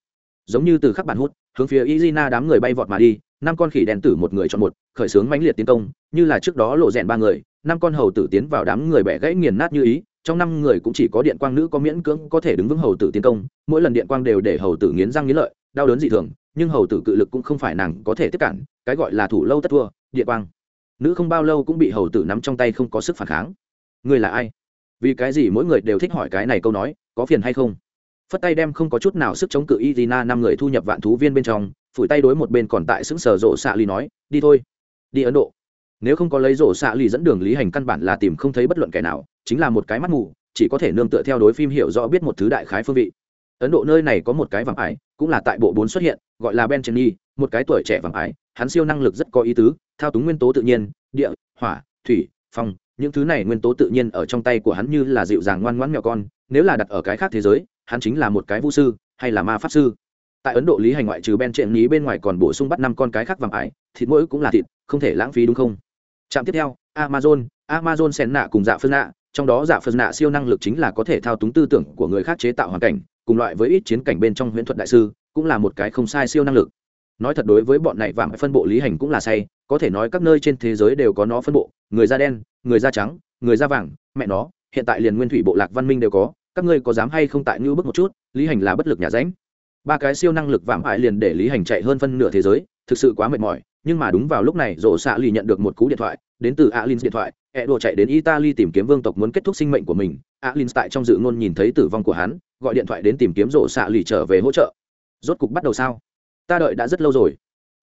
giống như từ khắc bản hút, hướng phía irina đám người bay vọt mà đi, năm con khỉ đèn tử một người chọn một, khởi xướng mãnh liệt tiến công, như là trước đó lộ rèn ba người, năm con hầu tử tiến vào đám người bẻ gãy nghiền nát như ý, trong năm người cũng chỉ có điện quang nữ có miễn cưỡng có thể đứng vững hầu tử tiến công, mỗi lần điện quang đều để hầu tử nghiến răng nghiến lợi, đau đớn dị thường nhưng hầu tử cự lực cũng không phải nàng có thể tiếp cản, cái gọi là thủ lâu tất thua, địa quang. Nữ không bao lâu cũng bị hầu tử nắm trong tay không có sức phản kháng. Người là ai? Vì cái gì mỗi người đều thích hỏi cái này câu nói, có phiền hay không? Phất tay đem không có chút nào sức chống cự irina năm người thu nhập vạn thú viên bên trong, phủi tay đối một bên còn tại xứng sở rộ xạ ly nói, đi thôi, đi ấn độ. Nếu không có lấy rổ xạ lì dẫn đường lý hành căn bản là tìm không thấy bất luận kẻ nào, chính là một cái mắt mù, chỉ có thể nương tựa theo đối phim hiểu rõ biết một thứ đại khái phương vị. Ấn độ nơi này có một cái vàng ải cũng là tại bộ bốn xuất hiện, gọi là ben chenny một cái tuổi trẻ vàng ái, hắn siêu năng lực rất có ý tứ, thao túng nguyên tố tự nhiên, địa, hỏa, thủy, phong, những thứ này nguyên tố tự nhiên ở trong tay của hắn như là dịu dàng ngoan ngoãn mèo con, nếu là đặt ở cái khác thế giới, hắn chính là một cái vũ sư, hay là ma pháp sư. Tại ấn độ lý hành ngoại trừ ben trện bên ngoài còn bổ sung bắt năm con cái khác vàng ải thịt mỗi cũng là thịt, không thể lãng phí đúng không? Trạm tiếp theo, amazon amazon sen nạ cùng dạ phân nạ, trong đó dạ phân nạ siêu năng lực chính là có thể thao túng tư tưởng của người khác chế tạo hoàn cảnh cùng loại với ít chiến cảnh bên trong huyễn thuật đại sư, cũng là một cái không sai siêu năng lực. Nói thật đối với bọn này vàng phân bộ lý hành cũng là say, có thể nói các nơi trên thế giới đều có nó phân bộ, người da đen, người da trắng, người da vàng, mẹ nó, hiện tại liền nguyên thủy bộ lạc văn minh đều có, các ngươi có dám hay không tại như bức một chút, lý hành là bất lực nhà ránh. Ba cái siêu năng lực vạm hại liền để lý hành chạy hơn phân nửa thế giới, thực sự quá mệt mỏi, nhưng mà đúng vào lúc này, rổ xạ lì nhận được một cú điện thoại, đến từ alin điện thoại e đồ chạy đến italy tìm kiếm vương tộc muốn kết thúc sinh mệnh của mình alin tại trong dự ngôn nhìn thấy tử vong của hắn, gọi điện thoại đến tìm kiếm rổ xạ lì trở về hỗ trợ. Rốt cục bắt đầu sao? Ta đợi đã rất lâu rồi.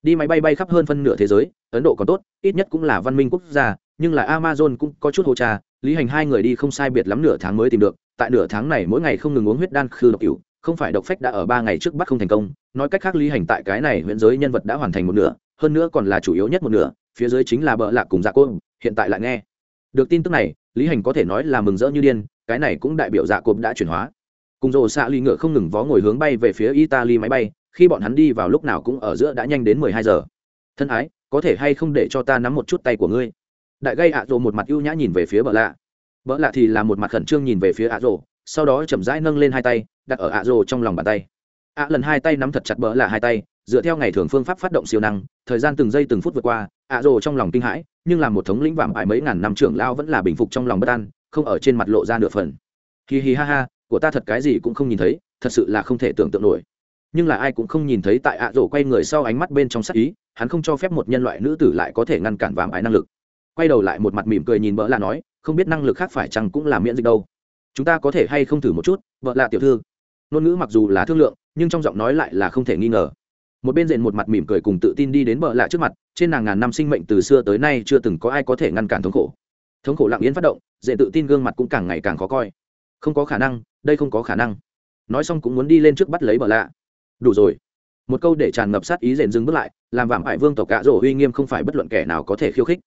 Đi máy bay bay khắp hơn phân nửa thế giới, ấn độ còn tốt, ít nhất cũng là văn minh quốc gia, nhưng là amazon cũng có chút hô trà, lý hành hai người đi không sai biệt lắm nửa tháng mới tìm được, tại nửa tháng này mỗi ngày không ngừng uống huyết đan khư độc cửu, không phải độc phách đã ở ba ngày trước bắt không thành công, nói cách khác lý hành tại cái này huyện giới nhân vật đã hoàn thành một nửa, hơn nữa còn là chủ yếu nhất một nửa, phía dưới chính là bợ lạc cùng dạ côn. hiện tại lại nghe. Được tin tức này, lý hành có thể nói là mừng rỡ như điên cái này cũng đại biểu dạ cộp đã chuyển hóa. Cùng rồ xạ ly ngựa không ngừng vó ngồi hướng bay về phía italy máy bay, khi bọn hắn đi vào lúc nào cũng ở giữa đã nhanh đến mười hai giờ. Thân ái, có thể hay không để cho ta nắm một chút tay của ngươi? Đại gây ạ rồ một mặt ưu nhã nhìn về phía bợ lạ. Bợ lạ thì là một mặt khẩn trương nhìn về phía ạ rồ, sau đó chậm rãi nâng lên hai tay, đặt ở ạ rồ trong lòng bàn tay. Ạ lần hai tay nắm thật chặt bỡ lạ hai tay, dựa theo ngày thường phương pháp phát động siêu năng, thời gian từng giây từng phút vượt qua, ạ rồ trong lòng kinh hãi, nhưng làm một thống lĩnh vạm ải mấy ngàn năm trưởng lao vẫn là bình phục trong lòng bất an không ở trên mặt lộ ra nửa phần. Hì hì ha ha, của ta thật cái gì cũng không nhìn thấy, thật sự là không thể tưởng tượng nổi. Nhưng là ai cũng không nhìn thấy tại ạ rổ quay người sau ánh mắt bên trong sắc ý, hắn không cho phép một nhân loại nữ tử lại có thể ngăn cản vàm ái năng lực. Quay đầu lại một mặt mỉm cười nhìn bỡ là nói, không biết năng lực khác phải chăng cũng là miễn dịch đâu. Chúng ta có thể hay không thử một chút, vợ là tiểu thư. Ngôn ngữ mặc dù là thương lượng, nhưng trong giọng nói lại là không thể nghi ngờ. Một bên diện một mặt mỉm cười cùng tự tin đi đến bờ lạ trước mặt, trên nàng ngàn năm sinh mệnh từ xưa tới nay chưa từng có ai có thể ngăn cản thống khổ. Thống khổ lặng yên phát động dễ tự tin gương mặt cũng càng ngày càng khó coi. Không có khả năng đây không có khả năng. Nói xong cũng muốn đi lên trước bắt lấy bờ lạ. Đủ rồi. Một câu để tràn ngập sát ý rền dừng bước lại làm vạm ải vương tộc ạ rổ uy nghiêm không phải bất luận kẻ nào có thể khiêu khích.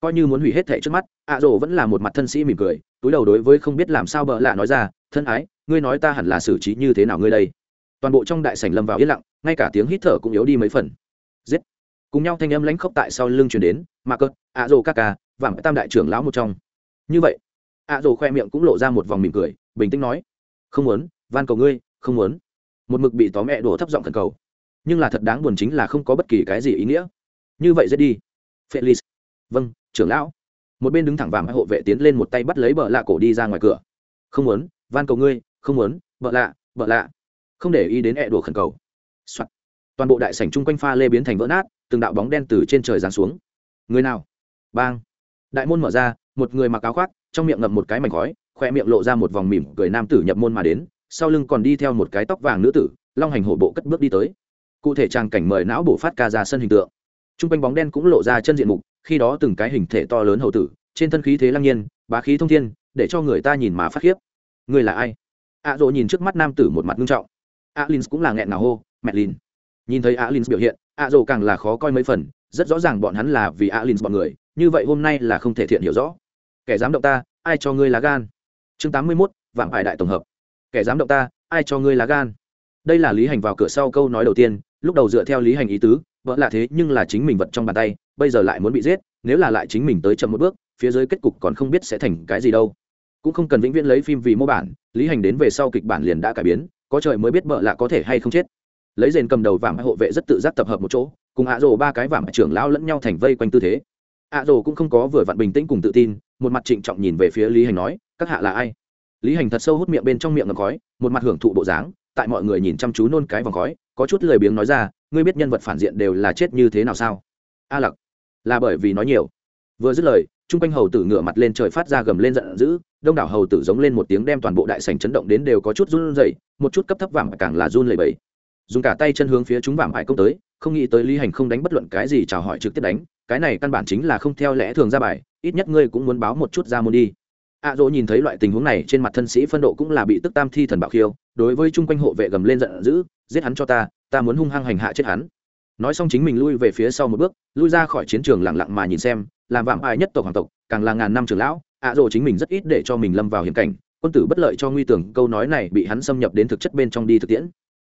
Coi như muốn hủy hết thệ trước mắt ạ rổ vẫn là một mặt thân sĩ mỉm cười túi đầu đối với không biết làm sao bợ lạ nói ra thân ái ngươi nói ta hẳn là xử trí như thế nào ngươi đây? Toàn bộ trong đại sảnh lâm vào yên lặng ngay cả tiếng hít thở cũng yếu đi mấy phần. Giết. Cùng nhau thanh âm lãnh khốc tại sau lưng truyền đến mà cơ, ạ rổ ca ca vảm tam đại trưởng lão một trong. Như vậy ạ rồ khoe miệng cũng lộ ra một vòng mỉm cười, bình tĩnh nói, không muốn, van cầu ngươi, không muốn. Một mực bị tóm mẹ đổ thấp giọng thần cầu. Nhưng là thật đáng buồn chính là không có bất kỳ cái gì ý nghĩa. Như vậy dễ đi. Felix vâng trưởng lão. Một bên đứng thẳng vàng hộ vệ tiến lên một tay bắt lấy bợ lạ cổ đi ra ngoài cửa. Không muốn, van cầu ngươi, không muốn, bợ lạ bợ lạ. Không để ý đến ẹ đùa khẩn cầu、Soạn. toàn bộ đại sảnh chung quanh pha lê biến thành vỡ nát, từng đạo bóng đen từ trên trời giáng xuống. Người nào? Bang. Đại môn mở ra, một người mặc áo khoác trong miệng ngậm một cái mảnh khói, khoe miệng lộ ra một vòng mỉm cười nam tử nhập môn mà đến, sau lưng còn đi theo một cái tóc vàng nữ tử, long hành hổ bộ cất bước đi tới. Cụ thể trang cảnh mời não bổ phát ca ra sân hình tượng. T r u n g quanh bóng đen cũng lộ ra chân diện mục, khi đó từng cái hình thể to lớn hậu tử, trên thân khí thế lăng nhiên, bá khí thông thiên, để cho người ta nhìn mà phát khiếp. Người là ai? Ạ à nhìn trước mắt nam tử một mặt nghiêm trọng. A l cũng là nghẹn nào hô, mẹ lin. Nhìn thấy a l biểu hiện ạ dỗ càng là khó coi mấy phần, rất rõ ràng bọn hắn là vì a l bọn người, như vậy hôm nay là không thể thiện hiểu rõ kẻ dám động ta, ai cho ngươi lá gan? Chương tám mươi mốt, vạm hải đại tổng hợp. Kẻ dám động ta, ai cho ngươi lá gan? Đây là lý hành vào cửa sau câu nói đầu tiên, lúc đầu dựa theo lý hành ý tứ, vợ là thế nhưng là chính mình vật trong bàn tay, bây giờ lại muốn bị giết, nếu là lại chính mình tới chậm một bước, phía dưới kết cục còn không biết sẽ thành cái gì đâu. Cũng không cần vĩnh viễn lấy phim vì mô bản, lý hành đến về sau kịch bản liền đã cải biến, có trời mới biết vợ lạ có thể hay không chết. Lấy rền cầm đầu vàng hộ vệ rất tự giác tập hợp một chỗ, cùng ạ rồ ba cái vàng trưởng lao lẫn nhau thành vây quanh tư thế. Ạ rồ cũng không có vừa vặn bình tĩnh cùng tự tin một mặt trịnh trọng nhìn về phía lý hành nói, các hạ là ai? Lý hành thật sâu hút miệng bên trong miệng ngầm khói, một mặt hưởng thụ bộ dáng, tại mọi người nhìn chăm chú nôn cái vòng khói, có chút lười biếng nói ra, ngươi biết nhân vật phản diện đều là chết như thế nào sao? A lặc, là bởi vì nói nhiều. Vừa dứt lời chung quanh hầu tử ngửa mặt lên trời phát ra gầm lên giận dữ, đông đảo hầu tử giống lên một tiếng đem toàn bộ đại sành chấn động đến đều có chút run rẩy, một chút cấp thấp vàng càng là run lẩy bẩy. Dùng cả tay chân hướng phía chúng vàng ải công tới, không nghĩ tới lý hành không đánh bất luận cái gì chào hỏi trực tiếp đánh, cái này căn bản chính là không theo lẽ thường ra bài ít nhất ngươi cũng muốn báo một chút ra môn đi. A dỗ nhìn thấy loại tình huống này, trên mặt thân sĩ phân độ cũng là bị tức tam thi thần bạo khiêu, đối với chung quanh hộ vệ gầm lên giận dữ, giết hắn cho ta ta muốn hung hăng hành hạ chết hắn. Nói xong chính mình lui về phía sau một bước, lui ra khỏi chiến trường lặng lặng mà nhìn xem, làm vạm ai nhất tộc hoàng tộc, càng là ngàn năm trường lão ạ dỗ chính mình rất ít để cho mình lâm vào hiểm cảnh, quân tử bất lợi cho nguy tưởng, câu nói này bị hắn xâm nhập đến thực chất bên trong đi thực tiễn.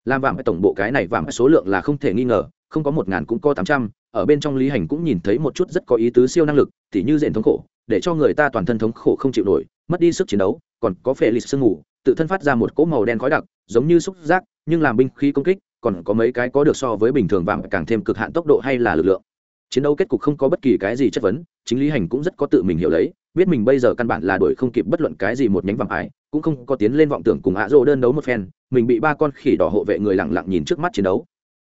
Làm vạm tổng bộ cái này vạm số lượng là không thể nghi ngờ, không có một ngàn cũng có tám trăm ở bên trong lý hành cũng nhìn thấy một chút rất có ý tứ siêu năng lực, tỉ như diện thống khổ, để cho người ta toàn thân thống khổ không chịu nổi, mất đi sức chiến đấu, còn có phệ lịch sương ngủ, tự thân phát ra một cỗ màu đen khói đặc, giống như xúc giác, nhưng làm binh khí công kích, còn có mấy cái có được so với bình thường vàng càng thêm cực hạn tốc độ hay là lực lượng. Chiến đấu kết cục không có bất kỳ cái gì chất vấn, chính lý hành cũng rất có tự mình hiểu lấy, biết mình bây giờ căn bản là đuổi không kịp bất luận cái gì một nhánh vàng ải, cũng không có tiến lên vọng tưởng cùng ạ rô đơn đấu một phen, mình bị ba con khỉ đỏ hộ vệ người lặng lặng nhìn trước mắt chiến đấu.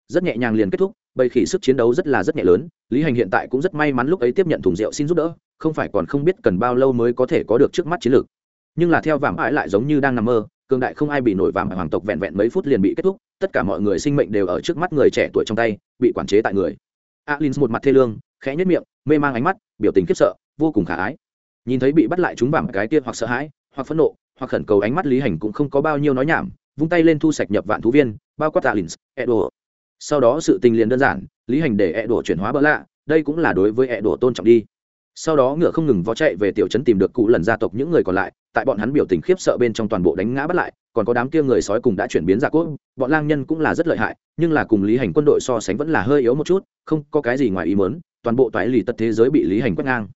Rất nhẹ nhàng liền kết thúc bầy khỉ sức chiến đấu rất là rất nhẹ lớn, lý hành hiện tại cũng rất may mắn lúc ấy tiếp nhận thùng rượu xin giúp đỡ, không phải còn không biết cần bao lâu mới có thể có được trước mắt chiến lược. Nhưng là theo vàng ải lại giống như đang nằm mơ, cường đại không ai bị nổi vàng hoàng tộc vẹn vẹn mấy phút liền bị kết thúc, tất cả mọi người sinh mệnh đều ở trước mắt người trẻ tuổi trong tay, bị quản chế tại người. Alin một mặt thê lương, khẽ nhất miệng, mê mang ánh mắt, biểu tình khiếp sợ, vô cùng khả ái. Nhìn thấy bị bắt lại chúng vàng cái kia hoặc sợ hãi, hoặc phẫn nộ, hoặc khẩn cầu ánh mắt lý hành cũng không có bao nhiêu nói nhảm, vung tay lên thu sạch nhập vạn thú viên, bao quát alin edo sau đó sự tình liền đơn giản, lý hành để edo chuyển hóa bỡ lạ, đây cũng là đối với edo tôn trọng đi. Sau đó ngựa không ngừng vó chạy về tiểu trấn tìm được cụ lần gia tộc những người còn lại, tại bọn hắn biểu tình khiếp sợ bên trong toàn bộ đánh ngã bắt lại, còn có đám kia người sói cùng đã chuyển biến ra cốt, bọn lang nhân cũng là rất lợi hại, nhưng là cùng lý hành quân đội so sánh vẫn là hơi yếu một chút, không có cái gì ngoài ý mớn toàn bộ toái lì tật thế giới bị lý hành quét ngang.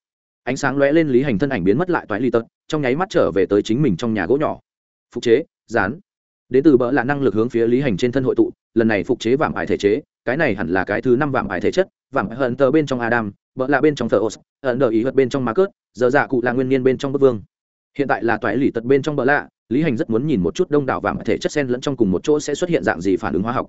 Ánh sáng lóe lên lý hành thân ảnh biến mất lại toái lì tật trong nháy mắt trở về tới chính mình trong nhà gỗ nhỏ. Phục chế, dán. Đến từ bỡ là năng lực hướng phía lý hành trên thân hội tụ lần này phục chế vạm ải thể chế, cái này hẳn là cái thứ năm vạm ải thể chất, vạm hận tờ bên trong adam bỡ là bên trong thờ os hận đờ ý hận bên trong ma cớt, giờ dạ cụ là nguyên niên bên trong bất vương. Hiện tại là toại lì tật bên trong bỡ lạ, lý hành rất muốn nhìn một chút đông đảo vàng thể chất sen lẫn trong cùng một chỗ sẽ xuất hiện dạng gì phản ứng hóa học.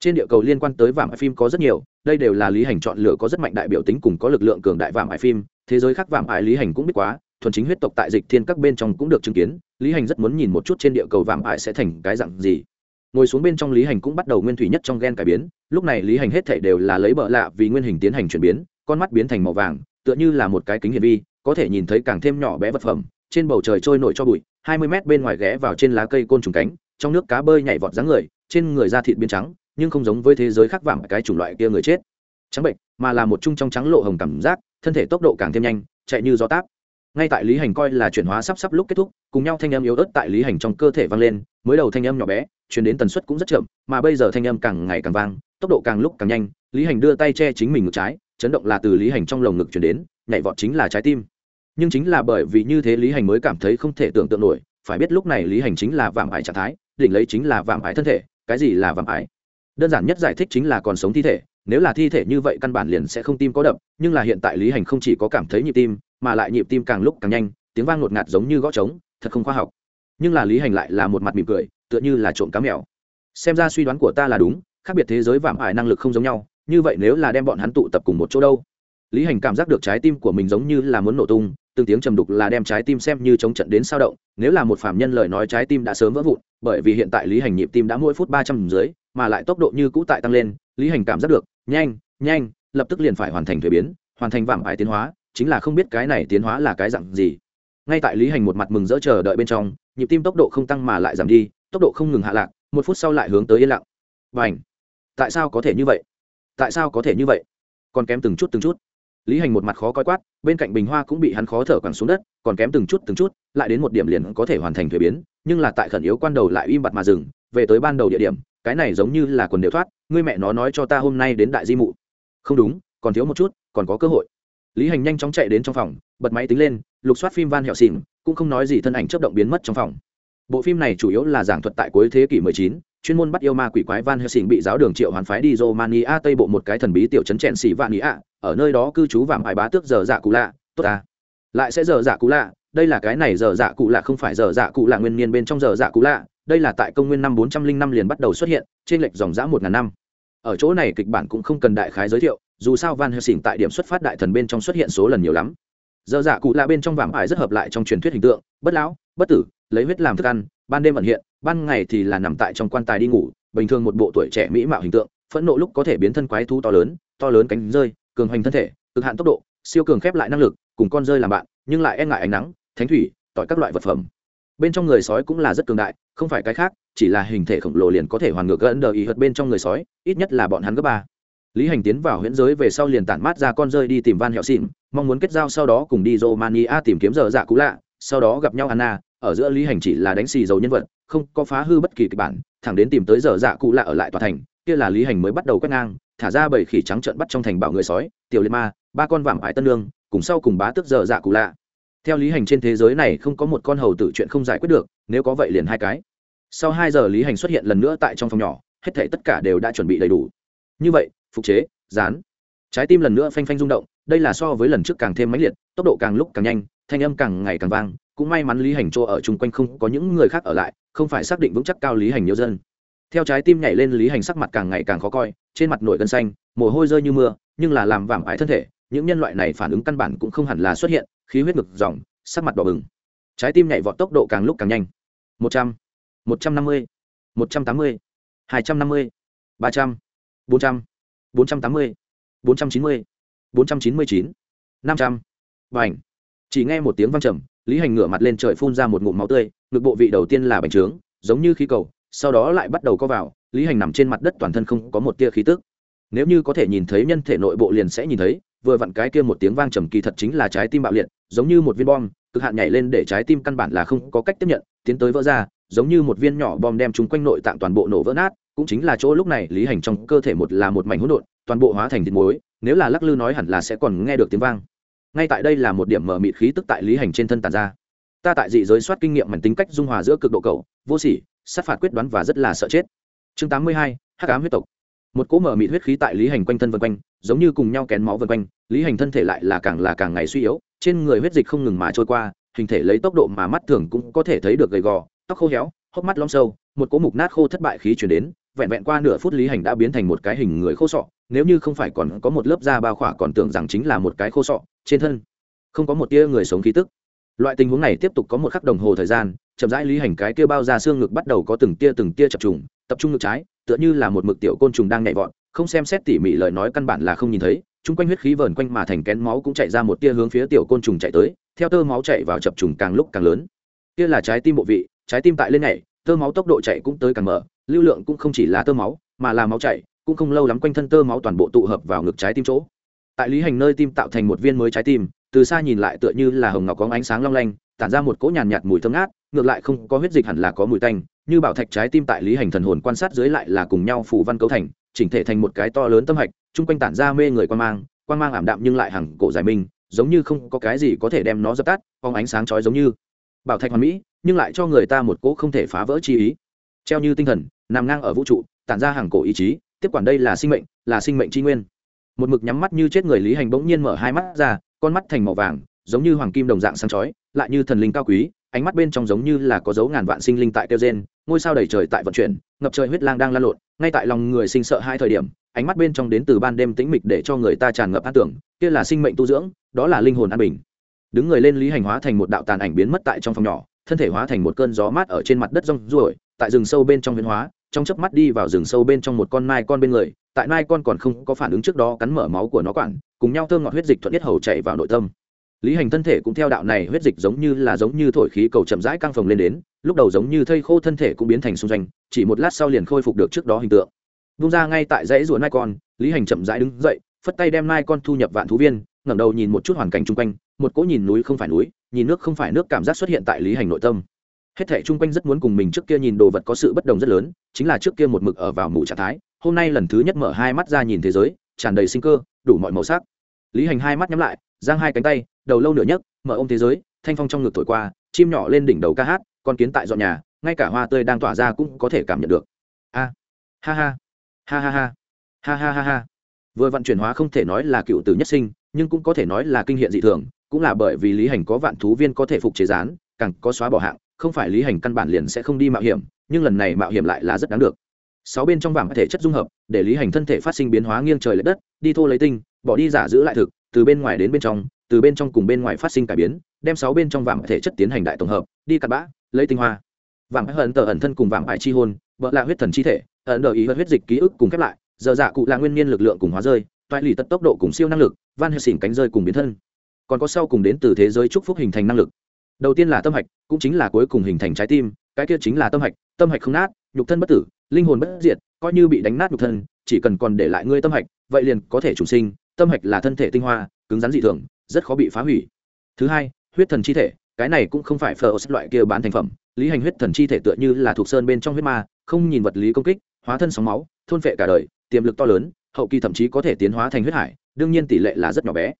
Trên địa cầu liên quan tới vàng phim có rất nhiều, đây đều là lý hành chọn lựa có rất mạnh đại biểu tính cùng có lực lượng cường đại vàng ải phim, thế giới khác vàng ải lý hành cũng biết quá, thuần chính huyết tộc tại dịch thiên các bên trong cũng được chứng kiến, lý hành rất muốn nhìn một chút trên địa cầu vàng ải sẽ thành cái dạng gì ngồi xuống bên trong lý hành cũng bắt đầu nguyên thủy nhất trong gen cải biến. Lúc này lý hành hết thể đều là lấy bợ lạ vì nguyên hình tiến hành chuyển biến, con mắt biến thành màu vàng, tựa như là một cái kính hiển vi, có thể nhìn thấy càng thêm nhỏ bé vật phẩm, trên bầu trời trôi nổi cho bụi, hai mươi mét bên ngoài ghé vào trên lá cây côn trùng cánh, trong nước cá bơi nhảy vọt dáng người, trên người da thịt biến trắng, nhưng không giống với thế giới khác vàng cái chủng loại kia người chết. Trắng bệnh, mà là một chung trong trắng lộ hồng cảm giác, thân thể tốc độ càng thêm nhanh, chạy như gió táp ngay tại lý hành coi là chuyển hóa sắp sắp lúc kết thúc, cùng nhau thanh âm yếu ớt tại lý hành trong cơ thể vang lên, mới đầu thanh âm nhỏ bé, chuyển đến tần suất cũng rất chậm, mà bây giờ thanh âm càng ngày càng vang, tốc độ càng lúc càng nhanh, lý hành đưa tay che chính mình ngực trái, chấn động là từ lý hành trong lồng ngực chuyển đến, nhảy vọt chính là trái tim. Nhưng chính là bởi vì như thế lý hành mới cảm thấy không thể tưởng tượng nổi, phải biết lúc này lý hành chính là vạm ải trạng thái, đỉnh lấy chính là vạm ải thân thể, cái gì là vạm ải đơn giản nhất giải thích chính là còn sống thi thể, nếu là thi thể như vậy căn bản liền sẽ không tim có đập, nhưng là hiện tại lý hành không chỉ có cảm thấy nhịp tim mà lại nhịp tim càng lúc càng nhanh, tiếng vang ngột ngạt giống như gõ trống, thật không khoa học. Nhưng là lý hành lại là một mặt mỉm cười, tựa như là trộm cá mèo. Xem ra suy đoán của ta là đúng, khác biệt thế giới vạm ải năng lực không giống nhau, như vậy nếu là đem bọn hắn tụ tập cùng một chỗ đâu? Lý hành cảm giác được trái tim của mình giống như là muốn nổ tung, từng tiếng trầm đục là đem trái tim xem như chống trận đến sao động, nếu là một phạm nhân lời nói trái tim đã sớm vỡ vụn, bởi vì hiện tại lý hành nhịp tim đã mỗi phút ba trăm dưới, mà lại tốc độ như cũ tại tăng lên, lý hành cảm giác được, nhanh nhanh, lập tức liền phải hoàn thành thuế biến, hoàn thành vạm ải tiến hóa chính là không biết cái này tiến hóa là cái dặn gì. Ngay tại lý hành một mặt mừng rỡ chờ đợi bên trong, nhịp tim tốc độ không tăng mà lại giảm đi, tốc độ không ngừng hạ lạc, một phút sau lại hướng tới yên lặng. Và ảnh tại sao có thể như vậy? Tại sao có thể như vậy? Còn kém từng chút từng chút. Lý hành một mặt khó coi quát, bên cạnh bình hoa cũng bị hắn khó thở quẳng xuống đất, còn kém từng chút từng chút, lại đến một điểm liền có thể hoàn thành thuế biến, nhưng là tại khẩn yếu quan đầu lại im bặt mà dừng, về tới ban đầu địa điểm, cái này giống như là quần đều thoát, ngươi mẹ nó nói cho ta hôm nay đến đại di mụ. Không đúng, còn thiếu một chút, còn có cơ hội lý hành nhanh chóng chạy đến trong phòng bật máy tính lên lục soát phim van hẹo xỉn cũng không nói gì thân ảnh chấp động biến mất trong phòng. Bộ phim này chủ yếu là giảng thuật tại cuối thế kỷ 19, chuyên môn bắt yêu ma quỷ quái van helsing bị giáo đường triệu hoàn phái đi romania tây bộ một cái thần bí tiểu trấn chèn xỉ vạn ý ạ ở nơi đó cư trú vàng bài bá tước giờ dạ cụ lạ tốt ta. Lại sẽ giờ dạ cụ lạ đây là cái này giờ dạ cụ lạ không phải giờ dạ cụ lạ nguyên niên bên trong giờ dạ cụ lạ đây là tại công nguyên năm 405 liền bắt đầu xuất hiện trên lệch dòng dã một ngàn năm. Ở chỗ này kịch bản cũng không cần đại khái giới thiệu dù sao van helsing tại điểm xuất phát đại thần bên trong xuất hiện số lần nhiều lắm. Giờ dạ cụ lạ bên trong vàng ải rất hợp lại trong truyền thuyết hình tượng, bất lão, bất tử, lấy huyết làm thức ăn, ban đêm vận hiện, ban ngày thì là nằm tại trong quan tài đi ngủ, bình thường một bộ tuổi trẻ mỹ mạo hình tượng, phẫn nộ lúc có thể biến thân quái thú to lớn to lớn cánh rơi, cường hoành thân thể, cực hạn tốc độ, siêu cường khép lại năng lực, cùng con rơi làm bạn, nhưng lại e ngại ánh nắng, thánh thủy, tỏi các loại vật phẩm. Bên trong người sói cũng là rất cường đại, không phải cái khác, chỉ là hình thể khổng lồ liền có thể hoàn ngược gần đờ ý hợt bên trong người sói, ít nhất là bọn hắn gấp ba lý hành tiến vào huyễn giới về sau liền tản mát ra con rơi đi tìm van hẹo xịn mong muốn kết giao sau đó cùng đi romania tìm kiếm giờ dạ cũ lạ, sau đó gặp nhau anna, ở giữa lý hành chỉ là đánh xì dầu nhân vật, không có phá hư bất kỳ kịch bản, thẳng đến tìm tới giờ dạ cũ lạ ở lại tòa thành, kia là lý hành mới bắt đầu quét ngang, thả ra bảy khỉ trắng trợn bắt trong thành bảo người sói, tiểu liệt ma, ba con vạm ải tân lương cùng sau cùng bá tức giờ dạ cũ lạ. Theo lý hành trên thế giới này không có một con hầu tử chuyện không giải quyết được, nếu có vậy liền hai cái. Sau hai giờ lý hành xuất hiện lần nữa tại trong phòng nhỏ, hết thể tất cả đều đã chuẩn bị đầy đủ. Như vậy phục chế, dán. Trái tim lần nữa phanh phanh rung động, đây là so với lần trước càng thêm mãnh liệt, tốc độ càng lúc càng nhanh, thanh âm càng ngày càng vang, cũng may mắn lý hành chỗ ở chung quanh không có những người khác ở lại, không phải xác định vững chắc cao lý hành nhiều dân. Theo trái tim nhảy lên lý hành sắc mặt càng ngày càng khó coi, trên mặt nổi gân xanh, mồ hôi rơi như mưa, nhưng là làm vảm ái thân thể, những nhân loại này phản ứng căn bản cũng không hẳn là xuất hiện, khí huyết ngực dòng, sắc mặt đỏ bừng. Trái tim nhảy vọt tốc độ càng lúc càng nhanh. Một trăm một trăm năm mươi, một trăm tám mươi, hai trăm năm mươi, ba trăm, bốn trăm bốn trăm tám mươi, bốn trăm chín mươi, bốn trăm chín mươi chín, năm trăm. Và chỉ nghe một tiếng vang trầm, lý hành ngửa mặt lên trời phun ra một ngụm máu tươi, ngực bộ vị đầu tiên là bành trướng, giống như khí cầu, sau đó lại bắt đầu có vào, lý hành nằm trên mặt đất toàn thân không có một tia khí tức. Nếu như có thể nhìn thấy nhân thể nội bộ liền sẽ nhìn thấy, vừa vặn cái kia một tiếng vang trầm kỳ thật chính là trái tim bạo liệt, giống như một viên bom, cực hạn nhảy lên để trái tim căn bản là không có cách tiếp nhận, tiến tới vỡ ra giống như một viên nhỏ bom đem chúng quanh nội tạng toàn bộ nổ vỡ nát, cũng chính là chỗ lúc này lý hành trong cơ thể một là một mảnh hỗn độn, toàn bộ hóa thành thịt muối, nếu là lắc lư nói hẳn là sẽ còn nghe được tiếng vang. Ngay tại đây là một điểm mở mịt khí tức tại lý hành trên thân tàn ra. Ta tại dị giới soát kinh nghiệm mảnh tính cách dung hòa giữa cực độ cầu vô sỉ, sát phạt quyết đoán và rất là sợ chết. Chương tám mươi hai, hắc ám huyết tộc. Một cỗ mở mịt huyết khí tại lý hành quanh thân vân quanh, giống như cùng nhau kén máu vân quanh, lý hành thân thể lại là càng là càng ngày suy yếu, trên người huyết dịch không ngừng mà trôi qua, hình thể lấy tốc độ mà mắt thường cũng có thể thấy được gầy gò tóc khô héo, hốc mắt lom sâu, một cỗ mục nát khô thất bại khí chuyển đến, vẹn vẹn qua nửa phút lý hành đã biến thành một cái hình người khô sọ, nếu như không phải còn có một lớp da bao khỏa còn tưởng rằng chính là một cái khô sọ, trên thân không có một tia người sống khí tức. Loại tình huống này tiếp tục có một khắc đồng hồ thời gian, chậm rãi lý hành cái kia bao ra xương ngực bắt đầu có từng tia từng tia chập trùng, tập trung ngực trái, tựa như là một mực tiểu côn trùng đang nhảy vọt, không xem xét tỉ mỉ lời nói căn bản là không nhìn thấy, chung quanh huyết khí vờn quanh mà thành kén máu cũng chạy ra một tia hướng phía tiểu côn trùng chạy tới, theo tơ máu chạy vào chập trùng càng lúc càng lớn. Kia là trái tim bộ vị trái tim tại lên nhảy tơ máu tốc độ chạy cũng tới càng mở lưu lượng cũng không chỉ là tơ máu mà là máu chạy cũng không lâu lắm quanh thân tơ máu toàn bộ tụ hợp vào ngực trái tim chỗ. Tại lý hành nơi tim tạo thành một viên mới trái tim từ xa nhìn lại tựa như là hồng ngọc có ánh sáng long lanh tản ra một cỗ nhàn nhạt, mùi thơm ngát ngược lại không có huyết dịch hẳn là có mùi tanh như bảo thạch trái tim tại lý hành thần hồn quan sát dưới lại là cùng nhau phủ văn cấu thành chỉnh thể thành một cái to lớn tâm hạch chung quanh tản ra mê người quan mang quan mang ảm đạm nhưng lại hằng cổ giải minh giống như không có cái gì có thể đem nó dập tắt phong ánh sáng chói giống như bảo thạch hoàn mỹ, nhưng lại cho người ta một cỗ không thể phá vỡ chi ý. Treo như tinh thần, nằm ngang ở vũ trụ, tản ra hàng cổ ý chí, tiếp quản đây là sinh mệnh, là sinh mệnh tri nguyên. Một mực nhắm mắt như chết người lý hành bỗng nhiên mở hai mắt ra, con mắt thành màu vàng, giống như hoàng kim đồng dạng sáng chói, lại như thần linh cao quý, ánh mắt bên trong giống như là có dấu ngàn vạn sinh linh tại tiêu gen ngôi sao đầy trời tại vận chuyển, ngập trời huyết lang đang lan lộn, ngay tại lòng người sinh sợ hai thời điểm, ánh mắt bên trong đến từ ban đêm tĩnh mịch để cho người ta tràn ngập an tưởng, kia là sinh mệnh tu dưỡng, đó là linh hồn an bình đứng người lên lý hành hóa thành một đạo tàn ảnh biến mất tại trong phòng nhỏ, thân thể hóa thành một cơn gió mát ở trên mặt đất rong ruổi, tại rừng sâu bên trong biến hóa, trong chớp mắt đi vào rừng sâu bên trong một con mai con bên người, tại mai con còn không có phản ứng trước đó cắn mở máu của nó quản, cùng nhau thơm ngọt huyết dịch thuận nhất hầu chạy vào nội tâm. Lý hành thân thể cũng theo đạo này huyết dịch giống như là giống như thổi khí cầu chậm rãi căng phồng lên đến, lúc đầu giống như thây khô thân thể cũng biến thành xung danh chỉ một lát sau liền khôi phục được trước đó hình tượng. Vung ra ngay tại dãy ruộng mai con, lý hành chậm rãi đứng dậy, phất tay đem mai con thu nhập vạn thú viên ngẩng đầu nhìn một chút hoàn cảnh chung quanh, một cỗ nhìn núi không phải núi, nhìn nước không phải nước cảm giác xuất hiện tại lý hành nội tâm. Hết thảy chung quanh rất muốn cùng mình trước kia nhìn đồ vật có sự bất đồng rất lớn, chính là trước kia một mực ở vào mù trạng thái, hôm nay lần thứ nhất mở hai mắt ra nhìn thế giới, tràn đầy sinh cơ, đủ mọi màu sắc. Lý hành hai mắt nhắm lại, giang hai cánh tay, đầu lâu nửa nhấc, mở ôm thế giới, thanh phong trong ngực thổi qua, chim nhỏ lên đỉnh đầu ca hát, con kiến tại dọn nhà, ngay cả hoa tươi đang tỏa ra cũng có thể cảm nhận được. A, ha ha ha ha ha ha ha ha ha. Vừa vận chuyển hóa không thể nói là cựu tử nhất sinh nhưng cũng có thể nói là kinh hiện dị thường, cũng là bởi vì lý hành có vạn thú viên có thể phục chế rán càng có xóa bỏ hạng, không phải lý hành căn bản liền sẽ không đi mạo hiểm, nhưng lần này mạo hiểm lại là rất đáng được. Sáu bên trong vàng thể chất dung hợp, để lý hành thân thể phát sinh biến hóa nghiêng trời l ệ đất, đi thô lấy tinh, bỏ đi giả giữ lại thực, từ bên ngoài đến bên trong, từ bên trong cùng bên ngoài phát sinh cải biến, đem sáu bên trong vàng thể chất tiến hành đại tổng hợp, đi cắt bã, lấy tinh hoa. Vàng hận tờ ẩn thân cùng vàng ải chi hôn vợ là huyết thần chi thể, ẩn đờ ý huyết dịch ký ức cùng khép lại, giờ dạ cụ là nguyên nhiên lực lượng cùng hóa rơi, toại lì tật tốc độ cùng siêu năng lực van hệ xỉn cánh rơi cùng biến thân. Còn có sau cùng đến từ thế giới chúc phúc hình thành năng lực. Đầu tiên là tâm hạch, cũng chính là cuối cùng hình thành trái tim, cái kia chính là tâm hạch tâm hạch không nát, nhục thân bất tử, linh hồn bất diệt, coi như bị đánh nát nhục thân, chỉ cần còn để lại ngươi tâm hạch, vậy liền có thể chủ sinh, tâm hạch là thân thể tinh hoa, cứng rắn dị thường, rất khó bị phá hủy. Thứ hai, huyết thần chi thể, cái này cũng không phải phở xếp loại kia bán thành phẩm, lý hành huyết thần chi thể tựa như là thuộc sơn bên trong huyết ma, không nhìn vật lý công kích, hóa thân sóng máu, thôn phệ cả đời, tiềm lực to lớn, hậu kỳ thậm chí có thể tiến hóa thành huyết hải đương nhiên tỷ lệ là rất nhỏ bé.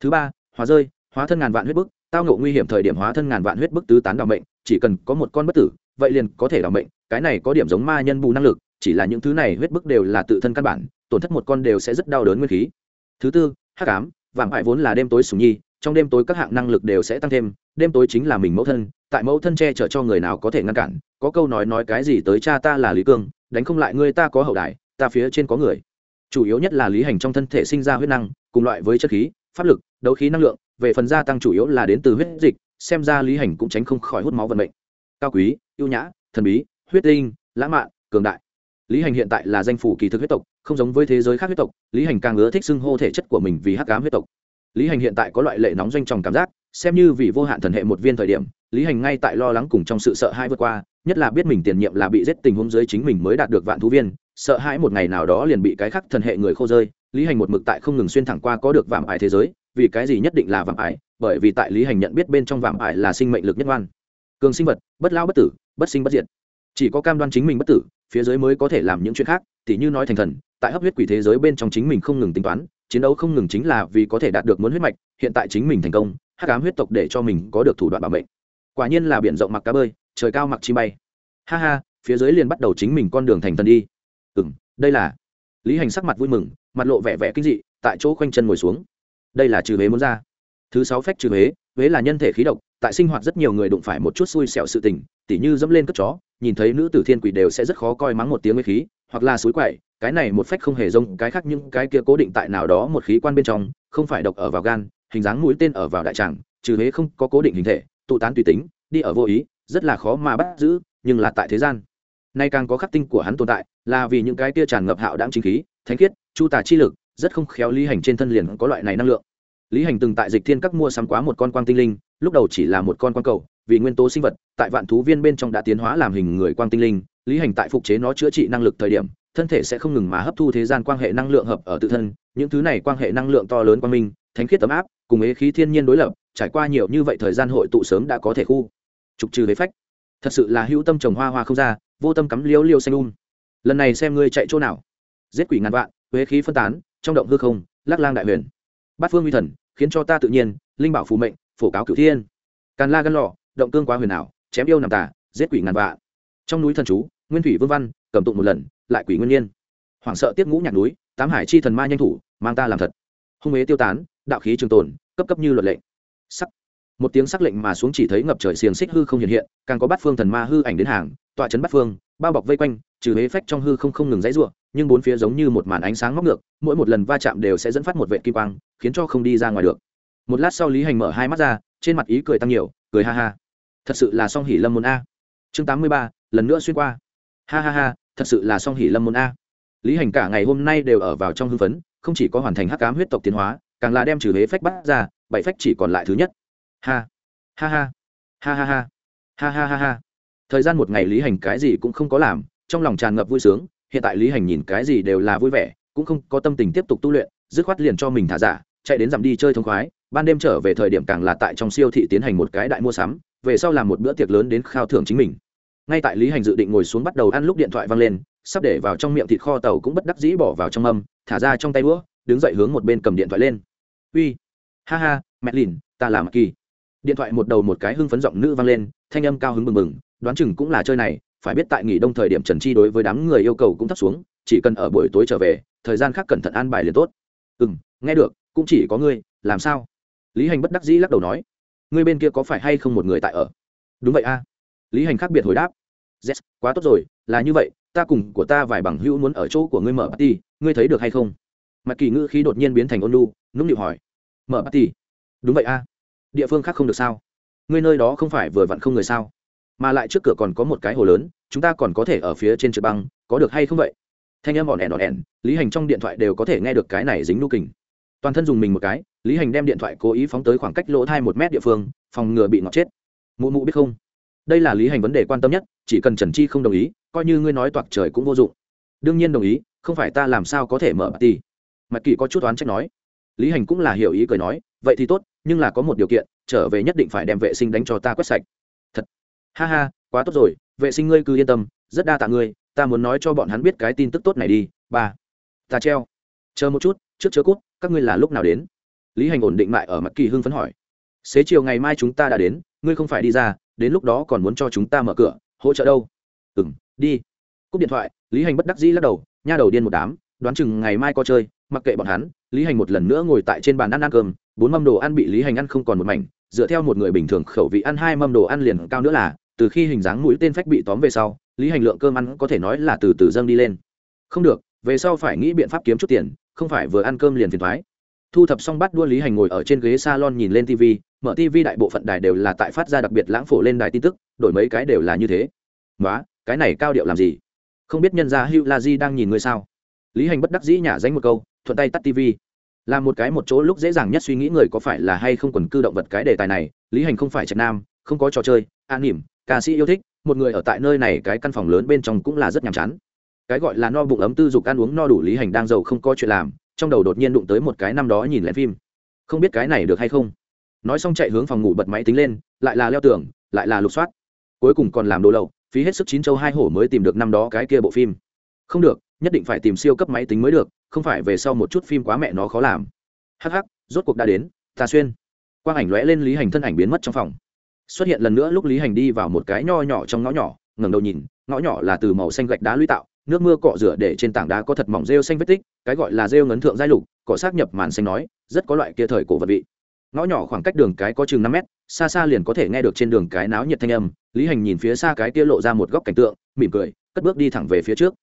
Thứ ba, hóa rơi, hóa thân ngàn vạn huyết bức, tao ngộ nguy hiểm thời điểm hóa thân ngàn vạn huyết bức tứ tán đ ỏ mệnh, chỉ cần có một con bất tử, vậy liền có thể đ ỏ mệnh, cái này có điểm giống ma nhân bù năng lực, chỉ là những thứ này huyết bức đều là tự thân căn bản, tổn thất một con đều sẽ rất đau đớn nguyên khí. Thứ tư, hắc ám, vàng hại vốn là đêm tối sùng nhi, trong đêm tối các hạng năng lực đều sẽ tăng thêm, đêm tối chính là mình mẫu thân, tại mẫu thân che chở cho người nào có thể ngăn cản, có câu nói nói cái gì tới cha ta là lý cương, đánh không lại ngươi ta có hậu đài, ta phía trên có người chủ yếu nhất là lý hành trong thân thể sinh ra huyết năng, cùng loại với chất khí, pháp lực, đấu khí năng lượng, về phần gia tăng chủ yếu là đến từ huyết dịch, xem ra lý hành cũng tránh không khỏi hút máu vận mệnh. Cao quý, ưu nhã, thần bí, huyết tinh, lãng mạn, cường đại. Lý hành hiện tại là danh phủ kỳ thực huyết tộc, không giống với thế giới khác huyết tộc, lý hành càng ưa thích xưng hô thể chất của mình vì hắc cám huyết tộc. Lý hành hiện tại có loại lệ nóng doanh tròng cảm giác, xem như vì vô hạn thần hệ một viên thời điểm, lý hành ngay tại lo lắng cùng trong sự sợ hãi vượt qua nhất là biết mình tiền nhiệm là bị giết tình huống dưới chính mình mới đạt được vạn thú viên, sợ hãi một ngày nào đó liền bị cái khắc thần hệ người khô rơi, lý hành một mực tại không ngừng xuyên thẳng qua có được vạm ải thế giới, vì cái gì nhất định là vạm ải? Bởi vì tại lý hành nhận biết bên trong vạm ải là sinh mệnh lực nhất ngoan cường sinh vật, bất lao bất tử, bất sinh bất diệt. Chỉ có cam đoan chính mình bất tử, phía dưới mới có thể làm những chuyện khác, tỉ như nói thành thần, tại hấp huyết quỷ thế giới bên trong chính mình không ngừng tính toán, chiến đấu không ngừng chính là vì có thể đạt được muốn huyết mạch, hiện tại chính mình thành công, hắc ám huyết tộc để cho mình có được thủ đoạn bảo mệnh. Quả nhiên là biển rộng mặc cá bơi trời cao mặc chi bay. Ha ha, phía dưới liền bắt đầu chính mình con đường thành thần đi. Ừ m đây là. Lý hành sắc mặt vui mừng, mặt lộ vẻ vẻ kinh dị, tại chỗ khoanh chân ngồi xuống. Đây là trừ huế muốn ra. Thứ sáu phách trừ huế huế là nhân thể khí độc, tại sinh hoạt rất nhiều người đụng phải một chút xui xẻo sự tình, tỉ như dẫm lên cất chó, nhìn thấy nữ tử thiên quỷ đều sẽ rất khó coi mắng một tiếng với khí, hoặc là suối quậy, cái này một phách không hề giống cái khác những cái kia cố định tại nào đó một khí quan bên trong, không phải độc ở vào gan, hình dáng mũi tên ở vào đại tràng, trừ huế không có cố định hình thể, tụ tán tùy tính, đi ở vô ý rất là khó mà bắt giữ, nhưng là tại thế gian. Nay càng có khắc tinh của hắn tồn tại, là vì những cái tia tràn ngập hạo đáng chính khí, thánh khiết, chu tà chi lực, rất không khéo lý hành trên thân liền có loại này năng lượng. Lý hành từng tại dịch thiên các mua sắm quá một con quang tinh linh, lúc đầu chỉ là một con quang cầu, vì nguyên tố sinh vật, tại vạn thú viên bên trong đã tiến hóa làm hình người quang tinh linh, lý hành tại phục chế nó chữa trị năng lực thời điểm, thân thể sẽ không ngừng mà hấp thu thế gian quan hệ năng lượng hợp ở tự thân, những thứ này quan hệ năng lượng to lớn quang minh, thánh khiết tấm áp, cùng ế khí thiên nhiên đối lập, trải qua nhiều như vậy thời gian hội tụ sớm đã có thể khu trục trừ với phách. Thật sự là hữu tâm trồng hoa hoa không ra vô tâm cắm liếu liêu xanh un. lần này xem ngươi chạy chỗ nào. Giết quỷ ngàn vạn huế khí phân tán trong động hư không lắc lang đại huyền. Bát phương uy thần khiến cho ta tự nhiên linh bảo phù mệnh phổ cáo cửu thiên. Càn la gân lọ động cương quá huyền ảo chém yêu nằm tả, giết quỷ ngàn vạn. Trong núi thần chú nguyên thủy vương văn cầm tụng một lần lại quỷ nguyên nhiên. Hoảng sợ tiếp ngũ nhạc núi tám hải chi thần ma nhanh thủ mang ta làm thật. Hung ế tiêu tán đạo khí trường tồn cấp cấp như luật lệnh sắc một tiếng sắc lệnh mà xuống chỉ thấy ngập trời xiềng xích hư không hiện hiện, càng có bát phương thần ma hư ảnh đến hàng, tọa chấn bát phương, bao bọc vây quanh, trừ huế phách trong hư không không ngừng dãy ruộng nhưng bốn phía giống như một màn ánh sáng móc ngược, mỗi một lần va chạm đều sẽ dẫn phát một vệ kim quang, khiến cho không đi ra ngoài được. Một lát sau lý hành mở hai mắt ra, trên mặt ý cười tăng nhiều, cười ha ha. Thật sự là song hỉ lâm môn a. Chương tám mươi ba, lần nữa xuyên qua. Ha ha ha, thật sự là song hỉ lâm môn a. Lý hành cả ngày hôm nay đều ở vào trong hưng phấn, không chỉ có hoàn thành hắc cám huyết tộc tiến hóa, càng là đem trừ huế phách bắt ra, bảy phách chỉ còn lại thứ nhất ha. Ha ha. Ha ha ha. Ha ha ha ha. Thời gian một ngày lý hành cái gì cũng không có làm, trong lòng tràn ngập vui sướng, hiện tại lý hành nhìn cái gì đều là vui vẻ, cũng không có tâm tình tiếp tục tu luyện, dứt khoát liền cho mình thả giả, chạy đến dặm đi chơi thông khoái, ban đêm trở về thời điểm càng là tại trong siêu thị tiến hành một cái đại mua sắm, về sau làm một bữa tiệc lớn đến khao thưởng chính mình. Ngay tại lý hành dự định ngồi xuống bắt đầu ăn lúc điện thoại văng lên, sắp để vào trong miệng thịt kho tàu cũng bất đắc dĩ bỏ vào trong âm, thả ra trong tay đũa, đứng dậy hướng một bên cầm điện thoại lên. Uy. Ha ha, mẹ lìn, ta làm kỳ điện thoại một đầu một cái hưng phấn giọng nữ vang lên, thanh âm cao hứng bừng bừng, đoán chừng cũng là chơi này, phải biết tại nghỉ đông thời điểm trần chi đối với đám người yêu cầu cũng thấp xuống, chỉ cần ở buổi tối trở về, thời gian khác cẩn thận an bài liền tốt. Ừ m nghe được, cũng chỉ có ngươi, làm sao? Lý hành bất đắc dĩ lắc đầu nói. Ngươi bên kia có phải hay không một người tại ở? Đúng vậy a. Lý hành khác biệt hồi đáp. Yes, quá tốt rồi, là như vậy, ta cùng của ta vài bằng hữu muốn ở chỗ của ngươi mở party, ngươi thấy được hay không? Mặt kỳ ngữ khí đột nhiên biến thành ôn lu nũng nịu hỏi. Mở party? Đúng vậy a địa phương khác không được sao? Ngươi nơi đó không phải vừa vặn không người sao? Mà lại trước cửa còn có một cái hồ lớn, chúng ta còn có thể ở phía trên trượt băng, có được hay không vậy? Thanh âm bọn ẻn bọn ẻn, lý hành trong điện thoại đều có thể nghe được cái này dính nu kình. Toàn thân dùng mình một cái, lý hành đem điện thoại cố ý phóng tới khoảng cách lỗ thai một mét địa phương, phòng ngừa bị ngọt chết. Mụ mụ biết không? Đây là lý hành vấn đề quan tâm nhất, chỉ cần trần chi không đồng ý, coi như ngươi nói toạc trời cũng vô dụng. Đương nhiên đồng ý, không phải ta làm sao có thể mở bà ti mặt kỳ có chút oán trách nói. Lý hành cũng là hiểu ý cười nói, vậy thì tốt nhưng là có một điều kiện, trở về nhất định phải đem vệ sinh đánh cho ta quét sạch. Thật. Ha ha, quá tốt rồi, vệ sinh ngươi cứ yên tâm, rất đa tạ ngươi, ta muốn nói cho bọn hắn biết cái tin tức tốt này đi, ba. Ta treo. Chờ một chút, trước chớ cút, các ngươi là lúc nào đến? Lý hành ổn định lại ở mặt kỳ hưng phấn hỏi. Xế chiều ngày mai chúng ta đã đến, ngươi không phải đi ra, đến lúc đó còn muốn cho chúng ta mở cửa, hỗ trợ đâu? Ừ m đi. Cúp điện thoại, lý hành bất đắc dĩ lắc đầu, nha đầu điên một đám, đoán chừng ngày mai có chơi, mặc kệ bọn hắn, lý hành một lần nữa ngồi tại trên bàn ăn ăn cơm bốn mâm đồ ăn bị lý hành ăn không còn một mảnh, dựa theo một người bình thường khẩu vị ăn hai mâm đồ ăn liền cao nữa là, từ khi hình dáng mũi tên phách bị tóm về sau, lý hành lượng cơm ăn có thể nói là từ từ dâng đi lên. Không được, về sau phải nghĩ biện pháp kiếm chút tiền, không phải vừa ăn cơm liền phiền thoái thu thập xong bắt đua lý hành ngồi ở trên ghế salon nhìn lên tv mở tv đại bộ phận đài đều là tại phát ra đặc biệt lãng phổ lên đài tin tức, đổi mấy cái đều là như thế. Nói cái này cao điệu làm gì? Không biết nhân gia hữu la di đang nhìn người sao? Lý hành bất đắc dĩ nhả danh một câu, thuận tay tắt tv là một cái một chỗ lúc dễ dàng nhất suy nghĩ người có phải là hay không quần cư động vật cái đề tài này, lý hành không phải trạch nam, không có trò chơi an nỉm ca sĩ yêu thích, một người ở tại nơi này cái căn phòng lớn bên trong cũng là rất nhàm chán. Cái gọi là no bụng ấm tư dục ăn uống no đủ lý hành đang giàu không có chuyện làm, trong đầu đột nhiên đụng tới một cái năm đó nhìn lén phim. Không biết cái này được hay không? Nói xong chạy hướng phòng ngủ bật máy tính lên, lại là leo tường, lại là lục soát. Cuối cùng còn làm đồ lậu, phí hết sức chín châu hai hổ mới tìm được năm đó cái kia bộ phim. Không được, nhất định phải tìm siêu cấp máy tính mới được không phải về sau một chút phim quá mẹ nó khó làm. Hắc hắc, rốt cuộc đã đến, ta xuyên. Quang ảnh lóe lên lý hành thân ảnh biến mất trong phòng. Xuất hiện lần nữa lúc lý hành đi vào một cái nho nhỏ trong ngõ nhỏ, ngẩng đầu nhìn, ngõ nhỏ là từ màu xanh gạch đá lũy tạo, nước mưa cọ rửa để trên tảng đá có thật mỏng rêu xanh vết tích, cái gọi là rêu ngấn thượng giai lục cỏ xác nhập màn xanh nói, rất có loại kia thời cổ vật vị. Ngõ nhỏ khoảng cách đường cái có chừng năm mét, xa xa liền có thể nghe được trên đường cái náo nhiệt thanh âm, lý hành nhìn phía xa cái kia lộ ra một góc cảnh tượng, mỉm cười, cất bước đi thẳng về phía trước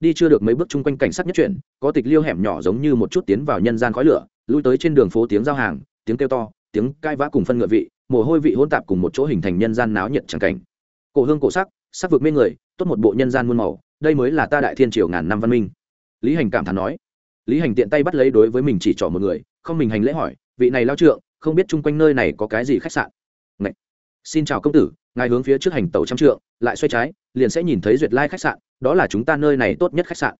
đi chưa được mấy bước chung quanh cảnh sát nhất chuyển, có tịch liêu hẻm nhỏ giống như một chút tiến vào nhân gian khói lửa, lui tới trên đường phố tiếng giao hàng, tiếng kêu to, tiếng cai vã cùng phân ngựa vị, mồ hôi vị hỗn tạp cùng một chỗ hình thành nhân gian náo nhiệt chẳng cảnh. Cổ hương cổ sắc sắc vực mê người, tốt một bộ nhân gian muôn màu, đây mới là ta đại thiên triều ngàn năm văn minh. Lý hành cảm thán nói. Lý hành tiện tay bắt lấy đối với mình chỉ trỏ một người, không mình hành lễ hỏi, vị này lao trượng, không biết chung quanh nơi này có cái gì khách sạn? Xin chào công tử, ngài hướng phía trước hành tàu trăm trượng, lại xoay trái, liền sẽ nhìn thấy duyệt lai khách sạn, đó là chúng ta nơi này tốt nhất khách sạn.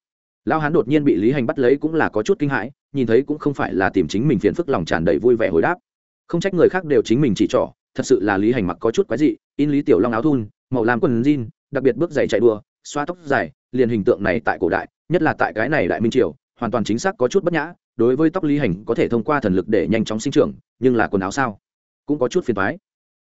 Lao hán đột nhiên bị lý hành bắt lấy cũng là có chút kinh hãi, nhìn thấy cũng không phải là tìm chính mình phiền phức lòng tràn đầy vui vẻ hồi đáp. Không trách người khác đều chính mình chỉ trỏ, thật sự là lý hành mặc có chút quái dị, in lý tiểu long áo thun, màu làm quần jean, đặc biệt bước giày chạy đua, xoa tóc dài, liền hình tượng này tại cổ đại, nhất là tại cái này đại minh triều, hoàn toàn chính xác có chút bất nhã, đối với tóc lý hành có thể thông qua thần lực để nhanh chóng sinh trưởng, nhưng là quần áo sao? Cũng có chút phiền thoái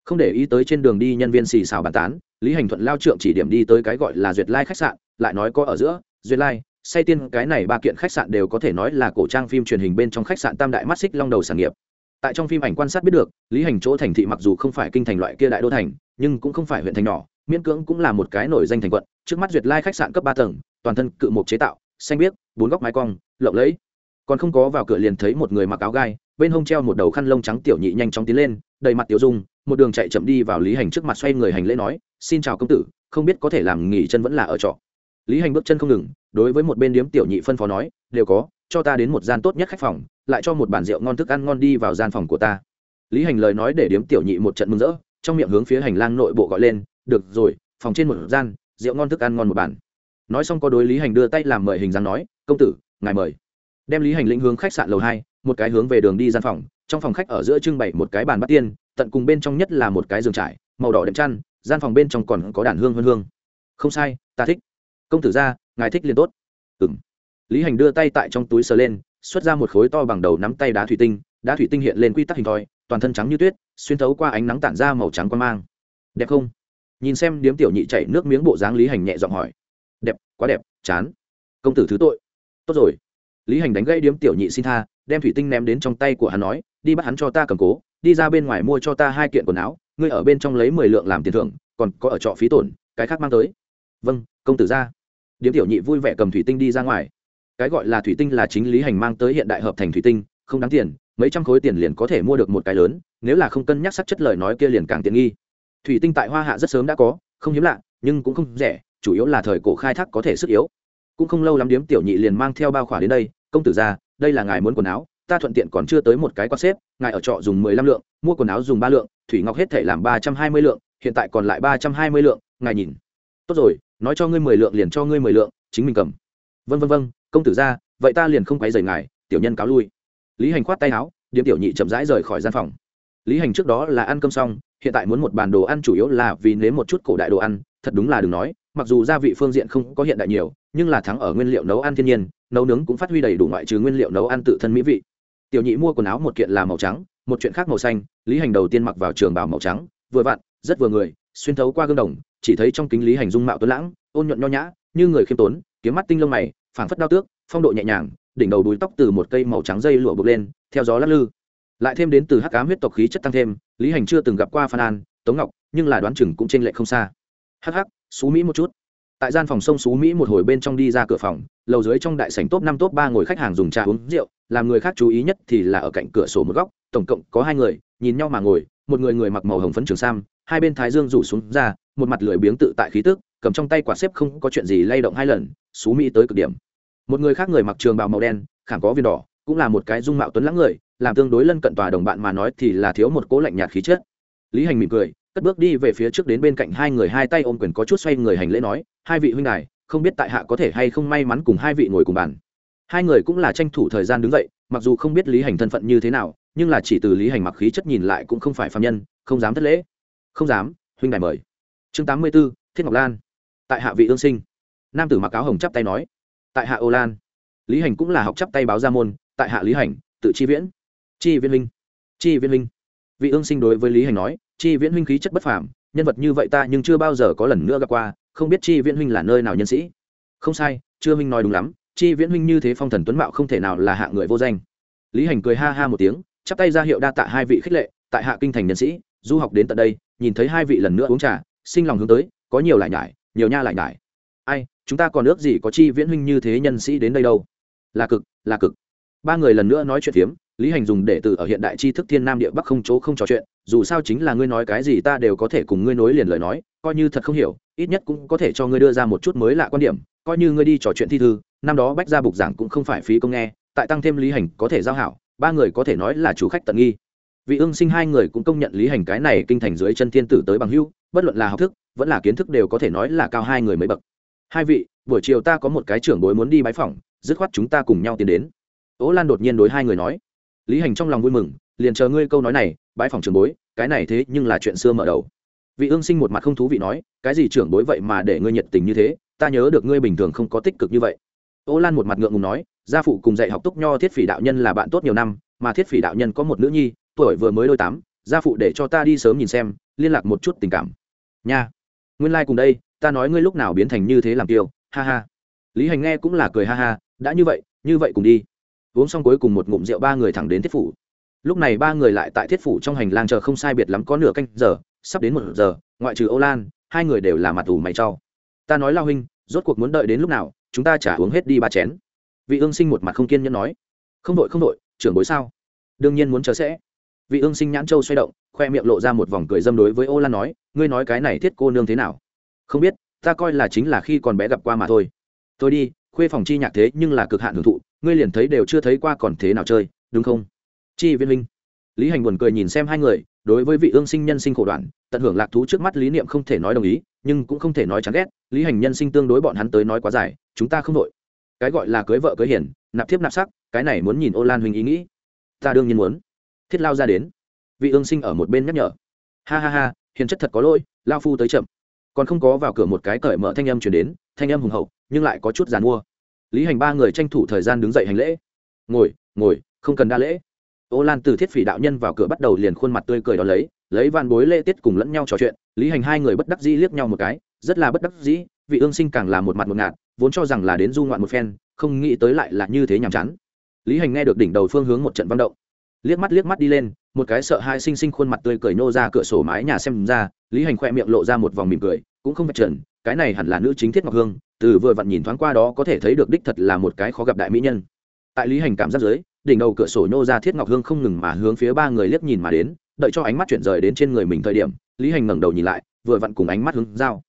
không để ý tới trên đường đi nhân viên xì xào bàn tán, lý hành thuận lao trượng chỉ điểm đi tới cái gọi là duyệt lai khách sạn, lại nói có ở giữa, duyệt lai, say tiên, cái này ba kiện khách sạn đều có thể nói là cổ trang phim truyền hình bên trong khách sạn tam đại mắt xích long đầu sản nghiệp. Tại trong phim ảnh quan sát biết được, lý hành chỗ thành thị mặc dù không phải kinh thành loại kia đại đô thành, nhưng cũng không phải huyện thành nhỏ, miễn cưỡng cũng là một cái nổi danh thành quận. Trước mắt duyệt lai khách sạn cấp ba tầng, toàn thân cự mục chế tạo, xanh biếc, bốn góc mái cong, lộng lẫy. Còn không có vào cửa liền thấy một người mặc áo gai, bên hông treo một đầu khăn lông trắng tiểu nhị nhanh chóng tiến lên, đầy mặt tiểu dung một đường chạy chậm đi vào lý hành trước mặt xoay người hành lễ nói, xin chào công tử, không biết có thể làm nghỉ chân vẫn là ở trọ. Lý hành bước chân không ngừng, đối với một bên điếm tiểu nhị phân phó nói, đều có, cho ta đến một gian tốt nhất khách phòng, lại cho một bàn rượu ngon thức ăn ngon đi vào gian phòng của ta. Lý hành lời nói để điếm tiểu nhị một trận mừng rỡ, trong miệng hướng phía hành lang nội bộ gọi lên, được rồi, phòng trên một gian, rượu ngon thức ăn ngon một bàn. Nói xong có đối lý hành đưa tay làm mời hình dáng nói, công tử, ngài mời. Đem lý hành lĩnh hướng khách sạn lầu hai, một cái hướng về đường đi gian phòng, trong phòng khách ở giữa trưng bày một cái bàn bắt tiên tận cùng bên trong nhất là một cái giường trải, màu đỏ đệm chăn, gian phòng bên trong còn có đàn hương hương hương. Không sai, ta thích. Công tử ra, ngài thích liền tốt. Ừng lý hành đưa tay tại trong túi sờ lên, xuất ra một khối to bằng đầu nắm tay đá thủy tinh, đá thủy tinh hiện lên quy tắc hình thoi, toàn thân trắng như tuyết, xuyên thấu qua ánh nắng tản ra màu trắng quan mang. Đẹp không? Nhìn xem điếm tiểu nhị chảy nước miếng bộ dáng lý hành nhẹ giọng hỏi. Đẹp, quá đẹp, chán. Công tử thứ tội. Tốt rồi. Lý hành đánh gây điếm tiểu nhị xin tha, đem thủy tinh ném đến trong tay của hắn nói, đi bắt hắn cho ta cầm cố đi ra bên ngoài mua cho ta hai kiện quần áo, ngươi ở bên trong lấy mười lượng làm tiền thưởng, còn có ở trọ phí tổn, cái khác mang tới. Vâng công tử ra. Điếm tiểu nhị vui vẻ cầm thủy tinh đi ra ngoài. Cái gọi là thủy tinh là chính lý hành mang tới hiện đại hợp thành thủy tinh, không đáng tiền, mấy trăm khối tiền liền có thể mua được một cái lớn, nếu là không cân nhắc sắc chất lời nói kia liền càng tiện nghi. Thủy tinh tại hoa hạ rất sớm đã có, không hiếm lạ, nhưng cũng không rẻ, chủ yếu là thời cổ khai thác có thể sức yếu. Cũng không lâu lắm điếm tiểu nhị liền mang theo bao khỏa đến đây, công tử ra, đây là ngài muốn quần áo ta thuận tiện còn chưa tới một cái quan xếp, ngài ở trọ dùng mười lăm lượng, mua quần áo dùng ba lượng, thủy ngọc hết thể làm ba trăm hai mươi lượng, hiện tại còn lại ba trăm hai mươi lượng, ngài nhìn. Tốt rồi, nói cho ngươi mười lượng liền cho ngươi mười lượng, chính mình cầm. Vân vân vân, công tử ra, vậy ta liền không quấy rầy ngài, tiểu nhân cáo lui. Lý hành khoát tay áo, điếm tiểu nhị chậm rãi rời khỏi gian phòng. Lý hành trước đó là ăn cơm xong, hiện tại muốn một bàn đồ ăn chủ yếu là vì nếm một chút cổ đại đồ ăn, thật đúng là đừng nói, mặc dù gia vị phương diện không có hiện đại nhiều, nhưng là thắng ở nguyên liệu nấu ăn thiên nhiên, nấu nướng cũng phát huy đầy đủ ngoại trừ nguyên liệu nấu ăn tự thân mỹ vị tiểu nhị mua quần áo một kiện là màu trắng, một chuyện khác màu xanh, lý hành đầu tiên mặc vào trường bào màu trắng, vừa vặn, rất vừa người, xuyên thấu qua gương đồng, chỉ thấy trong kính lý hành dung mạo tuấn lãng, ôn nhuận nho nhã, như người khiêm tốn, kiếm mắt tinh lông mày, phảng phất đao tước, phong độ nhẹ nhàng, đỉnh đầu đuôi tóc từ một cây màu trắng dây lụa buộc lên, theo gió lắc lư. Lại thêm đến từ hắc ám huyết tộc khí chất tăng thêm, lý hành chưa từng gặp qua phan an, tống ngọc, nhưng là đoán chừng cũng trên lệ không xa. Hắc hắc, xú mỹ một chút. Tại gian phòng sông xú mỹ một hồi bên trong đi ra cửa phòng, lầu dưới trong đại sảnh top năm top ba ngồi khách hàng dùng trà uống rượu làm người khác chú ý nhất thì là ở cạnh cửa sổ một góc, tổng cộng có hai người, nhìn nhau mà ngồi, một người người mặc màu hồng phấn trường sam, hai bên thái dương rủ xuống ra, một mặt lười biếng tự tại khí tức, cầm trong tay quả xếp không có chuyện gì lay động hai lần, xú mỹ tới cực điểm. Một người khác người mặc trường bào màu đen, khảm có viên đỏ, cũng là một cái dung mạo tuấn lãng người, làm tương đối lân cận tòa đồng bạn mà nói thì là thiếu một cố lạnh nhạt khí chất. Lý hành mỉm cười, cất bước đi về phía trước đến bên cạnh hai người, hai tay ôm quyền có chút xoay người hành lễ nói, hai vị huynh đài, không biết tại hạ có thể hay không may mắn cùng hai vị ngồi cùng bàn hai người cũng là tranh thủ thời gian đứng dậy, mặc dù không biết lý hành thân phận như thế nào, nhưng là chỉ từ lý hành mặc khí chất nhìn lại cũng không phải phạm nhân, không dám thất lễ. Không dám, huynh đại mời. Chương tám mươi b ố thiết ngọc lan. Tại hạ vị ương sinh. Nam tử mặc áo hồng chắp tay nói. Tại hạ ô lan. Lý hành cũng là học chắp tay báo ra môn, tại hạ lý hành, tự chi viễn. Chi viễn huynh chi viễn huynh vị ương sinh đối với lý hành nói, chi viễn huynh khí chất bất phàm, nhân vật như vậy ta nhưng chưa bao giờ có lần nữa gặp qua, không biết chi viễn huynh là nơi nào nhân sĩ. Không sai, chưa huynh nói đúng lắm chi viễn huynh như thế phong thần tuấn mạo không thể nào là hạ người vô danh. Lý hành cười ha ha một tiếng, chắp tay ra hiệu đa tạ hai vị khích lệ, tại hạ kinh thành nhân sĩ, du học đến tận đây, nhìn thấy hai vị lần nữa uống trà, sinh lòng hướng tới, có nhiều lại nhải, nhiều nha lại nhải. Ai, chúng ta còn ước gì có chi viễn huynh như thế nhân sĩ đến đây đâu? Là cực là cực. Ba người lần nữa nói chuyện phiếm, lý hành dùng đệ tử ở hiện đại tri thức thiên nam địa bắc không chỗ không trò chuyện, dù sao chính là ngươi nói cái gì ta đều có thể cùng ngươi nối liền lời nói, coi như thật không hiểu, ít nhất cũng có thể cho ngươi đưa ra một chút mới lạ quan điểm, coi như ngươi đi trò chuyện thi thư năm đó bách gia bục giảng cũng không phải phí công nghe, tại tăng thêm lý hành có thể giao hảo, ba người có thể nói là chủ khách tận nghi. Vị ương sinh hai người cũng công nhận lý hành cái này kinh thành dưới chân thiên tử tới bằng hưu bất luận là học thức, vẫn là kiến thức đều có thể nói là cao hai người mới bậc. Hai vị, buổi chiều ta có một cái trưởng bối muốn đi bái phỏng, dứt khoát chúng ta cùng nhau tiến đến. Ố lan đột nhiên đối hai người nói. Lý hành trong lòng vui mừng, liền chờ ngươi câu nói này bãi phòng trường bối, cái này thế nhưng là chuyện xưa mở đầu. Vị ương sinh một mặt không thú vị nói, cái gì trưởng bối vậy mà để ngươi nhiệt tình như thế, ta nhớ được ngươi bình thường không có tích cực như vậy ô lan một mặt ngượng ngùng nói, gia phụ cùng dạy học túc nho thiết phỉ đạo nhân là bạn tốt nhiều năm, mà thiết phỉ đạo nhân có một nữ nhi, tuổi vừa mới đôi tám, gia phụ để cho ta đi sớm nhìn xem, liên lạc một chút tình cảm. Nha, nguyên lai、like、cùng đây, ta nói ngươi lúc nào biến thành như thế làm kiêu, ha ha. Lý hành nghe cũng là cười ha ha, đã như vậy như vậy cùng đi. Uống xong cuối cùng một ngụm rượu ba người thẳng đến thiết phủ. Lúc này ba người lại tại thiết phủ trong hành lang chờ không sai biệt lắm có nửa canh giờ, sắp đến một giờ, ngoại trừ âu lan, hai người đều là mặt ủ mày trau ta nói lao huynh, rốt cuộc muốn đợi đến lúc nào chúng ta trả uống hết đi ba chén. Vị ương sinh một mặt không kiên nhẫn nói. Không đội không đội, trưởng bối sao? Đương nhiên muốn chờ sẽ. Vị ương sinh nhãn châu xoay động, khoe miệng lộ ra một vòng cười dâm đối với ô lan nói, ngươi nói cái này thiết cô nương thế nào? Không biết, ta coi là chính là khi còn bé gặp qua mà thôi. Tôi đi, khuê phòng chi nhạc thế nhưng là cực hạn hưởng thụ, ngươi liền thấy đều chưa thấy qua còn thế nào chơi, đúng không? Chi viên minh lý hành buồn cười nhìn xem hai người, đối với vị ương sinh nhân sinh khổ đoạn tận hưởng lạc thú trước mắt lý niệm không thể nói đồng ý, nhưng cũng không thể nói chán ghét, lý hành nhân sinh tương đối bọn hắn tới nói quá dài, chúng ta không đội. Cái gọi là cưới vợ cưới hiền, nạp thiếp nạp sắc, cái này muốn nhìn ô lan huỳnh ý nghĩ. Ta đương nhiên muốn. Thiết lao ra đến. Vị ương sinh ở một bên nhắc nhở. Ha ha ha, hiền chất thật có lỗi, lao phu tới chậm. Còn không có vào cửa một cái cởi mở thanh âm chuyển đến, thanh âm hùng hậu, nhưng lại có chút giàn mua. Lý hành ba người tranh thủ thời gian đứng dậy hành lễ. Ngồi ngồi, không cần đa lễ ô lan từ thiết phỉ đạo nhân vào cửa bắt đầu liền khuôn mặt tươi cười đó lấy lấy van bối lễ tiết cùng lẫn nhau trò chuyện, lý hành hai người bất đắc dĩ liếc nhau một cái, rất là bất đắc dĩ, vị ương sinh càng là một mặt một ngạt, vốn cho rằng là đến du ngoạn một phen, không nghĩ tới lại là như thế nhàm chán. Lý hành nghe được đỉnh đầu phương hướng một trận văn động, liếc mắt liếc mắt đi lên, một cái sợ hai sinh sinh khuôn mặt tươi cười nô ra cửa sổ mái nhà xem ra, lý hành khoe miệng lộ ra một vòng mỉm cười, cũng không phải trần, cái này hẳn là nữ chính thiết ngọc hương, từ vừa vặn nhìn thoáng qua đó có thể thấy được đích thật là một cái khó gặp đại mỹ nhân. Tại lý hành cảm giác dưới đỉnh đầu cửa sổ nhô ra thiết ngọc hương không ngừng mà hướng phía ba người liếc nhìn mà đến, đợi cho ánh mắt chuyển rời đến trên người mình thời điểm, lý hành ngẩng đầu nhìn lại, vừa vặn cùng ánh mắt hướng dao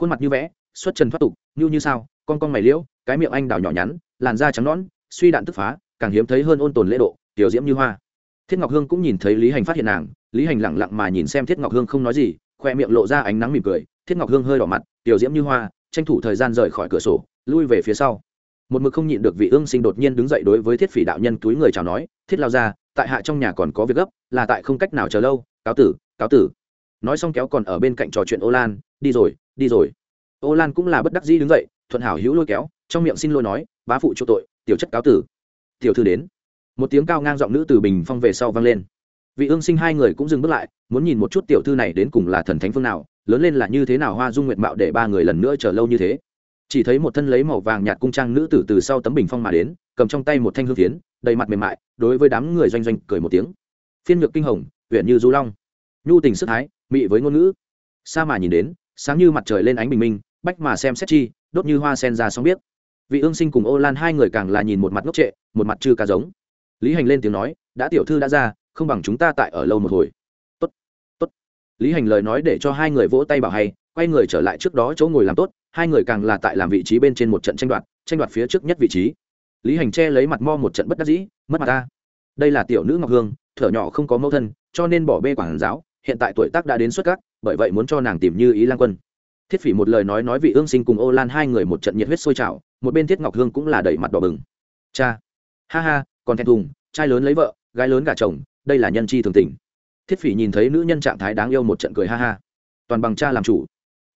khuôn mặt như vẽ, xuất trần thoát tục, như như sao, con con mày liễu, cái miệng anh đào nhỏ nhắn, làn da trắng nõn, suy đạn tức phá, càng hiếm thấy hơn ôn tồn lễ độ, tiểu diễm như hoa. Thiết ngọc hương cũng nhìn thấy lý hành phát hiện nàng, lý hành lẳng lặng mà nhìn xem thiết ngọc hương không nói gì, khoe miệng lộ ra ánh nắng mỉm cười, thiết ngọc hương hơi đỏ mặt, tiểu diễm như hoa, tranh thủ thời gian rời khỏi cửa sổ, lui về phía sau một mực không nhịn được vị ương sinh đột nhiên đứng dậy đối với thiết phỉ đạo nhân túi người chào nói, thiết lao ra tại hạ trong nhà còn có việc gấp, là tại không cách nào chờ lâu, cáo tử cáo tử. Nói xong kéo còn ở bên cạnh trò chuyện ô lan, đi rồi đi rồi. Ô lan cũng là bất đắc dĩ đứng dậy, thuận hảo hữu lôi kéo, trong miệng xin lỗi nói, bá phụ chỗ tội, tiểu chất cáo tử. Tiểu thư đến. Một tiếng cao ngang giọng nữ từ bình phong về sau vang lên. Vị ương sinh hai người cũng dừng bước lại, muốn nhìn một chút tiểu thư này đến cùng là thần thánh phương nào, lớn lên là như thế nào, hoa dung nguyện mạo để ba người lần nữa chờ lâu như thế chỉ thấy một thân lấy màu vàng nhạt cung trang nữ tử từ sau tấm bình phong mà đến, cầm trong tay một thanh hương phiến, đầy mặt mềm mại, đối với đám người doanh doanh cười một tiếng. Phiên nhược kinh hồng huyện như du long. Nhu tình sức thái, mị với ngôn ngữ. Sa mà nhìn đến, sáng như mặt trời lên ánh bình minh, bách mà xem xét chi, đốt như hoa sen ra sóng biết vị ương sinh cùng ô lan hai người càng là nhìn một mặt ngốc trệ, một mặt chư cá giống. Lý hành lên tiếng nói, đã tiểu thư đã ra, không bằng chúng ta tại ở lâu một hồi. Tốt tốt. Lý hành lời nói để cho hai người vỗ tay bảo hay, quay người trở lại trước đó chỗ ngồi làm tốt hai người càng là tại làm vị trí bên trên một trận tranh đoạt tranh đoạt phía trước nhất vị trí. Lý hành che lấy mặt mo một trận bất đắc dĩ, mất mặt ta. Đây là tiểu nữ ngọc hương, thở nhỏ không có mẫu thân, cho nên bỏ bê quảng giáo, hiện tại tuổi tác đã đến xuất các bởi vậy muốn cho nàng tìm như ý lan quân. Thiết phỉ một lời nói nói vị ương sinh cùng ô lan hai người một trận nhiệt huyết sôi trào, một bên thiết ngọc hương cũng là đẩy mặt đỏ bừng. Cha. Ha ha, còn thẹn thùng, trai lớn lấy vợ, gái lớn gả chồng, đây là nhân chi thường tình. Thiết phỉ nhìn thấy nữ nhân trạng thái đáng yêu một trận cười ha ha. Toàn bằng cha làm chủ.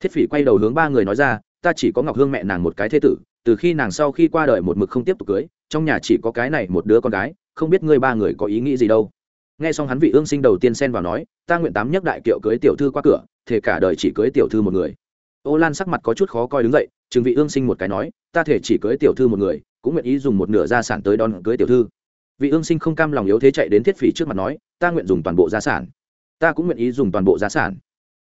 Thiết phỉ quay đầu hướng ba người nói ra ta chỉ có ngọc hương mẹ nàng một cái thế tử, từ khi nàng sau khi qua đời một mực không tiếp tục cưới, trong nhà chỉ có cái này một đứa con gái, không biết ngươi ba người có ý nghĩ gì đâu. Nghe xong hắn vị ương sinh đầu tiên xen vào nói, ta nguyện tám nhất đại kiệu cưới tiểu thư qua cửa thể cả đời chỉ cưới tiểu thư một người. Ô lan sắc mặt có chút khó coi đứng dậy chừng vị ương sinh một cái nói, ta thể chỉ cưới tiểu thư một người, cũng nguyện ý dùng một nửa gia sản tới đón cưới tiểu thư. Vị ương sinh không cam lòng yếu thế chạy đến thiết phỉ trước mặt nói, ta nguyện dùng toàn bộ gia sản. Ta cũng nguyện ý dùng toàn bộ gia sản.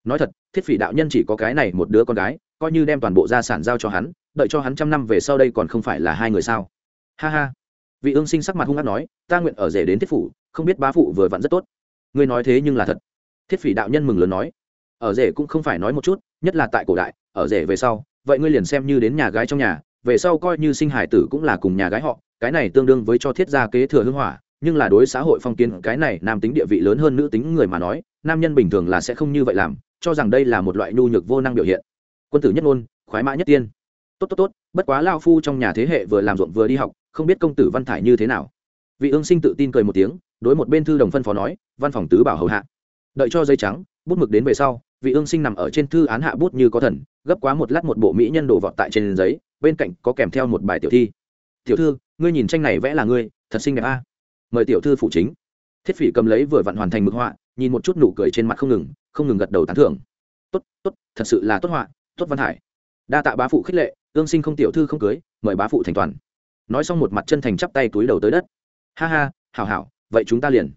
Nói thật, thiết phỉ đạo nhân chỉ có cái này một đứa con gái coi như đem toàn bộ gia sản giao cho hắn, đợi cho hắn trăm năm về sau đây còn không phải là hai người sao? Ha ha. Vị ương sinh sắc mặt hung hát nói, ta nguyện ở rể đến thiết phủ, không biết bá phụ vừa vặn rất tốt. Ngươi nói thế nhưng là thật. Thiết phỉ đạo nhân mừng lớn nói, ở rể cũng không phải nói một chút, nhất là tại cổ đại, ở rể về sau, vậy ngươi liền xem như đến nhà gái trong nhà, về sau coi như sinh hải tử cũng là cùng nhà gái họ, cái này tương đương với cho thiết gia kế thừa hưng hỏa, nhưng là đối xã hội phong kiến, cái này nam tính địa vị lớn hơn nữ tính người mà nói, nam nhân bình thường là sẽ không như vậy làm, cho rằng đây là một loại nhu nhược vô năng biểu hiện quân tử nhất ngôn, khoái mã nhất tiên. Tốt tốt tốt, bất quá lao phu trong nhà thế hệ vừa làm ruộng vừa đi học, không biết công tử văn thải như thế nào. Vị ương sinh tự tin cười một tiếng, đối một bên thư đồng phân phó nói, văn phòng tứ bảo hầu hạ. Đợi cho giấy trắng, bút mực đến về sau, vị ương sinh nằm ở trên thư án hạ bút như có thần, gấp quá một lát một bộ mỹ nhân đổ vọt tại trên giấy, bên cạnh có kèm theo một bài tiểu thi. Tiểu thư, ngươi nhìn tranh này vẽ là ngươi, thật xinh đẹp a. Mời tiểu thư phụ chính. Thiết phỉ cầm lấy vừa vặn hoàn thành mực họa, nhìn một chút nụ cười trên mặt không ngừng không ngừng gật đầu tán thưởng. Tốt tốt, thật sự là tốt họa tốt văn hải. Đa tạ bá phụ khích lệ ương sinh không tiểu thư không cưới, mời bá phụ thành toàn. Nói xong một mặt chân thành chắp tay túi đầu tới đất. Ha ha, hảo hảo, vậy chúng ta liền.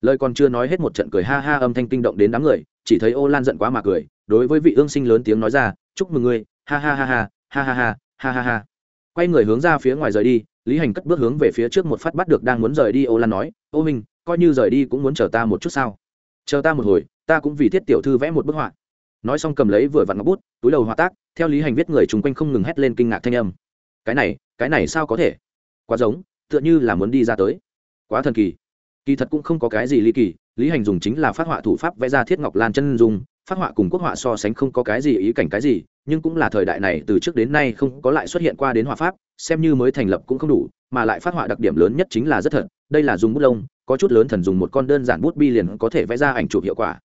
Lời còn chưa nói hết một trận cười ha ha âm thanh kinh động đến đám người, chỉ thấy ô lan giận quá mà cười, đối với vị ương sinh lớn tiếng nói ra, chúc mừng ngươi, ha ha ha ha ha ha ha ha ha ha. Quay người hướng ra phía ngoài rời đi, lý hành cất bước hướng về phía trước một phát bắt được đang muốn rời đi ô lan nói, ô minh, coi như rời đi cũng muốn chờ ta một chút sao? Chờ ta một hồi, ta cũng vì thiết tiểu thư vẽ một bức họa nói xong cầm lấy vừa vặn ngọc bút, túi đầu hòa tác, theo lý hành viết người chung quanh không ngừng hét lên kinh ngạc thanh âm. Cái này cái này sao có thể? Quá giống, tựa như là muốn đi ra tới. Quá thần kỳ. Kỳ thật cũng không có cái gì ly kỳ, lý hành dùng chính là phát họa thủ pháp vẽ ra thiết ngọc lan chân dung, phát họa cùng quốc họa so sánh không có cái gì ý cảnh cái gì, nhưng cũng là thời đại này, từ trước đến nay không có lại xuất hiện qua đến họa pháp, xem như mới thành lập cũng không đủ, mà lại phát họa đặc điểm lớn nhất chính là rất thật, đây là dùng bút lông, có chút lớn thần dùng một con đơn giản bút bi liền có thể vẽ ra ảnh chụp hiệu quả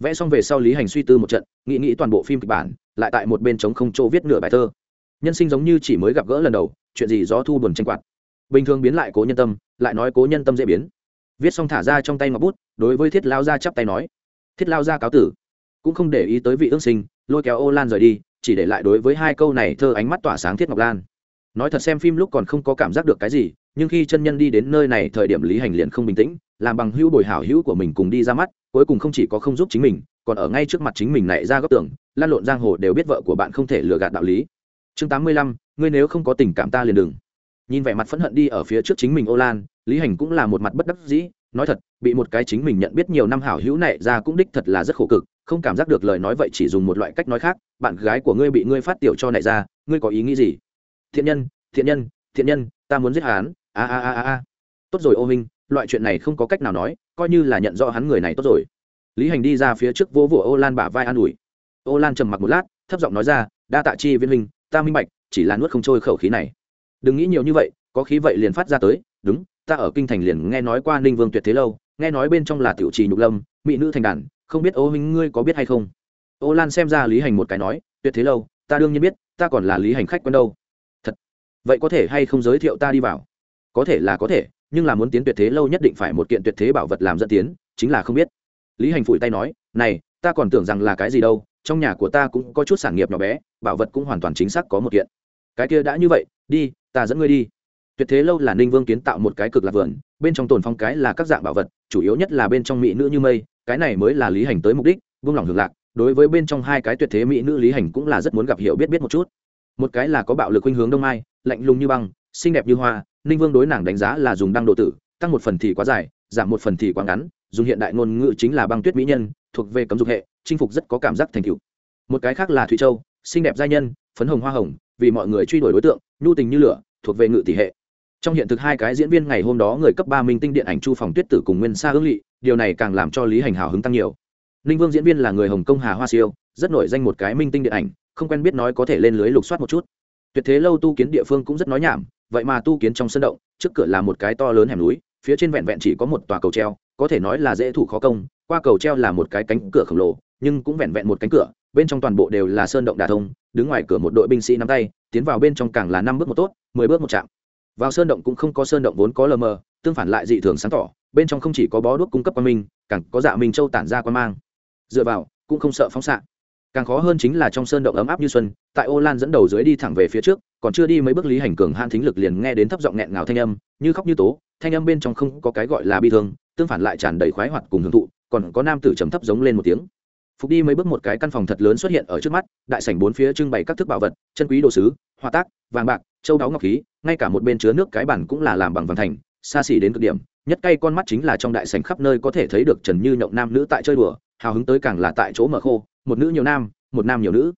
vẽ xong về sau lý hành suy tư một trận, nghĩ nghĩ toàn bộ phim kịch bản, lại tại một bên trống không chỗ viết nửa bài thơ. Nhân sinh giống như chỉ mới gặp gỡ lần đầu, chuyện gì gió thu buồn tranh quạt. Bình thường biến lại cố nhân tâm, lại nói cố nhân tâm dễ biến. Viết xong thả ra trong tay ngọc bút, đối với thiết lao gia chắp tay nói, thiết lao gia cáo tử, cũng không để ý tới vị ương sinh, lôi kéo ô lan rời đi, chỉ để lại đối với hai câu này thơ ánh mắt tỏa sáng thiết ngọc lan. Nói thật xem phim lúc còn không có cảm giác được cái gì nhưng khi chân nhân đi đến nơi này thời điểm lý hành liền không bình tĩnh, làm bằng hữu bồi hảo hữu của mình cùng đi ra mắt, cuối cùng không chỉ có không giúp chính mình, còn ở ngay trước mặt chính mình nảy ra góc tưởng, lan lộn giang hồ đều biết vợ của bạn không thể lừa gạt đạo lý. Chương tám mươi lăm, ngươi nếu không có tình cảm ta liền đừng. Nhìn vẻ mặt phẫn hận đi ở phía trước chính mình ô lan, lý hành cũng là một mặt bất đắc dĩ, nói thật, bị một cái chính mình nhận biết nhiều năm hảo hữu này ra cũng đích thật là rất khổ cực, không cảm giác được lời nói vậy chỉ dùng một loại cách nói khác, bạn gái của ngươi bị ngươi phát tiểu cho này ra, ngươi có ý nghĩ gì? Thiện nhân thiện nhân thiện nhân, ta muốn giết hắn a a a a a. Tốt rồi, ô minh, loại chuyện này không có cách nào nói, coi như là nhận rõ hắn người này tốt rồi. Lý hành đi ra phía trước vô vụ ô lan bả vai an ủi. Ô lan trầm mặc một lát, thấp giọng nói ra, đa tạ chi viên minh ta minh bạch, chỉ là nuốt không trôi khẩu khí này. Đừng nghĩ nhiều như vậy, có khí vậy liền phát ra tới. Đúng, ta ở kinh thành liền nghe nói qua ninh vương tuyệt thế lâu, nghe nói bên trong là tiểu trì nhục lâm, mỹ nữ thành đàn, không biết ô minh ngươi có biết hay không? Ô lan xem ra lý hành một cái nói, tuyệt thế lâu, ta đương nhiên biết, ta còn là lý hành khách quen đâu. Thật, vậy có thể hay không giới thiệu ta đi vào? Có thể là có thể, nhưng là muốn tiến tuyệt thế lâu nhất định phải một kiện tuyệt thế bảo vật làm dẫn tiến, chính là không biết. Lý hành phủi tay nói, này, ta còn tưởng rằng là cái gì đâu, trong nhà của ta cũng có chút sản nghiệp nhỏ bé, bảo vật cũng hoàn toàn chính xác có một kiện. Cái kia đã như vậy, đi, ta dẫn ngươi đi. Tuyệt thế lâu là ninh vương kiến tạo một cái cực lạc vườn, bên trong tồn phong cái là các dạng bảo vật, chủ yếu nhất là bên trong mỹ nữ như mây, cái này mới là lý hành tới mục đích vương lòng hưởng lạc, đối với bên trong hai cái tuyệt thế mỹ nữ lý hành cũng là rất muốn gặp hiểu biết biết một chút. Một cái là có bạo lực khuynh hướng đông mai, lạnh lùng như băng, xinh đẹp như hoa ninh vương đối nàng đánh giá là dùng đăng độ tử, tăng một phần thì quá dài, giảm một phần thì quá ngắn, dùng hiện đại ngôn ngữ chính là băng tuyết mỹ nhân, thuộc về cấm dục hệ, chinh phục rất có cảm giác thành cựu một cái khác là thụy châu, xinh đẹp giai nhân, phấn hồng hoa hồng, vì mọi người truy đuổi đối tượng, nhu tình như lửa, thuộc về ngự tỷ hệ. Trong hiện thực hai cái diễn viên ngày hôm đó người cấp ba minh tinh điện ảnh chu phòng tuyết tử cùng nguyên sa hương lị, điều này càng làm cho lý hành hào hứng tăng nhiều. Ninh vương diễn viên là người hồng kông hà hoa siêu, rất nổi danh một cái minh tinh điện ảnh, không quen biết nói có thể lên lưới lục soát một chút. Tuyệt thế lâu tu kiến địa phương cũng rất nói nhảm vậy mà tu kiến trong sân động, trước cửa là một cái to lớn hẻm núi, phía trên vẹn vẹn chỉ có một tòa cầu treo, có thể nói là dễ thủ khó công, qua cầu treo là một cái cánh cửa khổng lồ, nhưng cũng vẹn vẹn một cánh cửa, bên trong toàn bộ đều là sơn động đà thông, đứng ngoài cửa một đội binh sĩ nắm tay, tiến vào bên trong càng là năm bước một tốt, mười bước một chạm. Vào sơn động cũng không có sơn động vốn có lờ mờ, tương phản lại dị thường sáng tỏ, bên trong không chỉ có bó đuốc cung cấp quan minh, càng có dạ minh châu tản ra quan mang. Dựa vào, cũng không sợ phóng xạ. Càng khó hơn chính là trong sơn động ấm áp như xuân, tại ô lan dẫn đầu dưới đi thẳng về phía trước còn chưa đi mấy bước lý hành cường han thính lực liền nghe đến thấp giọng nghẹn ngào thanh âm, như khóc như tố, thanh âm bên trong không có cái gọi là bi thương, tương phản lại tràn đầy khoái hoạt cùng hưởng thụ, còn có nam tử trầm thấp giống lên một tiếng. Phục đi mấy bước một cái căn phòng thật lớn xuất hiện ở trước mắt, đại sảnh bốn phía trưng bày các thức bảo vật, chân quý đồ sứ, hoa tác, vàng bạc, châu đáo ngọc khí, ngay cả một bên chứa nước cái bản cũng là làm bằng vàng thành, xa xỉ đến cực điểm, nhất cay con mắt chính là trong đại sảnh khắp nơi có thể thấy được trần như nhậu nam nữ tại chơi đùa, hào hứng tới càng là tại chỗ mở khô, một nữ nhiều nam, một nam nhiều nữ.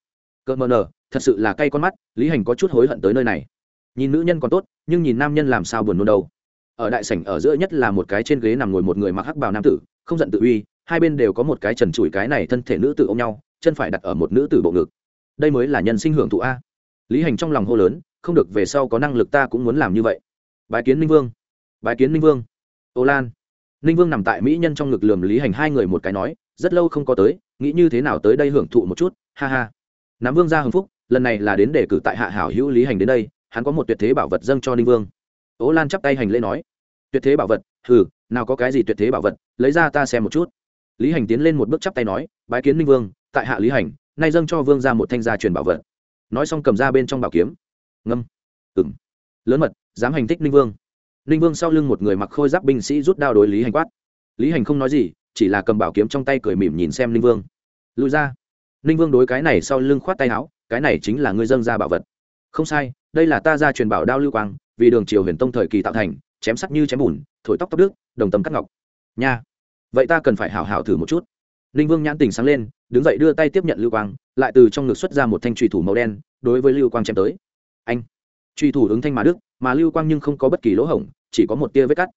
Cơ mờ nở thật sự là cay con mắt, lý hành có chút hối hận tới nơi này. Nhìn nữ nhân còn tốt, nhưng nhìn nam nhân làm sao buồn nôn đâu. Ở đại sảnh ở giữa nhất là một cái trên ghế nằm ngồi một người mặc hắc bào nam tử, không giận tự uy, hai bên đều có một cái trần trụi cái này thân thể nữ tử ôm nhau, chân phải đặt ở một nữ tử bộ ngực. Đây mới là nhân sinh hưởng thụ a. Lý hành trong lòng hô lớn, không được về sau có năng lực ta cũng muốn làm như vậy. Bái kiến ninh vương. Bái kiến ninh vương. Ô lan. Ninh vương nằm tại mỹ nhân trong ngực lườm lý hành hai người một cái nói, rất lâu không có tới, nghĩ như thế nào tới đây hưởng thụ một chút, ha ha. Nắm vương ra hưng phúc lần này là đến để cử tại hạ hảo hữu lý hành đến đây, hắn có một tuyệt thế bảo vật dâng cho ninh vương. Ố lan chắp tay hành lễ nói, tuyệt thế bảo vật? Hừ, nào có cái gì tuyệt thế bảo vật, lấy ra ta xem một chút. Lý hành tiến lên một bước chắp tay nói, bái kiến ninh vương, tại hạ lý hành, nay dâng cho vương ra một thanh gia truyền bảo vật. Nói xong cầm ra bên trong bảo kiếm. Ngâm. Ừng lớn mật, dám hành thích ninh vương. Ninh vương sau lưng một người mặc khôi giáp binh sĩ rút đao đối lý hành quát. Lý hành không nói gì, chỉ là cầm bảo kiếm trong tay cười mỉm nhìn xem ninh vương. Lùi ra. Ninh vương đối cái này sau lưng khoát tay áo cái này chính là ngươi dâng ra bảo vật. Không sai, đây là ta ra truyền bảo đao lưu quang, vì đường triều huyền tông thời kỳ tạo thành, chém sắc như chém bùn, thổi tóc tóc đức đồng tâm cắt ngọc. Nha. Vậy ta cần phải hảo hảo thử một chút. Ninh vương nhãn tình sáng lên, đứng dậy đưa tay tiếp nhận lưu quang, lại từ trong ngực xuất ra một thanh trùy thủ màu đen, đối với lưu quang chém tới. Anh. Truy thủ ứng thanh mà đức mà lưu quang nhưng không có bất kỳ lỗ hổng, chỉ có một tia vết cắt.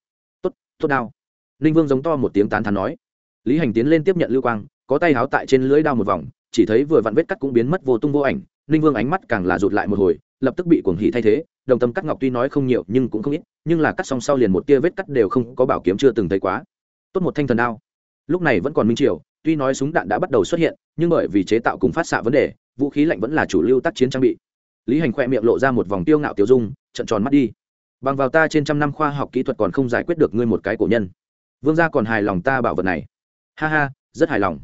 Tốt tốt đao. Ninh vương giống to một tiếng tán thán nói. Lý hành tiến lên tiếp nhận lưu quang, có tay háo tại trên lưỡi đao một vòng chỉ thấy vừa vặn vết cắt cũng biến mất vô tung vô ảnh, ninh vương ánh mắt càng là rụt lại một hồi, lập tức bị cuồng hỉ thay thế, đồng tâm cắt ngọc tuy nói không nhiều nhưng cũng không ít, nhưng là cắt xong sau liền một tia vết cắt đều không có bảo kiếm chưa từng thấy quá. Tốt một thanh thần đao. Lúc này vẫn còn minh triều, tuy nói súng đạn đã bắt đầu xuất hiện, nhưng bởi vì chế tạo cùng phát xạ vấn đề, vũ khí lạnh vẫn là chủ lưu tác chiến trang bị. Lý hành khoe miệng lộ ra một vòng tiêu ngạo tiêu dung trận tròn mắt đi. Bằng vào ta trên trăm năm khoa học kỹ thuật còn không giải quyết được ngươi một cái cổ nhân. Vương gia còn hài lòng ta bảo vật này. Ha ha, rất hài lòng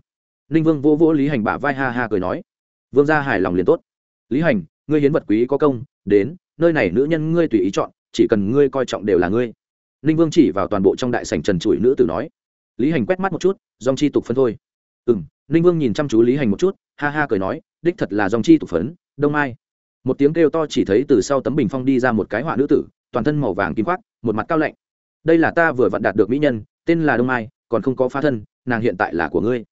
ninh vương vô vô lý hành bả vai ha ha cười nói, vương gia hài lòng liền tốt. Lý hành, ngươi hiến vật quý có công, đến, nơi này nữ nhân ngươi tùy ý chọn, chỉ cần ngươi coi trọng đều là ngươi. Ninh vương chỉ vào toàn bộ trong đại sảnh trần trụi nữ tử nói. Lý hành quét mắt một chút, dòng chi tục phân thôi. Ừ m ninh vương nhìn chăm chú lý hành một chút, ha ha cười nói, đích thật là dòng chi tục phấn, đông mai một tiếng kêu to chỉ thấy từ sau tấm bình phong đi ra một cái họa nữ tử, toàn thân màu vàng kim khoác một mặt cao lạnh. Đây là ta vừa vặn đạt được mỹ nhân, tên là đông mai còn không có phá thân, nàng hiện tại là của ngươi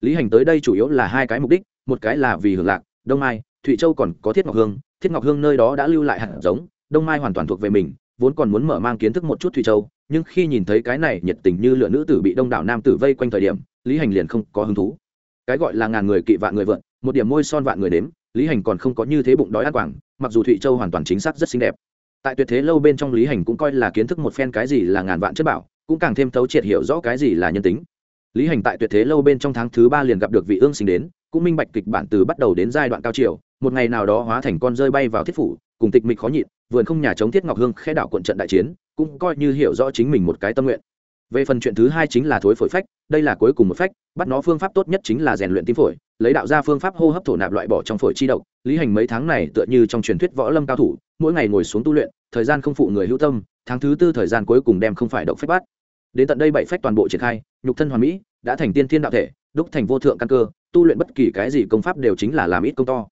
lý hành tới đây chủ yếu là hai cái mục đích, một cái là vì hưởng lạc, đông mai, thụy châu còn có thiết ngọc hương. Thiết ngọc hương nơi đó đã lưu lại hạt giống, đông mai hoàn toàn thuộc về mình, vốn còn muốn mở mang kiến thức một chút thụy châu, nhưng khi nhìn thấy cái này nhiệt tình như lựa nữ tử bị đông đảo nam tử vây quanh thời điểm, lý hành liền không có hứng thú. Cái gọi là ngàn người kỵ vạn người vượn, một điểm môi son vạn người đếm, lý hành còn không có như thế bụng đói ăn quảng, mặc dù thụy châu hoàn toàn chính xác rất xinh đẹp. Tại tuyệt thế lâu bên trong lý hành cũng coi là kiến thức một phen cái gì là ngàn vạn chất bảo, cũng càng thêm thấu triệt hiểu rõ cái gì là nhân tính lý hành tại tuyệt thế lâu bên trong tháng thứ ba liền gặp được vị ương sinh đến, cũng minh bạch kịch bản từ bắt đầu đến giai đoạn cao chiều, một ngày nào đó hóa thành con rơi bay vào thiết phủ, cùng tịch mịch khó nhịn, vườn không nhà chống thiết ngọc hương khẽ đảo quận trận đại chiến, cũng coi như hiểu rõ chính mình một cái tâm nguyện. Về phần chuyện thứ hai chính là thối phổi phách, đây là cuối cùng một phách, bắt nó phương pháp tốt nhất chính là rèn luyện tim phổi, lấy đạo ra phương pháp hô hấp thổ nạp loại bỏ trong phổi chi độc. Lý hành mấy tháng này tựa như trong truyền thuyết võ lâm cao thủ, mỗi ngày ngồi xuống tu luyện, thời gian không phụ người hữu tâm, tháng thứ tư thời gian cuối cùng đem không phải độc phách bắt đến tận đây bảy phách toàn bộ triển khai, nhục thân hoàn mỹ, đã thành tiên thiên đạo thể, đúc thành vô thượng căn cơ, tu luyện bất kỳ cái gì công pháp đều chính là làm ít công to.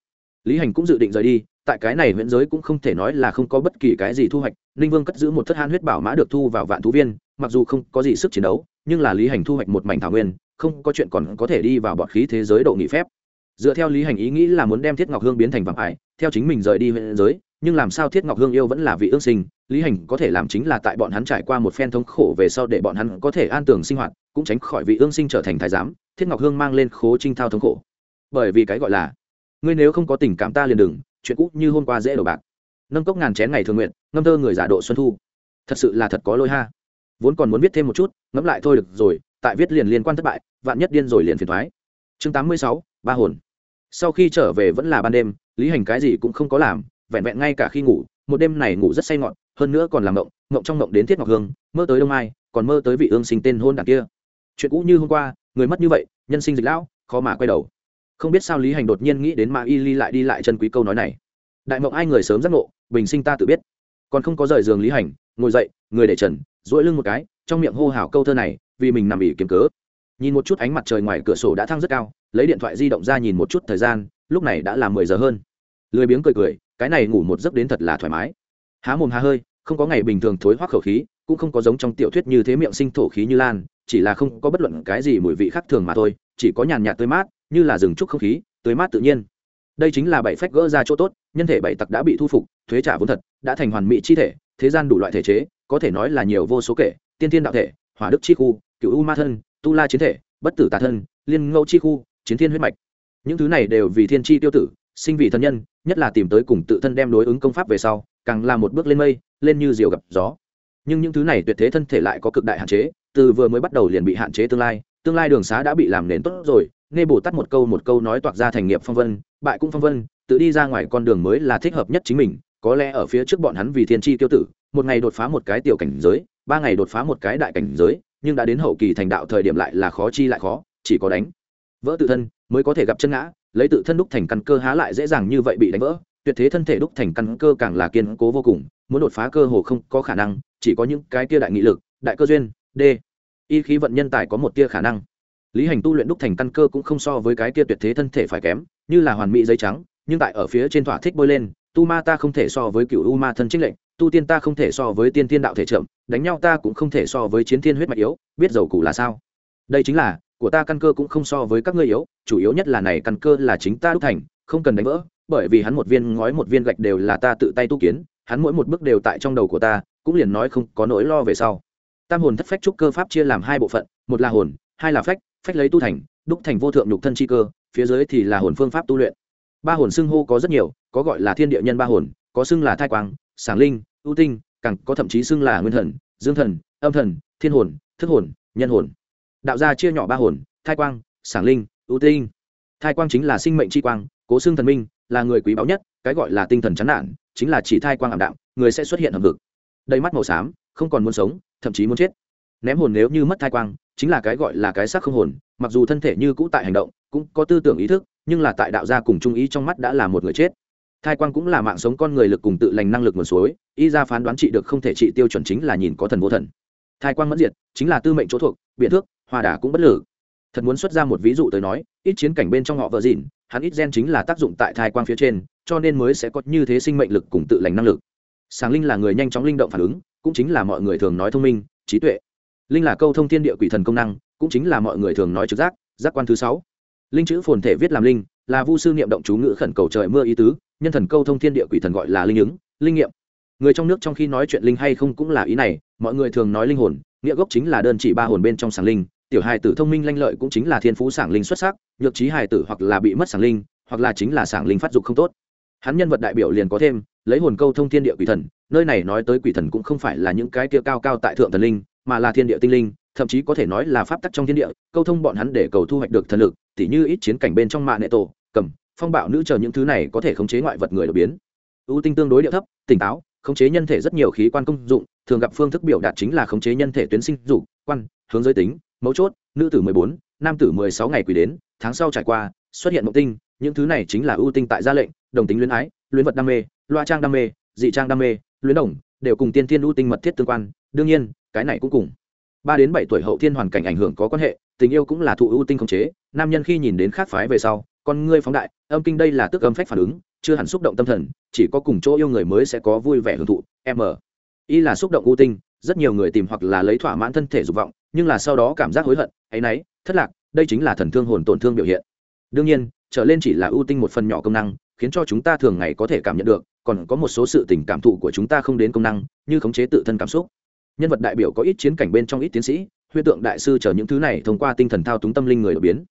Lý hành cũng dự định rời đi, tại cái này huyện giới cũng không thể nói là không có bất kỳ cái gì thu hoạch, ninh vương cất giữ một thất han huyết bảo mã được thu vào vạn thú viên, mặc dù không có gì sức chiến đấu, nhưng là lý hành thu hoạch một mảnh thảo nguyên, không có chuyện còn có thể đi vào bọt khí thế giới độ nghỉ phép. Dựa theo lý hành ý nghĩ là muốn đem thiết ngọc hương biến thành vàng ải, theo chính mình rời đi huyện giới nhưng làm sao thiết ngọc hương yêu vẫn là vị ương sinh, lý hành có thể làm chính là tại bọn hắn trải qua một phen thống khổ về sau để bọn hắn có thể an tường sinh hoạt, cũng tránh khỏi vị ương sinh trở thành thái giám, thiết ngọc hương mang lên khố trinh thao thống khổ. Bởi vì cái gọi là, ngươi nếu không có tình cảm ta liền đừng, chuyện cũ như hôm qua dễ đổ bạc. Nâng cốc ngàn chén ngày thường nguyện, ngâm thơ người giả độ xuân thu. Thật sự là thật có lôi ha. Vốn còn muốn viết thêm một chút, ngẫm lại thôi được rồi, tại viết liền liên quan thất bại, vạn nhất điên rồi liền phiền thoái chương tám mươi sáu, ba hồn. Sau khi trở về vẫn là ban đêm, lý hành cái gì cũng không có làm vẹn vẹn ngay cả khi ngủ, một đêm này ngủ rất say ngọn hơn nữa còn làm mộng mộng trong mộng đến thiết ngọc hương, mơ tới đông mai, còn mơ tới vị ương sinh tên hôn đảng kia. Chuyện cũ như hôm qua, người mất như vậy, nhân sinh dịch lão, khó mà quay đầu. Không biết sao lý hành đột nhiên nghĩ đến ma y ly lại đi lại chân quý câu nói này. Đại mộng ai người sớm giác ngộ, bình sinh ta tự biết. Còn không có rời giường lý hành, ngồi dậy, người để trần dỗi lưng một cái, trong miệng hô hào câu thơ này, vì mình nằm ỉ kiếm cớ. Nhìn một chút ánh mặt trời ngoài cửa sổ đã thăng rất cao, lấy điện thoại di động ra nhìn một chút thời gian, lúc này đã là mười giờ hơn lười biếng cười cười, cái này ngủ một giấc đến thật là thoải mái. Há mồm há hơi, không có ngày bình thường thối hoác khẩu khí, cũng không có giống trong tiểu thuyết như thế miệng sinh thổ khí như lan, chỉ là không có bất luận cái gì mùi vị khác thường mà thôi, chỉ có nhàn nhạt tươi mát, như là rừng trúc không khí, tươi mát tự nhiên. Đây chính là bảy phách gỡ ra chỗ tốt, nhân thể bảy tặc đã bị thu phục, thuế trả vốn thật, đã thành hoàn mỹ chi thể, thế gian đủ loại thể chế, có thể nói là nhiều vô số kể, tiên thiên đạo thể, hỏa đức chi khu cựu u ma thân, tu la chiến thể, bất tử tà thân, liên ngẫu chi khu, chiến thiên huyết mạch. Những thứ này đều vì thiên chi tiêu tử, sinh vì thân nhân nhất là tìm tới cùng tự thân đem đối ứng công pháp về sau, càng là một bước lên mây, lên như diều gặp gió. Nhưng những thứ này tuyệt thế thân thể lại có cực đại hạn chế, từ vừa mới bắt đầu liền bị hạn chế tương lai tương lai đường xá đã bị làm nền tốt rồi, nghe bồ tát một câu một câu nói toạc ra thành nghiệp phong vân, bại cũng phong vân, tự đi ra ngoài con đường mới là thích hợp nhất chính mình, có lẽ ở phía trước bọn hắn vì thiên tri tiêu tử, một ngày đột phá một cái tiểu cảnh giới, ba ngày đột phá một cái đại cảnh giới, nhưng đã đến hậu kỳ thành đạo thời điểm lại là khó chi lại khó, chỉ có đánh. Vỡ tự thân mới có thể gặp chân ngã lấy tự thân đúc thành căn cơ há lại dễ dàng như vậy bị đánh vỡ, tuyệt thế thân thể đúc thành căn cơ càng là kiên cố vô cùng, muốn đột phá cơ hồ không có khả năng, chỉ có những cái kia đại nghị lực, đại cơ duyên d y khí vận nhân tài có một tia khả năng. Lý hành tu luyện đúc thành căn cơ cũng không so với cái kia tuyệt thế thân thể phải kém, như là hoàn mỹ giấy trắng, nhưng tại ở phía trên thỏa thích bôi lên, tu ma ta không thể so với cựu u ma thân trích lệnh, tu tiên ta không thể so với tiên tiên đạo thể trộm đánh nhau ta cũng không thể so với chiến thiên huyết mạch yếu, biết dầu cụ là sao? Đây chính là của ta căn cơ cũng không so với các ngươi yếu, chủ yếu nhất là này căn cơ là chính ta đúc thành, không cần đánh vỡ, bởi vì hắn một viên ngói một viên gạch đều là ta tự tay tu kiến, hắn mỗi một bước đều tại trong đầu của ta, cũng liền nói không có nỗi lo về sau. Tam hồn thất phách trúc cơ pháp chia làm hai bộ phận, một là hồn, hai là phách phách lấy tu thành, đúc thành vô thượng nhục thân chi cơ, phía dưới thì là hồn phương pháp tu luyện. Ba hồn xưng hô có rất nhiều, có gọi là thiên địa nhân ba hồn, có xưng là thai quang sáng linh, ưu tinh, càng có thậm chí xưng là nguyên thần, dương thần, âm thần, thiên hồn, thức hồn, nhân hồn đạo gia chia nhỏ ba hồn, thai quang sáng linh, ưu tinh. Thai quang chính là sinh mệnh chi quang, cố xương thần minh, là người quý báu nhất, cái gọi là tinh thần chán nản, chính là chỉ thai quang ảm đạm, người sẽ xuất hiện hầm vực đầy mắt màu xám, không còn muốn sống, thậm chí muốn chết. Ném hồn nếu như mất thai quang, chính là cái gọi là cái xác không hồn, mặc dù thân thể như cũ tại hành động, cũng có tư tưởng ý thức, nhưng là tại đạo gia cùng trung ý trong mắt đã là một người chết. Thai quang cũng là mạng sống con người lực cùng tự lành năng lực nguồn suối, y ra phán đoán trị được không thể trị tiêu chuẩn chính là nhìn có thần vô thần. Thai quang mất diệt, chính là tư mệnh chỗ thuộc, biện thước hoa đà cũng bất lử. Thật muốn xuất ra một ví dụ tới nói, ít chiến cảnh bên trong họ vợ dịn, hắn ít gen chính là tác dụng tại thai quang phía trên, cho nên mới sẽ có như thế sinh mệnh lực cùng tự lành năng lực. Sáng linh là người nhanh chóng linh động phản ứng, cũng chính là mọi người thường nói thông minh, trí tuệ. Linh là câu thông thiên địa quỷ thần công năng, cũng chính là mọi người thường nói trực giác giác quan thứ sáu. Linh chữ phồn thể viết làm linh, là vu sư niệm động chú ngữ khẩn cầu trời mưa ý tứ, nhân thần câu thông thiên địa quỷ thần gọi là linh ứng, linh nghiệm. Người trong nước trong khi nói chuyện linh hay không cũng là ý này, mọi người thường nói linh hồn, nghĩa gốc chính là đơn chỉ ba hồn bên trong sáng linh tiểu hài tử thông minh lanh lợi cũng chính là thiên phú sảng linh xuất sắc, nhược trí hài tử hoặc là bị mất sảng linh, hoặc là chính là sảng linh phát dục không tốt. Hắn nhân vật đại biểu liền có thêm, lấy hồn câu thông thiên địa quỷ thần, nơi này nói tới quỷ thần cũng không phải là những cái kia cao cao tại thượng thần linh, mà là thiên địa tinh linh, thậm chí có thể nói là pháp tắc trong thiên địa, câu thông bọn hắn để cầu thu hoạch được thần lực, tỉ như ít chiến cảnh bên trong mạng nệ tổ, cầm, phong bạo nữ chờ những thứ này có thể khống chế ngoại vật người đột biến. Ưu tinh tương đối địa thấp, tỉnh táo, khống chế nhân thể rất nhiều khí quan công dụng, thường gặp phương thức biểu đạt chính là khống chế nhân thể tuyến sinh dục, quan, hướng giới tính mấu chốt, nữ tử mười bốn, nam tử mười sáu ngày quỷ đến, tháng sau trải qua, xuất hiện mộng tinh, những thứ này chính là ưu tinh tại gia lệnh, đồng tính luyến ái, luyến vật đam mê, loa trang đam mê, dị trang đam mê, luyến đồng, đều cùng tiên thiên ưu tinh mật thiết tương quan, đương nhiên, cái này cũng cùng ba đến bảy tuổi hậu thiên hoàn cảnh ảnh hưởng có quan hệ, tình yêu cũng là thụ ưu tinh khống chế, nam nhân khi nhìn đến khác phái về sau, con ngươi phóng đại, âm kinh đây là tức âm phách phản ứng, chưa hẳn xúc động tâm thần, chỉ có cùng chỗ yêu người mới sẽ có vui vẻ hưởng thụ m y là xúc động ưu tinh, rất nhiều người tìm hoặc là lấy thỏa mãn thân thể dục vọng nhưng là sau đó cảm giác hối hận hay náy, thất lạc, đây chính là thần thương hồn tổn thương biểu hiện. Đương nhiên, trở lên chỉ là ưu tinh một phần nhỏ công năng, khiến cho chúng ta thường ngày có thể cảm nhận được, còn có một số sự tình cảm thụ của chúng ta không đến công năng, như khống chế tự thân cảm xúc. Nhân vật đại biểu có ít chiến cảnh bên trong ít tiến sĩ, huyết tượng đại sư chờ những thứ này thông qua tinh thần thao túng tâm linh người đột biến.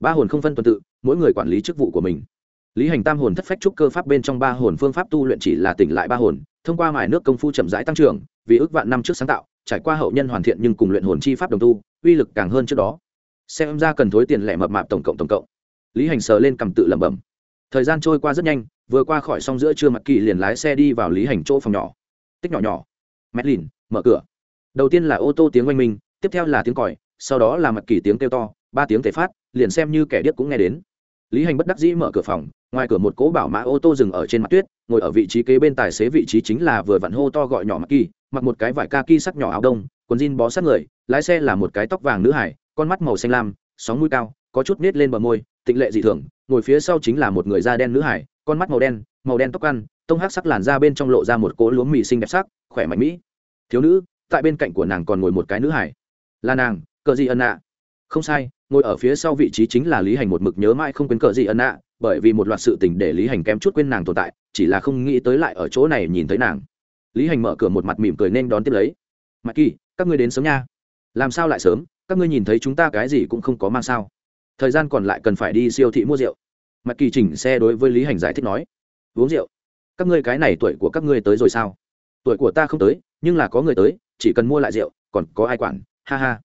Ba hồn không phân tuần tự, mỗi người quản lý chức vụ của mình. Lý hành tam hồn thất phách trúc cơ pháp bên trong ba hồn phương pháp tu luyện chỉ là tỉnh lại ba hồn, thông qua mài nước công phu chậm rãi tăng trưởng, vì ước vạn năm trước sáng tạo trải qua hậu nhân hoàn thiện nhưng cùng luyện hồn chi pháp đồng tu, uy lực càng hơn trước đó. Xem ra cần thối tiền lẻ mập mạp tổng cộng tổng cộng. Lý hành sờ lên cầm tự lẩm bẩm. Thời gian trôi qua rất nhanh, vừa qua khỏi xong giữa trưa mặt kỳ liền lái xe đi vào lý hành chỗ phòng nhỏ. Tích nhỏ nhỏ. Mét lìn mở cửa. Đầu tiên là ô tô tiếng oanh minh, tiếp theo là tiếng còi, sau đó là mặt kỳ tiếng kêu to, ba tiếng thể phát, liền xem như kẻ điếc cũng nghe đến. Lý hành bất đắc dĩ mở cửa phòng, ngoài cửa một cỗ bảo mã ô tô dừng ở trên mặt tuyết, ngồi ở vị trí kế bên tài xế vị trí chính là vừa vặn hô to gọi nhỏ mặt kỳ mặc một cái vải ca ki sắc nhỏ áo đông, quần jean bó sát người, lái xe là một cái tóc vàng nữ hải, con mắt màu xanh lam, sóng mũi cao, có chút nết lên bờ môi, tịnh lệ dị thường, ngồi phía sau chính là một người da đen nữ hải, con mắt màu đen màu đen tóc ăn, tông hắc sắc làn da bên trong lộ ra một cỗ lúa mì xinh đẹp sắc, khỏe mạnh mỹ. Thiếu nữ, tại bên cạnh của nàng còn ngồi một cái nữ hải. Là nàng, cờ gì ân ạ. Không sai, ngồi ở phía sau vị trí chính là lý hành một mực nhớ mãi không quên cờ gì ân ạ, bởi vì một loạt sự tình để lý hành kém chút quên nàng tồn tại, chỉ là không nghĩ tới lại ở chỗ này nhìn thấy nàng lý hành mở cửa một mặt mỉm cười nên đón tiếp lấy. Mặt kỳ, các ngươi đến sớm nha. Làm sao lại sớm? Các ngươi nhìn thấy chúng ta cái gì cũng không có mang sao. Thời gian còn lại cần phải đi siêu thị mua rượu. Mặt kỳ chỉnh xe đối với lý hành giải thích nói. Uống rượu? Các ngươi cái này tuổi của các ngươi tới rồi sao? Tuổi của ta không tới, nhưng là có người tới, chỉ cần mua lại rượu, còn có ai quản? Ha ha.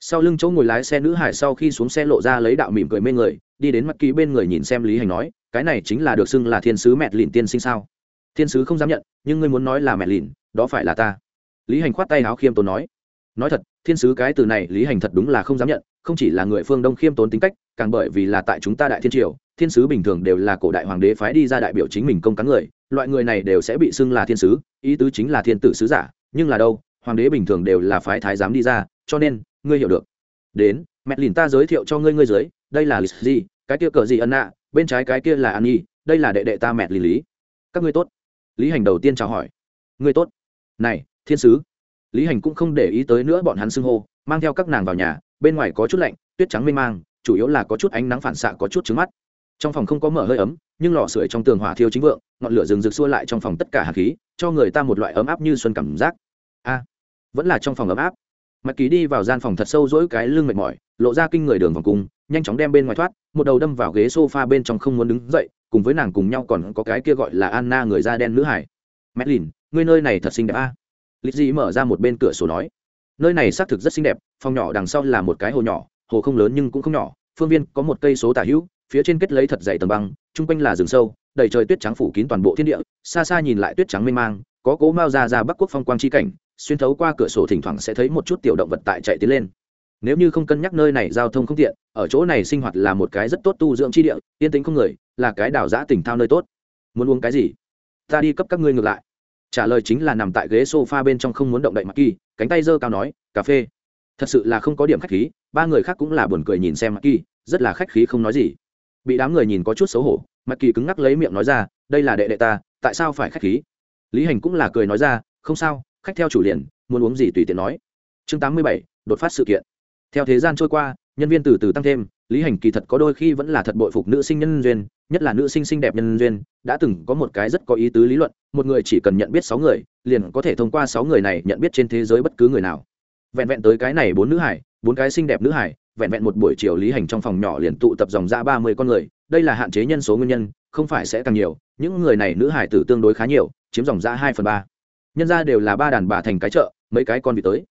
Sau lưng chỗ ngồi lái xe nữ hải sau khi xuống xe lộ ra lấy đạo mỉm cười mê người, đi đến mặt Kỳ bên người nhìn xem lý hành nói, cái này chính là được xưng là thiên sứ mẹ lìn tiên sinh sao? Thiên sứ không dám nhận nhưng ngươi muốn nói là mẹ lìn đó phải là ta. Lý hành khoát tay áo khiêm tốn nói. Nói thật thiên sứ cái từ này lý hành thật đúng là không dám nhận không chỉ là người phương đông khiêm tốn tính cách càng bởi vì là tại chúng ta đại thiên triều thiên sứ bình thường đều là cổ đại hoàng đế phái đi ra đại biểu chính mình công cán người loại người này đều sẽ bị xưng là thiên sứ ý tứ chính là thiên tử sứ giả nhưng là đâu hoàng đế bình thường đều là phái thái giám đi ra cho nên ngươi hiểu được. Đến mẹ lìn ta giới thiệu cho ngươi ngươi dưới đây là lịch gì cái kia cờ gì ân ạ, bên trái cái kia là an nhi đây là đệ đệ ta mẹ lì lý. Các ngươi tốt lý hành đầu tiên chào hỏi. Người tốt. Này, thiên sứ. Lý hành cũng không để ý tới nữa bọn hắn xưng hô, mang theo các nàng vào nhà, bên ngoài có chút lạnh, tuyết trắng mênh mang, chủ yếu là có chút ánh nắng phản xạ, có chút trứng mắt. Trong phòng không có mở hơi ấm, nhưng lò sưởi trong tường hỏa thiêu chính vượng, ngọn lửa rừng rực xua lại trong phòng tất cả hạt khí, cho người ta một loại ấm áp như xuân cảm giác. A, vẫn là trong phòng ấm áp. Mặt ký đi vào gian phòng thật sâu dỗi cái lưng mệt mỏi, lộ ra kinh người đường vòng cung, nhanh chóng đem bên ngoài thoát, một đầu đâm vào ghế s o f a bên trong không muốn đứng dậy, cùng với nàng cùng nhau còn có cái kia gọi là anna người da đen nữ hải medlin ngươi nơi này thật xinh đẹp a à? lịch dị mở ra một bên cửa sổ nói nơi này xác thực rất xinh đẹp, phòng nhỏ đằng sau là một cái hồ nhỏ, hồ không lớn nhưng cũng không nhỏ, phương viên có một cây số tả hữu, phía trên kết lấy thật dày tầng băng, chung quanh là rừng sâu, đầy trời tuyết trắng phủ kín toàn bộ thiên địa, xa xa nhìn lại tuyết trắng mênh mang, có cố mao ra ra bắc quốc phong quang chi cảnh xuyên thấu qua cửa sổ thỉnh thoảng sẽ thấy một chút tiểu động vật tại chạy tiến lên. Nếu như không cân nhắc nơi này giao thông không tiện, ở chỗ này sinh hoạt là một cái rất tốt tu dưỡng chi địa, yên tĩnh không người, là cái đảo giã tỉnh thao nơi tốt. Muốn uống cái gì? Ta đi cấp các ngươi ngược lại. Trả lời chính là nằm tại ghế sofa bên trong không muốn động đậy mặc kỳ, cánh tay giơ cao nói, cà phê. Thật sự là không có điểm khách khí, ba người khác cũng là buồn cười nhìn xem mặc kỳ, rất là khách khí không nói gì. Bị đám người nhìn có chút xấu hổ mặc kỳ cứng ngắc lấy miệng nói ra, đây là đệ đệ ta, tại sao phải khách khí? Lý hành cũng là cười nói ra, không sao khách theo chủ liền, muốn uống gì tùy tiện nói. Chương tám mươi bảy, đột phát sự kiện. Theo thế gian trôi qua, nhân viên từ từ tăng thêm, lý hành kỳ thật có đôi khi vẫn là thật bội phục nữ sinh nhân duyên, nhất là nữ sinh xinh đẹp nhân duyên, đã từng có một cái rất có ý tứ lý luận, một người chỉ cần nhận biết sáu người, liền có thể thông qua sáu người này nhận biết trên thế giới bất cứ người nào. Vẹn vẹn tới cái này bốn nữ hải, bốn cái xinh đẹp nữ hải, vẹn vẹn một buổi chiều lý hành trong phòng nhỏ liền tụ tập dòng ra ba mươi con người, đây là hạn chế nhân số nguyên nhân, không phải sẽ càng nhiều, những người này nữ hải tử tương đối khá nhiều, chiếm dòng ra hai phần ba nhân ra đều là ba đàn bà thành cái chợ, mấy cái con vị tới.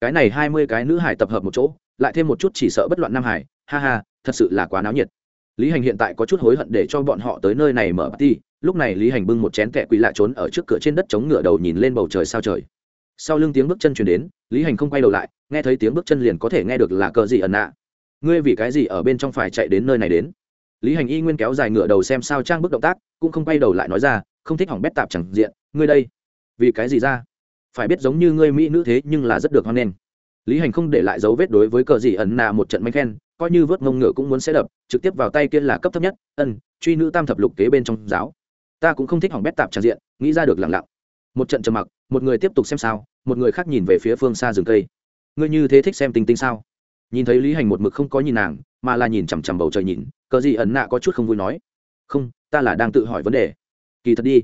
Cái này hai mươi cái nữ hải tập hợp một chỗ, lại thêm một chút chỉ sợ bất loạn nam hải, ha ha, thật sự là quá náo nhiệt. Lý hành hiện tại có chút hối hận để cho bọn họ tới nơi này mở party, lúc này lý hành bưng một chén kẹ quỳ lạ trốn ở trước cửa trên đất chống ngựa đầu nhìn lên bầu trời sao trời. Sau lưng tiếng bước chân chuyển đến, lý hành không quay đầu lại, nghe thấy tiếng bước chân liền có thể nghe được là cờ gì ẩn nạ. Ngươi vì cái gì ở bên trong phải chạy đến nơi này đến? Lý hành y nguyên kéo dài ngựa đầu xem sao trang bước động tác, cũng không quay đầu lại nói ra, không thích hỏng bét tạp chẳng diện, ngươi đây vì cái gì ra? Phải biết giống như ngươi mỹ nữ thế nhưng là rất được hoan nghênh. Lý hành không để lại dấu vết đối với cờ gì ẩn nà một trận manh khen, coi như vớt ngông ngựa cũng muốn sẽ đập, trực tiếp vào tay kia là cấp thấp nhất, ân, truy nữ tam thập lục kế bên trong giáo. Ta cũng không thích hỏng bét tạp tràn diện, nghĩ ra được lặng lặng. Một trận trầm mặc, một người tiếp tục xem sao, một người khác nhìn về phía phương xa rừng cây. Ngươi như thế thích xem tinh tinh sao? Nhìn thấy lý hành một mực không có nhìn nàng, mà là nhìn chằm chằm bầu trời nhìn, cờ gì ẩn nạ có chút không vui nói. Không, ta là đang tự hỏi vấn đề. Kỳ thật đi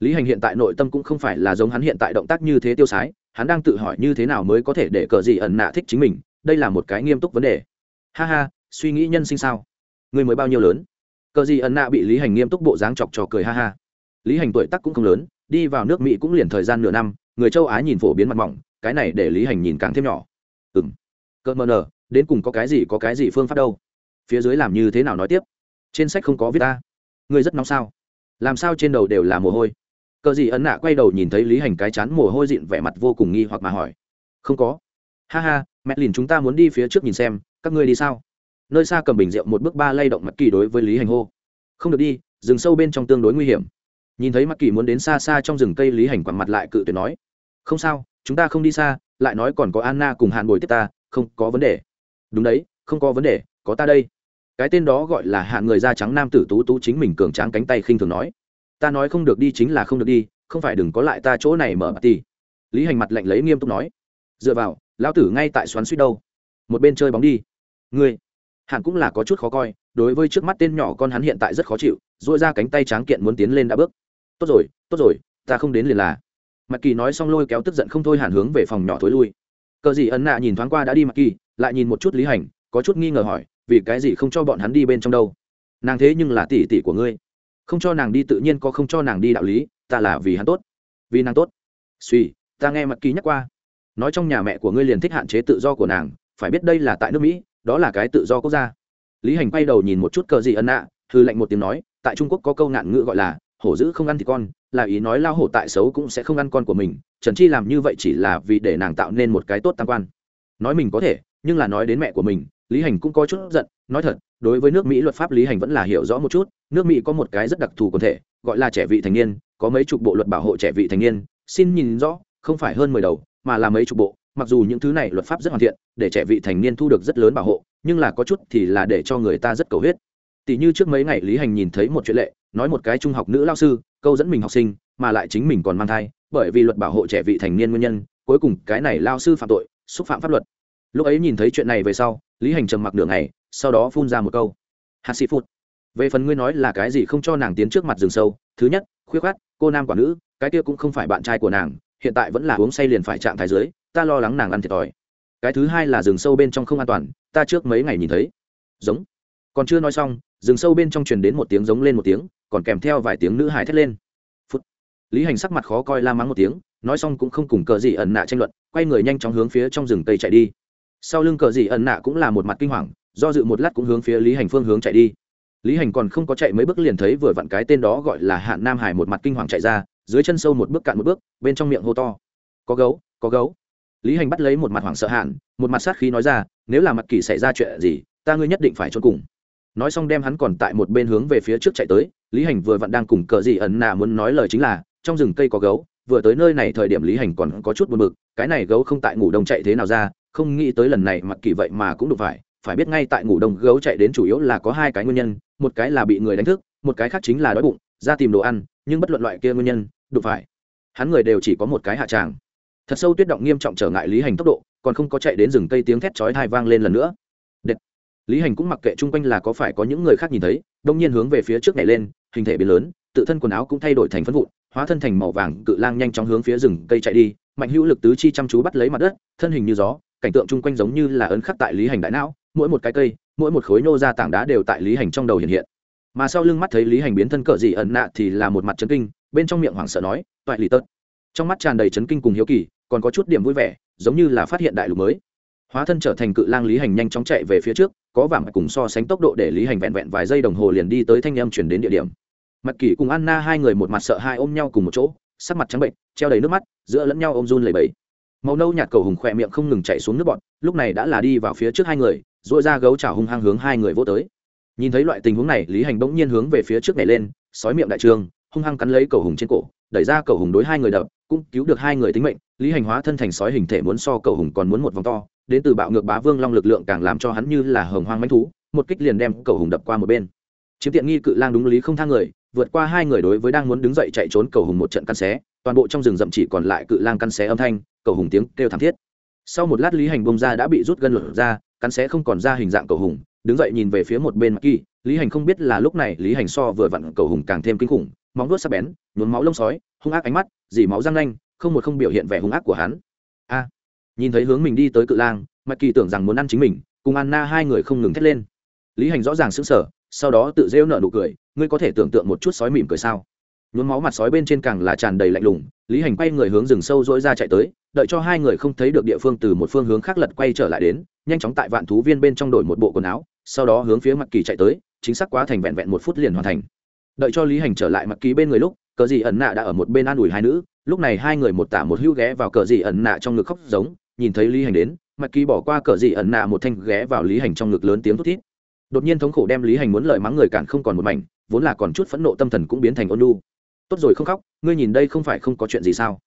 lý hành hiện tại nội tâm cũng không phải là giống hắn hiện tại động tác như thế tiêu sái, hắn đang tự hỏi như thế nào mới có thể để cờ gì ẩn nạ thích chính mình, đây là một cái nghiêm túc vấn đề. Ha ha, suy nghĩ nhân sinh sao? Người mới bao nhiêu lớn? Cờ gì ẩn nạ bị lý hành nghiêm túc bộ dáng chọc trò cười ha ha. Lý hành tuổi tắc cũng không lớn, đi vào nước mỹ cũng liền thời gian nửa năm, người châu á nhìn phổ biến mặt mỏng, cái này để lý hành nhìn càng thêm nhỏ. Ừ m cờ mờ nờ, đến cùng có cái gì có cái gì phương pháp đâu? Phía dưới làm như thế nào nói tiếp? Trên sách không có viết ta. Người rất nóng sao? Làm sao trên đầu đều là mồ hôi? Cờ gì ấn nạ quay đầu nhìn thấy lý hành cái chán mồ hôi dịn vẻ mặt vô cùng nghi hoặc mà hỏi. Không có. Ha ha, mẹ lìn chúng ta muốn đi phía trước nhìn xem, các ngươi đi sao? Nơi xa cầm bình rượu một bước ba lay động mặt kỳ đối với lý hành hô. Không được đi, rừng sâu bên trong tương đối nguy hiểm. Nhìn thấy mặt kỳ muốn đến xa xa trong rừng cây, lý hành quẳng mặt lại cự tuyệt nói. Không sao, chúng ta không đi xa, lại nói còn có anna cùng hàn bồi tiếp ta, không có vấn đề. Đúng đấy, không có vấn đề, có ta đây. Cái tên đó gọi là hạn người da trắng nam tử tú tú chính mình cường tráng cánh tay khinh thường nói ta nói không được đi chính là không được đi, không phải đừng có lại ta chỗ này mở bà ti lý hành mặt lạnh lấy nghiêm túc nói. Dựa vào, lão tử ngay tại xoắn suýt đâu. Một bên chơi bóng đi. Ngươi, hẳn cũng là có chút khó coi, đối với trước mắt tên nhỏ con hắn hiện tại rất khó chịu dội ra cánh tay tráng kiện muốn tiến lên đã bước. Tốt rồi tốt rồi, ta không đến liền là. Mặt kỳ nói xong lôi kéo tức giận không thôi hẳn hướng về phòng nhỏ thối lui. Cờ gì ấn nạ nhìn thoáng qua đã đi mặt kỳ, lại nhìn một chút lý hành, có chút nghi ngờ hỏi, vì cái gì không cho bọn hắn đi bên trong đâu? Nàng thế nhưng là tỷ tỷ của ngươi không cho nàng đi tự nhiên có không cho nàng đi đạo lý, ta là vì hắn tốt. Vì nàng tốt. Suy ta nghe mặt kỳ nhắc qua. Nói trong nhà mẹ của ngươi liền thích hạn chế tự do của nàng, phải biết đây là tại nước mỹ, đó là cái tự do quốc gia. Lý hành quay đầu nhìn một chút cờ gì ân nạ hư lệnh một tiếng nói, tại trung quốc có câu nạn ngữ gọi là, hổ dữ không ăn thì con, là ý nói lao hổ tại xấu cũng sẽ không ăn con của mình, trần chi làm như vậy chỉ là vì để nàng tạo nên một cái tốt tam quan. Nói mình có thể, nhưng là nói đến mẹ của mình, lý hành cũng có chút giận nói thật, đối với nước mỹ luật pháp lý hành vẫn là hiểu rõ một chút, nước mỹ có một cái rất đặc thù quần thể, gọi là trẻ vị thành niên, có mấy chục bộ luật bảo hộ trẻ vị thành niên. Xin nhìn rõ, không phải hơn mười đầu, mà là mấy chục bộ. Mặc dù những thứ này luật pháp rất hoàn thiện, để trẻ vị thành niên thu được rất lớn bảo hộ, nhưng là có chút thì là để cho người ta rất cầu huyết. Tỷ như trước mấy ngày lý hành nhìn thấy một chuyện lệ, nói một cái trung học nữ lao sư, câu dẫn mình học sinh, mà lại chính mình còn mang thai, bởi vì luật bảo hộ trẻ vị thành niên nguyên nhân, cuối cùng cái này lao sư phạm tội, xúc phạm pháp luật. Lúc ấy nhìn thấy chuyện này về sau, lý hành trầm mặc nửa ngày sau đó phun ra một câu. Hạt sĩ phụt. Về phần ngươi nói là cái gì không cho nàng tiến trước mặt rừng sâu, thứ nhất, khuyết khát, cô nam quả nữ, cái kia cũng không phải bạn trai của nàng, hiện tại vẫn là uống say liền phải trạng thái dưới, ta lo lắng nàng ăn thiệt thòi. Cái thứ hai là rừng sâu bên trong không an toàn, ta trước mấy ngày nhìn thấy. Giống. Còn chưa nói xong, rừng sâu bên trong truyền đến một tiếng giống lên một tiếng, còn kèm theo vài tiếng nữ hải thét lên. Phút lý hành sắc mặt khó coi la mắng một tiếng, nói xong cũng không cùng cờ gì ẩn nạ tranh luận, quay người nhanh chóng hướng phía trong rừng tây chạy đi. Sau lưng cờ gì ẩn nạ cũng là một mặt kinh hoàng do dự một lát cũng hướng phía lý hành phương hướng chạy đi. Lý hành còn không có chạy mấy bước liền thấy vừa vặn cái tên đó gọi là hạn nam hải một mặt kinh hoàng chạy ra, dưới chân sâu một bước cạn một bước, bên trong miệng hô to. Có gấu có gấu. Lý hành bắt lấy một mặt hoảng sợ hạn một mặt sát khí nói ra, nếu là mặt kỳ xảy ra chuyện gì, ta ngươi nhất định phải cho cùng. Nói xong đem hắn còn tại một bên hướng về phía trước chạy tới, lý hành vừa vặn đang cùng cờ gì ẩn nà muốn nói lời chính là, trong rừng cây có gấu, vừa tới nơi này thời điểm lý hành còn có chút buồn bực, cái này gấu không tại ngủ đông chạy thế nào ra, không nghĩ tới lần này mặc kỳ vậy mà cũng được phải phải biết ngay tại ngủ đông gấu chạy đến chủ yếu là có hai cái nguyên nhân, một cái là bị người đánh thức, một cái khác chính là đói bụng, ra tìm đồ ăn, nhưng bất luận loại kia nguyên nhân, đụng phải. Hắn người đều chỉ có một cái hạ tràng. Thật sâu tuyết động nghiêm trọng trở ngại lý hành tốc độ, còn không có chạy đến rừng cây tiếng thét chói thai vang lên lần nữa. Đệt. lý hành cũng mặc kệ chung quanh là có phải có những người khác nhìn thấy, đông nhiên hướng về phía trước này lên, hình thể biến lớn, tự thân quần áo cũng thay đổi thành phân vụn, hóa thân thành màu vàng, cự lang nhanh chóng hướng phía rừng cây chạy đi, mạnh hữu lực tứ chi chăm chú bắt lấy mặt đất, thân hình như gió, cảnh tượng chung quanh giống như là ấn khắc tại lý hành đại não mỗi một cái cây, mỗi một khối nô ra tảng đá đều tại lý hành trong đầu hiện hiện. Mà sau lưng mắt thấy lý hành biến thân cỡ gì ẩn nạ thì là một mặt chấn kinh, bên trong miệng hoảng sợ nói, toại lì tớt trong mắt tràn đầy chấn kinh cùng hiếu kỳ, còn có chút điểm vui vẻ, giống như là phát hiện đại lục mới. Hóa thân trở thành cự lang lý hành nhanh chóng chạy về phía trước, có vàng cùng so sánh tốc độ để lý hành vẹn vẹn vài giây đồng hồ liền đi tới thanh em chuyển đến địa điểm. Mặt kỷ cùng anna hai người một mặt sợ hai ôm nhau cùng một chỗ, sắc mặt trắng bệnh, treo đầy nước mắt, giữa lẫn nhau ôm run lầy bẫy màu nâu nhạt cầu hùng khỏe miệng không ngừng chạy xuống nước bọn lúc này đã là đi vào phía trước hai người dội ra gấu chảo hung hăng hướng hai người vô tới. Nhìn thấy loại tình huống này, lý hành bỗng nhiên hướng về phía trước này lên, sói miệng đại trường, hung hăng cắn lấy cầu hùng trên cổ, đẩy ra cầu hùng đối hai người đập, cũng cứu được hai người tính mệnh. Lý hành hóa thân thành sói hình thể muốn so cầu hùng còn muốn một vòng to, đến từ bạo ngược bá vương long lực lượng càng làm cho hắn như là hồng hoang manh thú, một kích liền đem cầu hùng đập qua một bên. Chiếm tiện nghi cự lang đúng lý không thang người, vượt qua hai người đối với đang muốn đứng dậy chạy trốn cầu hùng một trận căn xé, toàn bộ trong rừng rậm chỉ còn lại cự lang căn xé âm thanh, cầu hùng tiếng kêu thảm thiết. Sau một lát lý hành bông ra đã bị rút gân lột ra cắn xé không còn ra hình dạng cầu hùng, đứng dậy nhìn về phía một bên mặt kỳ lý hành không biết là lúc này lý hành so vừa vặn cầu hùng càng thêm kinh khủng, móng vuốt sắc bén, nhuốm máu lông sói, hung ác ánh mắt, dì máu răng nanh, không một không biểu hiện vẻ hung ác của hắn. A, nhìn thấy hướng mình đi tới cự lang mặt kỳ tưởng rằng muốn ăn chính mình, cùng anna hai người không ngừng thét lên. Lý hành rõ ràng sững sờ, sau đó tự rêu nợ nụ cười, ngươi có thể tưởng tượng một chút sói mỉm cười sao? Nhuốm máu mặt sói bên trên càng là tràn đầy lạnh lùng, lý hành quay người hướng rừng sâu dỗi ra chạy tới, đợi cho hai người không thấy được địa phương từ một phương hướng khác lật quay trở lại đến, nhanh chóng tại vạn thú viên bên trong đổi một bộ quần áo, sau đó hướng phía mặt kỳ chạy tới, chính xác quá thành vẹn vẹn một phút liền hoàn thành. Đợi cho lý hành trở lại mặt kỳ bên người lúc, cờ gì ẩn nạ đã ở một bên an ủi hai nữ, lúc này hai người một tả một hữu ghé vào cờ gì ẩn nạ trong ngực khóc giống, nhìn thấy lý hành đến, mặt kỳ bỏ qua cờ gì ẩn nạ một thanh ghé vào lý hành trong ngực lớn tiếng thút thít. Đột nhiên thống khổ đem lý hành muốn lời mắng người cản không còn một mảnh, vốn là còn chút phẫn nộ tâm thần cũng biến thành ôn lu tốt rồi không khóc, ngươi nhìn đây không phải không có chuyện gì sao?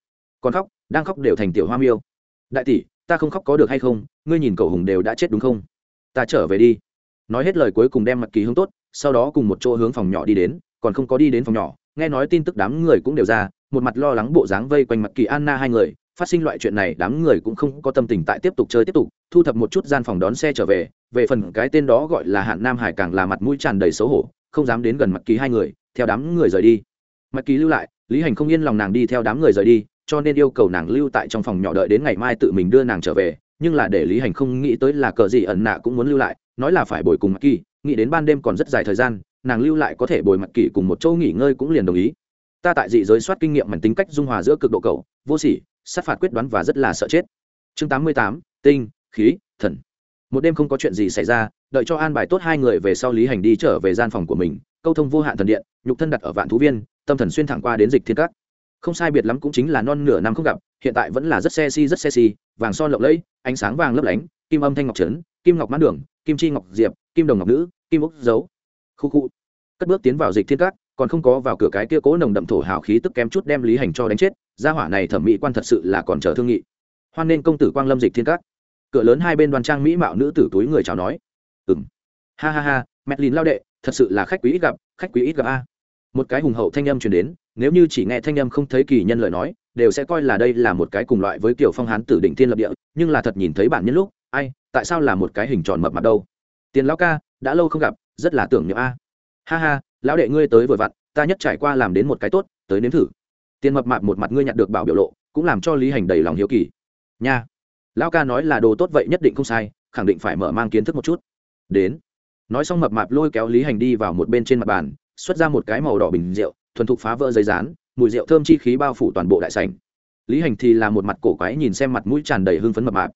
Còn khóc, đang khóc đều thành tiểu hoa miêu. Đại tỷ, ta không khóc có được hay không? Ngươi nhìn cậu hùng đều đã chết đúng không? Ta trở về đi. Nói hết lời cuối cùng đem mặt kỳ hướng tốt, sau đó cùng một chỗ hướng phòng nhỏ đi đến, còn không có đi đến phòng nhỏ, nghe nói tin tức đám người cũng đều ra, một mặt lo lắng bộ dáng vây quanh mặt kỳ anna hai người, phát sinh loại chuyện này đám người cũng không có tâm tình tại tiếp tục chơi tiếp tục, thu thập một chút gian phòng đón xe trở về về phần cái tên đó gọi là hạn nam hải càng là mặt mũi tràn đầy xấu hổ, không dám đến gần mặt Kỳ hai người, theo đám người rời đi mặt ký lưu lại, lý hành không yên lòng nàng đi theo đám người rời đi, cho nên yêu cầu nàng lưu tại trong phòng nhỏ đợi đến ngày mai tự mình đưa nàng trở về, nhưng là để lý hành không nghĩ tới là cờ gì ẩn nạ cũng muốn lưu lại, nói là phải bồi cùng mặt kỳ, nghĩ đến ban đêm còn rất dài thời gian, nàng lưu lại có thể bồi mặt Kỳ cùng một chỗ nghỉ ngơi cũng liền đồng ý. Ta tại dị giới soát kinh nghiệm mảnh tính cách dung hòa giữa cực độ cầu vô sỉ, sát phạt quyết đoán và rất là sợ chết. Chương tám mươi tám, tinh, khí, thần một đêm không có chuyện gì xảy ra đợi cho an bài tốt hai người về sau lý hành đi trở về gian phòng của mình câu thông vô hạn thần điện nhục thân đặt ở vạn thú viên tâm thần xuyên thẳng qua đến dịch thiên Cát. không sai biệt lắm cũng chính là non nửa năm không gặp hiện tại vẫn là rất sexy rất sexy vàng son lộng lẫy ánh sáng vàng lấp lánh kim âm thanh ngọc trấn kim ngọc mãn đường kim chi ngọc diệp kim đồng ngọc nữ kim úc dấu khu khu cất bước tiến vào dịch thiên Cát, còn không có vào cửa cái kia cố nồng đậm thổ hào khí tức kém chút đem lý hành cho đánh chết gia hỏa này thẩm mỹ quan thật sự là còn chờ thương nghị hoan nên công tử quang lâm dịch thiên Cát cửa lớn hai bên đoàn trang mỹ mạo nữ tử túi người chào nói. Ừng ha ha ha, mẹ lìn lao đệ, thật sự là khách quý ít gặp, khách quý ít gặp a. Một cái hùng hậu thanh âm truyền đến, nếu như chỉ nghe thanh âm không thấy kỳ nhân lời nói, đều sẽ coi là đây là một cái cùng loại với kiểu phong hán tử định thiên lập địa, nhưng là thật nhìn thấy bản nhân lúc, ai, tại sao là một cái hình tròn mập mặt đâu? Tiền lão ca, đã lâu không gặp, rất là tưởng nhớ a. Ha ha, lão đệ ngươi tới vừa vặn, ta nhất trải qua làm đến một cái tốt, tới nếm thử. Tiền mập mạp một mặt ngươi nhặt được bảo biểu lộ, cũng làm cho lý hành đầy lòng hiếu kỳ. Nha lão ca nói là đồ tốt vậy nhất định không sai, khẳng định phải mở mang kiến thức một chút. Đến. Nói xong mập mạp lôi kéo lý hành đi vào một bên trên mặt bàn, xuất ra một cái màu đỏ bình rượu, thuần thục phá vỡ giấy rán, mùi rượu thơm chi khí bao phủ toàn bộ đại sành lý hành thì là một mặt cổ quái nhìn xem mặt mũi tràn đầy hưng phấn mập mạp.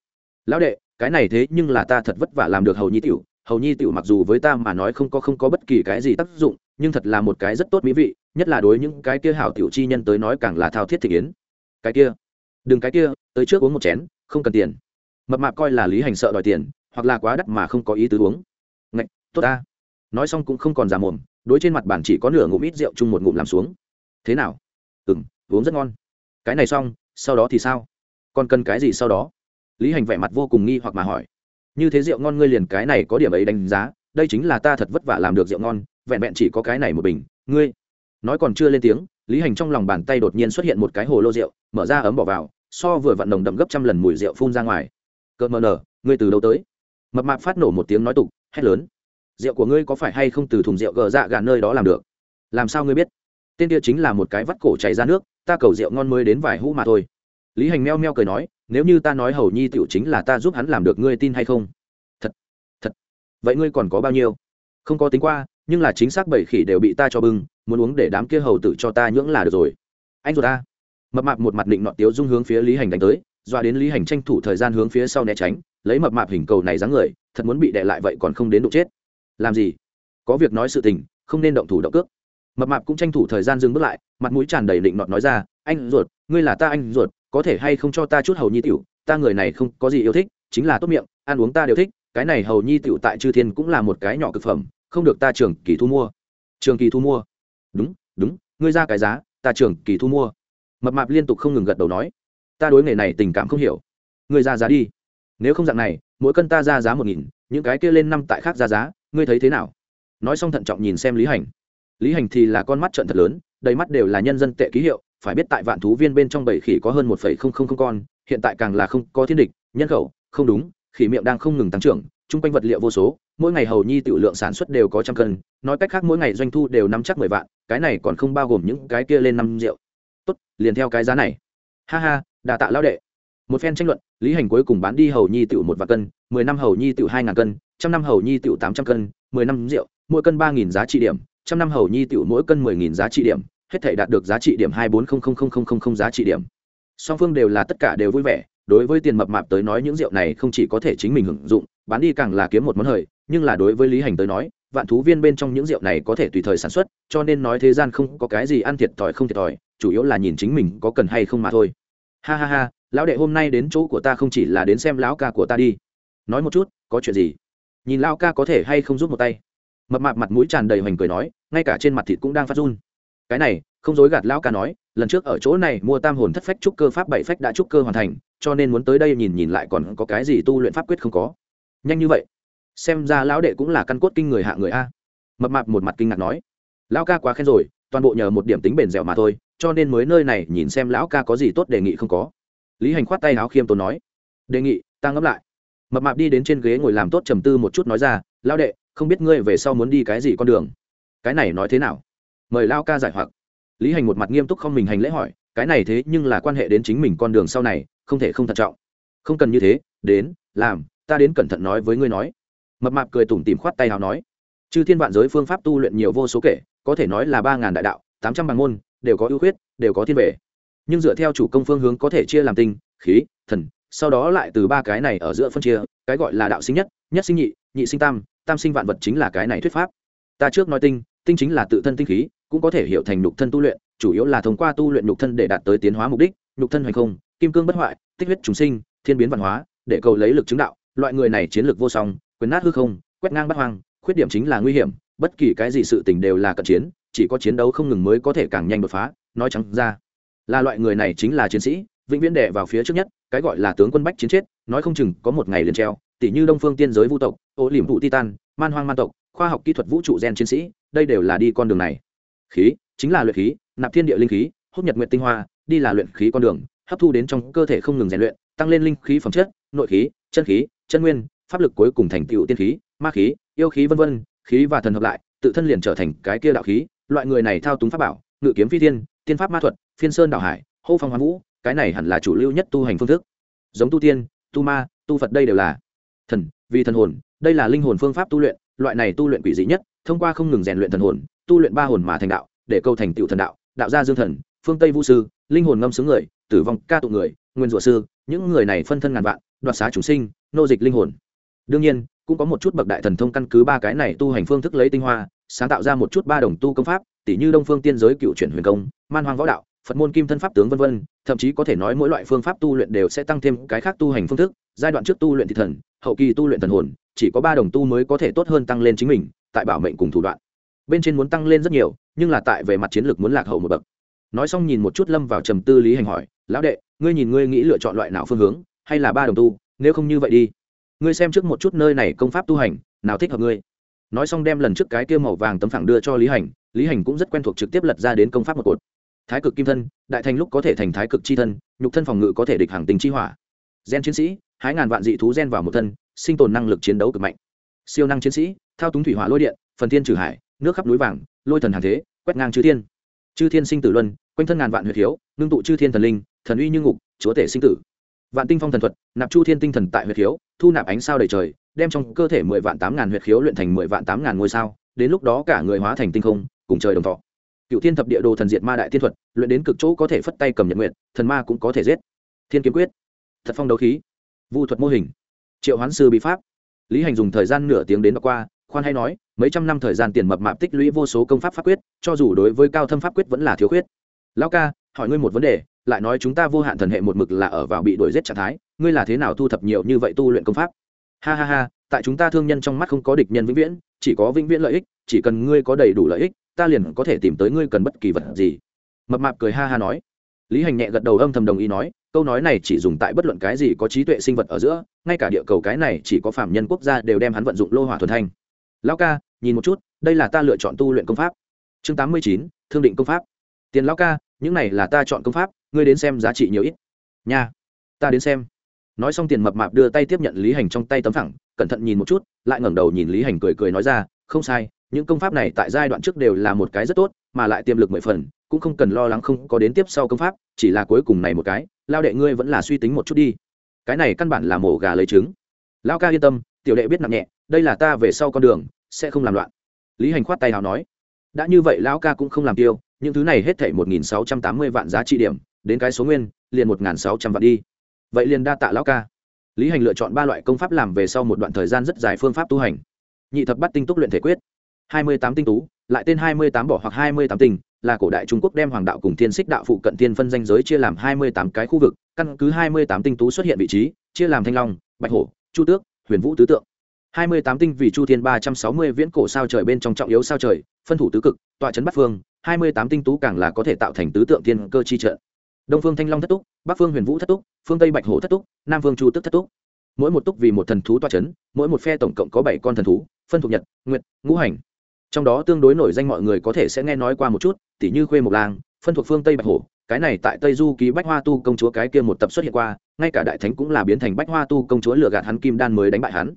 Lão đệ, cái này thế nhưng là ta thật vất vả làm được hầu nhi tiểu, hầu nhi tiểu mặc dù với ta mà nói không có không có bất kỳ cái gì tác dụng, nhưng thật là một cái rất tốt mỹ vị, nhất là đối những cái kia hảo tiểu chi nhân tới nói càng là thao thiết thị kiến. Cái kia, đừng cái kia, tới trước uống một chén không cần tiền. Mập mạp coi là lý hành sợ đòi tiền, hoặc là quá đắt mà không có ý tứ uống. Ngạch, tốt ta. Nói xong cũng không còn giả mồm, đối trên mặt bàn chỉ có nửa ngụm ít rượu chung một ngụm làm xuống. Thế nào? Ừ m uống rất ngon. Cái này xong, sau đó thì sao? Còn cần cái gì sau đó? Lý hành vẻ mặt vô cùng nghi hoặc mà hỏi. Như thế rượu ngon ngươi liền cái này có điểm ấy đánh giá, đây chính là ta thật vất vả làm được rượu ngon, vẹn vẹn chỉ có cái này một bình, ngươi. Nói còn chưa lên tiếng, lý hành trong lòng bàn tay đột nhiên xuất hiện một cái hồ lô rượu, mở ra ấm bỏ vào so vừa vặn nồng đậm gấp trăm lần mùi rượu phun ra ngoài. Cợt mờ nở, ngươi từ đâu tới? Mập mạp phát nổ một tiếng nói tục, hét lớn. Rượu của ngươi có phải hay không từ thùng rượu gờ dạ gà nơi đó làm được? Làm sao ngươi biết? Tên kia chính là một cái vắt cổ chảy ra nước, ta cầu rượu ngon mới đến vài hũ mà thôi. Lý hành meo meo cười nói, nếu như ta nói hầu nhi tiểu chính là ta giúp hắn làm được, ngươi tin hay không? Thật thật. Vậy ngươi còn có bao nhiêu? Không có tính qua, nhưng là chính xác bảy khỉ đều bị ta cho bưng, muốn uống để đám kia hầu tử cho ta nhưỡng là được rồi. Anh rồi ta mập mạp một mặt định nọ tiếu dung hướng phía lý hành đánh tới, doa đến lý hành tranh thủ thời gian hướng phía sau né tránh, lấy mập mạp hình cầu này dáng người, thật muốn bị đè lại vậy còn không đến độ chết. Làm gì? Có việc nói sự tình, không nên động thủ động cước. Mập mạp cũng tranh thủ thời gian dừng bước lại, mặt mũi tràn đầy định nọt nói ra, anh ruột, ngươi là ta anh ruột, có thể hay không cho ta chút hầu nhi tiểu, ta người này không có gì yêu thích, chính là tốt miệng, ăn uống ta đều thích, cái này hầu nhi tiểu tại chư thiên cũng là một cái nhỏ cực phẩm, không được ta trường kỳ thu mua. Trường kỳ thu mua? Đúng đúng, ngươi ra cái giá, ta trường kỳ thu mua mập mạp liên tục không ngừng gật đầu nói, ta đối nghề này tình cảm không hiểu. Ngươi ra giá đi. Nếu không dạng này, mỗi cân ta ra giá một nghìn, những cái kia lên năm tại khác ra giá, ngươi thấy thế nào? Nói xong thận trọng nhìn xem lý hành. Lý hành thì là con mắt trận thật lớn, đầy mắt đều là nhân dân tệ ký hiệu, phải biết tại vạn thú viên bên trong bảy khỉ có hơn một phẩy không không không con, hiện tại càng là không có thiên địch, nhân khẩu, không đúng, khỉ miệng đang không ngừng tăng trưởng, chung quanh vật liệu vô số, mỗi ngày hầu nhi tiểu lượng sản xuất đều có trăm cân, nói cách khác mỗi ngày doanh thu đều năm chắc mười vạn, cái này còn không bao gồm những cái kia lên năm rượu tốt, liền theo cái giá này. Ha ha đà tạ lao đệ. Một phen tranh luận, lý hành cuối cùng bán đi hầu nhi tiểu một vạn cân, mười năm hầu nhi tiểu hai ngàn cân, trăm năm hầu nhi tiểu tám trăm cân, mười năm rượu, mỗi cân ba nghìn giá trị điểm, trăm năm hầu nhi tiểu mỗi cân mười nghìn giá trị điểm, hết thể đạt được giá trị điểm hai bốn không không không không không không giá trị điểm. Song phương đều là tất cả đều vui vẻ, đối với tiền mập mạp tới nói những rượu này không chỉ có thể chính mình hưởng dụng, bán đi càng là kiếm một món hời, nhưng là đối với lý hành tới nói, vạn thú viên bên trong những rượu này có thể tùy thời sản xuất, cho nên nói thế gian không có cái gì ăn thiệt thòi không thiệt thòi chủ yếu là nhìn chính mình có cần hay không mà thôi. Ha ha ha, lão đệ hôm nay đến chỗ của ta không chỉ là đến xem lão ca của ta đi. Nói một chút, có chuyện gì? Nhìn lão ca có thể hay không giúp một tay? Mập mạp mặt mũi tràn đầy hoành cười nói, ngay cả trên mặt thịt cũng đang phát run. Cái này, không dối gạt lão ca nói, lần trước ở chỗ này mua tam hồn thất phách trúc cơ pháp bảy phách đã trúc cơ hoàn thành, cho nên muốn tới đây nhìn nhìn lại còn có cái gì tu luyện pháp quyết không có. Nhanh như vậy? Xem ra lão đệ cũng là căn cốt kinh người hạ người a. Mập mạp một mặt kinh ngạc nói, lão ca quá khen rồi, toàn bộ nhờ một điểm tính bền dẻo mà thôi cho nên mới nơi này nhìn xem lão ca có gì tốt đề nghị không có. Lý hành khoát tay áo khiêm tốn nói, đề nghị, ta ngẫm lại. Mập mạp đi đến trên ghế ngồi làm tốt trầm tư một chút nói ra, lão đệ, không biết ngươi về sau muốn đi cái gì con đường? Cái này nói thế nào? Mời lao ca giải hoặc. Lý hành một mặt nghiêm túc không mình hành lễ hỏi, cái này thế nhưng là quan hệ đến chính mình con đường sau này, không thể không thận trọng. Không cần như thế, đến, làm, ta đến cẩn thận nói với ngươi nói. Mập mạp cười tủm tìm khoát tay nào nói, chư thiên vạn giới phương pháp tu luyện nhiều vô số kể, có thể nói là ba ngàn đại đạo, tám trăm bằng môn đều có ưu khuyết, đều có thiên vệ nhưng dựa theo chủ công phương hướng có thể chia làm tinh, khí, thần, sau đó lại từ ba cái này ở giữa phân chia, cái gọi là đạo sinh nhất nhất sinh nhị nhị sinh tam tam sinh vạn vật chính là cái này thuyết pháp. Ta trước nói tinh tinh chính là tự thân tinh khí, cũng có thể hiểu thành nhục thân tu luyện, chủ yếu là thông qua tu luyện nhục thân để đạt tới tiến hóa mục đích, nhục thân hoành không, kim cương bất hoại, tích huyết trùng sinh, thiên biến văn hóa, để cầu lấy lực chứng đạo, loại người này chiến lược vô song, quyền nát hư không, quét ngang bắt hoang, khuyết điểm chính là nguy hiểm, bất kỳ cái gì sự tình đều là cận chiến chỉ có chiến đấu không ngừng mới có thể càng nhanh đột phá, nói trắng ra. Là loại người này chính là chiến sĩ, vĩnh viễn đệ vào phía trước nhất, cái gọi là tướng quân bách chiến chết, nói không chừng có một ngày liền treo tỷ như đông phương tiên giới vũ tộc, ô liềm vụ titan, man hoang man tộc, khoa học kỹ thuật vũ trụ gen chiến sĩ, đây đều là đi con đường này. Khí, chính là luyện khí, nạp thiên địa linh khí, hút nhật nguyện tinh hoa, đi là luyện khí con đường, hấp thu đến trong cơ thể không ngừng rèn luyện, tăng lên linh khí phẩm chất, nội khí, chân khí, chân nguyên, pháp lực cuối cùng thành tựu tiên khí, ma khí, yêu khí vân vân, khí và thần hợp lại, tự thân liền trở thành cái kia đạo khí loại người này thao túng pháp bảo, ngự kiếm phi thiên, tiên pháp ma thuật, phiên sơn đảo hải, hô phong hoa vũ, cái này hẳn là chủ lưu nhất tu hành phương thức. Giống tu tiên, tu ma, tu phật đây đều là thần, vì thần hồn, đây là linh hồn phương pháp tu luyện, loại này tu luyện quỷ dị nhất, thông qua không ngừng rèn luyện thần hồn, tu luyện ba hồn mà thành đạo, để câu thành tựu thần đạo đạo gia dương thần, phương tây vũ sư, linh hồn ngâm xứ người, tử vong ca tụ người, nguyên rủa sư, những người này phân thân ngàn vạn, đoạt xá chúng sinh, nô dịch linh hồn. Đương nhiên, cũng có một chút bậc đại thần thông căn cứ ba cái này tu hành phương thức lấy tinh hoa sáng tạo ra một chút ba đồng tu công pháp tỷ như đông phương tiên giới cựu chuyển huyền công, man hoang võ đạo, phật môn kim thân pháp tướng vân vân, thậm chí có thể nói mỗi loại phương pháp tu luyện đều sẽ tăng thêm cái khác tu hành phương thức, giai đoạn trước tu luyện thị thần, hậu kỳ tu luyện thần hồn, chỉ có ba đồng tu mới có thể tốt hơn tăng lên chính mình, tại bảo mệnh cùng thủ đoạn. Bên trên muốn tăng lên rất nhiều, nhưng là tại về mặt chiến lược muốn lạc hậu một bậc. Nói xong nhìn một chút lâm vào trầm tư lý hành hỏi, lão đệ, ngươi nhìn ngươi nghĩ lựa chọn loại nào phương hướng, hay là ba đồng tu, nếu không như vậy đi. Ngươi xem trước một chút nơi này công pháp tu hành, nào thích hợp ngươi nói xong đem lần trước cái kia màu vàng tấm phẳng đưa cho lý hành lý hành cũng rất quen thuộc trực tiếp lật ra đến công pháp một cột. Thái cực kim thân, đại thành lúc có thể thành thái cực chi thân, nhục thân phòng ngự có thể địch hàng tình chi hỏa. Gen chiến sĩ hái ngàn vạn dị thú gen vào một thân, sinh tồn năng lực chiến đấu cực mạnh. Siêu năng chiến sĩ, thao túng thủy hỏa lôi điện, phần thiên trừ hải, nước khắp núi vàng, lôi thần hàng thế, quét ngang chư thiên. Chư thiên sinh tử luân, quanh thân ngàn vạn huyệt hiếu ngưng tụ chư thiên thần linh, thần uy như ngục, chúa tể sinh tử. Vạn tinh phong thần thuật, nạp chu thiên tinh thần tại huyệt hiếu thu nạp ánh sao đầy trời đem trong cơ thể mười vạn tám ngàn huyệt khiếu luyện thành mười vạn tám ngàn ngôi sao, đến lúc đó cả người hóa thành tinh không, cùng trời đồng thọ. Cựu thiên thập địa đồ thần diệt ma đại thiên thuật, luyện đến cực chỗ có thể phất tay cầm nhật nguyện thần ma cũng có thể giết. Thiên kiếm quyết. Thật phong đấu khí. Vu thuật mô hình. Triệu hoán sư bị pháp. Lý hành dùng thời gian nửa tiếng đến đọc qua, khoan hay nói, mấy trăm năm thời gian tiền mập mạp tích lũy vô số công pháp pháp quyết, cho dù đối với cao thâm pháp quyết vẫn là thiếu khuyết. Lão ca, hỏi ngươi một vấn đề, lại nói chúng ta vô hạn thần hệ một mực là ở vào bị đuổi giết trạng thái, ngươi là thế nào thu thập nhiều như vậy tu luyện công pháp? Ha ha ha, tại chúng ta thương nhân trong mắt không có địch nhân vĩnh viễn, chỉ có vĩnh viễn lợi ích, chỉ cần ngươi có đầy đủ lợi ích, ta liền có thể tìm tới ngươi cần bất kỳ vật gì. Mập mạp cười ha ha nói. Lý hành nhẹ gật đầu âm thầm đồng ý nói, câu nói này chỉ dùng tại bất luận cái gì có trí tuệ sinh vật ở giữa, ngay cả địa cầu cái này chỉ có phạm nhân quốc gia đều đem hắn vận dụng lô hỏa thuần thanh. Lão ca, nhìn một chút, đây là ta lựa chọn tu luyện công pháp. Chương tám mươi chín, thương định công pháp. Tiền lão ca, những này là ta chọn công pháp, ngươi đến xem giá trị nhiều ít. Nha, ta đến xem nói xong tiền mập mạp đưa tay tiếp nhận lý hành trong tay tấm phẳng, cẩn thận nhìn một chút, lại ngẩng đầu nhìn lý hành cười cười nói ra, không sai, những công pháp này tại giai đoạn trước đều là một cái rất tốt, mà lại tiềm lực mười phần, cũng không cần lo lắng không có đến tiếp sau công pháp, chỉ là cuối cùng này một cái, lao đệ ngươi vẫn là suy tính một chút đi. Cái này căn bản là mổ gà lấy trứng. Lao ca yên tâm, tiểu đệ biết nặng nhẹ, đây là ta về sau con đường, sẽ không làm loạn. Lý hành khoát tay nào nói, đã như vậy lão ca cũng không làm tiêu, những thứ này hết thảy một nghìn sáu trăm tám mươi vạn giá trị điểm, đến cái số nguyên, liền một nghìn sáu trăm vạn đi vậy liền đa tạ lão ca. Lý hành lựa chọn ba loại công pháp làm về sau một đoạn thời gian rất dài phương pháp tu hành. Nhị thập bắt tinh túc luyện thể quyết, hai mươi tám tinh tú, lại tên hai mươi tám bỏ hoặc hai mươi tám tinh, là cổ đại trung quốc đem hoàng đạo cùng thiên xích đạo phụ cận thiên phân danh giới chia làm hai mươi tám cái khu vực, căn cứ hai mươi tám tinh tú xuất hiện vị trí, chia làm thanh long, bạch hổ, chu tước, huyền vũ tứ tượng. hai mươi tám tinh vì chu thiên ba trăm sáu mươi viễn cổ sao trời bên trong trọng yếu sao trời, phân thủ tứ cực, tọa trấn bắc phương, hai mươi tám tinh tú càng là có thể tạo thành tứ tượng thiên cơ chi trợ đông phương thanh long thất túc, bắc phương huyền vũ thất túc, phương tây bạch hổ thất túc, nam phương chu tức thất túc. Mỗi một túc vì một thần thú tọa trấn mỗi một phe tổng cộng có bảy con thần thú, phân thuộc nhật, nguyệt, ngũ hành. Trong đó tương đối nổi danh mọi người có thể sẽ nghe nói qua một chút, tỷ như khuê mộc lang, phân thuộc phương tây bạch hổ. Cái này tại tây du ký bách hoa tu công chúa cái kia một tập xuất hiện qua, ngay cả đại thánh cũng là biến thành bách hoa tu công chúa lừa gạt hắn kim đan mới đánh bại hắn.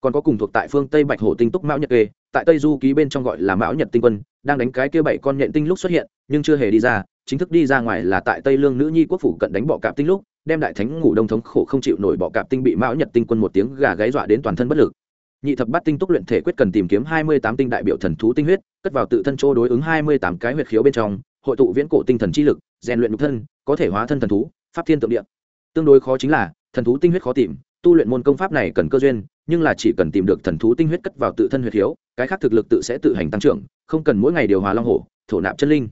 Còn có cùng thuộc tại phương tây bạch hổ tinh túc mão nhật kê, tại tây du ký bên trong gọi là mão nhật tinh quân, đang đánh cái kia bảy con nhện tinh lúc xuất hiện, nhưng chưa hề đi ra chính thức đi ra ngoài là tại tây lương nữ nhi quốc phủ cận đánh bọ cạp tinh lúc, đem đại thánh ngủ đông thống khổ không chịu nổi bọ cạp tinh bị mão nhật tinh quân một tiếng gà gáy dọa đến toàn thân bất lực. Nhị thập bát tinh túc luyện thể quyết cần tìm kiếm hai mươi tám tinh đại biểu thần thú tinh huyết, cất vào tự thân chỗ đối ứng hai mươi tám cái huyệt khiếu bên trong, hội tụ viễn cổ tinh thần chi lực, rèn luyện nhục thân, có thể hóa thân thần thú, pháp thiên tượng địa. Tương đối khó chính là, thần thú tinh huyết khó tìm, tu luyện môn công pháp này cần cơ duyên, nhưng là chỉ cần tìm được thần thú tinh huyết cất vào tự thân huyệt khiếu, cái khác thực lực tự sẽ tự hành tăng trưởng, không cần mỗi ngày điều hòa long hổ, thổ nạp chân linh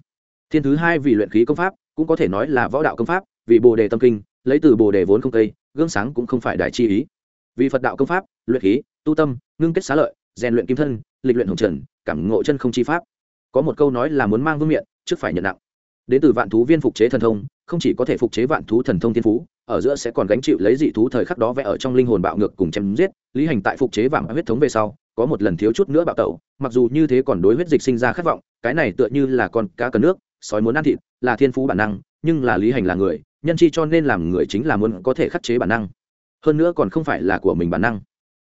thiên thứ hai vì luyện khí công pháp, cũng có thể nói là võ đạo công pháp, vì bồ đề tâm kinh, lấy từ bồ đề vốn không cây gương sáng cũng không phải đại chi ý. Vì phật đạo công pháp, luyện khí, tu tâm, ngưng kết xá lợi, rèn luyện kim thân, lịch luyện hồng trần, cảm ngộ chân không chi pháp. Có một câu nói là muốn mang vương miện, trước phải nhận nặng. Đến từ vạn thú viên phục chế thần thông, không chỉ có thể phục chế vạn thú thần thông thiên phú, ở giữa sẽ còn gánh chịu lấy dị thú thời khắc đó vẽ ở trong linh hồn bạo ngược cùng chém giết, lý hành tại phục chế vàng huyết thống về sau, có một lần thiếu chút nữa bạo tẩu, mặc dù như thế còn đối huyết dịch sinh ra khát vọng, cái này tựa như là con cá cần nước sói muốn ăn thịt là thiên phú bản năng, nhưng là lý hành là người, nhân chi cho nên làm người chính là muốn có thể khắc chế bản năng. Hơn nữa còn không phải là của mình bản năng.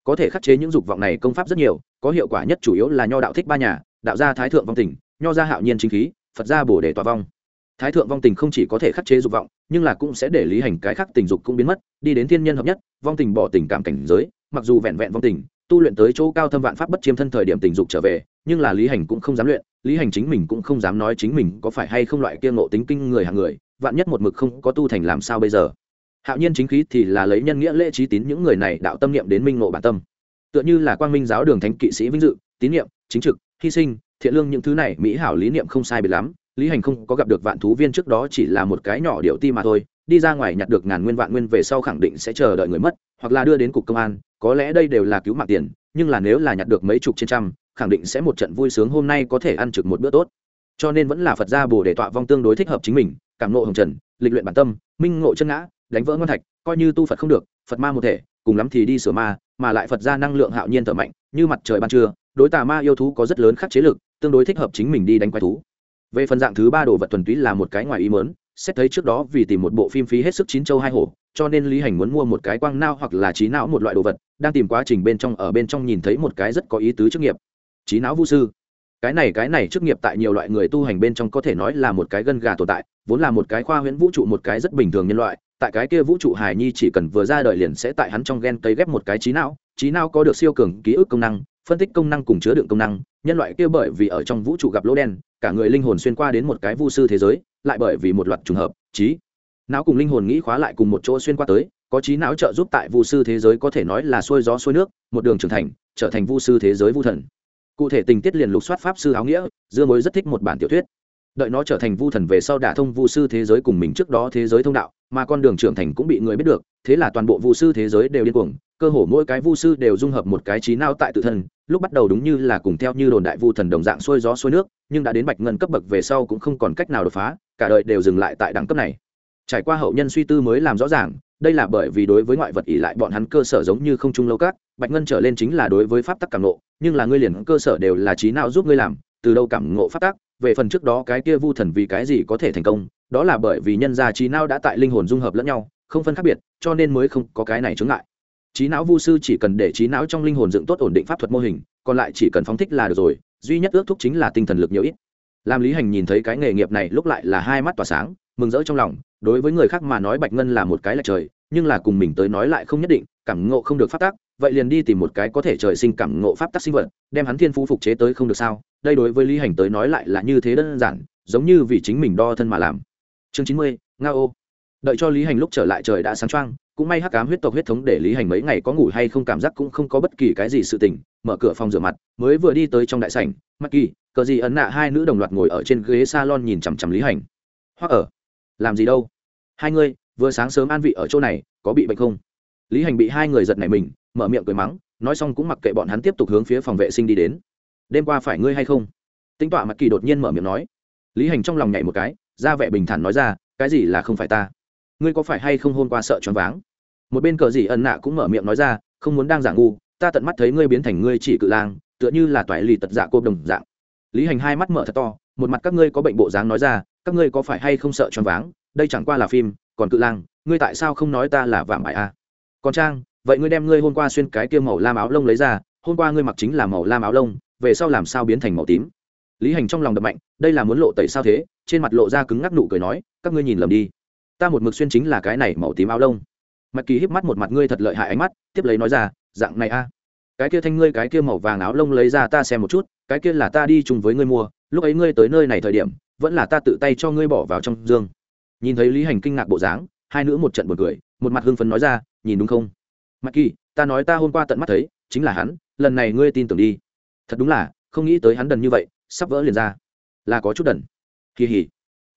Có thể khắc chế những dục vọng này công pháp rất nhiều, có hiệu quả nhất chủ yếu là nho đạo thích ba nhà, đạo gia thái thượng vong tình, nho gia hạo nhiên chính khí, phật gia bổ để tòa vong. Thái thượng vong tình không chỉ có thể khắc chế dục vọng, nhưng là cũng sẽ để lý hành cái khắc tình dục cũng biến mất, đi đến thiên nhân hợp nhất, vong tình bỏ tình cảm cảnh giới, mặc dù vẹn vẹn vong tình tu luyện tới chỗ cao thâm vạn pháp bất chiêm thân thời điểm tình dục trở về, nhưng là lý hành cũng không dám luyện. Lý hành chính mình cũng không dám nói chính mình có phải hay không loại kia ngộ tính kinh người hàng người, vạn nhất một mực không có tu thành làm sao bây giờ? Hạo nhiên chính khí thì là lấy nhân nghĩa lễ trí tín những người này đạo tâm niệm đến minh ngộ bản tâm. Tựa như là quang minh giáo đường thánh kỵ sĩ vinh dự, tín niệm, chính trực, hy sinh, thiện lương những thứ này, mỹ hảo lý niệm không sai biệt lắm. Lý hành không có gặp được vạn thú viên trước đó chỉ là một cái nhỏ điệu ti mà thôi, đi ra ngoài nhặt được ngàn nguyên vạn nguyên về sau khẳng định sẽ chờ đợi người mất, hoặc là đưa đến cục công an có lẽ đây đều là cứu mạng tiền, nhưng là nếu là nhặt được mấy chục trên trăm, khẳng định sẽ một trận vui sướng hôm nay có thể ăn trực một bữa tốt. Cho nên vẫn là phật gia bồ để tọa vong tương đối thích hợp chính mình, cảm nộ hồng trần, lịch luyện bản tâm, minh ngộ chân ngã, đánh vỡ ngon thạch, coi như tu phật không được, phật ma một thể, cùng lắm thì đi sửa ma, mà lại phật gia năng lượng hạo nhiên thở mạnh, như mặt trời ban trưa, đối tà ma yêu thú có rất lớn khắc chế lực, tương đối thích hợp chính mình đi đánh quái thú. Về phần dạng thứ ba đồ vật thuần túy là một cái ngoài ý mớn xét thấy trước đó vì tìm một bộ phim phí hết sức chín châu hai hổ, cho nên lý hành muốn mua một cái quang nao hoặc là trí não một loại đồ vật, đang tìm quá trình bên trong ở bên trong nhìn thấy một cái rất có ý tứ chức nghiệp. Trí não vũ sư. Cái này cái này chức nghiệp tại nhiều loại người tu hành bên trong có thể nói là một cái gân gà tồn tại, vốn là một cái khoa huyễn vũ trụ một cái rất bình thường nhân loại, tại cái kia vũ trụ hài nhi chỉ cần vừa ra đời liền sẽ tại hắn trong gen cấy ghép một cái trí não trí não có được siêu cường ký ức công năng, phân tích công năng cùng chứa đựng công năng, nhân loại kia bởi vì ở trong vũ trụ gặp lỗ đen, cả người linh hồn xuyên qua đến một cái vu sư thế giới lại bởi vì một loạt trùng hợp, trí. Não cùng linh hồn nghĩ khóa lại cùng một chỗ xuyên qua tới, có trí não trợ giúp tại vu sư thế giới có thể nói là xuôi gió xuôi nước, một đường trưởng thành, trở thành vu sư thế giới vu thần. Cụ thể tình tiết liền lục soát pháp sư áo nghĩa, dưa mối rất thích một bản tiểu thuyết. Đợi nó trở thành vu thần về sau đả thông vu sư thế giới cùng mình trước đó thế giới thông đạo, mà con đường trưởng thành cũng bị người biết được, thế là toàn bộ vu sư thế giới đều điên cuồng, cơ hồ mỗi cái vu sư đều dung hợp một cái trí não tại tự thân, lúc bắt đầu đúng như là cùng theo như đồn đại vu thần đồng dạng xuôi gió xuôi nước, nhưng đã đến bạch ngân cấp bậc về sau cũng không còn cách nào đột phá cả đời đều dừng lại tại đẳng cấp này. Trải qua hậu nhân suy tư mới làm rõ ràng, đây là bởi vì đối với ngoại vật ỷ lại bọn hắn cơ sở giống như không trung lâu cát, bạch ngân trở lên chính là đối với pháp tắc cảm nộ nhưng là ngươi liền cơ sở đều là trí não giúp ngươi làm, từ đâu cảm ngộ pháp tắc, về phần trước đó cái kia vu thần vì cái gì có thể thành công, đó là bởi vì nhân gia trí não đã tại linh hồn dung hợp lẫn nhau, không phân khác biệt, cho nên mới không có cái này chướng ngại. Trí não vu sư chỉ cần để trí não trong linh hồn dựng tốt ổn định pháp thuật mô hình, còn lại chỉ cần phóng thích là được rồi, duy nhất ước thúc chính là tinh thần lực nhiều ít làm lý hành nhìn thấy cái nghề nghiệp này lúc lại là hai mắt tỏa sáng, mừng rỡ trong lòng, đối với người khác mà nói bạch ngân là một cái là trời, nhưng là cùng mình tới nói lại không nhất định, cảm ngộ không được pháp tắc, vậy liền đi tìm một cái có thể trời sinh cảm ngộ pháp tắc sinh vật, đem hắn thiên phú phục chế tới không được sao? Đây đối với lý hành tới nói lại là như thế đơn giản, giống như vì chính mình đo thân mà làm. Chương chín mươi, nga ô. Đợi cho lý hành lúc trở lại trời đã sáng trăng cũng may hắc cám huyết tộc huyết thống để lý hành mấy ngày có ngủ hay không cảm giác cũng không có bất kỳ cái gì sự tình, mở cửa phòng rửa mặt, mới vừa đi tới trong đại sảnh mắc kỳ, cờ gì ấn nạ hai nữ đồng loạt ngồi ở trên ghế salon nhìn chằm chằm lý hành. Hoặc ở, làm gì đâu? Hai ngươi vừa sáng sớm an vị ở chỗ này, có bị bệnh không? Lý hành bị hai người giật này mình, mở miệng cười mắng, nói xong cũng mặc kệ bọn hắn tiếp tục hướng phía phòng vệ sinh đi đến. Đêm qua phải ngươi hay không? Tính tọa mặt kỳ đột nhiên mở miệng nói. Lý hành trong lòng nhảy một cái, ra vẻ bình thản nói ra, cái gì là không phải ta? Ngươi có phải hay không hôn qua sợ choáng váng? Một bên cờ gì ẩn nạ cũng mở miệng nói ra, không muốn đang giả ngu, ta tận mắt thấy ngươi biến thành ngươi chỉ cự lang, tựa như là toại lì tật dạ côm đồng dạng. Lý hành hai mắt mở thật to, một mặt các ngươi có bệnh bộ dáng nói ra, các ngươi có phải hay không sợ choáng váng? Đây chẳng qua là phim, còn cự lang, ngươi tại sao không nói ta là vạm bại a à? còn trang, vậy ngươi đem ngươi hôm qua xuyên cái kia màu lam áo lông lấy ra hôm qua ngươi mặc chính là màu lam áo lông, về sau làm sao biến thành màu tím? Lý hành trong lòng đập mạnh, đây là muốn lộ tẩy sao thế? Trên mặt lộ ra cứng ngắc nụ cười nói, các ngươi nhìn lầm đi. Ta một mực xuyên chính là cái này màu tím áo lông mạch kỳ híp mắt một mặt ngươi thật lợi hại ánh mắt, tiếp lấy nói ra, dạng này a, cái kia thanh ngươi cái kia màu vàng áo lông lấy ra ta xem một chút, cái kia là ta đi chung với ngươi mua, lúc ấy ngươi tới nơi này thời điểm, vẫn là ta tự tay cho ngươi bỏ vào trong dương. Nhìn thấy lý hành kinh ngạc bộ dáng, hai nữ một trận buồn cười, một mặt hưng phấn nói ra, nhìn đúng không? Mạch kỳ, ta nói ta hôm qua tận mắt thấy, chính là hắn, lần này ngươi tin tưởng đi. Thật đúng là, không nghĩ tới hắn đần như vậy, sắp vỡ liền ra. Là có chút đần. Kỳ hỉ.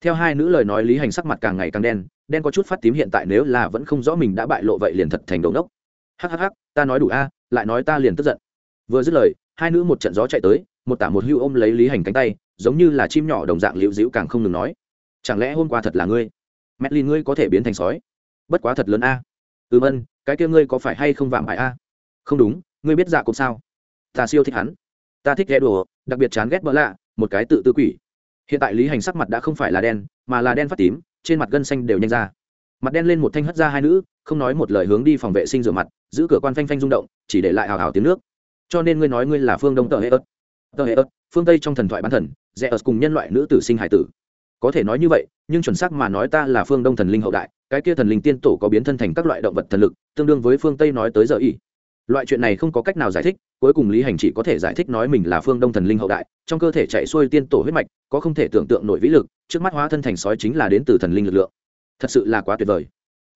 Theo hai nữ lời nói lý hành sắc mặt càng ngày càng đen đen có chút phát tím hiện tại nếu là vẫn không rõ mình đã bại lộ vậy liền thật thành đầu đốc. Hhh ta nói đủ a, lại nói ta liền tức giận. Vừa dứt lời, hai nữ một trận gió chạy tới, một tả một hưu ôm lấy lý hành cánh tay, giống như là chim nhỏ đồng dạng liễu dĩu càng không ngừng nói. Chẳng lẽ hôm qua thật là ngươi? Mẹ lì ngươi có thể biến thành sói? Bất quá thật lớn a. À? ừm ân cái kia ngươi có phải hay không vạm bại a? Không đúng, ngươi biết dạ cộp sao? Ta siêu thích hắn. Ta thích ghé đùa đặc biệt chán ghét bỡ lạ một cái tự tư quỷ. Hiện tại lý hành sắc mặt đã không phải là đen, mà là đen phát tím trên mặt gân xanh đều nhanh ra. Mặt đen lên một thanh hất ra hai nữ, không nói một lời hướng đi phòng vệ sinh rửa mặt, giữ cửa quan phanh phanh rung động, chỉ để lại hào hào tiếng nước. Cho nên ngươi nói ngươi là phương đông tờ hệ ớt. Tờ hệ ớt, phương tây trong thần thoại bán thần, rẽ ớt cùng nhân loại nữ tử sinh hải tử. Có thể nói như vậy, nhưng chuẩn xác mà nói ta là phương đông thần linh hậu đại, cái kia thần linh tiên tổ có biến thân thành các loại động vật thần lực, tương đương với phương tây nói tới giờ y. Loại chuyện này không có cách nào giải thích cuối cùng lý hành chỉ có thể giải thích nói mình là phương đông thần linh hậu đại trong cơ thể chạy xuôi tiên tổ huyết mạch có không thể tưởng tượng nổi vĩ lực trước mắt hóa thân thành sói chính là đến từ thần linh lực lượng thật sự là quá tuyệt vời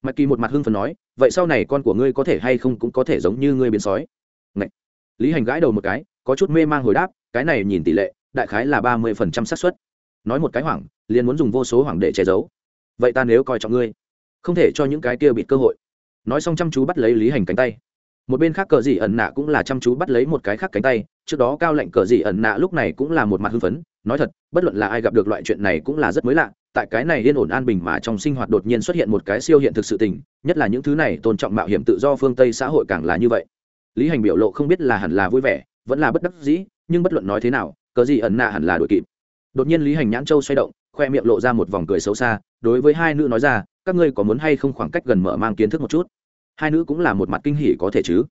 mạch kỳ một mặt hưng phần nói vậy sau này con của ngươi có thể hay không cũng có thể giống như ngươi biến sói Ngậy. lý hành gãi đầu một cái có chút mê mang hồi đáp cái này nhìn tỷ lệ đại khái là ba mươi phần trăm xác suất nói một cái hoảng liền muốn dùng vô số hoảng để che giấu vậy ta nếu coi trọng ngươi không thể cho những cái kia bịt cơ hội nói xong chăm chú bắt lấy lý hành cánh tay một bên khác cờ dị ẩn nạ cũng là chăm chú bắt lấy một cái khác cánh tay, trước đó cao lệnh cờ dị ẩn nạ lúc này cũng là một mặt hưng phấn, nói thật, bất luận là ai gặp được loại chuyện này cũng là rất mới lạ, tại cái này yên ổn an bình mà trong sinh hoạt đột nhiên xuất hiện một cái siêu hiện thực sự tình, nhất là những thứ này tôn trọng mạo hiểm tự do phương tây xã hội càng là như vậy. Lý hành biểu lộ không biết là hẳn là vui vẻ, vẫn là bất đắc dĩ, nhưng bất luận nói thế nào, cờ dị ẩn nạ hẳn là đổi kịp. Đột nhiên lý hành nhãn châu xoay động, khoe miệng lộ ra một vòng cười xấu xa, đối với hai nữ nói ra, các ngươi có muốn hay không khoảng cách gần mở mang kiến thức một chút? Hai nữ cũng là một mặt kinh hỉ có thể chứ?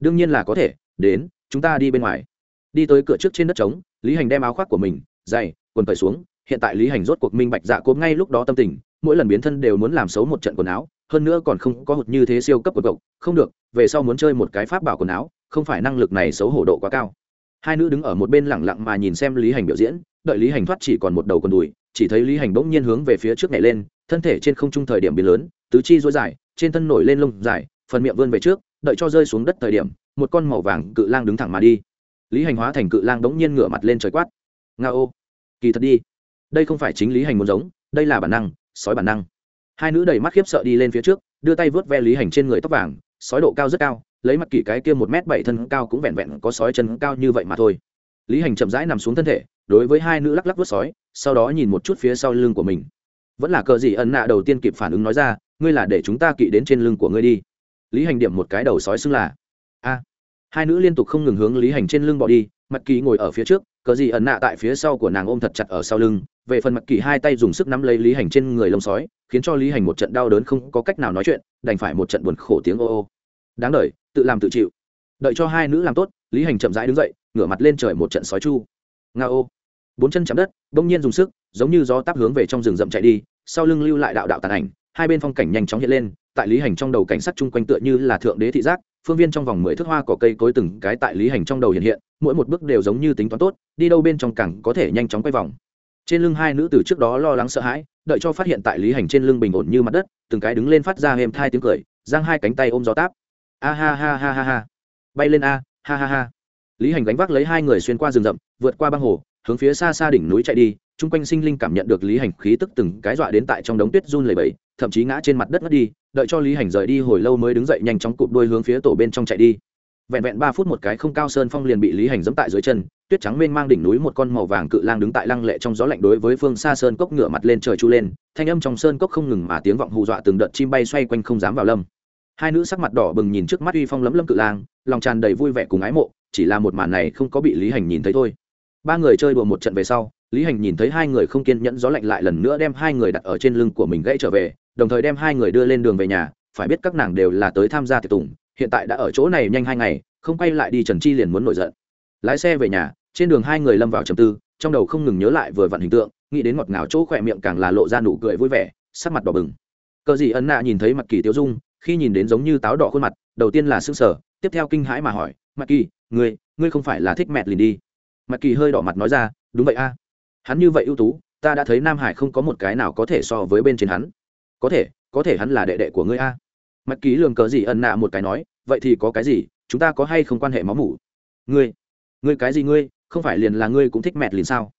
Đương nhiên là có thể, đến, chúng ta đi bên ngoài. Đi tới cửa trước trên đất trống, lý hành đem áo khoác của mình dày quần cởi xuống, hiện tại lý hành rốt cuộc minh bạch dạ cốm ngay lúc đó tâm tình, mỗi lần biến thân đều muốn làm xấu một trận quần áo, hơn nữa còn không có hụt như thế siêu cấp của cậu. Không được, về sau muốn chơi một cái pháp bảo quần áo, không phải năng lực này xấu hổ độ quá cao. Hai nữ đứng ở một bên lẳng lặng mà nhìn xem lý hành biểu diễn, đợi lý hành thoát chỉ còn một đầu con đùi, chỉ thấy lý hành bỗng nhiên hướng về phía trước nhảy lên, thân thể trên không trung thời điểm biến lớn, tứ chi dối dài trên thân nổi lên lông dài, phần miệng vươn về trước, đợi cho rơi xuống đất thời điểm, một con màu vàng cự lang đứng thẳng mà đi. Lý hành hóa thành cự lang đống nhiên ngửa mặt lên trời quát. Nga ô, kỳ thật đi. Đây không phải chính lý hành muốn giống, đây là bản năng, sói bản năng. Hai nữ đầy mắt khiếp sợ đi lên phía trước, đưa tay vớt ve lý hành trên người tóc vàng, sói độ cao rất cao, lấy mặt kỷ cái kia một m bảy thân cao cũng vẹn vẹn có sói chân cao như vậy mà thôi. Lý hành chậm rãi nằm xuống thân thể, đối với hai nữ lắc lắc vớt sói, sau đó nhìn một chút phía sau lưng của mình. Vẫn là cờ gì ẩn nạ đầu tiên kịp phản ứng nói ra ngươi là để chúng ta kỵ đến trên lưng của ngươi đi. Lý hành điểm một cái đầu sói xưng là, a. Hai nữ liên tục không ngừng hướng lý hành trên lưng bỏ đi mặt kỳ ngồi ở phía trước, cờ gì ẩn nạ tại phía sau của nàng ôm thật chặt ở sau lưng, về phần mặt kỳ hai tay dùng sức nắm lấy lý hành trên người lông sói, khiến cho lý hành một trận đau đớn không có cách nào nói chuyện, đành phải một trận buồn khổ tiếng ô ô. Đáng đ tự làm tự chịu. Đợi cho hai nữ làm tốt, lý hành chậm rãi đứng dậy, ngửa mặt lên trời một trận sói chu. Nga ô. Bốn chân chạm đất, bỗng nhiên dùng sức, giống như gió táp hướng về trong rừng rậm chạy đi, sau lưng lưu lại đạo đạo tàn ảnh hai bên phong cảnh nhanh chóng hiện lên, tại lý hành trong đầu cảnh sát chung quanh tựa như là thượng đế thị giác, phương viên trong vòng mười thước hoa cỏ cây cối từng cái tại lý hành trong đầu hiện hiện, mỗi một bước đều giống như tính toán tốt, đi đâu bên trong cảng có thể nhanh chóng quay vòng. Trên lưng hai nữ từ trước đó lo lắng sợ hãi, đợi cho phát hiện tại lý hành trên lưng bình ổn như mặt đất, từng cái đứng lên phát ra êm thai tiếng cười, giang hai cánh tay ôm gió táp. A ha ha ha ha ha. Bay lên a, ha ha ha. Lý hành gánh vác lấy hai người xuyên qua rừng rậm, vượt qua băng hồ, hướng phía xa xa đỉnh núi chạy đi chung quanh sinh linh cảm nhận được lý hành khí tức từng cái dọa đến tại trong đống tuyết run lầy bẫy thậm chí ngã trên mặt đất ngất đi, đợi cho lý hành rời đi hồi lâu mới đứng dậy nhanh chóng cụp đuôi hướng phía tổ bên trong chạy đi. Vẹn vẹn ba phút một cái không cao sơn phong liền bị lý hành dẫm tại dưới chân, tuyết trắng mênh mang đỉnh núi một con màu vàng cự lang đứng tại lăng lệ trong gió lạnh đối với phương xa sơn cốc ngửa mặt lên trời chu lên, thanh âm trong sơn cốc không ngừng mà tiếng vọng hù dọa từng đợt chim bay xoay quanh không dám vào lâm. Hai nữ sắc mặt đỏ bừng nhìn trước mắt uy phong lấm lâm cự lang, lòng tràn đầy vui vẻ cùng ái mộ, chỉ là một màn này không có bị lý hành nhìn thấy thôi. Ba người chơi đùa một trận về sau lý hành nhìn thấy hai người không kiên nhẫn gió lạnh lại lần nữa đem hai người đặt ở trên lưng của mình gãy trở về, đồng thời đem hai người đưa lên đường về nhà. Phải biết các nàng đều là tới tham gia tiệc tùng, hiện tại đã ở chỗ này nhanh hai ngày, không quay lại đi trần chi liền muốn nổi giận. Lái xe về nhà, trên đường hai người lâm vào trầm tư, trong đầu không ngừng nhớ lại vừa vặn hình tượng, nghĩ đến ngọt ngào chỗ khỏe miệng càng là lộ ra nụ cười vui vẻ, sắc mặt đỏ bừng. Cờ gì ấn nạ nhìn thấy mặt kỳ tiêu dung, khi nhìn đến giống như táo đỏ khuôn mặt, đầu tiên là s ư n g sở tiếp theo kinh hãi mà hỏi mặt kỳ, ngươi ngươi không phải là thích mẹ lìn đi? Mặt kỳ hơi đỏ mặt nói ra, đúng vậy a hắn như vậy ưu tú, ta đã thấy nam hải không có một cái nào có thể so với bên trên hắn. Có thể có thể hắn là đệ đệ của ngươi a. Mạch ký lường cờ gì ẩn nạ một cái nói, vậy thì có cái gì, chúng ta có hay không quan hệ máu mủ? Ngươi ngươi cái gì ngươi, không phải liền là ngươi cũng thích mẹ lìn sao?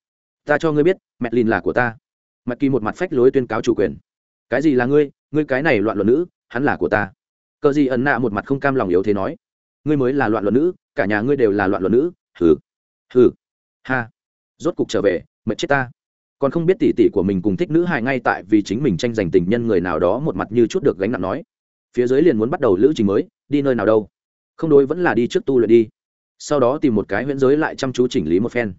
Ta cho ngươi biết mẹ lìn là của ta. Mạch kỳ một mặt phách lối tuyên cáo chủ quyền. Cái gì là ngươi ngươi cái này loạn luận nữ, hắn là của ta. Cờ gì ẩn nạ một mặt không cam lòng yếu thế nói, ngươi mới là loạn luận nữ, cả nhà ngươi đều là loạn luận nữ, hừ hừ, ha. Rốt cục trở về mệt chết ta. Còn không biết tỉ tỉ của mình cùng thích nữ hài ngay tại vì chính mình tranh giành tình nhân người nào đó một mặt như chút được gánh nặng nói. Phía dưới liền muốn bắt đầu lữ trình mới, đi nơi nào đâu. Không đối vẫn là đi trước tu luyện đi. Sau đó tìm một cái huyễn giới lại chăm chú chỉnh lý một phen.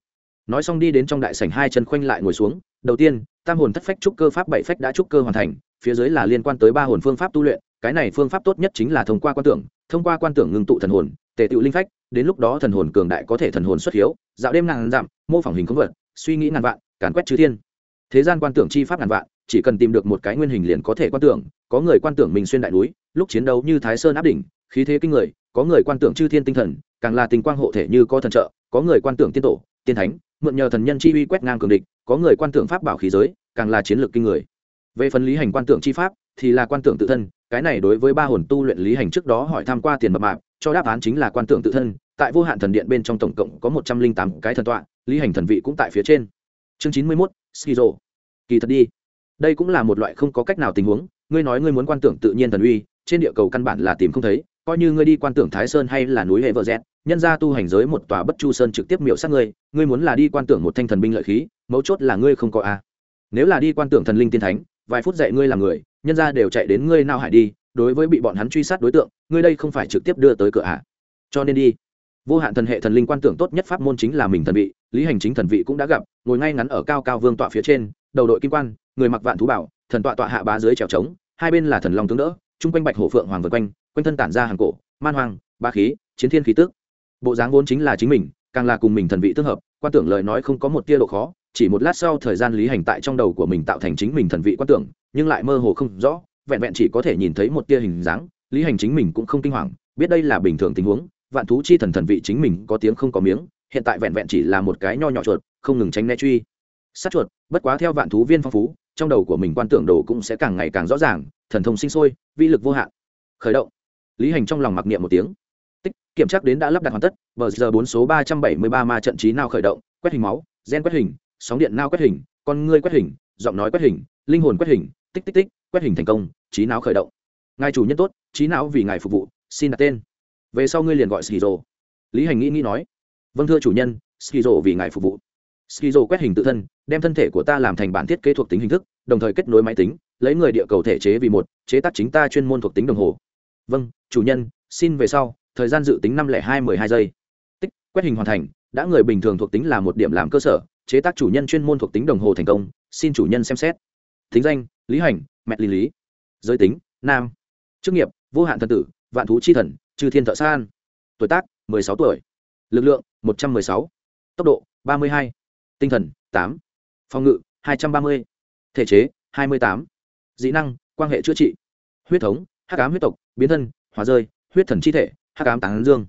Nói xong đi đến trong đại sảnh hai chân khoanh lại ngồi xuống. Đầu tiên, tam hồn thất phách trúc cơ pháp bảy phách đã trúc cơ hoàn thành, phía dưới là liên quan tới ba hồn phương pháp tu luyện, cái này phương pháp tốt nhất chính là thông qua quan tưởng, thông qua quan tưởng ngưng tụ thần hồn, tề tựu linh phách, đến lúc đó thần hồn cường đại có thể thần hồn xuất hiếu, dạo đêm nàng dặm, mô phỏng hình không vật suy nghĩ ngàn vạn, càn quét chư thiên. Thế gian quan tưởng chi pháp ngàn vạn, chỉ cần tìm được một cái nguyên hình liền có thể quan tưởng. Có người quan tưởng mình xuyên đại núi, lúc chiến đấu như thái sơn áp đỉnh, khí thế kinh người, có người quan tưởng chư thiên tinh thần, càng là tình quang hộ thể như có thần trợ, có người quan tưởng tiên tổ, tiên thánh, mượn nhờ thần nhân chi uy quét ngang cường địch, có người quan tưởng pháp bảo khí giới, càng là chiến lược kinh người. Về phần lý hành quan tưởng chi pháp, thì là quan tưởng tự thân, cái này đối với ba hồn tu luyện lý hành trước đó hỏi tham q u a tiền mập mạp, cho đáp án chính là quan tưởng tự thân. Tại vô hạn thần điện bên trong tổng cộng có một trăm linh tám cái thần tọa lý hành thần vị cũng tại phía trên. Chương chín mươi mốt, skizo. Kỳ thật đi. Đây cũng là một loại không có cách nào tình huống, ngươi nói ngươi muốn quan tưởng tự nhiên thần uy, trên địa cầu căn bản là tìm không thấy, coi như ngươi đi quan tưởng thái sơn hay là núi hệ vợ rét nhân ra tu hành giới một tòa bất chu sơn trực tiếp miểu sát ngươi ngươi muốn là đi quan tưởng một thanh thần binh lợi khí, mấu chốt là ngươi không có a. Nếu là đi quan tưởng thần linh tiên thánh, vài phút dạy ngươi là người, nhân ra đều chạy đến ngươi nào hải đi, đối với bị bọn hắn truy sát đối tượng, ngươi đây không phải trực tiếp đưa tới cửa à? cho nên đi vô hạn thần hệ thần linh quan tưởng tốt nhất pháp môn chính là mình thần vị, lý hành chính thần vị cũng đã gặp, ngồi ngay ngắn ở cao cao vương tọa phía trên, đầu đội kim quan, người mặc vạn thú bảo, thần tọa tọa hạ bá dưới trèo trống, hai bên là thần long tướng đỡ chung quanh bạch hổ phượng hoàng vượt quanh quanh thân tản ra hàng cổ, man hoàng ba khí, chiến thiên khí tước. Bộ dáng vốn chính là chính mình, càng là cùng mình thần vị tương hợp, quan tưởng lời nói không có một tia độ khó, chỉ một lát sau thời gian lý hành tại trong đầu của mình tạo thành chính mình thần vị quan tưởng, nhưng lại mơ hồ không rõ, vẹn vẹn chỉ có thể nhìn thấy một tia hình dáng, lý hành chính mình cũng không kinh hoàng, biết đây là bình thường tình huống vạn thú chi thần thần vị chính mình có tiếng không có miếng, hiện tại vẹn vẹn chỉ là một cái nho nhỏ chuột, không ngừng tránh né truy. Sát chuột, bất quá theo vạn thú viên phong phú, trong đầu của mình quan tưởng đồ cũng sẽ càng ngày càng rõ ràng, thần thông sinh sôi, vi lực vô hạn. Khởi động. Lý hành trong lòng mặc niệm một tiếng. Tích, kiểm tra đến đã lắp đặt hoàn tất, bờ giờ bốn số ba trăm bảy mươi ba ma trận trí nào khởi động, quét hình máu, gen quét hình, sóng điện nao quét hình, con ngươi quét hình, giọng nói quét hình, linh hồn quét hình, tích tích tích, quét hình thành công, trí não khởi động. Ngài chủ nhân tốt, trí não vì ngài phục vụ, xin đặt tên về sau ngươi liền gọi skizo. Lý hành nghĩ nghĩ nói vâng thưa chủ nhân, skizo vì ngài phục vụ. Skizo quét hình tự thân, đem thân thể của ta làm thành bản thiết kế thuộc tính hình thức, đồng thời kết nối máy tính, lấy người địa cầu thể chế vì một, chế tác chính ta chuyên môn thuộc tính đồng hồ. Vâng chủ nhân, xin về sau, thời gian dự tính năm lẻ hai mười hai giây. Tích, quét hình hoàn thành, đã người bình thường thuộc tính là một điểm làm cơ sở, chế tác chủ nhân chuyên môn thuộc tính đồng hồ thành công, xin chủ nhân xem xét. Thính danh, lý hành, mẹ lý lý. Giới tính, nam. Chức nghiệp, vô hạn thần tử, vạn thú chi thần Chư thiên thợ san. Tuổi tác, mười sáu tuổi. Lực lượng, một trăm mười sáu. Tốc độ, ba mươi hai. Tinh thần, tám. Phòng ngự, hai trăm ba mươi. Thể chế, hai mươi tám. Dĩ năng quan hệ chữa trị. Huyết thống, hắc ám huyết tộc, biến thân hóa rơi, huyết thần chi thể, hắc ám tán dương.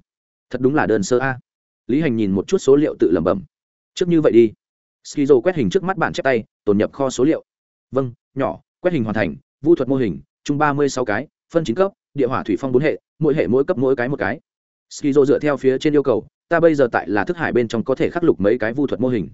Thật đúng là đơn sơ a. Lý hành nhìn một chút số liệu tự lẩm bẩm. Trước như vậy đi. Skizo quét hình trước mắt bản chép tay, tồn nhập kho số liệu. Vâng nhỏ, quét hình hoàn thành, vu thuật mô hình, chung ba mươi sáu cái, phân chín cấp địa hỏa thủy phong bốn hệ, mỗi hệ mỗi cấp mỗi cái một cái. Skizo dựa theo phía trên yêu cầu, ta bây giờ tại là thức hải bên trong có thể khắc lục mấy cái vu thuật mô hình.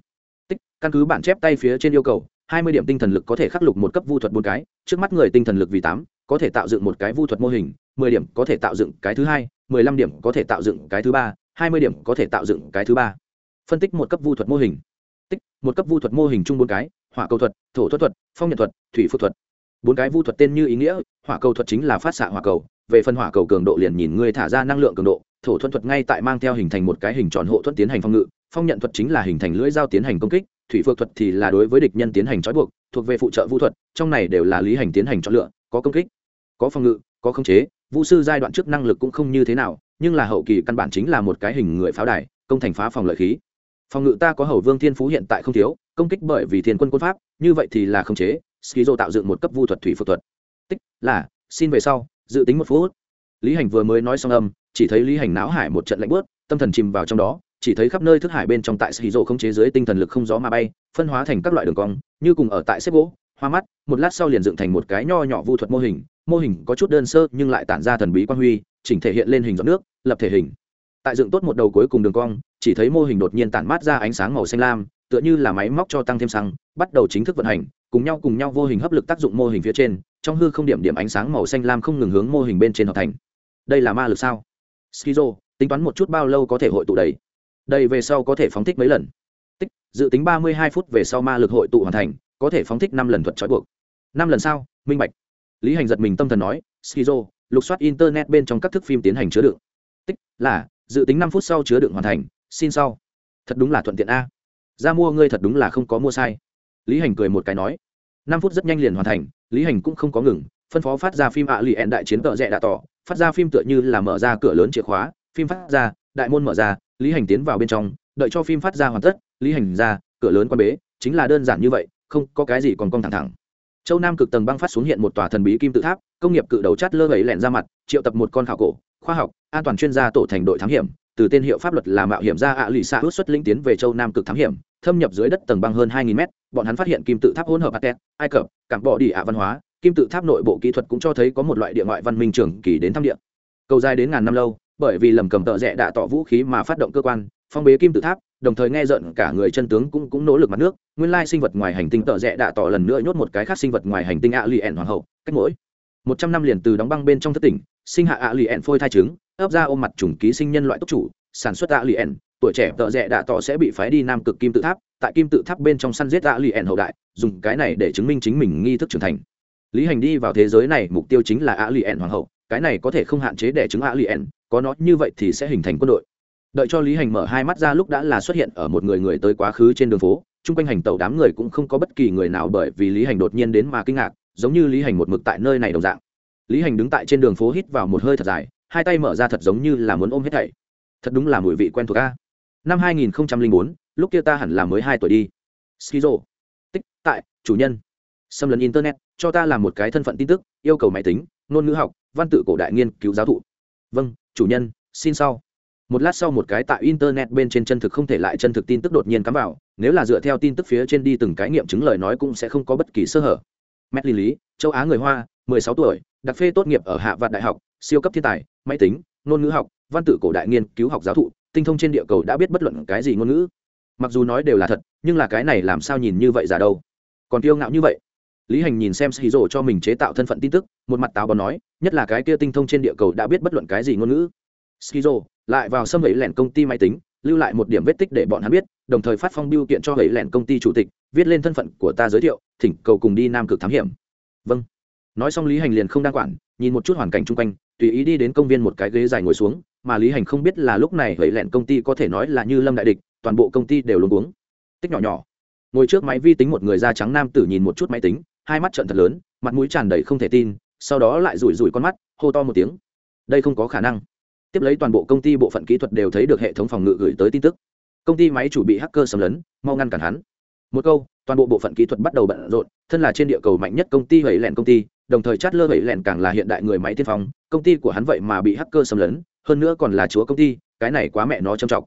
Tích, căn cứ bản chép tay phía trên yêu cầu, hai mươi điểm tinh thần lực có thể khắc lục một cấp vu thuật bốn cái, trước mắt người tinh thần lực vì tám, có thể tạo dựng một cái vu thuật mô hình, mười điểm có thể tạo dựng cái thứ hai, mười lăm điểm có thể tạo dựng cái thứ ba, hai mươi điểm có thể tạo dựng cái thứ ba. Phân tích một cấp vu thuật mô hình. Tích, một cấp vu thuật mô hình chung bốn cái, hỏa cầu thuật, thổ thuật thuật, phong nhật thuật, thủy phước thuật bốn cái vu thuật tên như ý nghĩa, hỏa cầu thuật chính là phát xạ hỏa cầu, về phần hỏa cầu cường độ liền nhìn ngươi thả ra năng lượng cường độ, thổ thuận thuật ngay tại mang theo hình thành một cái hình tròn hộ thuật tiến hành phong ngự, phong nhận thuật chính là hình thành lưỡi dao tiến hành công kích, thủy phược thuật thì là đối với địch nhân tiến hành trói buộc, thuộc về phụ trợ vũ thuật, trong này đều là lý hành tiến hành chọn lựa, có công kích, có phong ngự, có khống chế vũ sư giai đoạn trước năng lực cũng không như thế nào, nhưng là hậu kỳ căn bản chính là một cái hình người pháo đài, công thành phá phòng lợi khí. Phòng ngự ta có hầu vương thiên phú hiện tại không thiếu, công kích bởi vì thiên quân quân pháp, như vậy thì là khống chế skizo tạo dựng một cấp vu thuật thủy phược thuật. Tích, là, xin về sau, dự tính một phút. Lý hành vừa mới nói xong âm, chỉ thấy lý hành não hải một trận lạnh bớt tâm thần chìm vào trong đó, chỉ thấy khắp nơi thức hải bên trong tại xì không chế dưới tinh thần lực không gió mà bay, phân hóa thành các loại đường cong, như cùng ở tại xếp gỗ, hoa mắt, một lát sau liền dựng thành một cái nho nhỏ vu thuật mô hình mô hình có chút đơn sơ nhưng lại tản ra thần bí quan huy, chỉnh thể hiện lên hình giọt nước, lập thể hình. Tại dựng tốt một đầu cuối cùng đường cong, chỉ thấy mô hình đột nhiên tản mát ra ánh sáng màu xanh lam, tựa như là máy móc cho tăng thêm xăng, bắt đầu chính thức vận hành cùng nhau cùng nhau vô hình hấp lực tác dụng mô hình phía trên, trong hư không điểm điểm ánh sáng màu xanh lam không ngừng hướng mô hình bên trên hợp thành. Đây là ma lực sao? Skizo, tính toán một chút bao lâu có thể hội tụ đầy? Đầy về sau có thể phóng thích mấy lần? Tích, dự tính ba mươi hai phút về sau ma lực hội tụ hoàn thành, có thể phóng thích năm lần thuật trói buộc. Năm lần sau minh bạch. Lý hành giật mình tâm thần nói, skizo, lục soát internet bên trong các thức phim tiến hành chứa đựng. Tích, là, dự tính năm phút sau chứa đựng hoàn thành, xin sau. Thật đúng là thuận tiện a. Ra mua ngươi thật đúng là không có mua sai lý hành cười một cái nói, năm phút rất nhanh liền hoàn thành, lý hành cũng không có ngừng, phân phó phát ra phim ạ lì ẹn đại chiến tợ rẽ đạ tỏ, phát ra phim tựa như là mở ra cửa lớn chìa khóa, phim phát ra, đại môn mở ra, lý hành tiến vào bên trong, đợi cho phim phát ra hoàn tất, lý hành ra, cửa lớn quan bế, chính là đơn giản như vậy, không có cái gì còn cong thẳng thẳng. Châu nam cực tầng băng phát xuống hiện một tòa thần bí kim tự tháp, công nghiệp cự đầu chát lơ gầy lẹn ra mặt, triệu tập một con khảo cổ, khoa học, an toàn chuyên gia tổ thành đội thám hiểm từ tên hiệu pháp luật là mạo hiểm ra ạ lì xạ hút xuất linh tiến về châu nam cực thám hiểm, thâm nhập dưới đất tầng băng hơn 2.000 mét, bọn hắn phát hiện kim tự tháp hỗn hợp atet ai cập, cảng bỏ đi ạ văn hóa, kim tự tháp nội bộ kỹ thuật cũng cho thấy có một loại địa ngoại văn minh trường kỳ đến thăm địa. Cầu dài đến ngàn năm lâu, bởi vì lầm cầm tợ rẽ đã tỏ vũ khí mà phát động cơ quan, phong bế kim tự tháp, đồng thời nghe giận cả người chân tướng cũng cũng nỗ lực mặt nước, nguyên lai sinh vật ngoài hành tinh tợ rẽ đã tỏ lần nữa nhốt một cái khác sinh vật ngoài hành tinh ạ lì ẻn hoàng hậu, cách mỗi một trăm năm liền từ đóng băng bên trong thất tỉnh, sinh hạ ạ lì ẻn phôi thai trứng ấp ra ôm mặt trùng ký sinh nhân loại tốc chủ, sản xuất ạ lì tuổi trẻ tợ rẽ đã tỏ sẽ bị phái đi nam cực kim tự tháp, tại kim tự tháp bên trong săn giết ạ lì hậu đại, dùng cái này để chứng minh chính mình nghi thức trưởng thành. Lý hành đi vào thế giới này, mục tiêu chính là ạ lì hoàng hậu, cái này có thể không hạn chế để chứng ạ lì có nó như vậy thì sẽ hình thành quân đội. Đợi cho lý hành mở hai mắt ra lúc đã là xuất hiện ở một người người tới quá khứ trên đường phố, chung quanh hành tàu đám người cũng không có bất kỳ người nào bởi vì lý hành đột nhiên đến mà kinh ngạc, giống như lý hành một mực tại nơi này đồng dạng. Lý hành đứng tại trên đường phố hít vào một hơi thật dài hai tay mở ra thật giống như là muốn ôm hết thảy. Thật đúng là mùi vị quen thuộc a. Năm 2004, lúc kia ta hẳn là mới hai tuổi đi. Skizo. Tích tại chủ nhân. Xâm lấn internet cho ta làm một cái thân phận tin tức yêu cầu máy tính ngôn ngữ học văn tự cổ đại nghiên cứu giáo thụ. Vâng chủ nhân xin sau. Một lát sau một cái tại internet bên trên chân thực không thể lại chân thực tin tức đột nhiên cắm vào nếu là dựa theo tin tức phía trên đi từng cái nghiệm chứng lời nói cũng sẽ không có bất kỳ sơ hở. Mét lý lý châu á người hoa 16 tuổi đặc phê tốt nghiệp ở hạ vạn đại học siêu cấp thiên tài, máy tính, ngôn ngữ học, văn tự cổ đại nghiên cứu học giáo thụ, tinh thông trên địa cầu đã biết bất luận cái gì ngôn ngữ. Mặc dù nói đều là thật, nhưng là cái này làm sao nhìn như vậy giả đâu. Còn kiêu ngạo như vậy. Lý hành nhìn xem xì rổ cho mình chế tạo thân phận tin tức, một mặt táo bón nói, nhất là cái kia tinh thông trên địa cầu đã biết bất luận cái gì ngôn ngữ. Skizo lại vào xâm hẫy lẻn công ty máy tính, lưu lại một điểm vết tích để bọn hắn biết, đồng thời phát phong biêu kiện cho hẫy lẻn công ty chủ tịch, viết lên thân phận của ta giới thiệu, thỉnh cầu cùng đi nam cực thám hiểm. Vâng. Nói xong lý hành liền không đang quản, nhìn một chút hoàn cảnh chung quanh tùy ý đi đến công viên một cái ghế dài ngồi xuống, mà lý hành không biết là lúc này ấy lẹn công ty có thể nói là như lâm đại địch, toàn bộ công ty đều luôn uống tích nhỏ nhỏ. Ngồi trước máy vi tính một người da trắng nam tử nhìn một chút máy tính, hai mắt trận thật lớn, mặt mũi tràn đầy không thể tin, sau đó lại rủi rủi con mắt, hô to một tiếng. Đây không có khả năng. Tiếp lấy toàn bộ công ty bộ phận kỹ thuật đều thấy được hệ thống phòng ngự gửi tới tin tức. Công ty máy chủ bị hacker xâm lấn, mau ngăn cản hắn. Một câu, toàn bộ bộ phận kỹ thuật bắt đầu bận rộn, thân là trên địa cầu mạnh nhất công ty hẩy lẹn công ty đồng thời chát lơ bảy lẹn càng là hiện đại người máy tiên phong, công ty của hắn vậy mà bị hacker xâm lấn, hơn nữa còn là chúa công ty, cái này quá mẹ nó trầm trọng.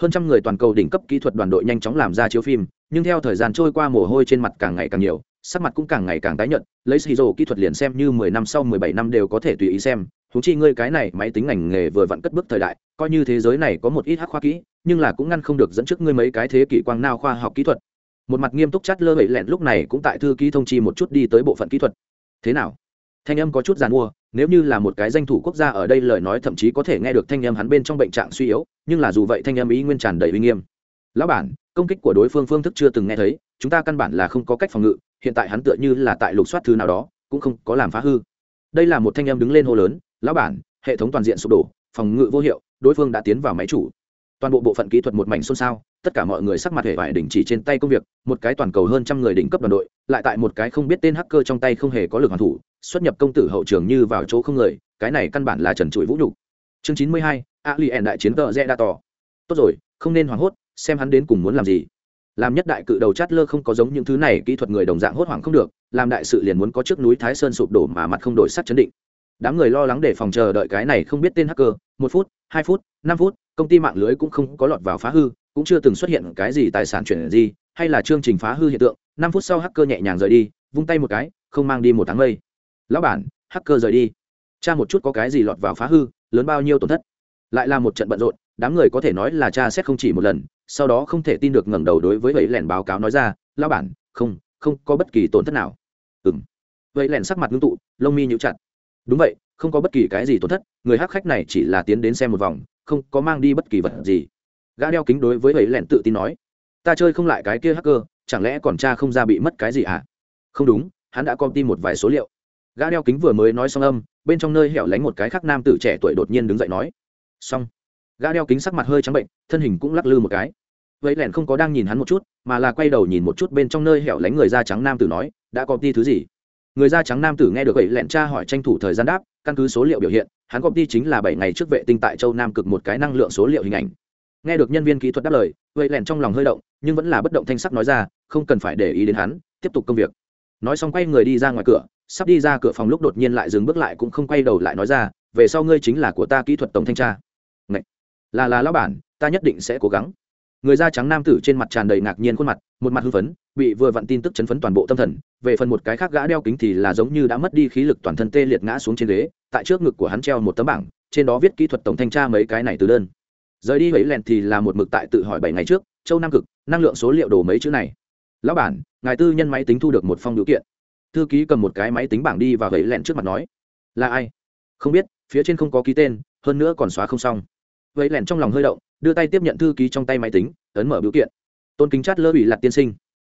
Hơn trăm người toàn cầu đỉnh cấp kỹ thuật đoàn đội nhanh chóng làm ra chiếu phim, nhưng theo thời gian trôi qua mồ hôi trên mặt càng ngày càng nhiều, sắc mặt cũng càng ngày càng tái nhợt, lấy xì rồ kỹ thuật liền xem như mười năm sau mười bảy năm đều có thể tùy ý xem thú chi ngươi cái này máy tính ngành nghề vừa vặn cất bước thời đại, coi như thế giới này có một ít hắc khoa kỹ, nhưng là cũng ngăn không được dẫn trước ngươi mấy cái thế kỷ quang nao khoa học kỹ thuật. Một mặt nghiêm túc chát lơ bậy lẹn lúc này cũng tại thư ký thông chi một chút đi tới bộ phận kỹ thuật thế nào? Thanh âm có chút giàn mua, nếu như là một cái danh thủ quốc gia ở đây lời nói thậm chí có thể nghe được thanh âm hắn bên trong bệnh trạng suy yếu, nhưng là dù vậy thanh âm ý nguyên tràn đầy uy nghiêm. Lão bản, công kích của đối phương phương thức chưa từng nghe thấy, chúng ta căn bản là không có cách phòng ngự, hiện tại hắn tựa như là tại lục soát thứ nào đó, cũng không có làm phá hư. Đây là một thanh âm đứng lên hô lớn, lão bản, hệ thống toàn diện sụp đổ, phòng ngự vô hiệu, đối phương đã tiến vào máy chủ toàn bộ bộ phận kỹ thuật một mảnh xôn xao, tất cả mọi người sắc mặt hề vải đình chỉ trên tay công việc, một cái toàn cầu hơn trăm người đỉnh cấp đoàn đội, lại tại một cái không biết tên hacker trong tay không hề có lực hoàn thủ, xuất nhập công tử hậu trường như vào chỗ không người, cái này căn bản là trần trụi vũ nhục. Chương chín mươi hai a li ẻn đại chiến tợ rẽ đa tỏ. Tốt rồi, không nên hoảng hốt, xem hắn đến cùng muốn làm gì. Làm nhất đại cự đầu chát lơ không có giống những thứ này, kỹ thuật người đồng dạng hốt hoảng không được, làm đại sự liền muốn có trước núi thái sơn sụp đổ mà mặt không đổi sắc chấn định. Đám người lo lắng để phòng chờ đợi cái này không biết tên hacker, một phút hai phút, năm phút, công ty mạng lưới cũng không có lọt vào phá hư, cũng chưa từng xuất hiện cái gì tài sản chuyển gì, hay là chương trình phá hư hiện tượng. Năm phút sau hacker nhẹ nhàng rời đi, vung tay một cái, không mang đi một tháng mây. Lão bản, hacker rời đi. Cha một chút có cái gì lọt vào phá hư, lớn bao nhiêu tổn thất? Lại là một trận bận rộn, đám người có thể nói là cha xét không chỉ một lần, sau đó không thể tin được ngẩng đầu đối với vậy lẻn báo cáo nói ra, lão bản, không không có bất kỳ tổn thất nào. Ừ m vậy lẻn sắc mặt ngưng tụ, lông mi nhũ chặt. Đúng vậy không có bất kỳ cái gì tổn thất, người hắc khách này chỉ là tiến đến xem một vòng, không có mang đi bất kỳ vật gì. Gã đeo kính đối với vậy lẻn tự tin nói, ta chơi không lại cái kia hacker, chẳng lẽ còn cha không ra bị mất cái gì à? Không đúng, hắn đã công ty một vài số liệu. Gã đeo kính vừa mới nói xong âm, bên trong nơi hẻo lánh một cái khác nam tử trẻ tuổi đột nhiên đứng dậy nói, xong. Gã đeo kính sắc mặt hơi trắng bệnh, thân hình cũng lắc lư một cái. Vậy lẻn không có đang nhìn hắn một chút, mà là quay đầu nhìn một chút bên trong nơi hẻo lánh người da trắng nam tử nói, đã có đi thứ gì? Người da trắng nam tử nghe được vậy lẹn tra hỏi tranh thủ thời gian đáp, căn cứ số liệu biểu hiện, hắn công ty chính là bảy ngày trước vệ tinh tại châu nam cực một cái năng lượng số liệu hình ảnh. Nghe được nhân viên kỹ thuật đáp lời, vậy lẹn trong lòng hơi động, nhưng vẫn là bất động thanh sắc nói ra, không cần phải để ý đến hắn, tiếp tục công việc. Nói xong quay người đi ra ngoài cửa, sắp đi ra cửa phòng lúc đột nhiên lại dừng bước lại cũng không quay đầu lại nói ra, về sau ngươi chính là của ta kỹ thuật tổng thanh tra. Ngậy! là là lão bản, ta nhất định sẽ cố gắng người da trắng nam tử trên mặt tràn đầy ngạc nhiên khuôn mặt, một mặt hưng phấn, bị vừa vặn tin tức chấn phấn toàn bộ tâm thần, về phần một cái khác gã đeo kính thì là giống như đã mất đi khí lực toàn thân tê liệt ngã xuống trên ghế, tại trước ngực của hắn treo một tấm bảng, trên đó viết kỹ thuật tổng thanh tra mấy cái này từ đơn. Rời đi ấy lẹn thì là một mực tại tự hỏi bảy ngày trước, châu nam cực, năng lượng số liệu đồ mấy chữ này. Lão bản, ngài tư nhân máy tính thu được một phong điều kiện. Thư ký cầm một cái máy tính bảng đi và ấy lẹn trước mặt nói, là ai? Không biết, phía trên không có ký tên, hơn nữa còn xóa không xong. Vậy lẹn trong lòng hơi động đưa tay tiếp nhận thư ký trong tay máy tính, ấn mở biểu kiện. Tôn kính chát lơ ủy lạt tiên sinh.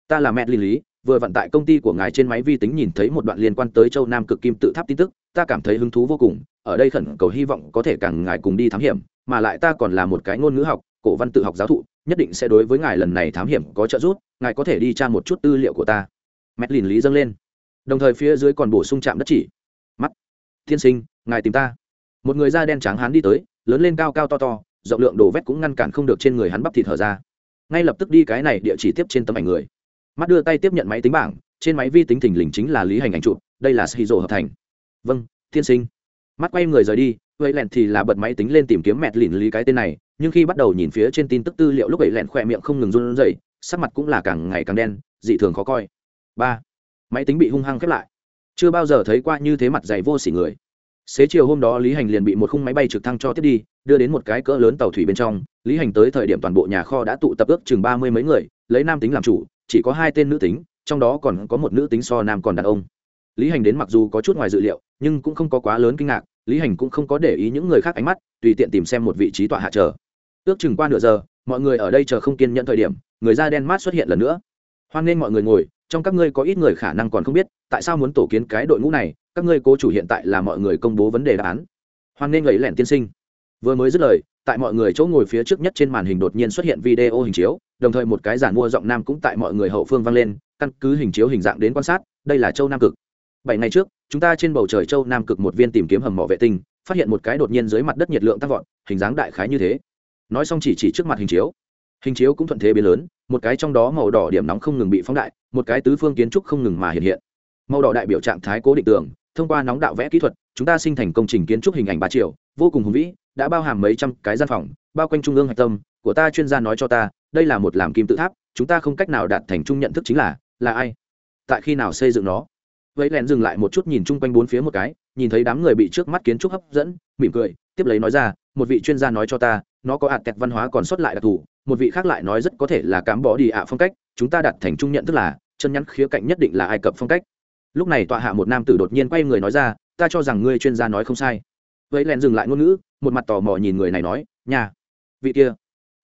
Ta là mẹ lý lý, vừa vận tại công ty của ngài trên máy vi tính nhìn thấy một đoạn liên quan tới châu nam cực kim tự tháp tin tức, ta cảm thấy hứng thú vô cùng, ở đây khẩn cầu hy vọng có thể càng ngài cùng đi thám hiểm, mà lại ta còn là một cái ngôn ngữ học, cổ văn tự học giáo thụ, nhất định sẽ đối với ngài lần này thám hiểm có trợ giúp, ngài có thể đi tra một chút tư liệu của ta. Mẹ lìn lý dâng lên. Đồng thời phía dưới còn bổ sung chạm đất chỉ. Mắt. Tiên sinh, ngài tìm ta. Một người da đen trắng hán đi tới, lớn lên cao cao to to rộng lượng đồ vét cũng ngăn cản không được trên người hắn bắp thịt thở ra. Ngay lập tức đi cái này địa chỉ tiếp trên tấm ảnh người. Mắt đưa tay tiếp nhận máy tính bảng, trên máy vi tính thình lình chính là lý hành ảnh chụp đây là shizu hợp thành. Vâng tiên sinh. Mắt quay người rời đi vậy lẹn thì là bật máy tính lên tìm kiếm mẹt lìn lý cái tên này, nhưng khi bắt đầu nhìn phía trên tin tức tư liệu lúc ấy lẹn khỏe miệng không ngừng run rẩy, sắc mặt cũng là càng ngày càng đen, dị thường khó coi. Ba. Máy tính bị hung hăng khép lại. Chưa bao giờ thấy qua như thế mặt dày vô sỉ người xế chiều hôm đó lý hành liền bị một khung máy bay trực thăng cho tiếp đi, đưa đến một cái cỡ lớn tàu thủy bên trong. Lý hành tới thời điểm toàn bộ nhà kho đã tụ tập ước chừng ba mươi mấy người, lấy nam tính làm chủ, chỉ có hai tên nữ tính, trong đó còn có một nữ tính so nam còn đàn ông. Lý hành đến mặc dù có chút ngoài dự liệu, nhưng cũng không có quá lớn kinh ngạc, lý hành cũng không có để ý những người khác ánh mắt, tùy tiện tìm xem một vị trí tọa hạ chờ. Ước chừng qua nửa giờ, mọi người ở đây chờ không kiên nhận thời điểm, người da đen mát xuất hiện lần nữa. Hoan nghênh mọi người ngồi trong các ngươi có ít người khả năng còn không biết, tại sao muốn tổ kiến cái đội ngũ này? Các ngươi cố chủ hiện tại là mọi người công bố vấn đề đáp án. Hoan nghênh lấy lẻn tiên sinh. Vừa mới dứt lời, tại mọi người chỗ ngồi phía trước nhất trên màn hình đột nhiên xuất hiện video hình chiếu, đồng thời một cái giản mua giọng nam cũng tại mọi người hậu phương vang lên, căn cứ hình chiếu hình dạng đến quan sát, đây là châu nam cực. Bảy ngày trước, chúng ta trên bầu trời châu nam cực một viên tìm kiếm hầm mỏ vệ tinh, phát hiện một cái đột nhiên dưới mặt đất nhiệt lượng tăng vọt, hình dáng đại khái như thế. Nói xong chỉ chỉ trước mặt hình chiếu hình chiếu cũng thuận thế biến lớn, một cái trong đó màu đỏ điểm nóng không ngừng bị phóng đại, một cái tứ phương kiến trúc không ngừng mà hiện hiện. Màu đỏ đại biểu trạng thái cố định tường, thông qua nóng đạo vẽ kỹ thuật, chúng ta sinh thành công trình kiến trúc hình ảnh ba triệu vô cùng hùng vĩ, đã bao hàm mấy trăm cái gian phòng, bao quanh trung ương hạch tâm, của ta chuyên gia nói cho ta, đây là một làm kim tự tháp, chúng ta không cách nào đạt thành chung nhận thức chính là là ai? Tại khi nào xây dựng nó? Vậy lẹn dừng lại một chút nhìn chung quanh bốn phía một cái, nhìn thấy đám người bị trước mắt kiến trúc hấp dẫn, mỉm cười, tiếp lấy nói ra, một vị chuyên gia nói cho ta, nó có hạt kẹt văn hóa còn sót lại đặc thù một vị khác lại nói rất có thể là cám bỏ đi ạ phong cách, chúng ta đặt thành trung nhận tức là, chân nhắn khía cạnh nhất định là ai cập phong cách. Lúc này tọa hạ một nam tử đột nhiên quay người nói ra, ta cho rằng ngươi chuyên gia nói không sai. Vậy lẹn dừng lại ngôn ngữ, một mặt tò mò nhìn người này nói, nhà, vị kia,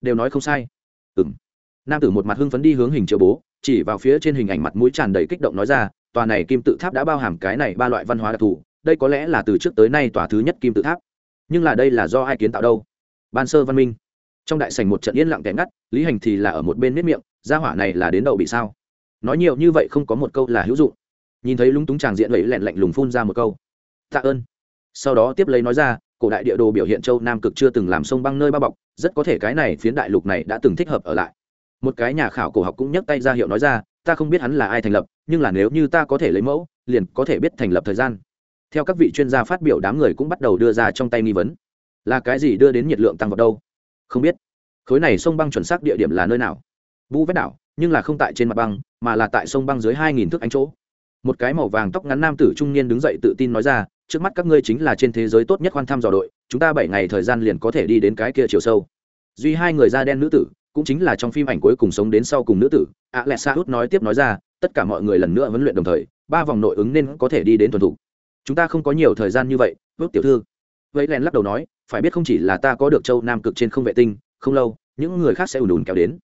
đều nói không sai. Ừ m nam tử một mặt hưng phấn đi hướng hình chiếu bố, chỉ vào phía trên hình ảnh mặt mũi tràn đầy kích động nói ra, tòa này kim tự tháp đã bao hàm cái này ba loại văn hóa đặc thù, đây có lẽ là từ trước tới nay tòa thứ nhất kim tự tháp. Nhưng là đây là do ai kiến tạo đâu? Ban sơ văn minh trong đại sảnh một trận yên lặng kẻ ngắt, lý hành thì là ở một bên nếp miệng, gia hỏa này là đến đậu bị sao? Nói nhiều như vậy không có một câu là hữu dụng. Nhìn thấy lúng túng tràng diện vậy lẹn lạnh lùng phun ra một câu, tạ ơn. Sau đó tiếp lấy nói ra, cổ đại địa đồ biểu hiện châu nam cực chưa từng làm sông băng nơi bao bọc, rất có thể cái này phiến đại lục này đã từng thích hợp ở lại. Một cái nhà khảo cổ học cũng nhấc tay ra hiệu nói ra, ta không biết hắn là ai thành lập, nhưng là nếu như ta có thể lấy mẫu, liền có thể biết thành lập thời gian. Theo các vị chuyên gia phát biểu, đám người cũng bắt đầu đưa ra trong tay nghi vấn. Là cái gì đưa đến nhiệt lượng tăng vào đâu? Không biết. Khối này sông băng chuẩn xác địa điểm là nơi nào? Vu vết đảo, nhưng là không tại trên mặt băng, mà là tại sông băng dưới hai nghìn thước ánh chỗ. Một cái màu vàng tóc ngắn nam tử trung niên đứng dậy tự tin nói ra, trước mắt các ngươi chính là trên thế giới tốt nhất khoan thăm dò đội, chúng ta bảy ngày thời gian liền có thể đi đến cái kia chiều sâu. Duy hai người da đen nữ tử, cũng chính là trong phim ảnh cuối cùng sống đến sau cùng nữ tử a lẹ sa hút nói tiếp nói ra, tất cả mọi người lần nữa huấn luyện đồng thời, ba vòng nội ứng nên có thể đi đến thuần thủ. Chúng ta không có nhiều thời gian như vậy ước tiểu thư. Vậy len lắc đầu nói phải biết không chỉ là ta có được châu nam cực trên không vệ tinh, không lâu, những người khác sẽ ùn ùn kéo đến.